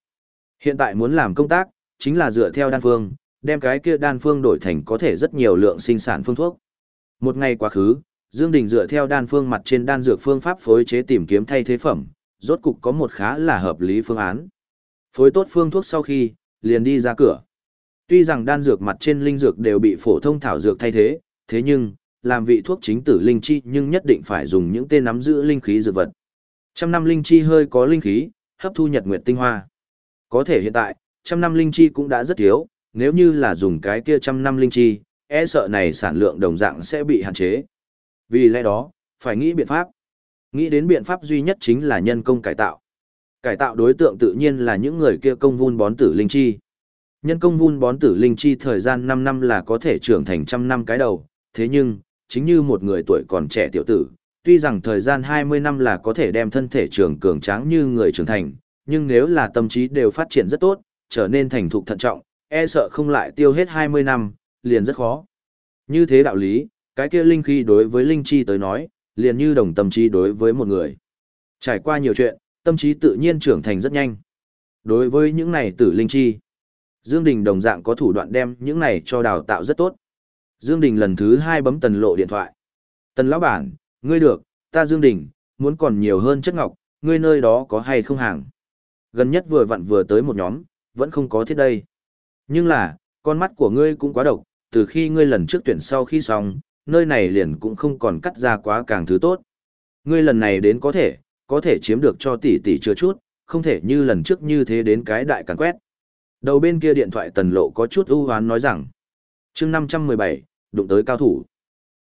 Hiện tại muốn làm công tác, chính là dựa theo đan phương, đem cái kia đan phương đổi thành có thể rất nhiều lượng sinh sản phương thuốc. Một ngày quá khứ, Dương Đình dựa theo đan phương mặt trên đan dược phương pháp phối chế tìm kiếm thay thế phẩm, rốt cục có một khá là hợp lý phương án. Phối tốt phương thuốc sau khi, liền đi ra cửa. Tuy rằng đan dược mặt trên linh dược đều bị phổ thông thảo dược thay thế, thế nhưng, làm vị thuốc chính tử linh chi nhưng nhất định phải dùng những tên nắm giữ linh khí dược vật. Trăm năm linh chi hơi có linh khí, hấp thu nhật nguyệt tinh hoa. Có thể hiện tại, trăm năm linh chi cũng đã rất thiếu, nếu như là dùng cái kia trăm năm linh chi, e sợ này sản lượng đồng dạng sẽ bị hạn chế. Vì lẽ đó, phải nghĩ biện pháp. Nghĩ đến biện pháp duy nhất chính là nhân công cải tạo. Cải tạo đối tượng tự nhiên là những người kia công vun bón tử linh chi. Nhân công vun bón tử linh chi thời gian 5 năm là có thể trưởng thành trăm năm cái đầu, thế nhưng, chính như một người tuổi còn trẻ tiểu tử, tuy rằng thời gian 20 năm là có thể đem thân thể trưởng cường tráng như người trưởng thành, nhưng nếu là tâm trí đều phát triển rất tốt, trở nên thành thục thận trọng, e sợ không lại tiêu hết 20 năm, liền rất khó. Như thế đạo lý, cái kia linh khí đối với linh chi tới nói, liền như đồng tâm trí đối với một người. Trải qua nhiều chuyện, tâm trí tự nhiên trưởng thành rất nhanh. Đối với những này tử linh chi, Dương Đình đồng dạng có thủ đoạn đem những này cho đào tạo rất tốt. Dương Đình lần thứ hai bấm tần lộ điện thoại. Tần lão bản, ngươi được, ta Dương Đình, muốn còn nhiều hơn chất ngọc, ngươi nơi đó có hay không hàng. Gần nhất vừa vặn vừa tới một nhóm, vẫn không có thiết đây. Nhưng là, con mắt của ngươi cũng quá độc, từ khi ngươi lần trước tuyển sau khi xong, nơi này liền cũng không còn cắt ra quá càng thứ tốt. Ngươi lần này đến có thể, có thể chiếm được cho tỷ tỷ chưa chút, không thể như lần trước như thế đến cái đại càn quét. Đầu bên kia điện thoại tần lộ có chút ưu hoán nói rằng, chương 517, đụng tới cao thủ.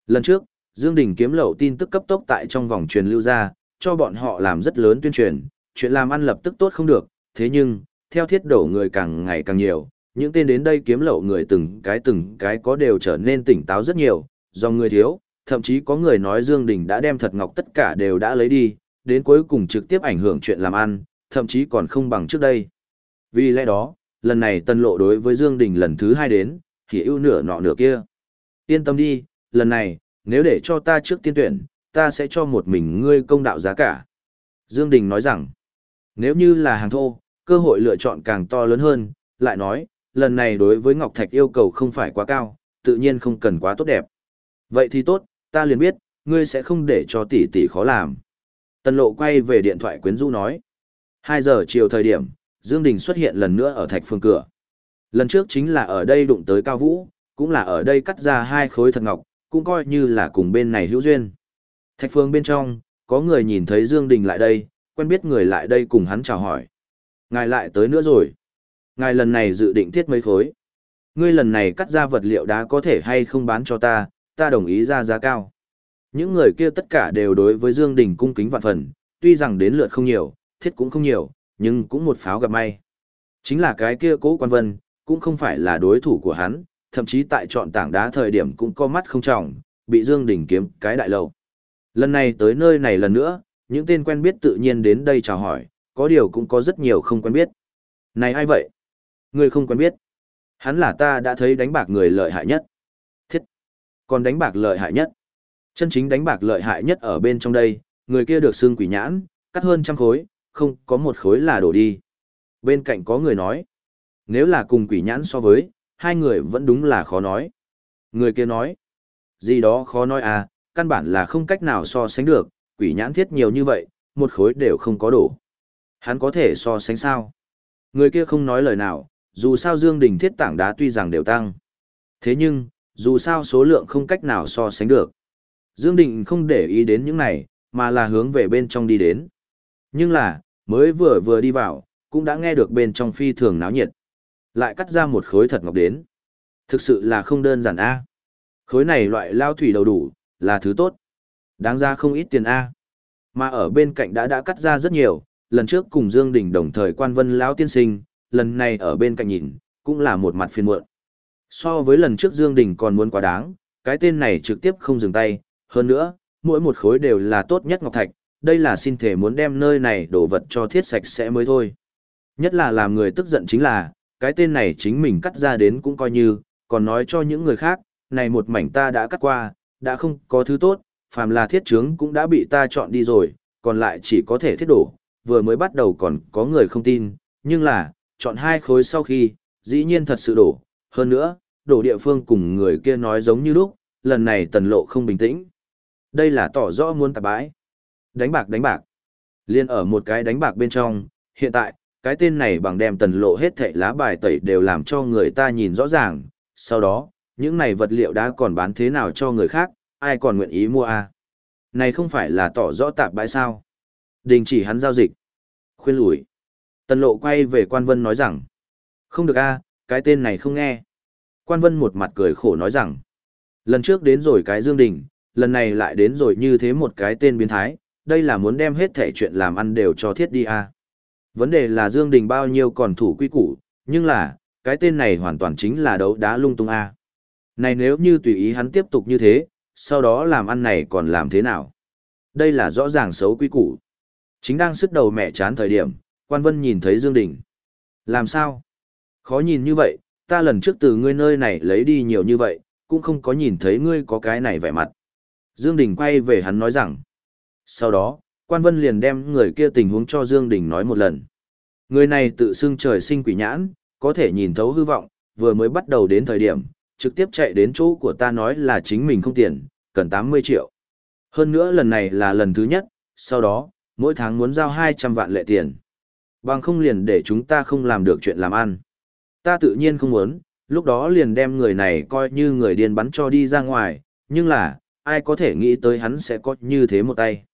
Lần trước, Dương Đình kiếm lậu tin tức cấp tốc tại trong vòng truyền lưu ra, cho bọn họ làm rất lớn tuyên truyền, chuyện làm ăn lập tức tốt không được, thế nhưng, theo thiết đổ người càng ngày càng nhiều, những tên đến đây kiếm lậu người từng cái từng cái có đều trở nên tỉnh táo rất nhiều, do người thiếu, thậm chí có người nói Dương Đình đã đem thật ngọc tất cả đều đã lấy đi, đến cuối cùng trực tiếp ảnh hưởng chuyện làm ăn, thậm chí còn không bằng trước đây. Vì lẽ đó, lần này tân lộ đối với Dương Đình lần thứ hai đến, thì ưu nửa nọ nửa kia. Yên tâm đi, lần này, nếu để cho ta trước tiên tuyển, ta sẽ cho một mình ngươi công đạo giá cả. Dương Đình nói rằng, nếu như là hàng thô, cơ hội lựa chọn càng to lớn hơn, lại nói, lần này đối với Ngọc Thạch yêu cầu không phải quá cao, tự nhiên không cần quá tốt đẹp. Vậy thì tốt, ta liền biết, ngươi sẽ không để cho tỷ tỷ khó làm. Tần lộ quay về điện thoại quyến rũ nói. 2 giờ chiều thời điểm, Dương Đình xuất hiện lần nữa ở thạch phương cửa. Lần trước chính là ở đây đụng tới Cao Vũ, cũng là ở đây cắt ra hai khối thật ngọc, cũng coi như là cùng bên này hữu duyên. Thạch phương bên trong, có người nhìn thấy Dương Đình lại đây, quen biết người lại đây cùng hắn chào hỏi. Ngài lại tới nữa rồi. Ngài lần này dự định thiết mấy khối. Ngươi lần này cắt ra vật liệu đá có thể hay không bán cho ta, ta đồng ý ra giá cao. Những người kia tất cả đều đối với Dương Đình cung kính vạn phần, tuy rằng đến lượt không nhiều, thiết cũng không nhiều, nhưng cũng một pháo gặp may. Chính là cái kia cố quan vân, cũng không phải là đối thủ của hắn, thậm chí tại chọn tảng đá thời điểm cũng có mắt không trọng, bị Dương Đình kiếm cái đại lầu. Lần này tới nơi này lần nữa, những tên quen biết tự nhiên đến đây chào hỏi, có điều cũng có rất nhiều không quen biết. Này ai vậy? Người không quen biết. Hắn là ta đã thấy đánh bạc người lợi hại nhất. Thiết. Còn đánh bạc lợi hại nhất. Chân chính đánh bạc lợi hại nhất ở bên trong đây, người kia được xương quỷ nhãn, cắt hơn trăm khối, không có một khối là đổ đi. Bên cạnh có người nói, nếu là cùng quỷ nhãn so với, hai người vẫn đúng là khó nói. Người kia nói, gì đó khó nói à, căn bản là không cách nào so sánh được, quỷ nhãn thiết nhiều như vậy, một khối đều không có đổ. Hắn có thể so sánh sao? Người kia không nói lời nào, dù sao Dương Đình thiết tảng đá tuy rằng đều tăng. Thế nhưng, dù sao số lượng không cách nào so sánh được. Dương Đình không để ý đến những này, mà là hướng về bên trong đi đến. Nhưng là, mới vừa vừa đi vào, cũng đã nghe được bên trong phi thường náo nhiệt. Lại cắt ra một khối thật ngọc đến. Thực sự là không đơn giản a. Khối này loại lao thủy đầu đủ, là thứ tốt. Đáng ra không ít tiền a. Mà ở bên cạnh đã đã cắt ra rất nhiều, lần trước cùng Dương Đình đồng thời quan vân lão tiên sinh, lần này ở bên cạnh nhìn, cũng là một mặt phiền muộn. So với lần trước Dương Đình còn muốn quá đáng, cái tên này trực tiếp không dừng tay, hơn nữa, mỗi một khối đều là tốt nhất ngọc thạch, đây là xin thể muốn đem nơi này đổ vật cho thiết sạch sẽ mới thôi. Nhất là làm người tức giận chính là, cái tên này chính mình cắt ra đến cũng coi như, còn nói cho những người khác, này một mảnh ta đã cắt qua, đã không có thứ tốt, phàm là thiết trướng cũng đã bị ta chọn đi rồi, còn lại chỉ có thể thiết đổ, vừa mới bắt đầu còn có người không tin, nhưng là, chọn hai khối sau khi, dĩ nhiên thật sự đổ, hơn nữa, đổ địa phương cùng người kia nói giống như lúc, lần này tần lộ không bình tĩnh. Đây là tỏ rõ muốn tạp bãi. Đánh bạc đánh bạc. Liên ở một cái đánh bạc bên trong, hiện tại, cái tên này bằng đem tần lộ hết thảy lá bài tẩy đều làm cho người ta nhìn rõ ràng, sau đó, những này vật liệu đã còn bán thế nào cho người khác, ai còn nguyện ý mua à? Này không phải là tỏ rõ tạp bãi sao? Đình chỉ hắn giao dịch. Khuyên lùi. Tần lộ quay về quan vân nói rằng, không được a cái tên này không nghe. Quan vân một mặt cười khổ nói rằng, lần trước đến rồi cái Dương Đình, lần này lại đến rồi như thế một cái tên biến thái, đây là muốn đem hết thể chuyện làm ăn đều cho thiết đi a Vấn đề là Dương Đình bao nhiêu còn thủ quy củ, nhưng là, cái tên này hoàn toàn chính là đấu đá lung tung a Này nếu như tùy ý hắn tiếp tục như thế, sau đó làm ăn này còn làm thế nào? Đây là rõ ràng xấu quy củ. Chính đang sức đầu mẹ chán thời điểm, quan vân nhìn thấy Dương Đình. Làm sao? Khó nhìn như vậy, ta lần trước từ ngươi nơi này lấy đi nhiều như vậy, cũng không có nhìn thấy ngươi có cái này vẻ mặt. Dương Đình quay về hắn nói rằng. Sau đó, quan vân liền đem người kia tình huống cho Dương Đình nói một lần. Người này tự xưng trời sinh quỷ nhãn, có thể nhìn thấu hư vọng, vừa mới bắt đầu đến thời điểm, trực tiếp chạy đến chỗ của ta nói là chính mình không tiền, cần 80 triệu. Hơn nữa lần này là lần thứ nhất, sau đó, mỗi tháng muốn giao 200 vạn lệ tiền. Bằng không liền để chúng ta không làm được chuyện làm ăn. Ta tự nhiên không muốn, lúc đó liền đem người này coi như người điên bắn cho đi ra ngoài, nhưng là, ai có thể nghĩ tới hắn sẽ có như thế một tay.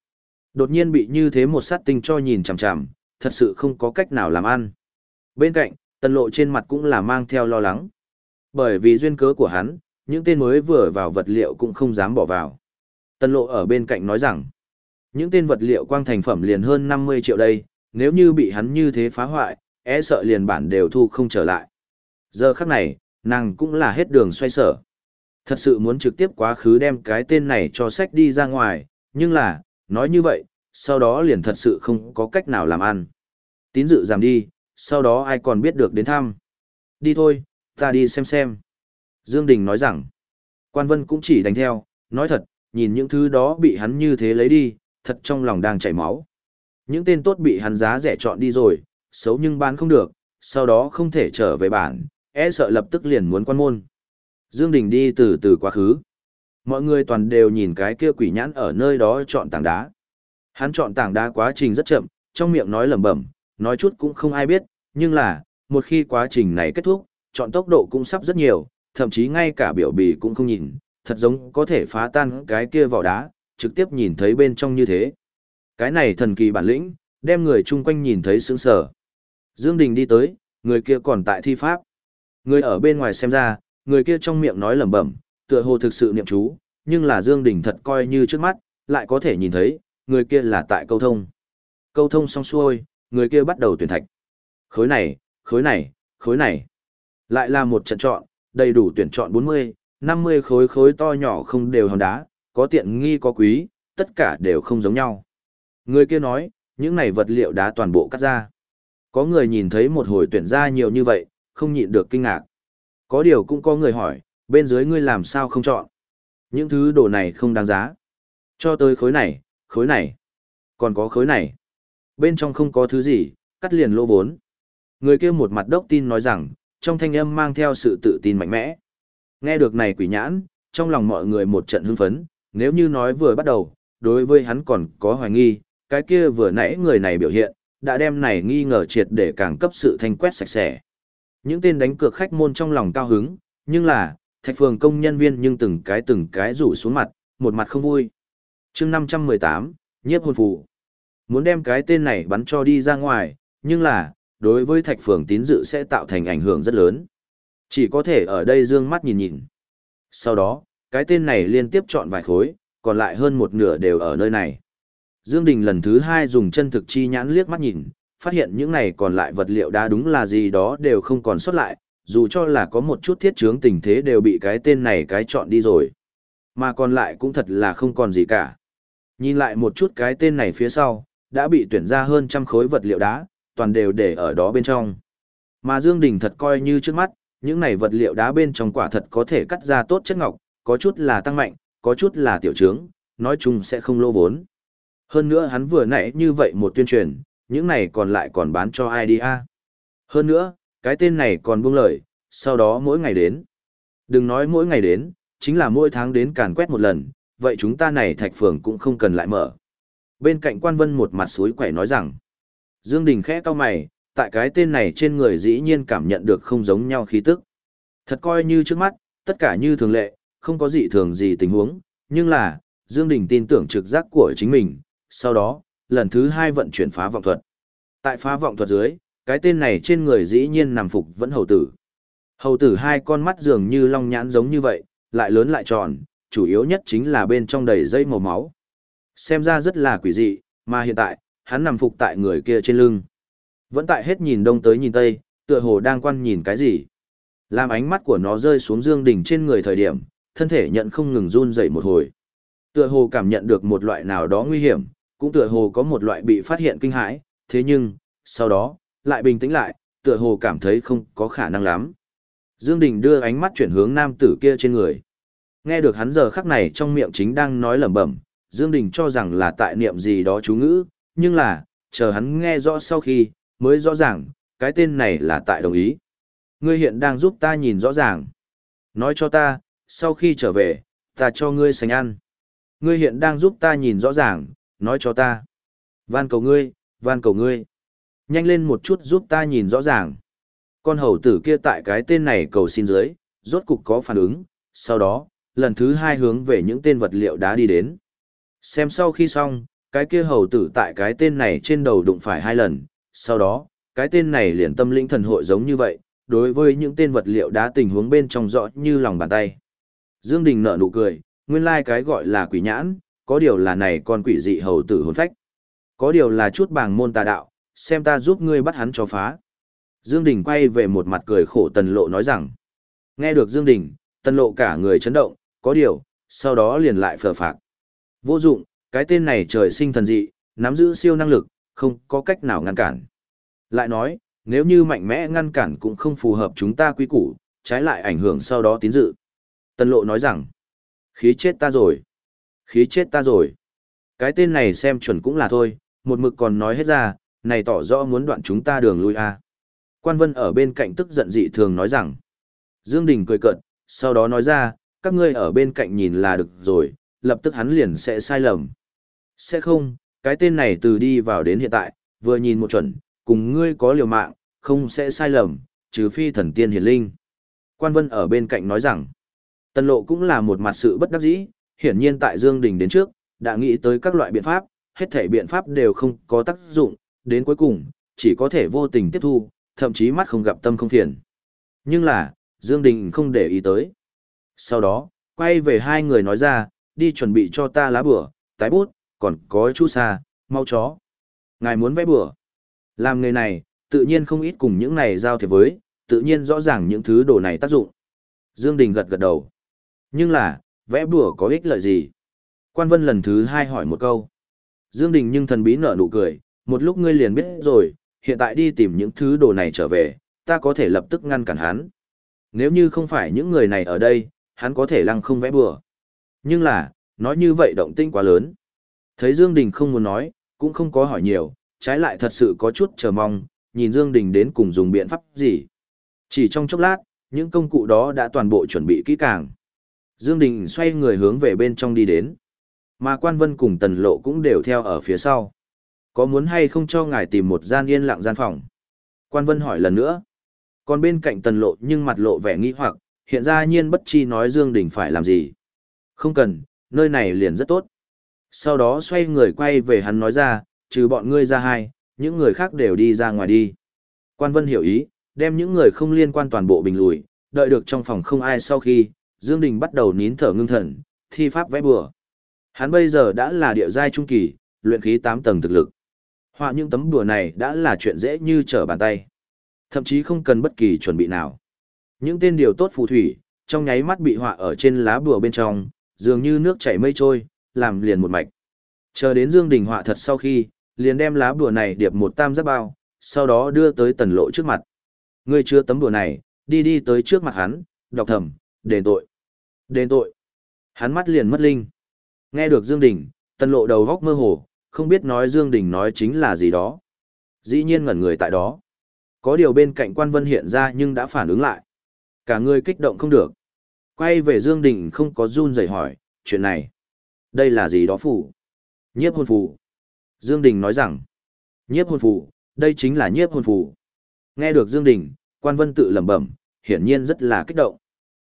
Đột nhiên bị như thế một sát tinh cho nhìn chằm chằm, thật sự không có cách nào làm ăn. Bên cạnh, tần lộ trên mặt cũng là mang theo lo lắng. Bởi vì duyên cớ của hắn, những tên mới vừa vào vật liệu cũng không dám bỏ vào. Tần lộ ở bên cạnh nói rằng, những tên vật liệu quang thành phẩm liền hơn 50 triệu đây, nếu như bị hắn như thế phá hoại, e sợ liền bản đều thu không trở lại. Giờ khắc này, nàng cũng là hết đường xoay sở. Thật sự muốn trực tiếp quá khứ đem cái tên này cho sách đi ra ngoài, nhưng là, nói như vậy, sau đó liền thật sự không có cách nào làm ăn. Tín dự giảm đi, sau đó ai còn biết được đến thăm. Đi thôi, ta đi xem xem. Dương Đình nói rằng, quan vân cũng chỉ đánh theo, nói thật, nhìn những thứ đó bị hắn như thế lấy đi, thật trong lòng đang chảy máu. Những tên tốt bị hắn giá rẻ chọn đi rồi, xấu nhưng bán không được, sau đó không thể trở về bản, e sợ lập tức liền muốn quan môn. Dương Đình đi từ từ quá khứ. Mọi người toàn đều nhìn cái kia quỷ nhãn ở nơi đó chọn tảng đá. Hắn chọn tảng đá quá trình rất chậm, trong miệng nói lẩm bẩm, nói chút cũng không ai biết, nhưng là, một khi quá trình này kết thúc, chọn tốc độ cũng sắp rất nhiều, thậm chí ngay cả biểu bì cũng không nhìn, thật giống có thể phá tan cái kia vỏ đá, trực tiếp nhìn thấy bên trong như thế. Cái này thần kỳ bản lĩnh, đem người chung quanh nhìn thấy sướng sở. Dương Đình đi tới, người kia còn tại thi pháp. Người ở bên ngoài xem ra, người kia trong miệng nói lẩm bẩm, tựa hồ thực sự niệm chú, nhưng là Dương Đình thật coi như trước mắt, lại có thể nhìn thấy, người kia là tại câu thông. Câu thông xong xuôi, người kia bắt đầu tuyển thạch. Khối này, khối này, khối này. Lại là một trận chọn, đầy đủ tuyển chọn 40, 50 khối khối to nhỏ không đều hòn đá, có tiện nghi có quý, tất cả đều không giống nhau. Người kia nói, những này vật liệu đá toàn bộ cắt ra. Có người nhìn thấy một hồi tuyển ra nhiều như vậy, không nhịn được kinh ngạc. Có điều cũng có người hỏi, bên dưới ngươi làm sao không chọn? Những thứ đồ này không đáng giá. Cho tới khối này, khối này, còn có khối này. Bên trong không có thứ gì, cắt liền lỗ vốn. Người kia một mặt đốc tin nói rằng, trong thanh âm mang theo sự tự tin mạnh mẽ. Nghe được này quỷ nhãn, trong lòng mọi người một trận hưng phấn, nếu như nói vừa bắt đầu, đối với hắn còn có hoài nghi, cái kia vừa nãy người này biểu hiện, đã đem này nghi ngờ triệt để càng cấp sự thanh quét sạch sẽ. Những tên đánh cược khách môn trong lòng cao hứng, nhưng là, thạch phường công nhân viên nhưng từng cái từng cái rủ xuống mặt, một mặt không vui. chương 518, nhiếp hồn phù. Muốn đem cái tên này bắn cho đi ra ngoài, nhưng là, đối với thạch phường tín dự sẽ tạo thành ảnh hưởng rất lớn. Chỉ có thể ở đây dương mắt nhìn nhìn. Sau đó, cái tên này liên tiếp chọn vài khối, còn lại hơn một nửa đều ở nơi này. Dương Đình lần thứ hai dùng chân thực chi nhãn liếc mắt nhìn, phát hiện những này còn lại vật liệu đá đúng là gì đó đều không còn xuất lại, dù cho là có một chút thiết chướng tình thế đều bị cái tên này cái chọn đi rồi. Mà còn lại cũng thật là không còn gì cả. Nhìn lại một chút cái tên này phía sau, đã bị tuyển ra hơn trăm khối vật liệu đá, toàn đều để ở đó bên trong. Mà Dương Đình thật coi như trước mắt, những này vật liệu đá bên trong quả thật có thể cắt ra tốt chất ngọc, có chút là tăng mạnh, có chút là tiểu trướng, nói chung sẽ không lỗ vốn. Hơn nữa hắn vừa nãy như vậy một tuyên truyền, những này còn lại còn bán cho ai đi a? Hơn nữa, cái tên này còn buông lời, sau đó mỗi ngày đến. Đừng nói mỗi ngày đến, chính là mỗi tháng đến càn quét một lần, vậy chúng ta này thạch phường cũng không cần lại mở. Bên cạnh quan vân một mặt suối quẻ nói rằng, Dương Đình khẽ cau mày, tại cái tên này trên người dĩ nhiên cảm nhận được không giống nhau khí tức. Thật coi như trước mắt, tất cả như thường lệ, không có gì thường gì tình huống, nhưng là, Dương Đình tin tưởng trực giác của chính mình, sau đó, lần thứ hai vận chuyển phá vọng thuật. Tại phá vọng thuật dưới, cái tên này trên người dĩ nhiên nằm phục vẫn hầu tử. Hầu tử hai con mắt dường như long nhãn giống như vậy, lại lớn lại tròn, chủ yếu nhất chính là bên trong đầy dây màu máu. Xem ra rất là quỷ dị, mà hiện tại, hắn nằm phục tại người kia trên lưng. Vẫn tại hết nhìn đông tới nhìn tây, tựa hồ đang quan nhìn cái gì. Làm ánh mắt của nó rơi xuống Dương Đình trên người thời điểm, thân thể nhận không ngừng run rẩy một hồi. Tựa hồ cảm nhận được một loại nào đó nguy hiểm, cũng tựa hồ có một loại bị phát hiện kinh hãi, thế nhưng, sau đó, lại bình tĩnh lại, tựa hồ cảm thấy không có khả năng lắm. Dương Đình đưa ánh mắt chuyển hướng nam tử kia trên người. Nghe được hắn giờ khắc này trong miệng chính đang nói lẩm bẩm, Dương Đình cho rằng là tại niệm gì đó chú ngữ, nhưng là, chờ hắn nghe rõ sau khi, mới rõ ràng, cái tên này là tại đồng ý. Ngươi hiện đang giúp ta nhìn rõ ràng. Nói cho ta, sau khi trở về, ta cho ngươi sành ăn. Ngươi hiện đang giúp ta nhìn rõ ràng, nói cho ta. Van cầu ngươi, van cầu ngươi. Nhanh lên một chút giúp ta nhìn rõ ràng. Con hầu tử kia tại cái tên này cầu xin dưới, rốt cục có phản ứng, sau đó, lần thứ hai hướng về những tên vật liệu đá đi đến. Xem sau khi xong, cái kia hầu tử tại cái tên này trên đầu đụng phải hai lần, sau đó, cái tên này liền tâm linh thần hội giống như vậy, đối với những tên vật liệu đá tình huống bên trong rõ như lòng bàn tay. Dương Đình nở nụ cười, nguyên lai like cái gọi là quỷ nhãn, có điều là này con quỷ dị hầu tử hồn phách. Có điều là chút bàng môn tà đạo, xem ta giúp ngươi bắt hắn cho phá. Dương Đình quay về một mặt cười khổ tần lộ nói rằng. Nghe được Dương Đình, tần lộ cả người chấn động, có điều, sau đó liền lại phở phạc. Vô dụng, cái tên này trời sinh thần dị, nắm giữ siêu năng lực, không có cách nào ngăn cản. Lại nói, nếu như mạnh mẽ ngăn cản cũng không phù hợp chúng ta quy củ, trái lại ảnh hưởng sau đó tín dự. Tân lộ nói rằng, khí chết ta rồi, khí chết ta rồi. Cái tên này xem chuẩn cũng là thôi, một mực còn nói hết ra, này tỏ rõ muốn đoạn chúng ta đường lui a. Quan Vân ở bên cạnh tức giận dị thường nói rằng, Dương Đình cười cợt, sau đó nói ra, các ngươi ở bên cạnh nhìn là được rồi, lập tức hắn liền sẽ sai lầm. Sẽ không, cái tên này từ đi vào đến hiện tại, vừa nhìn một chuẩn, cùng ngươi có liều mạng, không sẽ sai lầm, trừ phi thần tiên hiển linh. Quan Vân ở bên cạnh nói rằng, Tần Lộ cũng là một mặt sự bất đắc dĩ, hiển nhiên tại Dương Đình đến trước, đã nghĩ tới các loại biện pháp, hết thảy biện pháp đều không có tác dụng, đến cuối cùng, chỉ có thể vô tình tiếp thu, thậm chí mắt không gặp tâm không phiền. Nhưng là, Dương Đình không để ý tới. Sau đó, quay về hai người nói ra, đi chuẩn bị cho ta lá bửa, tái bút, còn có chu sa, mau chó. Ngài muốn vẽ bửa. Làm nghề này, tự nhiên không ít cùng những này giao thiệp với, tự nhiên rõ ràng những thứ đồ này tác dụng. Dương Đình gật gật đầu. Nhưng là, vẽ bừa có ích lợi gì? Quan Vân lần thứ hai hỏi một câu. Dương Đình nhưng thần bí nở nụ cười, một lúc ngươi liền biết rồi, hiện tại đi tìm những thứ đồ này trở về, ta có thể lập tức ngăn cản hắn. Nếu như không phải những người này ở đây, hắn có thể lăng không vẽ bừa Nhưng là, nói như vậy động tĩnh quá lớn. Thấy Dương Đình không muốn nói, cũng không có hỏi nhiều, trái lại thật sự có chút chờ mong, nhìn Dương Đình đến cùng dùng biện pháp gì. Chỉ trong chốc lát, những công cụ đó đã toàn bộ chuẩn bị kỹ càng. Dương Đình xoay người hướng về bên trong đi đến. Mà Quan Vân cùng Tần Lộ cũng đều theo ở phía sau. Có muốn hay không cho ngài tìm một gian yên lặng gian phòng? Quan Vân hỏi lần nữa. Còn bên cạnh Tần Lộ nhưng mặt lộ vẻ nghi hoặc, hiện ra nhiên bất chi nói Dương Đình phải làm gì. Không cần, nơi này liền rất tốt. Sau đó xoay người quay về hắn nói ra, trừ bọn ngươi ra hai, những người khác đều đi ra ngoài đi. Quan Vân hiểu ý, đem những người không liên quan toàn bộ bình lùi, đợi được trong phòng không ai sau khi, Dương Đình bắt đầu nín thở ngưng thần, thi pháp vẽ bừa. Hắn bây giờ đã là địa giai trung kỳ, luyện khí 8 tầng thực lực. Họa những tấm bùa này đã là chuyện dễ như trở bàn tay. Thậm chí không cần bất kỳ chuẩn bị nào. Những tên điều tốt phù thủy, trong nháy mắt bị họa ở trên lá bùa bên trong, dường như nước chảy mây trôi, làm liền một mạch. Chờ đến Dương Đình họa thật sau khi, liền đem lá bùa này điệp một tam giác bao, sau đó đưa tới tần lộ trước mặt. Ngươi chưa tấm bùa này, đi đi tới trước mặt hắn, đọc thầm, đền tội. Đền tội. Hắn mắt liền mất linh. Nghe được Dương Đình, tần lộ đầu góc mơ hồ, không biết nói Dương Đình nói chính là gì đó. Dĩ nhiên ngẩn người tại đó. Có điều bên cạnh quan vân hiện ra nhưng đã phản ứng lại. Cả người kích động không được. Quay về Dương Đình không có run rẩy hỏi, chuyện này. Đây là gì đó phủ? Nhiếp hôn phủ. Dương Đình nói rằng, nhiếp hôn phủ, đây chính là nhiếp hôn phủ. Nghe được Dương Đình, quan vân tự lẩm bẩm, hiển nhiên rất là kích động.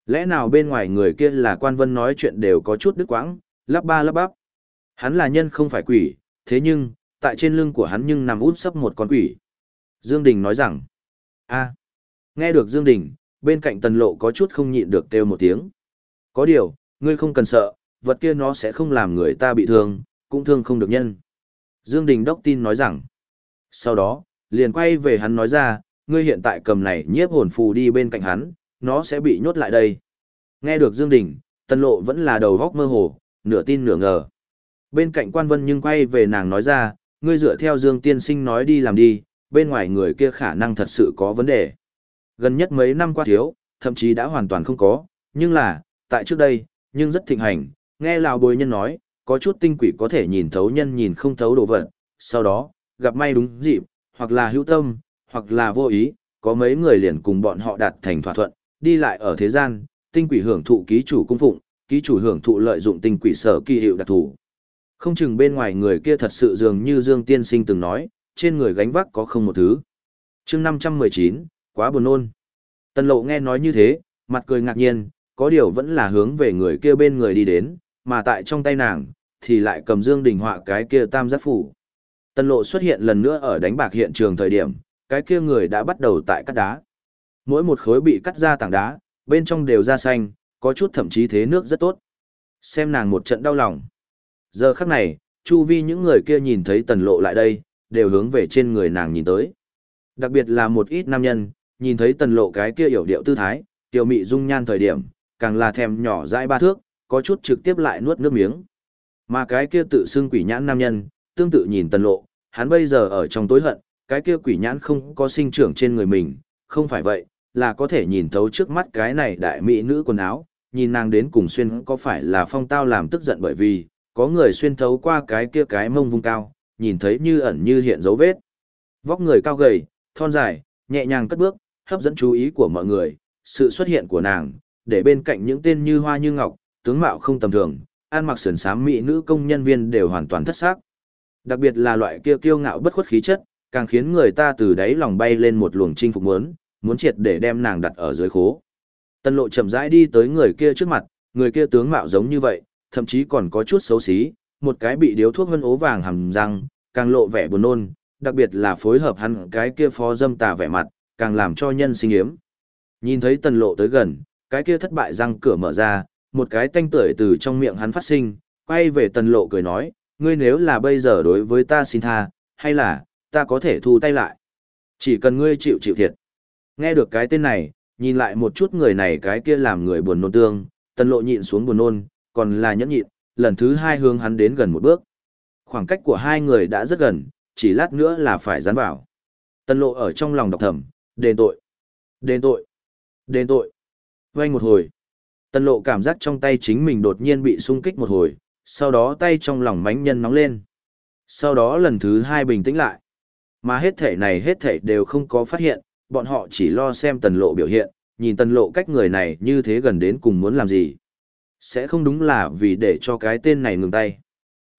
Lẽ nào bên ngoài người kia là quan vân nói chuyện đều có chút đứt quãng, lắp ba lắp bắp. Hắn là nhân không phải quỷ, thế nhưng, tại trên lưng của hắn nhưng nằm út sấp một con quỷ. Dương Đình nói rằng, a, nghe được Dương Đình, bên cạnh tần lộ có chút không nhịn được kêu một tiếng. Có điều, ngươi không cần sợ, vật kia nó sẽ không làm người ta bị thương, cũng thương không được nhân. Dương Đình đốc tin nói rằng, sau đó, liền quay về hắn nói ra, ngươi hiện tại cầm này nhiếp hồn phù đi bên cạnh hắn, nó sẽ bị nhốt lại đây. Nghe được Dương Đình, tần lộ vẫn là đầu góc mơ hồ, nửa tin nửa ngờ. Bên cạnh quan vân nhưng quay về nàng nói ra, ngươi dựa theo Dương Tiên Sinh nói đi làm đi, bên ngoài người kia khả năng thật sự có vấn đề. Gần nhất mấy năm qua thiếu, thậm chí đã hoàn toàn không có, nhưng là, tại trước đây, nhưng rất thịnh hành, nghe lão bồi nhân nói, có chút tinh quỷ có thể nhìn thấu nhân nhìn không thấu đồ vật, sau đó, gặp may đúng dịp, hoặc là hữu tâm, hoặc là vô ý, có mấy người liền cùng bọn họ đạt thành thỏa thuận, đi lại ở thế gian, tinh quỷ hưởng thụ ký chủ cung phụng, ký chủ hưởng thụ lợi dụng tinh quỷ sở kỳ hiệu đặc thù. Không chừng bên ngoài người kia thật sự dường như Dương Tiên Sinh từng nói, trên người gánh vác có không một thứ. chương 519, quá buồn nôn. Tần lộ nghe nói như thế, mặt cười ngạc nhiên, có điều vẫn là hướng về người kia bên người đi đến, mà tại trong tay nàng, thì lại cầm Dương Đình họa cái kia tam giác phủ. Tần lộ xuất hiện lần nữa ở đánh bạc hiện trường thời điểm, cái kia người đã bắt đầu tại cắt đá. Mỗi một khối bị cắt ra tảng đá, bên trong đều da xanh, có chút thậm chí thế nước rất tốt. Xem nàng một trận đau lòng. Giờ khắc này, chu vi những người kia nhìn thấy tần lộ lại đây, đều hướng về trên người nàng nhìn tới. Đặc biệt là một ít nam nhân, nhìn thấy tần lộ cái kia hiểu điệu tư thái, tiểu mị dung nhan thời điểm, càng là thèm nhỏ dãi ba thước, có chút trực tiếp lại nuốt nước miếng. Mà cái kia tự xưng quỷ nhãn nam nhân, tương tự nhìn tần lộ, hắn bây giờ ở trong tối hận, cái kia quỷ nhãn không có sinh trưởng trên người mình, không phải vậy, là có thể nhìn thấu trước mắt cái này đại mỹ nữ quần áo, nhìn nàng đến cùng xuyên có phải là phong tao làm tức giận bởi vì, có người xuyên thấu qua cái kia cái mông vung cao, nhìn thấy như ẩn như hiện dấu vết. Vóc người cao gầy, thon dài, nhẹ nhàng cất bước, hấp dẫn chú ý của mọi người, sự xuất hiện của nàng, để bên cạnh những tên như hoa như ngọc, tướng mạo không tầm thường, ăn mặc sườn sám mỹ nữ công nhân viên đều hoàn toàn thất sắc. Đặc biệt là loại kia kiêu ngạo bất khuất khí chất, càng khiến người ta từ đáy lòng bay lên một luồng chinh phục muốn, muốn triệt để đem nàng đặt ở dưới khố. Tân lộ chậm rãi đi tới người kia trước mặt, người kia tướng mạo giống như vậy, thậm chí còn có chút xấu xí, một cái bị điếu thuốc vân ố vàng hầm răng, càng lộ vẻ buồn nôn, đặc biệt là phối hợp hắn cái kia phó dâm tà vẻ mặt, càng làm cho nhân sinh yếm. Nhìn thấy tần lộ tới gần, cái kia thất bại răng cửa mở ra, một cái tanh tưởi từ trong miệng hắn phát sinh, quay về tần lộ cười nói, ngươi nếu là bây giờ đối với ta xin tha, hay là, ta có thể thu tay lại. Chỉ cần ngươi chịu chịu thiệt. Nghe được cái tên này, nhìn lại một chút người này cái kia làm người buồn nôn tương, tần lộ nhịn xuống buồn nôn, còn là nhẫn nhịn, lần thứ hai hướng hắn đến gần một bước. Khoảng cách của hai người đã rất gần, chỉ lát nữa là phải dán vào. Tần lộ ở trong lòng đọc thầm, đền tội, đền tội, đền tội. vay một hồi, tần lộ cảm giác trong tay chính mình đột nhiên bị sung kích một hồi, sau đó tay trong lòng mánh nhân nóng lên. Sau đó lần thứ hai bình tĩnh lại. Mà hết thể này hết thể đều không có phát hiện, bọn họ chỉ lo xem tần lộ biểu hiện, nhìn tần lộ cách người này như thế gần đến cùng muốn làm gì. Sẽ không đúng là vì để cho cái tên này ngừng tay.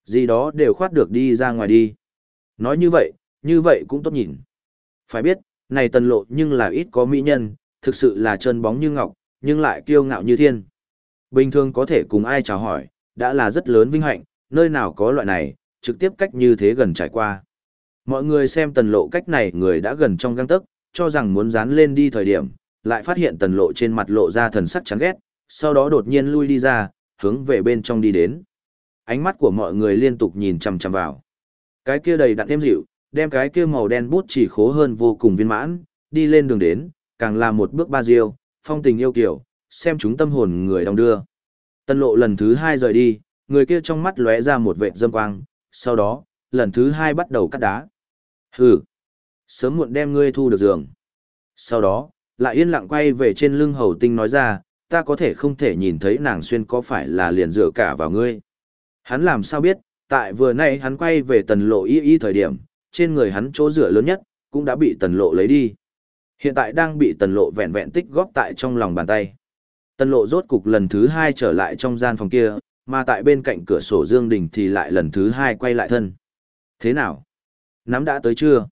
Gì đó đều khoát được đi ra ngoài đi. Nói như vậy, như vậy cũng tốt nhìn. Phải biết, này tần lộ nhưng là ít có mỹ nhân, thực sự là chân bóng như ngọc, nhưng lại kiêu ngạo như thiên. Bình thường có thể cùng ai chào hỏi, đã là rất lớn vinh hạnh, nơi nào có loại này, trực tiếp cách như thế gần trải qua. Mọi người xem tần lộ cách này người đã gần trong găng tức, cho rằng muốn dán lên đi thời điểm, lại phát hiện tần lộ trên mặt lộ ra thần sắc chán ghét, sau đó đột nhiên lui đi ra, hướng về bên trong đi đến. Ánh mắt của mọi người liên tục nhìn chằm chằm vào. Cái kia đầy đặn êm dịu, đem cái kia màu đen bút chỉ khố hơn vô cùng viên mãn, đi lên đường đến, càng là một bước ba diêu, phong tình yêu kiểu, xem chúng tâm hồn người đồng đưa. Tần lộ lần thứ hai rời đi, người kia trong mắt lóe ra một vệt dâm quang, sau đó, lần thứ hai bắt đầu cắt đá. Hừ, sớm muộn đem ngươi thu được giường. Sau đó, lại yên lặng quay về trên lưng hầu tinh nói ra, ta có thể không thể nhìn thấy nàng xuyên có phải là liền dựa cả vào ngươi. Hắn làm sao biết, tại vừa nay hắn quay về tần lộ y y thời điểm, trên người hắn chỗ dựa lớn nhất, cũng đã bị tần lộ lấy đi. Hiện tại đang bị tần lộ vẹn vẹn tích góp tại trong lòng bàn tay. Tần lộ rốt cục lần thứ hai trở lại trong gian phòng kia, mà tại bên cạnh cửa sổ Dương Đình thì lại lần thứ hai quay lại thân. Thế nào? Nắm đã tới chưa?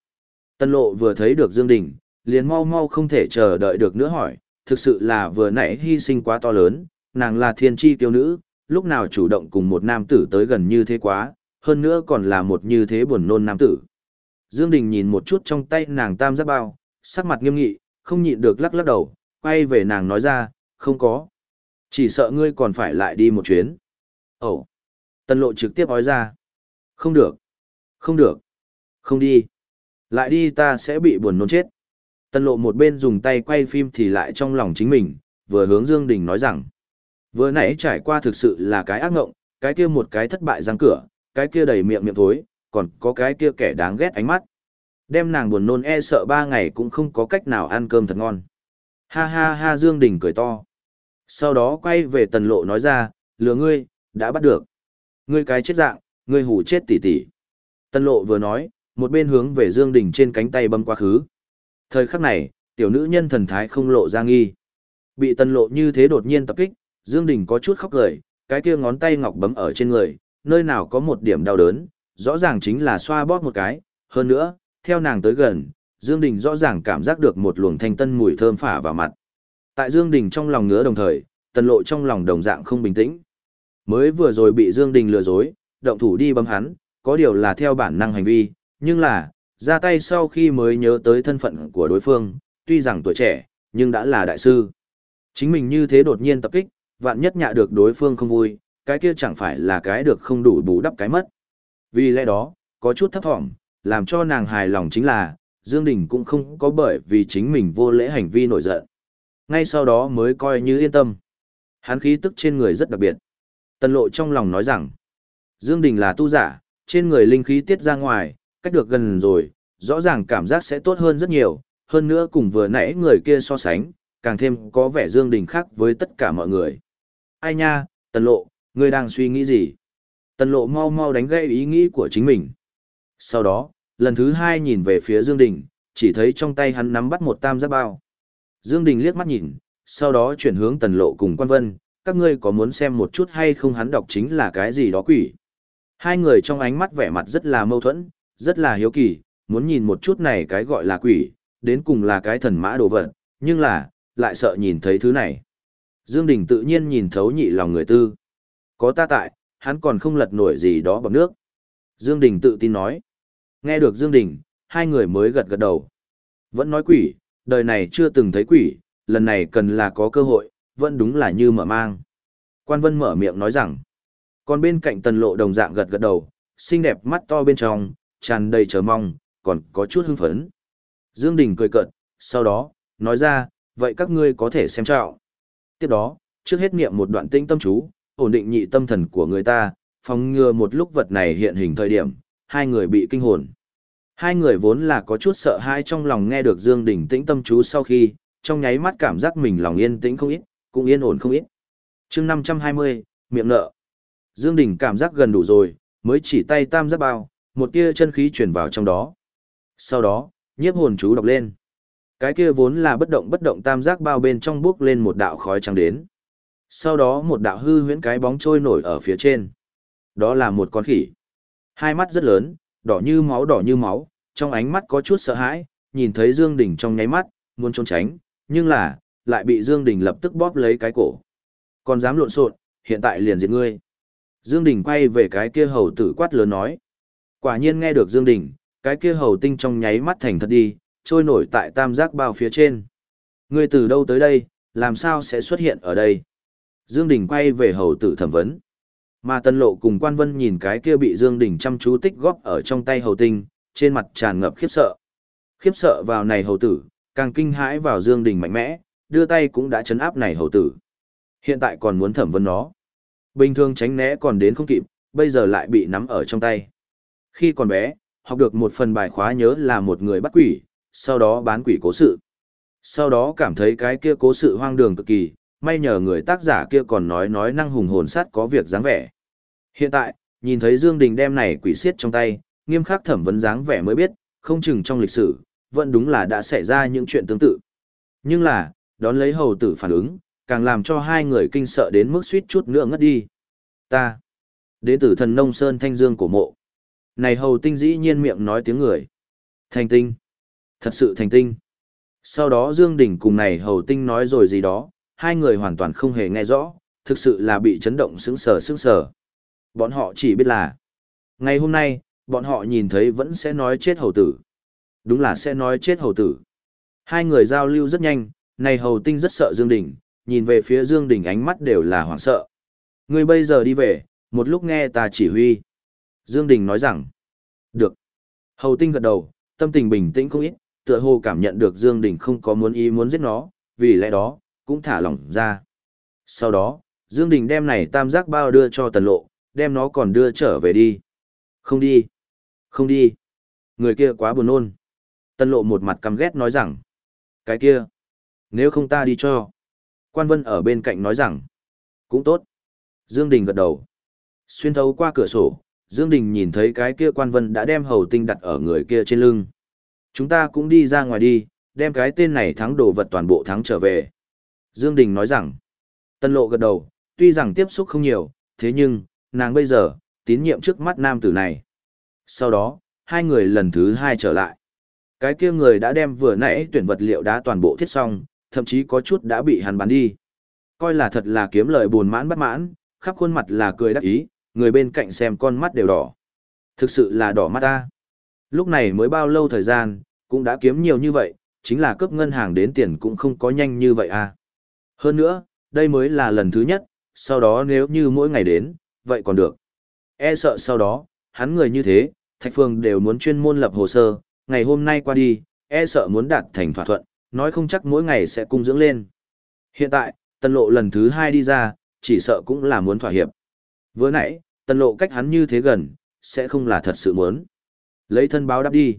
Tần lộ vừa thấy được Dương Đình, liền mau mau không thể chờ đợi được nữa hỏi, thực sự là vừa nãy hy sinh quá to lớn, nàng là thiên chi tiêu nữ, lúc nào chủ động cùng một nam tử tới gần như thế quá, hơn nữa còn là một như thế buồn nôn nam tử. Dương Đình nhìn một chút trong tay nàng tam giác bao, sắc mặt nghiêm nghị, không nhịn được lắc lắc đầu, quay về nàng nói ra, không có. Chỉ sợ ngươi còn phải lại đi một chuyến. Ồ! Oh. Tân lộ trực tiếp nói ra. Không được. Không được. Không đi. Lại đi ta sẽ bị buồn nôn chết. Tân lộ một bên dùng tay quay phim thì lại trong lòng chính mình, vừa hướng Dương Đình nói rằng. Vừa nãy trải qua thực sự là cái ác ngộng, cái kia một cái thất bại răng cửa, cái kia đầy miệng miệng thối, còn có cái kia kẻ đáng ghét ánh mắt. Đem nàng buồn nôn e sợ ba ngày cũng không có cách nào ăn cơm thật ngon. Ha ha ha Dương Đình cười to. Sau đó quay về tần lộ nói ra, lừa ngươi, đã bắt được. Ngươi cái chết dạng, ngươi hủ chết tỷ tỷ. Tần lộ vừa nói, một bên hướng về Dương Đình trên cánh tay bấm quá khứ. Thời khắc này, tiểu nữ nhân thần thái không lộ ra nghi. Bị tần lộ như thế đột nhiên tập kích, Dương Đình có chút khóc cười, cái kia ngón tay ngọc bấm ở trên người, nơi nào có một điểm đau đớn, rõ ràng chính là xoa bóp một cái, hơn nữa, theo nàng tới gần, Dương Đình rõ ràng cảm giác được một luồng thanh tân mùi thơm phả vào mặt. Tại Dương Đình trong lòng ngứa đồng thời, tần lộ trong lòng đồng dạng không bình tĩnh. Mới vừa rồi bị Dương Đình lừa dối, động thủ đi bấm hắn, có điều là theo bản năng hành vi, nhưng là, ra tay sau khi mới nhớ tới thân phận của đối phương, tuy rằng tuổi trẻ, nhưng đã là đại sư. Chính mình như thế đột nhiên tập kích, vạn nhất nhạ được đối phương không vui, cái kia chẳng phải là cái được không đủ bù đắp cái mất. Vì lẽ đó, có chút thấp thỏm, làm cho nàng hài lòng chính là, Dương Đình cũng không có bởi vì chính mình vô lễ hành vi nổi giận. Ngay sau đó mới coi như yên tâm. Hắn khí tức trên người rất đặc biệt. Tần lộ trong lòng nói rằng, Dương Đình là tu giả, trên người linh khí tiết ra ngoài, cách được gần rồi, rõ ràng cảm giác sẽ tốt hơn rất nhiều, hơn nữa cùng vừa nãy người kia so sánh, càng thêm có vẻ Dương Đình khác với tất cả mọi người. Ai nha, Tần lộ, ngươi đang suy nghĩ gì? Tần lộ mau mau đánh gãy ý nghĩ của chính mình. Sau đó, lần thứ hai nhìn về phía Dương Đình, chỉ thấy trong tay hắn nắm bắt một tam giác bao. Dương Đình liếc mắt nhìn, sau đó chuyển hướng tần lộ cùng quan vân, các ngươi có muốn xem một chút hay không hắn đọc chính là cái gì đó quỷ. Hai người trong ánh mắt vẻ mặt rất là mâu thuẫn, rất là hiếu kỳ, muốn nhìn một chút này cái gọi là quỷ, đến cùng là cái thần mã đồ vật, nhưng là, lại sợ nhìn thấy thứ này. Dương Đình tự nhiên nhìn thấu nhị lòng người tư. Có ta tại, hắn còn không lật nổi gì đó bằng nước. Dương Đình tự tin nói. Nghe được Dương Đình, hai người mới gật gật đầu. Vẫn nói quỷ, đời này chưa từng thấy quỷ, lần này cần là có cơ hội, vẫn đúng là như mở mang. Quan Vân mở miệng nói rằng, còn bên cạnh tần lộ đồng dạng gật gật đầu, xinh đẹp mắt to bên trong, tràn đầy chờ mong, còn có chút hưng phấn. Dương Đình cười cợt, sau đó, nói ra, vậy các ngươi có thể xem trạo. Tiếp đó, trước hết niệm một đoạn tinh tâm chú, ổn định nhị tâm thần của người ta, phòng ngừa một lúc vật này hiện hình thời điểm, hai người bị kinh hồn. Hai người vốn là có chút sợ hãi trong lòng nghe được Dương Đình tĩnh tâm chú sau khi, trong nháy mắt cảm giác mình lòng yên tĩnh không ít, cũng yên ổn không ít. Chương 520, miệng nợ. Dương Đình cảm giác gần đủ rồi, mới chỉ tay tam giác bao, một tia chân khí truyền vào trong đó. Sau đó, nhiếp hồn chú đọc lên. Cái kia vốn là bất động bất động tam giác bao bên trong bước lên một đạo khói trắng đến. Sau đó một đạo hư huyễn cái bóng trôi nổi ở phía trên. Đó là một con khỉ. Hai mắt rất lớn, đỏ như máu đỏ như máu, trong ánh mắt có chút sợ hãi, nhìn thấy Dương Đình trong nháy mắt, muốn trốn tránh, nhưng là, lại bị Dương Đình lập tức bóp lấy cái cổ. Còn dám lộn xộn, hiện tại liền diệt ngươi. Dương Đình quay về cái kia hầu tử quát lớn nói. Quả nhiên nghe được Dương Đình, cái kia hầu tinh trong nháy mắt thành thật đi, trôi nổi tại tam giác bao phía trên. Ngươi từ đâu tới đây, làm sao sẽ xuất hiện ở đây? Dương Đình quay về hầu tử thẩm vấn. Mà Tân Lộ cùng Quan Vân nhìn cái kia bị Dương Đình chăm chú tích góp ở trong tay hầu tinh, trên mặt tràn ngập khiếp sợ. Khiếp sợ vào này hầu tử, càng kinh hãi vào Dương Đình mạnh mẽ, đưa tay cũng đã chấn áp này hầu tử. Hiện tại còn muốn thẩm vấn nó. Bình thường tránh né còn đến không kịp, bây giờ lại bị nắm ở trong tay. Khi còn bé, học được một phần bài khóa nhớ là một người bắt quỷ, sau đó bán quỷ cố sự. Sau đó cảm thấy cái kia cố sự hoang đường cực kỳ, may nhờ người tác giả kia còn nói nói năng hùng hồn sát có việc dáng vẻ. Hiện tại, nhìn thấy Dương Đình đem này quỷ xiết trong tay, nghiêm khắc thẩm vấn dáng vẻ mới biết, không chừng trong lịch sử, vẫn đúng là đã xảy ra những chuyện tương tự. Nhưng là, đón lấy hầu tử phản ứng, càng làm cho hai người kinh sợ đến mức suýt chút nữa ngất đi. Ta, đến tử thần nông sơn thanh dương của mộ. Này hầu tinh dĩ nhiên miệng nói tiếng người. Thành tinh. Thật sự thành tinh. Sau đó Dương Đình cùng này hầu tinh nói rồi gì đó, hai người hoàn toàn không hề nghe rõ, thực sự là bị chấn động sững sờ sững sờ. Bọn họ chỉ biết là, ngày hôm nay, bọn họ nhìn thấy vẫn sẽ nói chết hầu tử. Đúng là sẽ nói chết hầu tử. Hai người giao lưu rất nhanh, này hầu tinh rất sợ Dương Đình, nhìn về phía Dương Đình ánh mắt đều là hoảng sợ. Ngươi bây giờ đi về, một lúc nghe ta chỉ huy. Dương Đình nói rằng, được. Hầu tinh gật đầu, tâm tình bình tĩnh không ít, tựa hồ cảm nhận được Dương Đình không có muốn ý muốn giết nó, vì lẽ đó, cũng thả lỏng ra. Sau đó, Dương Đình đem này tam giác bao đưa cho tần lộ, đem nó còn đưa trở về đi. Không đi. Không đi. Người kia quá buồn nôn. Tần lộ một mặt căm ghét nói rằng. Cái kia. Nếu không ta đi cho. Quan Vân ở bên cạnh nói rằng. Cũng tốt. Dương Đình gật đầu. Xuyên thấu qua cửa sổ, Dương Đình nhìn thấy cái kia Quan Vân đã đem hầu tinh đặt ở người kia trên lưng. Chúng ta cũng đi ra ngoài đi, đem cái tên này thắng đồ vật toàn bộ thắng trở về. Dương Đình nói rằng, Tân lộ gật đầu, tuy rằng tiếp xúc không nhiều, thế nhưng, nàng bây giờ, tín nhiệm trước mắt nam tử này. Sau đó, hai người lần thứ hai trở lại. Cái kia người đã đem vừa nãy tuyển vật liệu đá toàn bộ thiết xong, thậm chí có chút đã bị hắn bán đi. Coi là thật là kiếm lời buồn mãn bất mãn, khắp khuôn mặt là cười đắc ý, người bên cạnh xem con mắt đều đỏ. Thực sự là đỏ mắt ta. Lúc này mới bao lâu thời gian, cũng đã kiếm nhiều như vậy, chính là cấp ngân hàng đến tiền cũng không có nhanh như vậy à. Hơn nữa, đây mới là lần thứ nhất, sau đó nếu như mỗi ngày đến, vậy còn được. E sợ sau đó, hắn người như thế, Thạch Phương đều muốn chuyên môn lập hồ sơ, ngày hôm nay qua đi, e sợ muốn đạt thành thỏa thuận, nói không chắc mỗi ngày sẽ cung dưỡng lên. Hiện tại, tần lộ lần thứ hai đi ra, chỉ sợ cũng là muốn thỏa hiệp. Vừa nãy, tần lộ cách hắn như thế gần, sẽ không là thật sự muốn. Lấy thân báo đáp đi.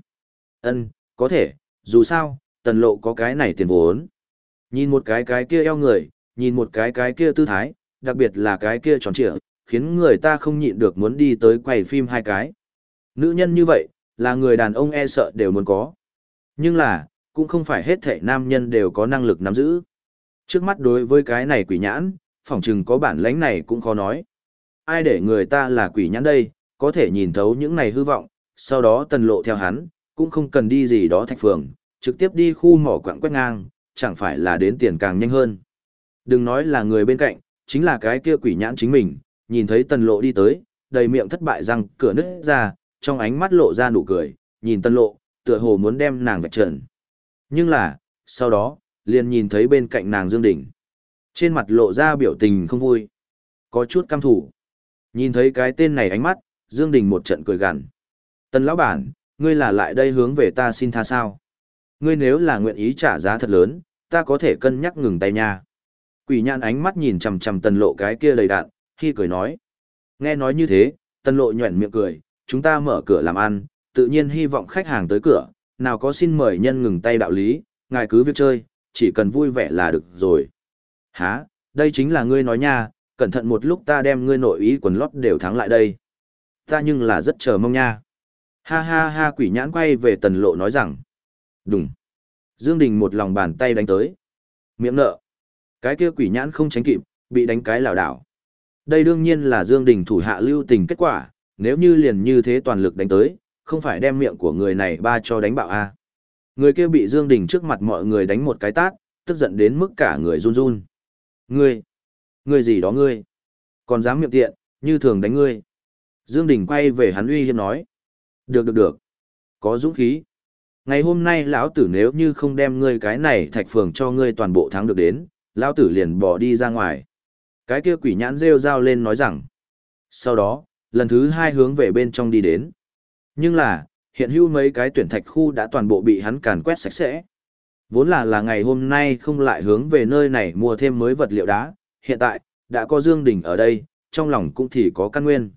ân có thể, dù sao, tần lộ có cái này tiền vốn. Nhìn một cái cái kia eo người, nhìn một cái cái kia tư thái, đặc biệt là cái kia tròn trịa, khiến người ta không nhịn được muốn đi tới quay phim hai cái. Nữ nhân như vậy, là người đàn ông e sợ đều muốn có. Nhưng là, cũng không phải hết thể nam nhân đều có năng lực nắm giữ. Trước mắt đối với cái này quỷ nhãn, phỏng chừng có bản lãnh này cũng khó nói. Ai để người ta là quỷ nhãn đây, có thể nhìn thấu những này hư vọng, sau đó tần lộ theo hắn, cũng không cần đi gì đó thạch phường, trực tiếp đi khu mỏ quảng quét ngang, chẳng phải là đến tiền càng nhanh hơn. Đừng nói là người bên cạnh, chính là cái kia quỷ nhãn chính mình, nhìn thấy tần lộ đi tới, đầy miệng thất bại răng cửa nứt ra, trong ánh mắt lộ ra nụ cười, nhìn tần lộ, tựa hồ muốn đem nàng vạch trần. Nhưng là, sau đó, liền nhìn thấy bên cạnh nàng Dương Đình. Trên mặt lộ ra biểu tình không vui. Có chút căm thủ. Nhìn thấy cái tên này ánh mắt, Dương Đình một trận cười gằn. Tần lão bản, ngươi là lại đây hướng về ta xin tha sao? Ngươi nếu là nguyện ý trả giá thật lớn, ta có thể cân nhắc ngừng tay nha. Quỷ nhãn ánh mắt nhìn chằm chằm tần lộ cái kia đầy đạn, khi cười nói. Nghe nói như thế, tần lộ nhuẩn miệng cười, chúng ta mở cửa làm ăn, tự nhiên hy vọng khách hàng tới cửa, nào có xin mời nhân ngừng tay đạo lý, ngài cứ việc chơi, chỉ cần vui vẻ là được rồi. Hả, đây chính là ngươi nói nha, cẩn thận một lúc ta đem ngươi nội ý quần lót đều thắng lại đây. Ta nhưng là rất chờ mong nha. Ha ha ha quỷ nhãn quay về tần lộ nói rằng đùng Dương Đình một lòng bàn tay đánh tới. Miệng nợ. Cái kia quỷ nhãn không tránh kịp, bị đánh cái lảo đảo. Đây đương nhiên là Dương Đình thủ hạ lưu tình kết quả, nếu như liền như thế toàn lực đánh tới, không phải đem miệng của người này ba cho đánh bạo a. Người kia bị Dương Đình trước mặt mọi người đánh một cái tát, tức giận đến mức cả người run run. Ngươi, ngươi gì đó ngươi, còn dám miệng tiện, như thường đánh ngươi. Dương Đình quay về hắn uy hiếp nói. Được được được, có dũng khí. Ngày hôm nay lão tử nếu như không đem ngươi cái này thạch phường cho ngươi toàn bộ thắng được đến, lão tử liền bỏ đi ra ngoài. Cái kia quỷ nhãn rêu rao lên nói rằng. Sau đó, lần thứ hai hướng về bên trong đi đến. Nhưng là, hiện hữu mấy cái tuyển thạch khu đã toàn bộ bị hắn càn quét sạch sẽ. Vốn là là ngày hôm nay không lại hướng về nơi này mua thêm mới vật liệu đá, hiện tại, đã có Dương Đình ở đây, trong lòng cũng thì có căn nguyên.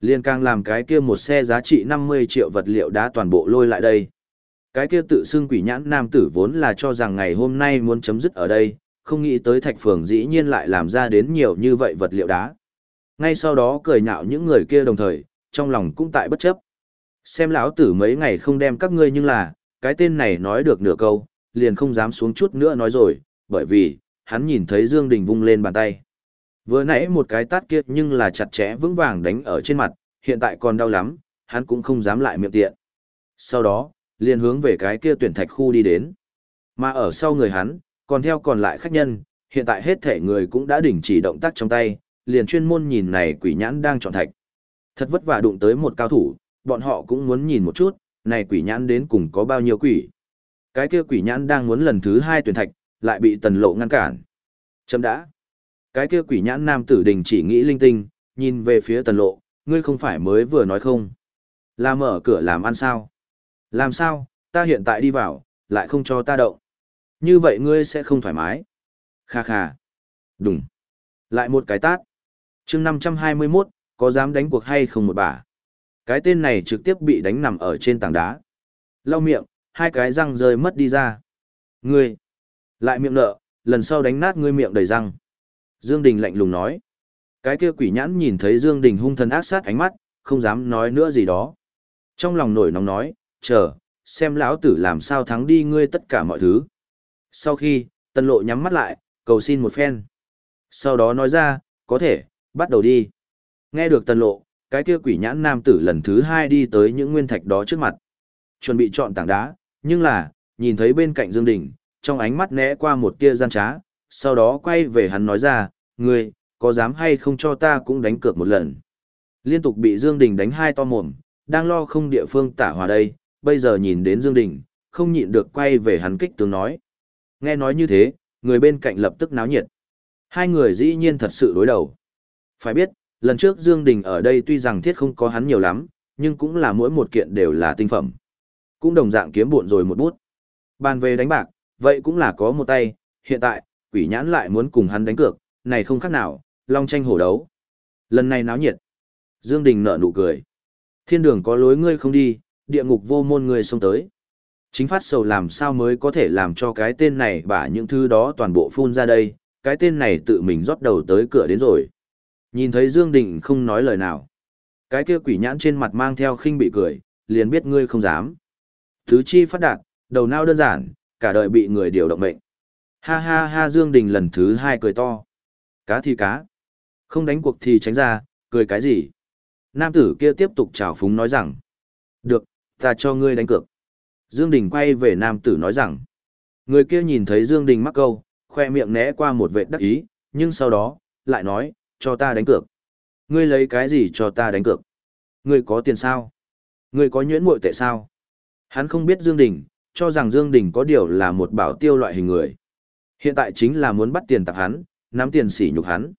Liên càng làm cái kia một xe giá trị 50 triệu vật liệu đá toàn bộ lôi lại đây. Cái kia tự xưng quỷ nhãn nam tử vốn là cho rằng ngày hôm nay muốn chấm dứt ở đây, không nghĩ tới thạch phường dĩ nhiên lại làm ra đến nhiều như vậy vật liệu đá. Ngay sau đó cười nhạo những người kia đồng thời, trong lòng cũng tại bất chấp. Xem lão tử mấy ngày không đem các ngươi nhưng là, cái tên này nói được nửa câu, liền không dám xuống chút nữa nói rồi, bởi vì, hắn nhìn thấy Dương Đình vung lên bàn tay. Vừa nãy một cái tát kia nhưng là chặt chẽ vững vàng đánh ở trên mặt, hiện tại còn đau lắm, hắn cũng không dám lại miệng tiện. Sau đó, liền hướng về cái kia tuyển thạch khu đi đến. Mà ở sau người hắn, còn theo còn lại khách nhân, hiện tại hết thể người cũng đã đình chỉ động tác trong tay, liền chuyên môn nhìn này quỷ nhãn đang chọn thạch. Thật vất vả đụng tới một cao thủ, bọn họ cũng muốn nhìn một chút, này quỷ nhãn đến cùng có bao nhiêu quỷ. Cái kia quỷ nhãn đang muốn lần thứ hai tuyển thạch, lại bị tần lộ ngăn cản. Chấm đã. Cái kia quỷ nhãn nam tử đình chỉ nghĩ linh tinh, nhìn về phía tần lộ, ngươi không phải mới vừa nói không. Là mở cửa làm ăn sao? Làm sao, ta hiện tại đi vào, lại không cho ta động. Như vậy ngươi sẽ không thoải mái. Kha kha. Đúng. Lại một cái tát. chương 521, có dám đánh cuộc hay không một bà. Cái tên này trực tiếp bị đánh nằm ở trên tảng đá. Lau miệng, hai cái răng rơi mất đi ra. Ngươi. Lại miệng nợ, lần sau đánh nát ngươi miệng đầy răng. Dương Đình lạnh lùng nói. Cái kia quỷ nhãn nhìn thấy Dương Đình hung thần ác sát ánh mắt, không dám nói nữa gì đó. Trong lòng nổi nóng nói, chờ, xem lão tử làm sao thắng đi ngươi tất cả mọi thứ. Sau khi, tân lộ nhắm mắt lại, cầu xin một phen. Sau đó nói ra, có thể, bắt đầu đi. Nghe được tân lộ, cái kia quỷ nhãn nam tử lần thứ hai đi tới những nguyên thạch đó trước mặt. Chuẩn bị chọn tảng đá, nhưng là, nhìn thấy bên cạnh Dương Đình, trong ánh mắt né qua một tia gian trá, sau đó quay về hắn nói ra, ngươi, có dám hay không cho ta cũng đánh cược một lần. Liên tục bị Dương Đình đánh hai to mồm, đang lo không địa phương tả hòa đây, bây giờ nhìn đến Dương Đình, không nhịn được quay về hắn kích tướng nói. Nghe nói như thế, người bên cạnh lập tức náo nhiệt. Hai người dĩ nhiên thật sự đối đầu. Phải biết, lần trước Dương Đình ở đây tuy rằng thiết không có hắn nhiều lắm, nhưng cũng là mỗi một kiện đều là tinh phẩm. Cũng đồng dạng kiếm buồn rồi một bút. Bàn về đánh bạc, vậy cũng là có một tay, hiện tại, quỷ nhãn lại muốn cùng hắn đánh cược, này không khác nào, long tranh hổ đấu. Lần này náo nhiệt. Dương Đình nở nụ cười. Thiên đường có lối ngươi không đi, địa ngục vô môn người xông tới. Chính phát sầu làm sao mới có thể làm cho cái tên này bả những thứ đó toàn bộ phun ra đây, cái tên này tự mình rót đầu tới cửa đến rồi. Nhìn thấy Dương Đình không nói lời nào. Cái kia quỷ nhãn trên mặt mang theo khinh bị cười, liền biết ngươi không dám. Thứ chi phát đạt, đầu não đơn giản, cả đời bị người điều động mệnh. Ha ha ha Dương Đình lần thứ hai cười to. Cá thì cá. Không đánh cuộc thì tránh ra, cười cái gì? Nam tử kia tiếp tục chào phúng nói rằng. Được, ta cho ngươi đánh cược. Dương Đình quay về nam tử nói rằng. Người kia nhìn thấy Dương Đình mắc câu, khoe miệng né qua một vệt đắc ý, nhưng sau đó, lại nói, cho ta đánh cược. Ngươi lấy cái gì cho ta đánh cược? Ngươi có tiền sao? Ngươi có nhuyễn muội tệ sao? Hắn không biết Dương Đình, cho rằng Dương Đình có điều là một bảo tiêu loại hình người. Hiện tại chính là muốn bắt tiền tạp hắn, nắm tiền sỉ nhục hắn.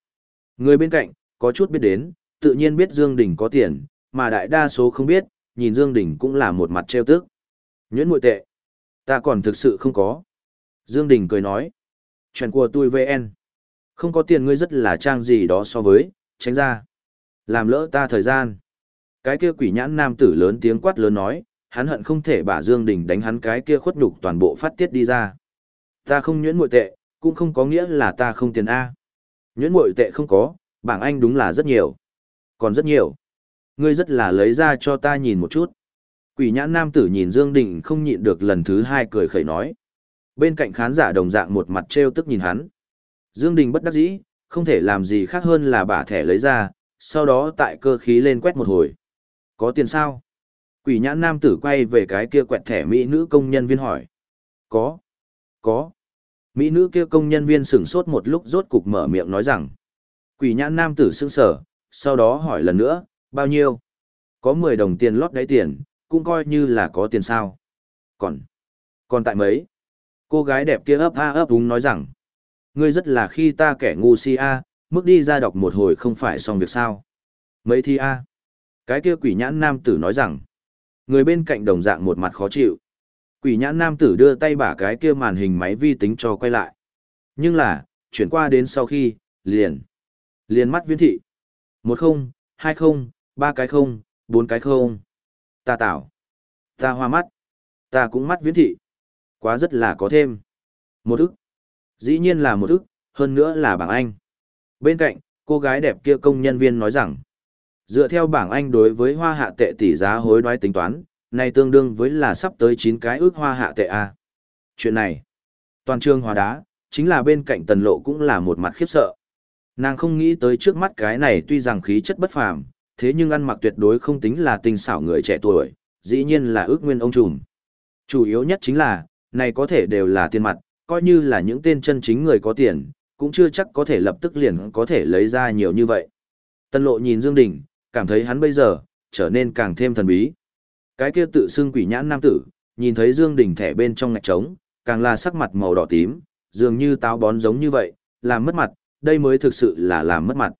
Người bên cạnh, có chút biết đến, tự nhiên biết Dương Đình có tiền, mà đại đa số không biết, nhìn Dương Đình cũng là một mặt treo tức. Nhuyễn muội tệ. Ta còn thực sự không có. Dương Đình cười nói. Chuyện của tôi VN. Không có tiền ngươi rất là trang gì đó so với, tránh ra. Làm lỡ ta thời gian. Cái kia quỷ nhãn nam tử lớn tiếng quát lớn nói, hắn hận không thể bà Dương Đình đánh hắn cái kia khuất nhục toàn bộ phát tiết đi ra. Ta không nhuyễn muội tệ, cũng không có nghĩa là ta không tiền A. Nhuyễn muội tệ không có, bảng anh đúng là rất nhiều. Còn rất nhiều. Ngươi rất là lấy ra cho ta nhìn một chút. Quỷ nhãn nam tử nhìn Dương Đình không nhịn được lần thứ hai cười khẩy nói. Bên cạnh khán giả đồng dạng một mặt treo tức nhìn hắn. Dương Đình bất đắc dĩ, không thể làm gì khác hơn là bả thẻ lấy ra, sau đó tại cơ khí lên quét một hồi. Có tiền sao? Quỷ nhãn nam tử quay về cái kia quẹt thẻ mỹ nữ công nhân viên hỏi. Có. Có. Mỹ nữ kia công nhân viên sửng sốt một lúc rốt cục mở miệng nói rằng. Quỷ nhãn nam tử sững sờ, sau đó hỏi lần nữa, bao nhiêu? Có 10 đồng tiền lót đáy tiền, cũng coi như là có tiền sao. Còn, còn tại mấy? Cô gái đẹp kia ấp a ấp đúng nói rằng, ngươi rất là khi ta kẻ ngu si a, mức đi ra đọc một hồi không phải xong việc sao. Mấy thi a? Cái kia quỷ nhãn nam tử nói rằng, người bên cạnh đồng dạng một mặt khó chịu. Quỷ nhãn nam tử đưa tay bả cái kia màn hình máy vi tính cho quay lại. Nhưng là, chuyển qua đến sau khi, liền. Liền mắt viễn thị. Một không, hai không, ba cái không, bốn cái không. Ta tạo. Ta hoa mắt. Ta cũng mắt viễn thị. Quá rất là có thêm. Một ức. Dĩ nhiên là một ức, hơn nữa là bảng Anh. Bên cạnh, cô gái đẹp kia công nhân viên nói rằng, dựa theo bảng Anh đối với hoa hạ tệ tỷ giá hối đoái tính toán, này tương đương với là sắp tới 9 cái ước hoa hạ tệ A. Chuyện này, toàn trường hòa đá, chính là bên cạnh tần lộ cũng là một mặt khiếp sợ. Nàng không nghĩ tới trước mắt cái này tuy rằng khí chất bất phàm, thế nhưng ăn mặc tuyệt đối không tính là tinh xảo người trẻ tuổi, dĩ nhiên là ước nguyên ông trùm. Chủ yếu nhất chính là, này có thể đều là tiền mặt, coi như là những tên chân chính người có tiền, cũng chưa chắc có thể lập tức liền có thể lấy ra nhiều như vậy. Tân lộ nhìn Dương Đình, cảm thấy hắn bây giờ, trở nên càng thêm thần bí. Cái kia tự xưng quỷ nhãn nam tử, nhìn thấy Dương Đình thẻ bên trong ngạch trống, càng là sắc mặt màu đỏ tím, dường như táo bón giống như vậy, làm mất mặt, đây mới thực sự là làm mất mặt.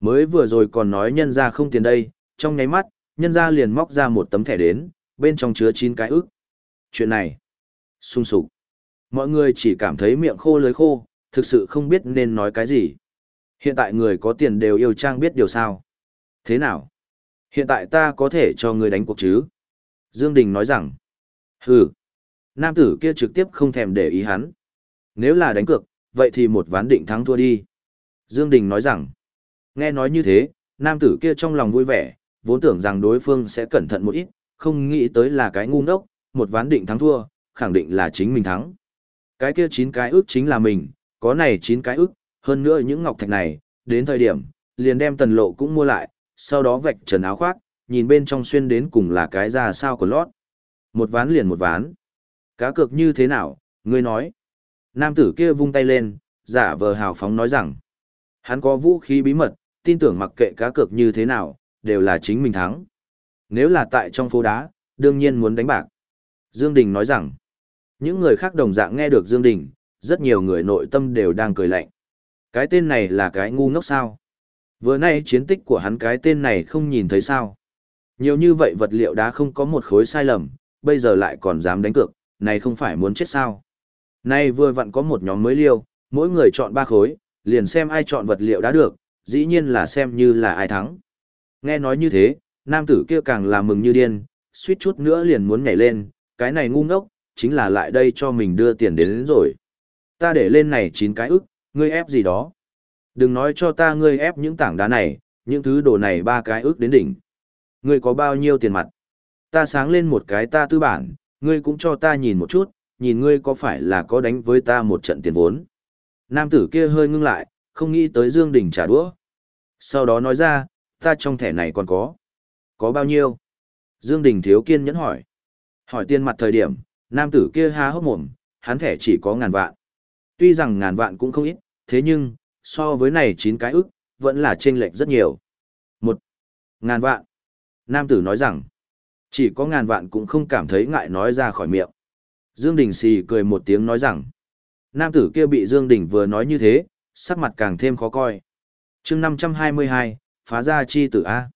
Mới vừa rồi còn nói nhân ra không tiền đây, trong nháy mắt, nhân ra liền móc ra một tấm thẻ đến, bên trong chứa 9 cái ức. Chuyện này, sung sục. Mọi người chỉ cảm thấy miệng khô lưới khô, thực sự không biết nên nói cái gì. Hiện tại người có tiền đều yêu trang biết điều sao. Thế nào? Hiện tại ta có thể cho người đánh cuộc chứ? Dương Đình nói rằng, hừ, nam tử kia trực tiếp không thèm để ý hắn. Nếu là đánh cược, vậy thì một ván định thắng thua đi. Dương Đình nói rằng, nghe nói như thế, nam tử kia trong lòng vui vẻ, vốn tưởng rằng đối phương sẽ cẩn thận một ít, không nghĩ tới là cái ngu ngốc, một ván định thắng thua, khẳng định là chính mình thắng. Cái kia chín cái ước chính là mình, có này chín cái ước, hơn nữa những ngọc thạch này, đến thời điểm, liền đem tần lộ cũng mua lại, sau đó vạch trần áo khoác, nhìn bên trong xuyên đến cùng là cái ra sao của lót. Một ván liền một ván. Cá cược như thế nào, ngươi nói. Nam tử kia vung tay lên, giả vờ hào phóng nói rằng, hắn có vũ khí bí mật, tin tưởng mặc kệ cá cược như thế nào, đều là chính mình thắng. Nếu là tại trong phố đá, đương nhiên muốn đánh bạc. Dương Đình nói rằng, những người khác đồng dạng nghe được Dương Đình, rất nhiều người nội tâm đều đang cười lạnh. Cái tên này là cái ngu ngốc sao? Vừa nay chiến tích của hắn cái tên này không nhìn thấy sao? Nhiều như vậy vật liệu đá không có một khối sai lầm, bây giờ lại còn dám đánh cược, này không phải muốn chết sao? Nay vừa vặn có một nhóm mới liêu, mỗi người chọn ba khối, liền xem ai chọn vật liệu đá được, dĩ nhiên là xem như là ai thắng. Nghe nói như thế, nam tử kia càng là mừng như điên, suýt chút nữa liền muốn nhảy lên, cái này ngu ngốc, chính là lại đây cho mình đưa tiền đến, đến rồi. Ta để lên này chín cái ức, ngươi ép gì đó. Đừng nói cho ta ngươi ép những tảng đá này, những thứ đồ này ba cái ức đến đỉnh. Ngươi có bao nhiêu tiền mặt? Ta sáng lên một cái ta tư bản, ngươi cũng cho ta nhìn một chút, nhìn ngươi có phải là có đánh với ta một trận tiền vốn. Nam tử kia hơi ngưng lại, không nghĩ tới Dương Đình trả đũa. Sau đó nói ra, ta trong thẻ này còn có. Có bao nhiêu? Dương Đình thiếu kiên nhẫn hỏi. Hỏi tiền mặt thời điểm, nam tử kia há hốc mồm, hắn thẻ chỉ có ngàn vạn. Tuy rằng ngàn vạn cũng không ít, thế nhưng, so với này chín cái ức, vẫn là chênh lệch rất nhiều. Một ngàn vạn. Nam tử nói rằng, chỉ có ngàn vạn cũng không cảm thấy ngại nói ra khỏi miệng. Dương Đình xì cười một tiếng nói rằng, nam tử kia bị Dương Đình vừa nói như thế, sắc mặt càng thêm khó coi. Chương 522, phá ra chi tử A.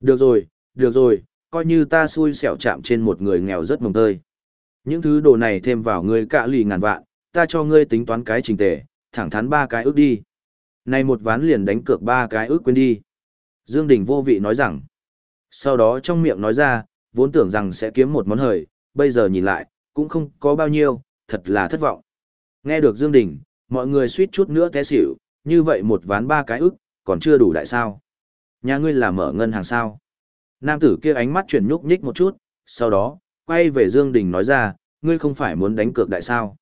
Được rồi, được rồi, coi như ta xui xẻo chạm trên một người nghèo rất mồng tơi. Những thứ đồ này thêm vào ngươi cạ lì ngàn vạn, ta cho ngươi tính toán cái trình tề, thẳng thắn ba cái ước đi. Này một ván liền đánh cược ba cái ước quên đi. Dương Đình vô vị nói rằng. Sau đó trong miệng nói ra, vốn tưởng rằng sẽ kiếm một món hời, bây giờ nhìn lại, cũng không có bao nhiêu, thật là thất vọng. Nghe được Dương Đình, mọi người suýt chút nữa té xỉu, như vậy một ván ba cái ức, còn chưa đủ đại sao. Nhà ngươi là mở ngân hàng sao. Nam tử kia ánh mắt chuyển nhúc nhích một chút, sau đó, quay về Dương Đình nói ra, ngươi không phải muốn đánh cược đại sao.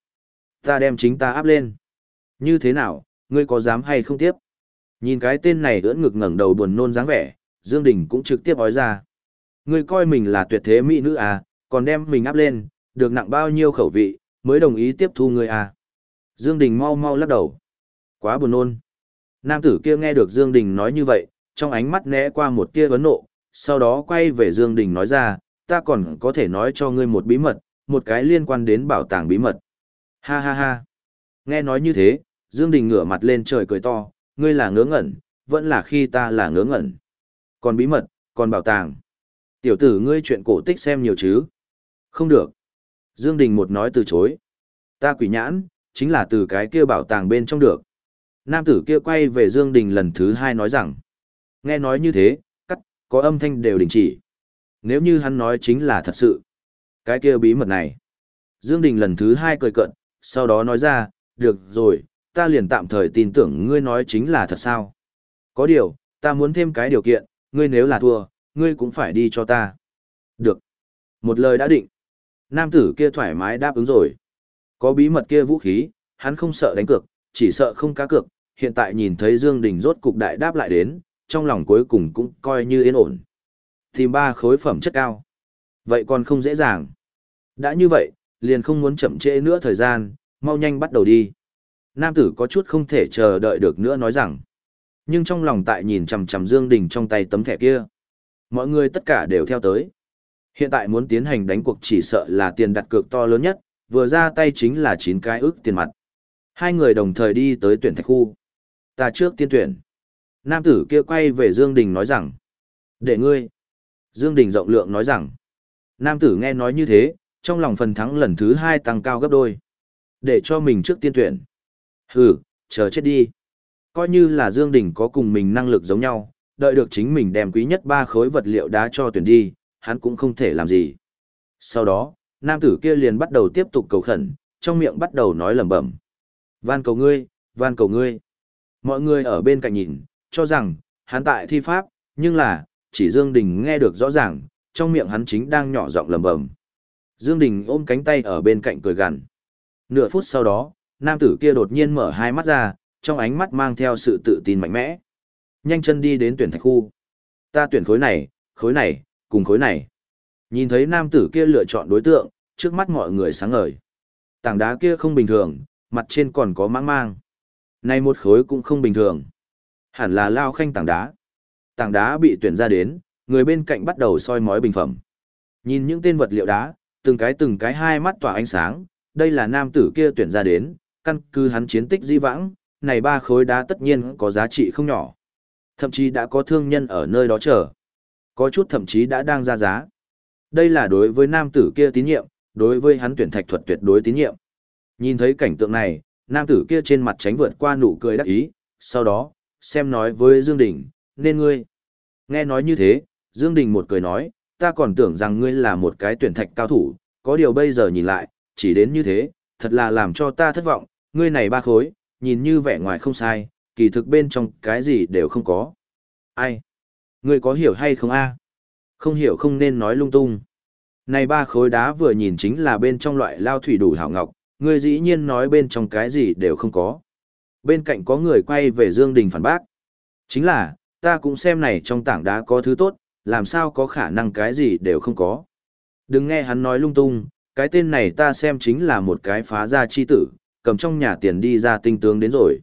Ta đem chính ta áp lên. Như thế nào, ngươi có dám hay không tiếp? Nhìn cái tên này ưỡn ngực ngẩng đầu buồn nôn dáng vẻ, Dương Đình cũng trực tiếp nói ra. Ngươi coi mình là tuyệt thế mỹ nữ à, còn đem mình áp lên, được nặng bao nhiêu khẩu vị, mới đồng ý tiếp thu ngươi à. Dương Đình mau mau lắc đầu. Quá buồn nôn. Nam tử kia nghe được Dương Đình nói như vậy, trong ánh mắt né qua một tia vấn nộ, sau đó quay về Dương Đình nói ra, ta còn có thể nói cho ngươi một bí mật, một cái liên quan đến bảo tàng bí mật. Ha ha ha. Nghe nói như thế, Dương Đình ngửa mặt lên trời cười to, ngươi là ngớ ngẩn, vẫn là khi ta là ngớ ngẩn. Còn bí mật, còn bảo tàng. Tiểu tử ngươi chuyện cổ tích xem nhiều chứ. Không được. Dương Đình một nói từ chối. Ta quỷ nhãn, chính là từ cái kia bảo tàng bên trong được. Nam tử kia quay về Dương Đình lần thứ hai nói rằng. Nghe nói như thế, cắt, có âm thanh đều đình chỉ. Nếu như hắn nói chính là thật sự. Cái kia bí mật này. Dương Đình lần thứ hai cười cận, sau đó nói ra, được rồi, ta liền tạm thời tin tưởng ngươi nói chính là thật sao. Có điều, ta muốn thêm cái điều kiện, ngươi nếu là thua, ngươi cũng phải đi cho ta. Được. Một lời đã định. Nam tử kia thoải mái đáp ứng rồi. Có bí mật kia vũ khí, hắn không sợ đánh cược, chỉ sợ không cá cược. Hiện tại nhìn thấy Dương Đình rốt cục đại đáp lại đến, trong lòng cuối cùng cũng coi như yên ổn. Tìm ba khối phẩm chất cao. Vậy còn không dễ dàng. Đã như vậy, liền không muốn chậm trễ nữa thời gian, mau nhanh bắt đầu đi. Nam tử có chút không thể chờ đợi được nữa nói rằng. Nhưng trong lòng tại nhìn chằm chằm Dương Đình trong tay tấm thẻ kia. Mọi người tất cả đều theo tới. Hiện tại muốn tiến hành đánh cuộc chỉ sợ là tiền đặt cược to lớn nhất, vừa ra tay chính là 9 cái ước tiền mặt. Hai người đồng thời đi tới tuyển thạch khu. Ta trước tiên tuyển. Nam tử kia quay về Dương Đình nói rằng. Để ngươi. Dương Đình rộng lượng nói rằng. Nam tử nghe nói như thế, trong lòng phần thắng lần thứ hai tăng cao gấp đôi. Để cho mình trước tiên tuyển. Hừ, chờ chết đi. Coi như là Dương Đình có cùng mình năng lực giống nhau, đợi được chính mình đem quý nhất ba khối vật liệu đá cho tuyển đi, hắn cũng không thể làm gì. Sau đó, nam tử kia liền bắt đầu tiếp tục cầu khẩn, trong miệng bắt đầu nói lẩm bẩm. Van cầu ngươi, van cầu ngươi. Mọi người ở bên cạnh nhìn, cho rằng, hắn tại thi pháp, nhưng là, chỉ Dương Đình nghe được rõ ràng, trong miệng hắn chính đang nhỏ giọng lẩm bẩm. Dương Đình ôm cánh tay ở bên cạnh cười gằn. Nửa phút sau đó, nam tử kia đột nhiên mở hai mắt ra, trong ánh mắt mang theo sự tự tin mạnh mẽ. Nhanh chân đi đến tuyển thạch khu. Ta tuyển khối này, khối này, cùng khối này. Nhìn thấy nam tử kia lựa chọn đối tượng, trước mắt mọi người sáng ngời. Tảng đá kia không bình thường, mặt trên còn có mang mang. Này một khối cũng không bình thường. Hẳn là lao khanh tảng đá. Tảng đá bị tuyển ra đến, người bên cạnh bắt đầu soi mói bình phẩm. Nhìn những tên vật liệu đá, từng cái từng cái hai mắt tỏa ánh sáng, đây là nam tử kia tuyển ra đến, căn cứ hắn chiến tích di vãng, này ba khối đá tất nhiên có giá trị không nhỏ. Thậm chí đã có thương nhân ở nơi đó chờ. Có chút thậm chí đã đang ra giá. Đây là đối với nam tử kia tín nhiệm, đối với hắn tuyển thạch thuật tuyệt đối tín nhiệm. Nhìn thấy cảnh tượng này, nam tử kia trên mặt tránh vượt qua nụ cười đắc ý, sau đó, xem nói với Dương Đình, nên ngươi. Nghe nói như thế, Dương Đình một cười nói, ta còn tưởng rằng ngươi là một cái tuyển thạch cao thủ, có điều bây giờ nhìn lại, chỉ đến như thế, thật là làm cho ta thất vọng, ngươi này ba khối, nhìn như vẻ ngoài không sai, kỳ thực bên trong cái gì đều không có. Ai? Ngươi có hiểu hay không a? Không hiểu không nên nói lung tung. Này ba khối đá vừa nhìn chính là bên trong loại lao thủy đủ hảo ngọc, người dĩ nhiên nói bên trong cái gì đều không có. Bên cạnh có người quay về Dương Đình phản bác. Chính là, ta cũng xem này trong tảng đá có thứ tốt, làm sao có khả năng cái gì đều không có. Đừng nghe hắn nói lung tung, cái tên này ta xem chính là một cái phá gia chi tử, cầm trong nhà tiền đi ra tinh tướng đến rồi.